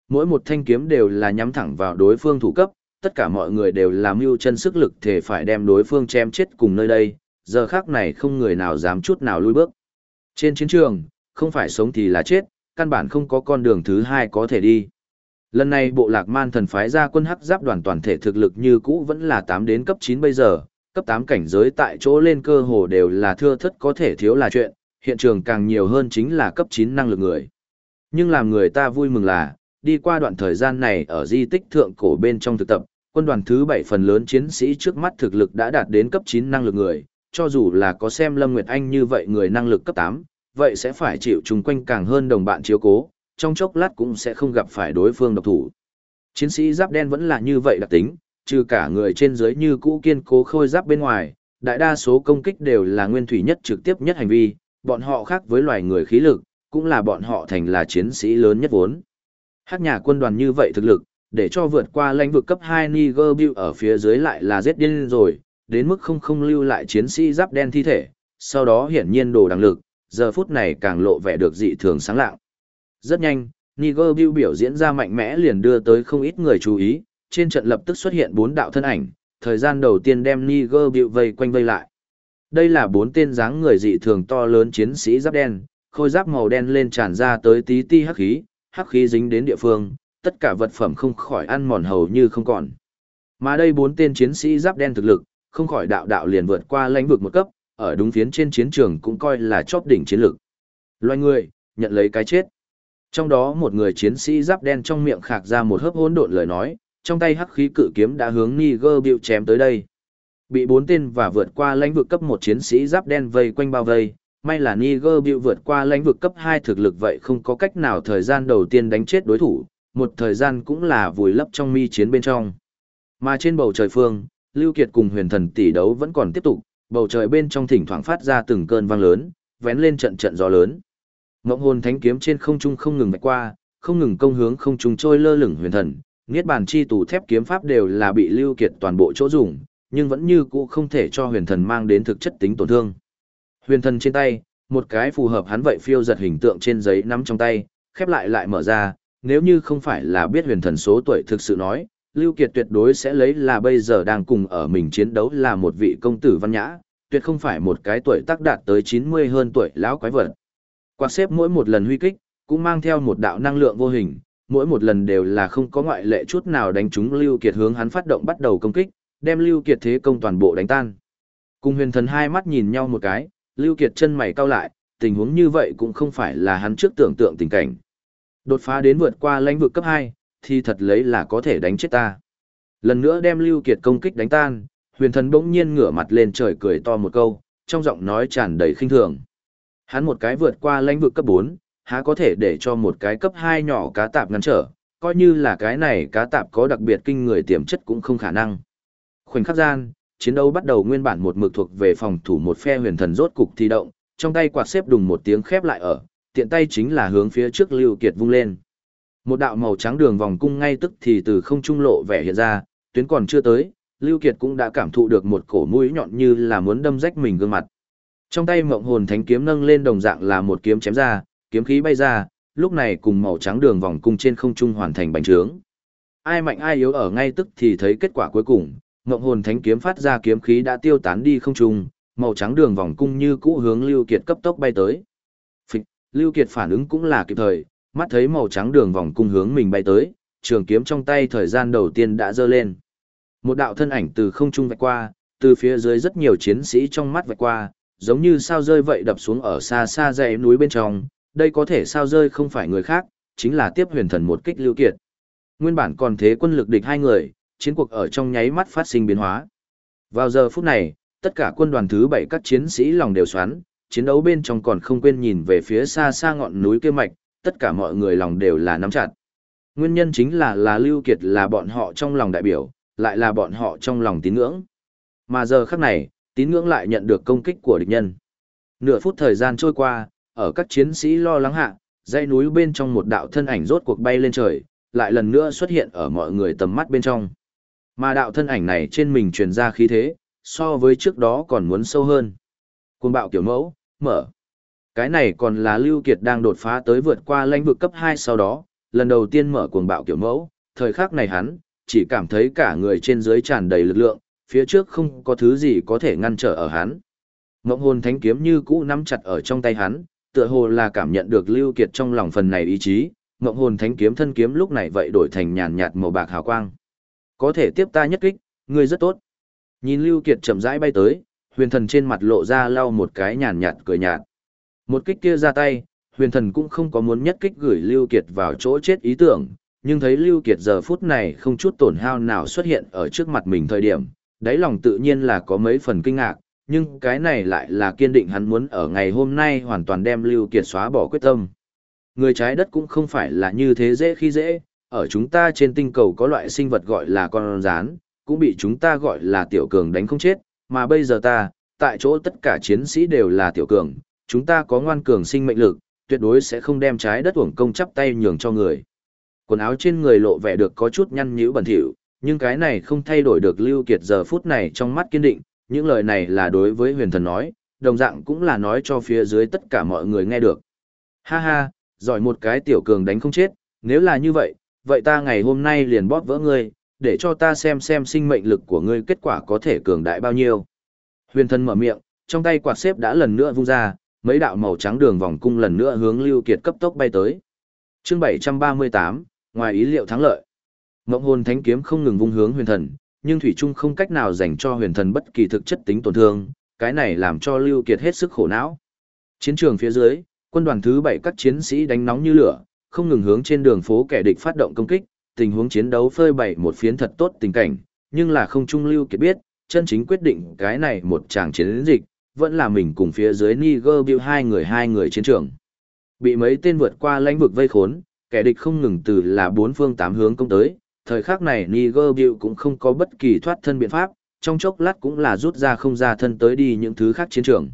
Mỗi một thanh kiếm đều là nhắm thẳng vào đối phương thủ cấp, tất cả mọi người đều làm mưu chân sức lực thể phải đem đối phương chém chết cùng nơi đây, giờ khắc này không người nào dám chút nào lùi bước. Trên chiến trường, không phải sống thì là chết, căn bản không có con đường thứ hai có thể đi. Lần này bộ lạc man thần phái ra quân hắc giáp đoàn toàn thể thực lực như cũ vẫn là 8 đến cấp 9 bây giờ, cấp 8 cảnh giới tại chỗ lên cơ hồ đều là thưa thất có thể thiếu là chuyện, hiện trường càng nhiều hơn chính là cấp 9 năng lực người. Nhưng làm người ta vui mừng là, đi qua đoạn thời gian này ở di tích thượng cổ bên trong thực tập, quân đoàn thứ 7 phần lớn chiến sĩ trước mắt thực lực đã đạt đến cấp 9 năng lực người, cho dù là có xem Lâm Nguyệt Anh như vậy người năng lực cấp 8, vậy sẽ phải chịu chung quanh càng hơn đồng bạn chiếu cố, trong chốc lát cũng sẽ không gặp phải đối phương độc thủ. Chiến sĩ giáp đen vẫn là như vậy đặc tính, trừ cả người trên dưới như cũ kiên cố khôi giáp bên ngoài, đại đa số công kích đều là nguyên thủy nhất trực tiếp nhất hành vi, bọn họ khác với loài người khí lực, cũng là bọn họ thành là chiến sĩ lớn nhất vốn. Hắc nhà quân đoàn như vậy thực lực, để cho vượt qua lãnh vực cấp 2 Niger Bill ở phía dưới lại là giết điên rồi, đến mức không không lưu lại chiến sĩ giáp đen thi thể, sau đó hiển nhiên đồ đằng lực, giờ phút này càng lộ vẻ được dị thường sáng lạng. Rất nhanh, Niger Bill biểu diễn ra mạnh mẽ liền đưa tới không ít người chú ý, trên trận lập tức xuất hiện bốn đạo thân ảnh, thời gian đầu tiên đem Niger Bill vây quanh vây lại. Đây là bốn tên dáng người dị thường to lớn chiến sĩ giáp đen, khôi giáp màu đen lên tràn ra tới tí ti hắc khí, hắc khí dính đến địa phương, tất cả vật phẩm không khỏi ăn mòn hầu như không còn. Mà đây bốn tên chiến sĩ giáp đen thực lực, không khỏi đạo đạo liền vượt qua lãnh vực một cấp, ở đúng phiến trên chiến trường cũng coi là chóp đỉnh chiến lực. Loài người, nhận lấy cái chết. Trong đó một người chiến sĩ giáp đen trong miệng khạc ra một hớp hỗn độn lời nói, trong tay hắc khí cự kiếm đã hướng Niger Bill chém tới đây. Bị bốn tên và vượt qua lãnh vực cấp một chiến sĩ giáp đen vây quanh bao vây, may là Niger Bill vượt qua lãnh vực cấp 2 thực lực vậy không có cách nào thời gian đầu tiên đánh chết đối thủ, một thời gian cũng là vùi lấp trong mi chiến bên trong. Mà trên bầu trời phương, Lưu Kiệt cùng huyền thần tỷ đấu vẫn còn tiếp tục, bầu trời bên trong thỉnh thoảng phát ra từng cơn vang lớn, vén lên trận trận gió lớn. Ngộng hồn thánh kiếm trên không trung không ngừng vạch qua, không ngừng công hướng không trung trôi lơ lửng huyền thần, niết bàn chi tù thép kiếm pháp đều là bị Lưu Kiệt toàn bộ chỗ dùng, nhưng vẫn như cũ không thể cho huyền thần mang đến thực chất tính tổn thương. Huyền thần trên tay, một cái phù hợp hắn vậy phiêu giật hình tượng trên giấy nắm trong tay, khép lại lại mở ra, nếu như không phải là biết huyền thần số tuổi thực sự nói, Lưu Kiệt tuyệt đối sẽ lấy là bây giờ đang cùng ở mình chiến đấu là một vị công tử văn nhã, tuyệt không phải một cái tuổi tác đạt tới 90 hơn tuổi lão quái vật. Quạt xếp mỗi một lần huy kích, cũng mang theo một đạo năng lượng vô hình, mỗi một lần đều là không có ngoại lệ chút nào đánh trúng Lưu Kiệt hướng hắn phát động bắt đầu công kích, đem Lưu Kiệt thế công toàn bộ đánh tan. Cùng huyền thần hai mắt nhìn nhau một cái, Lưu Kiệt chân mày cau lại, tình huống như vậy cũng không phải là hắn trước tưởng tượng tình cảnh. Đột phá đến vượt qua lãnh vực cấp 2, thì thật lấy là có thể đánh chết ta. Lần nữa đem Lưu Kiệt công kích đánh tan, huyền thần bỗng nhiên ngửa mặt lên trời cười to một câu, trong giọng nói tràn đầy khinh thường. Hắn một cái vượt qua lãnh vực cấp 4, há có thể để cho một cái cấp 2 nhỏ cá tạp ngăn trở, coi như là cái này cá tạp có đặc biệt kinh người tiềm chất cũng không khả năng. Khoảnh khắc gian, chiến đấu bắt đầu nguyên bản một mực thuộc về phòng thủ một phe huyền thần rốt cục thi động, trong tay quạt xếp đùng một tiếng khép lại ở, tiện tay chính là hướng phía trước Lưu Kiệt vung lên. Một đạo màu trắng đường vòng cung ngay tức thì từ không trung lộ vẻ hiện ra, tuyến còn chưa tới, Lưu Kiệt cũng đã cảm thụ được một cổ mũi nhọn như là muốn đâm rách mình gương mặt. Trong tay mộng hồn thánh kiếm nâng lên đồng dạng là một kiếm chém ra, kiếm khí bay ra, lúc này cùng màu trắng đường vòng cung trên không trung hoàn thành bánh trướng. Ai mạnh ai yếu ở ngay tức thì thấy kết quả cuối cùng, Ngộng hồn thánh kiếm phát ra kiếm khí đã tiêu tán đi không trung, màu trắng đường vòng cung như cũ hướng Lưu Kiệt cấp tốc bay tới. Phịch, Lưu Kiệt phản ứng cũng là kịp thời, mắt thấy màu trắng đường vòng cung hướng mình bay tới, trường kiếm trong tay thời gian đầu tiên đã dơ lên. Một đạo thân ảnh từ không trung vạch qua, từ phía dưới rất nhiều chiến sĩ trong mắt vạch qua, giống như sao rơi vậy đập xuống ở xa xa dãy núi bên trong, đây có thể sao rơi không phải người khác, chính là tiếp huyền thần một kích lưu kiệt. Nguyên bản còn thế quân lực địch hai người, chiến cuộc ở trong nháy mắt phát sinh biến hóa. Vào giờ phút này, tất cả quân đoàn thứ bảy các chiến sĩ lòng đều xoắn, chiến đấu bên trong còn không quên nhìn về phía xa xa ngọn núi kia mạch, tất cả mọi người lòng đều là nắm chặt. Nguyên nhân chính là là Lưu Kiệt là bọn họ trong lòng đại biểu, lại là bọn họ trong lòng tín ngưỡng. Mà giờ khắc này, tín ngưỡng lại nhận được công kích của địch nhân. Nửa phút thời gian trôi qua, ở các chiến sĩ lo lắng hạ, dãy núi bên trong một đạo thân ảnh rốt cuộc bay lên trời, lại lần nữa xuất hiện ở mọi người tầm mắt bên trong. Mà đạo thân ảnh này trên mình truyền ra khí thế, so với trước đó còn muốn sâu hơn. Cuồng bạo kiểu mẫu, mở. Cái này còn là Lưu Kiệt đang đột phá tới vượt qua lãnh vực cấp 2 sau đó, lần đầu tiên mở cuồng bạo kiểu mẫu, thời khắc này hắn, chỉ cảm thấy cả người trên dưới tràn đầy lực lượng, phía trước không có thứ gì có thể ngăn trở ở hắn. Ngộng hồn thánh kiếm như cũ nắm chặt ở trong tay hắn, tựa hồ là cảm nhận được Lưu Kiệt trong lòng phần này ý chí, ngộng hồn thánh kiếm thân kiếm lúc này vậy đổi thành nhàn nhạt màu bạc hào quang. Có thể tiếp ta nhất kích, ngươi rất tốt. Nhìn Lưu Kiệt chậm rãi bay tới, huyền thần trên mặt lộ ra lau một cái nhàn nhạt cười nhạt. Một kích kia ra tay, huyền thần cũng không có muốn nhất kích gửi Lưu Kiệt vào chỗ chết ý tưởng, nhưng thấy Lưu Kiệt giờ phút này không chút tổn hao nào xuất hiện ở trước mặt mình thời điểm, đáy lòng tự nhiên là có mấy phần kinh ngạc, nhưng cái này lại là kiên định hắn muốn ở ngày hôm nay hoàn toàn đem Lưu Kiệt xóa bỏ quyết tâm. Người trái đất cũng không phải là như thế dễ khi dễ, ở chúng ta trên tinh cầu có loại sinh vật gọi là con rán, cũng bị chúng ta gọi là tiểu cường đánh không chết, mà bây giờ ta, tại chỗ tất cả chiến sĩ đều là tiểu cường, chúng ta có ngoan cường sinh mệnh lực, tuyệt đối sẽ không đem trái đất uổng công chắp tay nhường cho người. Quần áo trên người lộ vẻ được có chút nhăn nhữ bẩn thỉu, nhưng cái này không thay đổi được Lưu Kiệt giờ phút này trong mắt kiên định, những lời này là đối với huyền thần nói, đồng dạng cũng là nói cho phía dưới tất cả mọi người nghe được. Ha ha, giỏi một cái tiểu cường đánh không chết, nếu là như vậy, vậy ta ngày hôm nay liền bóp vỡ ngươi, để cho ta xem xem sinh mệnh lực của ngươi kết quả có thể cường đại bao nhiêu. Huyền thần mở miệng, trong tay quạt xếp đã lần nữa vung ra, mấy đạo màu trắng đường vòng cung lần nữa hướng Lưu Kiệt cấp tốc bay tới. Chương 738, ngoài ý liệu thắng lợi. Ngộng hồn thánh kiếm không ngừng vung hướng huyền thần, nhưng thủy trung không cách nào dành cho huyền thần bất kỳ thực chất tính tổn thương, cái này làm cho Lưu Kiệt hết sức khổ não. Chiến trường phía dưới, quân đoàn thứ 7 các chiến sĩ đánh nóng như lửa, không ngừng hướng trên đường phố kẻ địch phát động công kích, tình huống chiến đấu phơi bày một phiến thật tốt tình cảnh, nhưng là không trung Lưu Kiệt biết, chân chính quyết định cái này một tràng chiến dịch, vẫn là mình cùng phía dưới Niger Bill hai người hai người chiến trường. Bị mấy tên vượt qua lãnh vực vây khốn, kẻ địch không ngừng từ là bốn phương tám hướng công tới, thời khắc này Niger Bill cũng không có bất kỳ thoát thân biện pháp, trong chốc lát cũng là rút ra không ra thân tới đi những thứ khác chiến trường.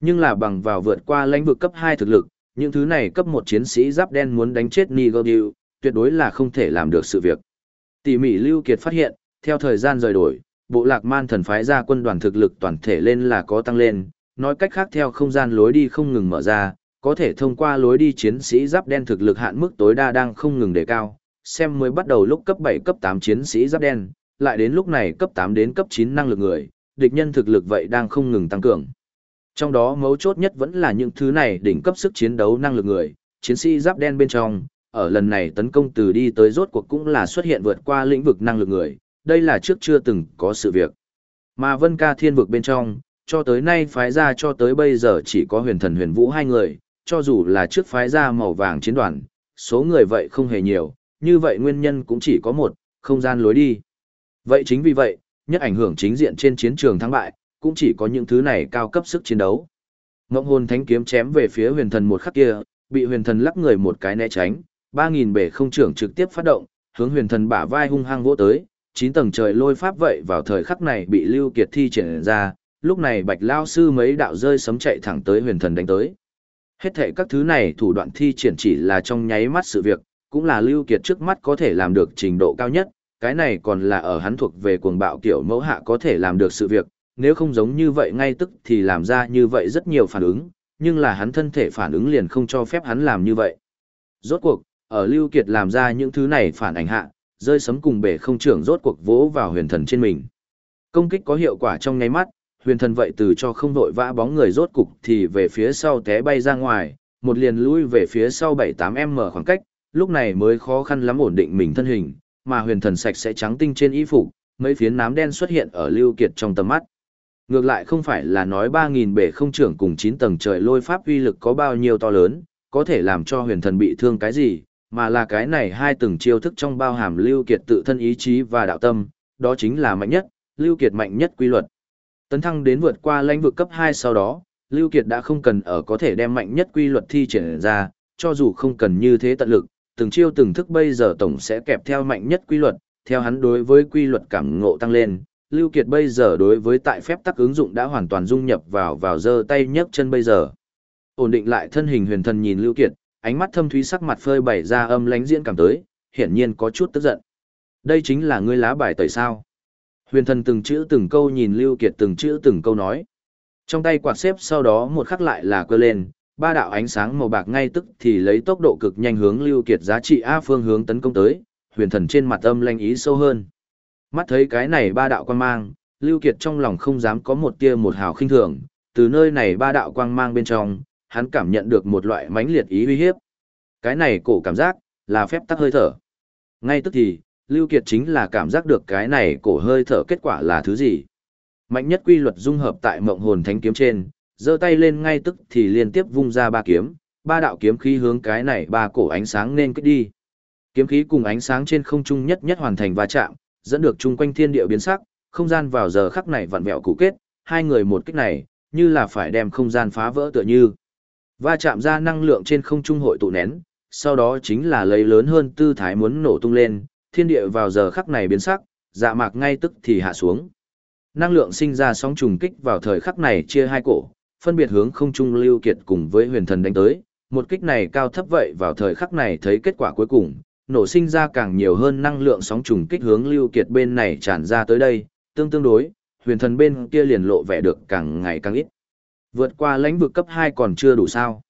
Nhưng là bằng vào vượt qua lãnh vực cấp 2 thực lực, những thứ này cấp một chiến sĩ giáp đen muốn đánh chết Niger tuyệt đối là không thể làm được sự việc. Tỉ mỉ Lưu Kiệt phát hiện, theo thời gian rời đổi, bộ lạc man thần phái ra quân đoàn thực lực toàn thể lên là có tăng lên, nói cách khác theo không gian lối đi không ngừng mở ra, có thể thông qua lối đi chiến sĩ giáp đen thực lực hạn mức tối đa đang không ngừng đề cao, xem mới bắt đầu lúc cấp 7 cấp 8 chiến sĩ giáp đen, lại đến lúc này cấp 8 đến cấp 9 năng lực người, địch nhân thực lực vậy đang không ngừng tăng cường. Trong đó mấu chốt nhất vẫn là những thứ này đỉnh cấp sức chiến đấu năng lực người, chiến sĩ giáp đen bên trong, ở lần này tấn công từ đi tới rốt cuộc cũng là xuất hiện vượt qua lĩnh vực năng lực người, đây là trước chưa từng có sự việc. Mà Vân Ca Thiên vực bên trong, cho tới nay phái ra cho tới bây giờ chỉ có huyền thần huyền vũ hai người, cho dù là trước phái ra màu vàng chiến đoàn, số người vậy không hề nhiều, như vậy nguyên nhân cũng chỉ có một, không gian lối đi. Vậy chính vì vậy, nhất ảnh hưởng chính diện trên chiến trường thắng bại, cũng chỉ có những thứ này cao cấp sức chiến đấu. Ngộng hồn thánh kiếm chém về phía huyền thần một khắc kia, bị huyền thần lắc người một cái né tránh, 3000 bể không trưởng trực tiếp phát động, hướng huyền thần bả vai hung hăng vỗ tới, chín tầng trời lôi pháp vậy vào thời khắc này bị Lưu Kiệt thi triển ra, lúc này Bạch lão Sư mấy đạo rơi sấm chạy thẳng tới huyền thần đánh tới. Hết thệ các thứ này thủ đoạn thi triển chỉ là trong nháy mắt sự việc, cũng là Lưu Kiệt trước mắt có thể làm được trình độ cao nhất, cái này còn là ở hắn thuộc về cuồng bạo kiểu mẫu hạ có thể làm được sự việc, nếu không giống như vậy ngay tức thì làm ra như vậy rất nhiều phản ứng, nhưng là hắn thân thể phản ứng liền không cho phép hắn làm như vậy. Rốt cuộc, ở Lưu Kiệt làm ra những thứ này phản ảnh hạ, rơi sấm cùng bể không trưởng rốt cuộc vỗ vào huyền thần trên mình. Công kích có hiệu quả trong ngay mắt, huyền thần vậy từ cho không đội vã bóng người rốt cục thì về phía sau té bay ra ngoài, một liền lui về phía sau 7-8m khoảng cách, lúc này mới khó khăn lắm ổn định mình thân hình, mà huyền thần sạch sẽ trắng tinh trên y phục, mấy phiến nám đen xuất hiện ở lưu kiệt trong tầm mắt. Ngược lại không phải là nói 3.000 bể không trưởng cùng 9 tầng trời lôi pháp uy lực có bao nhiêu to lớn, có thể làm cho huyền thần bị thương cái gì, mà là cái này hai từng chiêu thức trong bao hàm Lưu Kiệt tự thân ý chí và đạo tâm, đó chính là mạnh nhất, Lưu Kiệt mạnh nhất quy luật. Tấn thăng đến vượt qua lãnh vực cấp 2 sau đó, Lưu Kiệt đã không cần ở có thể đem mạnh nhất quy luật thi triển ra, cho dù không cần như thế tận lực, từng chiêu từng thức bây giờ tổng sẽ kẹp theo mạnh nhất quy luật, theo hắn đối với quy luật cảm ngộ tăng lên. Lưu Kiệt bây giờ đối với tại phép tắc ứng dụng đã hoàn toàn dung nhập vào vào giơ tay nhấc chân bây giờ. Ổn định lại thân hình huyền thần nhìn Lưu Kiệt, ánh mắt thâm thúy sắc mặt phơi bày ra âm lánh diễn cảm tới, hiển nhiên có chút tức giận. Đây chính là ngươi lá bài tẩy sao. Huyền thần từng chữ từng câu nhìn Lưu Kiệt từng chữ từng câu nói. Trong tay quạt xếp sau đó một khắc lại là cơ lên, ba đạo ánh sáng màu bạc ngay tức thì lấy tốc độ cực nhanh hướng Lưu Kiệt giá trị A phương hướng tấn công tới, huyền thần trên mặt âm lanh ý sâu hơn. Mắt thấy cái này ba đạo quang mang, Lưu Kiệt trong lòng không dám có một tia một hào khinh thường, từ nơi này ba đạo quang mang bên trong, hắn cảm nhận được một loại mãnh liệt ý uy hiếp. Cái này cổ cảm giác, là phép tắc hơi thở. Ngay tức thì, Lưu Kiệt chính là cảm giác được cái này cổ hơi thở kết quả là thứ gì. Mạnh nhất quy luật dung hợp tại mộng hồn thánh kiếm trên, giơ tay lên ngay tức thì liên tiếp vung ra ba kiếm, ba đạo kiếm khí hướng cái này ba cổ ánh sáng nên kích đi. Kiếm khí cùng ánh sáng trên không trung nhất nhất hoàn thành va chạm, dẫn được chung quanh thiên địa biến sắc, không gian vào giờ khắc này vặn vẹo cụ kết, hai người một kích này, như là phải đem không gian phá vỡ tựa như. Va chạm ra năng lượng trên không trung hội tụ nén, sau đó chính là lấy lớn hơn tư thái muốn nổ tung lên, thiên địa vào giờ khắc này biến sắc, dạ mạc ngay tức thì hạ xuống. Năng lượng sinh ra sóng trùng kích vào thời khắc này chia hai cổ, phân biệt hướng không trung lưu kiệt cùng với huyền thần đánh tới, một kích này cao thấp vậy vào thời khắc này thấy kết quả cuối cùng, nổ sinh ra càng nhiều hơn năng lượng sóng trùng kích hướng lưu kiệt bên này tràn ra tới đây, tương tương đối, huyền thần bên kia liền lộ vẻ được càng ngày càng ít. Vượt qua lãnh vực cấp 2 còn chưa đủ sao.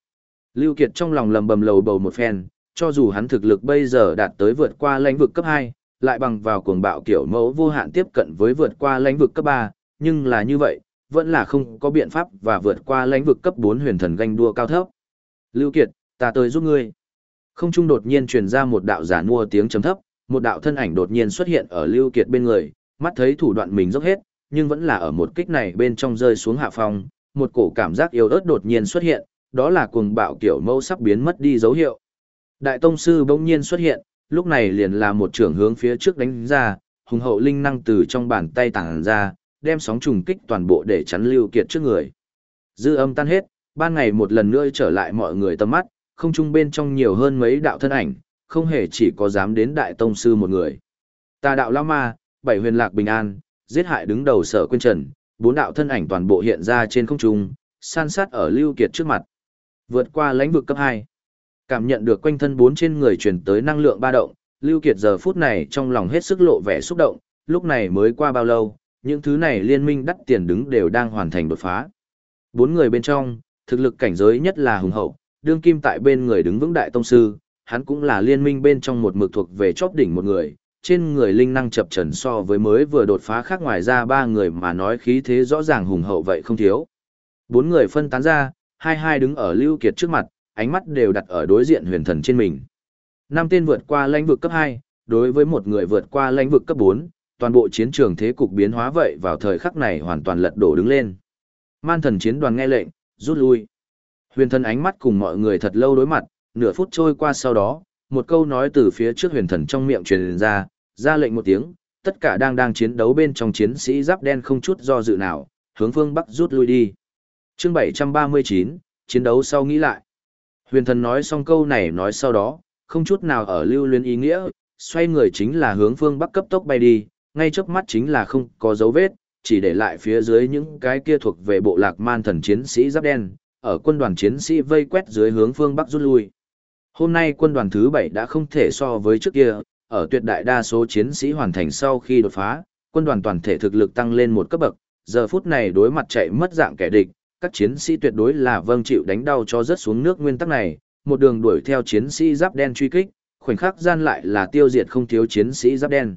Lưu Kiệt trong lòng lầm bầm lầu bầu một phen, cho dù hắn thực lực bây giờ đạt tới vượt qua lãnh vực cấp 2, lại bằng vào cuồng bạo kiểu mẫu vô hạn tiếp cận với vượt qua lãnh vực cấp 3, nhưng là như vậy, vẫn là không có biện pháp và vượt qua lãnh vực cấp 4 huyền thần ganh đua cao thấp. Lưu Kiệt, ta tới giúp ngươi. Không trung đột nhiên truyền ra một đạo giả mua tiếng trầm thấp, một đạo thân ảnh đột nhiên xuất hiện ở Lưu Kiệt bên người, mắt thấy thủ đoạn mình dốc hết, nhưng vẫn là ở một kích này bên trong rơi xuống hạ phong, một cổ cảm giác yếu ớt đột nhiên xuất hiện, đó là cuồng bạo kiểu mâu sắp biến mất đi dấu hiệu. Đại tông sư bỗng nhiên xuất hiện, lúc này liền là một trưởng hướng phía trước đánh ra, hùng hậu linh năng từ trong bàn tay tàng ra, đem sóng trùng kích toàn bộ để chắn Lưu Kiệt trước người. Dư âm tan hết, ban ngày một lần nữa trở lại mọi người tầm mắt, không trung bên trong nhiều hơn mấy đạo thân ảnh, không hề chỉ có dám đến đại tông sư một người. Tà đạo Lao Ma, bảy huyền lạc bình an, giết hại đứng đầu sở quên trần, bốn đạo thân ảnh toàn bộ hiện ra trên không trung, san sát ở Lưu Kiệt trước mặt. Vượt qua lãnh vực cấp 2. Cảm nhận được quanh thân bốn trên người truyền tới năng lượng ba động, Lưu Kiệt giờ phút này trong lòng hết sức lộ vẻ xúc động, lúc này mới qua bao lâu, những thứ này liên minh đắt tiền đứng đều đang hoàn thành đột phá. Bốn người bên trong, thực lực cảnh giới nhất là hùng hậu, đương kim tại bên người đứng vững đại tông sư, hắn cũng là liên minh bên trong một mực thuộc về chóp đỉnh một người, trên người linh năng chập trần so với mới vừa đột phá khác ngoài ra ba người mà nói khí thế rõ ràng hùng hậu vậy không thiếu. Bốn người phân tán ra, hai hai đứng ở Lưu Kiệt trước mặt, ánh mắt đều đặt ở đối diện huyền thần trên mình. Năm tên vượt qua lãnh vực cấp 2, đối với một người vượt qua lãnh vực cấp 4, toàn bộ chiến trường thế cục biến hóa vậy vào thời khắc này hoàn toàn lật đổ đứng lên. Man thần chiến đoàn nghe lệnh, rút lui. Huyền thần ánh mắt cùng mọi người thật lâu đối mặt, nửa phút trôi qua sau đó, một câu nói từ phía trước huyền thần trong miệng truyền ra, ra lệnh một tiếng, tất cả đang đang chiến đấu bên trong chiến sĩ giáp đen không chút do dự nào, hướng phương Bắc rút lui đi. chương 739, chiến đấu sau nghĩ lại. Huyền thần nói xong câu này nói sau đó, không chút nào ở lưu luyến ý nghĩa, xoay người chính là hướng phương Bắc cấp tốc bay đi, ngay trước mắt chính là không có dấu vết, chỉ để lại phía dưới những cái kia thuộc về bộ lạc man thần chiến sĩ giáp đen, ở quân đoàn chiến sĩ vây quét dưới hướng phương Bắc rút lui. Hôm nay quân đoàn thứ 7 đã không thể so với trước kia, ở tuyệt đại đa số chiến sĩ hoàn thành sau khi đột phá, quân đoàn toàn thể thực lực tăng lên một cấp bậc, giờ phút này đối mặt chạy mất dạng kẻ địch, các chiến sĩ tuyệt đối là vâng chịu đánh đau cho rớt xuống nước nguyên tắc này, một đường đuổi theo chiến sĩ giáp đen truy kích, khoảnh khắc gian lại là tiêu diệt không thiếu chiến sĩ giáp đen.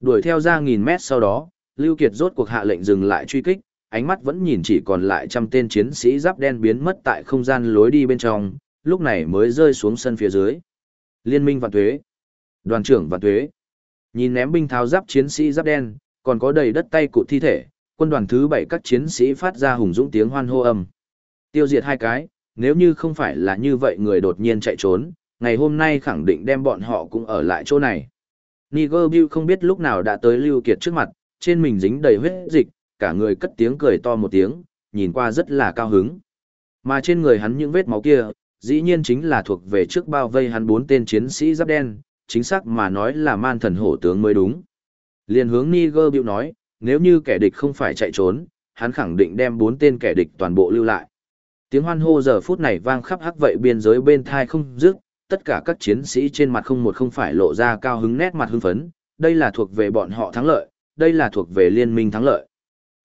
Đuổi theo ra nghìn mét sau đó, Lưu Kiệt rốt cuộc hạ lệnh dừng lại truy kích, ánh mắt vẫn nhìn chỉ còn lại trăm tên chiến sĩ giáp đen biến mất tại không gian lối đi bên trong, lúc này mới rơi xuống sân phía dưới. Liên minh vạn tuế. Đoàn trưởng vạn tuế. Nhìn ném binh tháo giáp chiến sĩ giáp đen, còn có đầy đất tay cụt thi thể, quân đoàn thứ bảy các chiến sĩ phát ra hùng dũng tiếng hoan hô âm. Tiêu diệt hai cái, nếu như không phải là như vậy người đột nhiên chạy trốn, ngày hôm nay khẳng định đem bọn họ cũng ở lại chỗ này. Niger Bill không biết lúc nào đã tới Lưu Kiệt trước mặt, trên mình dính đầy huyết dịch, cả người cất tiếng cười to một tiếng, nhìn qua rất là cao hứng. Mà trên người hắn những vết máu kia, dĩ nhiên chính là thuộc về trước bao vây hắn bốn tên chiến sĩ giáp đen, chính xác mà nói là man thần hổ tướng mới đúng. Liên hướng Niger biểu nói, nếu như kẻ địch không phải chạy trốn, hắn khẳng định đem bốn tên kẻ địch toàn bộ lưu lại. Tiếng hoan hô giờ phút này vang khắp hắc vậy biên giới bên thai không dứt, tất cả các chiến sĩ trên mặt không một không phải lộ ra cao hứng nét mặt hưng phấn, đây là thuộc về bọn họ thắng lợi, đây là thuộc về liên minh thắng lợi.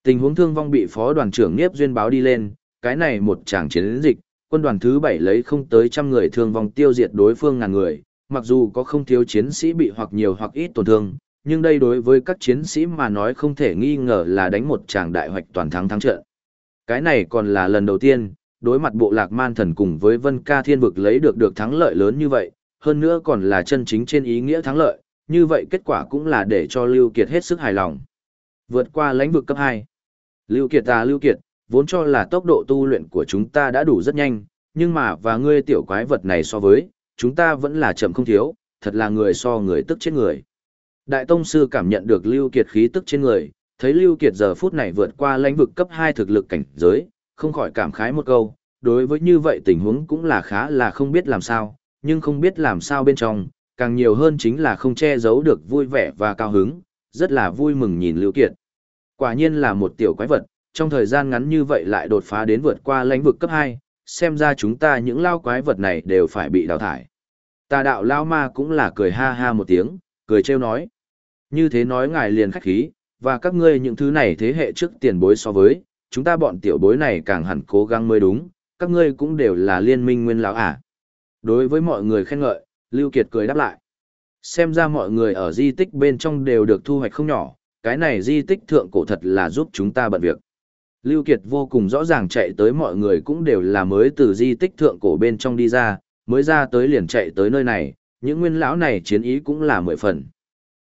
Tình huống thương vong bị phó đoàn trưởng Niếp Duyên báo đi lên, cái này một tràng chiến dịch, quân đoàn thứ bảy lấy không tới trăm người thương vong tiêu diệt đối phương ngàn người, mặc dù có không thiếu chiến sĩ bị hoặc nhiều hoặc ít tổn thương, nhưng đây đối với các chiến sĩ mà nói không thể nghi ngờ là đánh một tràng đại hoạch toàn thắng thắng trận. Cái này còn là lần đầu tiên, đối mặt bộ lạc man thần cùng với vân ca thiên vực lấy được được thắng lợi lớn như vậy, hơn nữa còn là chân chính trên ý nghĩa thắng lợi, như vậy kết quả cũng là để cho Lưu Kiệt hết sức hài lòng. Vượt qua lãnh vực cấp 2. Lưu Kiệt ta Lưu Kiệt, vốn cho là tốc độ tu luyện của chúng ta đã đủ rất nhanh, nhưng mà và ngươi tiểu quái vật này so với, chúng ta vẫn là chậm không thiếu, thật là người so người tức chết người. Đại Tông Sư cảm nhận được Lưu Kiệt khí tức trên người, thấy Lưu Kiệt giờ phút này vượt qua lãnh vực cấp 2 thực lực cảnh giới, không khỏi cảm khái một câu, đối với như vậy tình huống cũng là khá là không biết làm sao, nhưng không biết làm sao bên trong, càng nhiều hơn chính là không che giấu được vui vẻ và cao hứng, rất là vui mừng nhìn Lưu Kiệt. Quả nhiên là một tiểu quái vật, trong thời gian ngắn như vậy lại đột phá đến vượt qua lãnh vực cấp 2, xem ra chúng ta những lao quái vật này đều phải bị đào thải. Tà đạo lao ma cũng là cười ha ha một tiếng, cười trêu nói. Như thế nói ngài liền khách khí, và các ngươi những thứ này thế hệ trước tiền bối so với, chúng ta bọn tiểu bối này càng hẳn cố gắng mới đúng, các ngươi cũng đều là liên minh nguyên lão à. Đối với mọi người khen ngợi, Lưu Kiệt cười đáp lại. Xem ra mọi người ở di tích bên trong đều được thu hoạch không nhỏ, cái này di tích thượng cổ thật là giúp chúng ta bận việc. Lưu Kiệt vô cùng rõ ràng chạy tới mọi người cũng đều là mới từ di tích thượng cổ bên trong đi ra, mới ra tới liền chạy tới nơi này, những nguyên lão này chiến ý cũng là mười phần.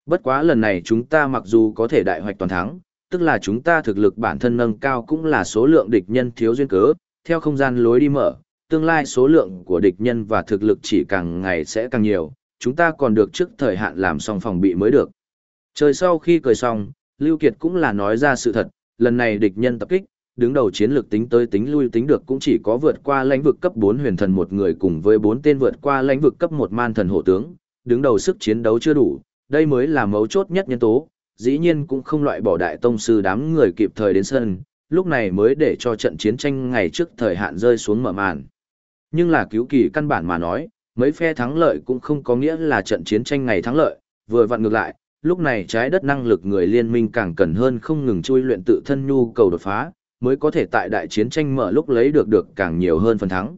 Bất quá lần này chúng ta mặc dù có thể đại hoạch toàn thắng, tức là chúng ta thực lực bản thân nâng cao cũng là số lượng địch nhân thiếu duyên cớ, theo không gian lối đi mở, tương lai số lượng của địch nhân và thực lực chỉ càng ngày sẽ càng nhiều, chúng ta còn được trước thời hạn làm xong phòng bị mới được. Trời sau khi cười xong, Lưu Kiệt cũng là nói ra sự thật, lần này địch nhân tập kích, đứng đầu chiến lược tính tới tính lui tính được cũng chỉ có vượt qua lãnh vực cấp 4 huyền thần một người cùng với 4 tên vượt qua lãnh vực cấp 1 man thần hộ tướng, đứng đầu sức chiến đấu chưa đủ, đây mới là mấu chốt nhất nhân tố, dĩ nhiên cũng không loại bỏ đại tông sư đám người kịp thời đến sân, lúc này mới để cho trận chiến tranh ngày trước thời hạn rơi xuống mở màn. Nhưng là cứu kỳ căn bản mà nói, mấy phe thắng lợi cũng không có nghĩa là trận chiến tranh ngày thắng lợi, vừa vặn ngược lại, lúc này trái đất năng lực người liên minh càng cần hơn không ngừng chui luyện tự thân nhu cầu đột phá, mới có thể tại đại chiến tranh mở lúc lấy được được càng nhiều hơn phần thắng.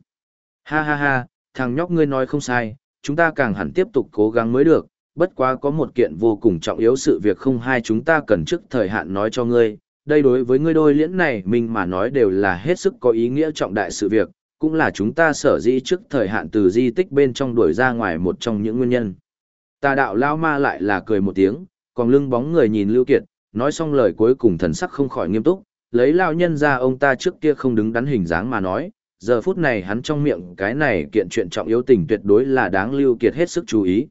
Ha ha ha, thằng nhóc ngươi nói không sai, chúng ta càng hẳn tiếp tục cố gắng mới được, bất quá có một kiện vô cùng trọng yếu sự việc không hai chúng ta cần trước thời hạn nói cho ngươi, đây đối với ngươi đôi liễn này mình mà nói đều là hết sức có ý nghĩa trọng đại sự việc, cũng là chúng ta sở dĩ trước thời hạn từ di tích bên trong đuổi ra ngoài một trong những nguyên nhân. Tà đạo lao ma lại là cười một tiếng, còn lưng bóng người nhìn Lưu Kiệt, nói xong lời cuối cùng thần sắc không khỏi nghiêm túc, lấy lao nhân ra ông ta trước kia không đứng đắn hình dáng mà nói, giờ phút này hắn trong miệng cái này kiện chuyện trọng yếu tình tuyệt đối là đáng Lưu Kiệt hết sức chú ý.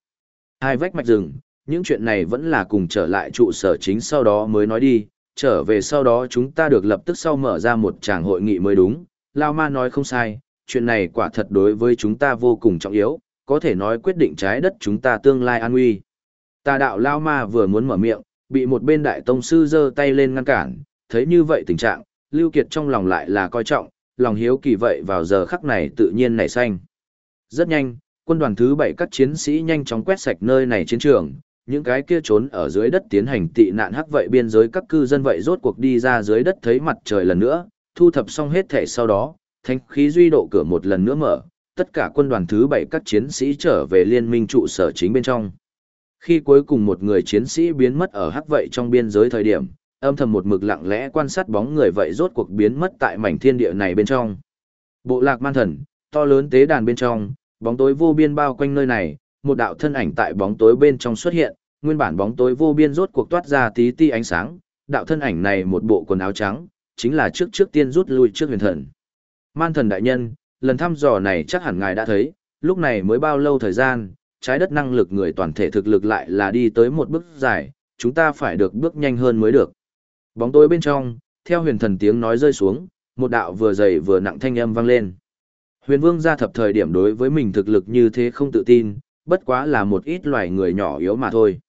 Hai vách mạch rừng, những chuyện này vẫn là cùng trở lại trụ sở chính sau đó mới nói đi, trở về sau đó chúng ta được lập tức sau mở ra một tràng hội nghị mới đúng. Lao ma nói không sai, chuyện này quả thật đối với chúng ta vô cùng trọng yếu, có thể nói quyết định trái đất chúng ta tương lai an nguy. Tà đạo Lao ma vừa muốn mở miệng, bị một bên đại tông sư giơ tay lên ngăn cản, thấy như vậy tình trạng, Lưu Kiệt trong lòng lại là coi trọng, lòng hiếu kỳ vậy vào giờ khắc này tự nhiên nảy xanh. Rất nhanh, quân đoàn thứ bảy các chiến sĩ nhanh chóng quét sạch nơi này chiến trường, những cái kia trốn ở dưới đất tiến hành tị nạn hắc vậy biên giới các cư dân vậy rốt cuộc đi ra dưới đất thấy mặt trời lần nữa, thu thập xong hết thể sau đó, thanh khí duy độ cửa một lần nữa mở, tất cả quân đoàn thứ bảy các chiến sĩ trở về liên minh trụ sở chính bên trong. Khi cuối cùng một người chiến sĩ biến mất ở hắc vậy trong biên giới thời điểm, âm thầm một mực lặng lẽ quan sát bóng người vậy rốt cuộc biến mất tại mảnh thiên địa này bên trong. Bộ lạc man thần, to lớn tế đàn bên trong, bóng tối vô biên bao quanh nơi này, một đạo thân ảnh tại bóng tối bên trong xuất hiện, nguyên bản bóng tối vô biên rốt cuộc toát ra tí ti ánh sáng, đạo thân ảnh này một bộ quần áo trắng, chính là trước trước tiên rút lui trước huyền thần. Man thần đại nhân, lần thăm dò này chắc hẳn ngài đã thấy, lúc này mới bao lâu thời gian, trái đất năng lực người toàn thể thực lực lại là đi tới một bước dài, chúng ta phải được bước nhanh hơn mới được. Bóng tối bên trong, theo huyền thần tiếng nói rơi xuống, một đạo vừa dày vừa nặng thanh âm vang lên. Huyền Vương gia thập thời điểm đối với mình thực lực như thế không tự tin, bất quá là một ít loài người nhỏ yếu mà thôi.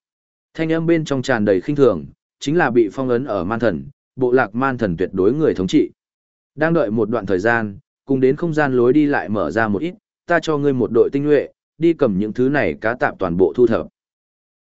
Thanh âm bên trong tràn đầy khinh thường, chính là bị phong ấn ở man thần, bộ lạc man thần tuyệt đối người thống trị. Đang đợi một đoạn thời gian, cùng đến không gian lối đi lại mở ra một ít, ta cho ngươi một đội tinh nhuệ, đi cầm những thứ này cá tạm toàn bộ thu thập.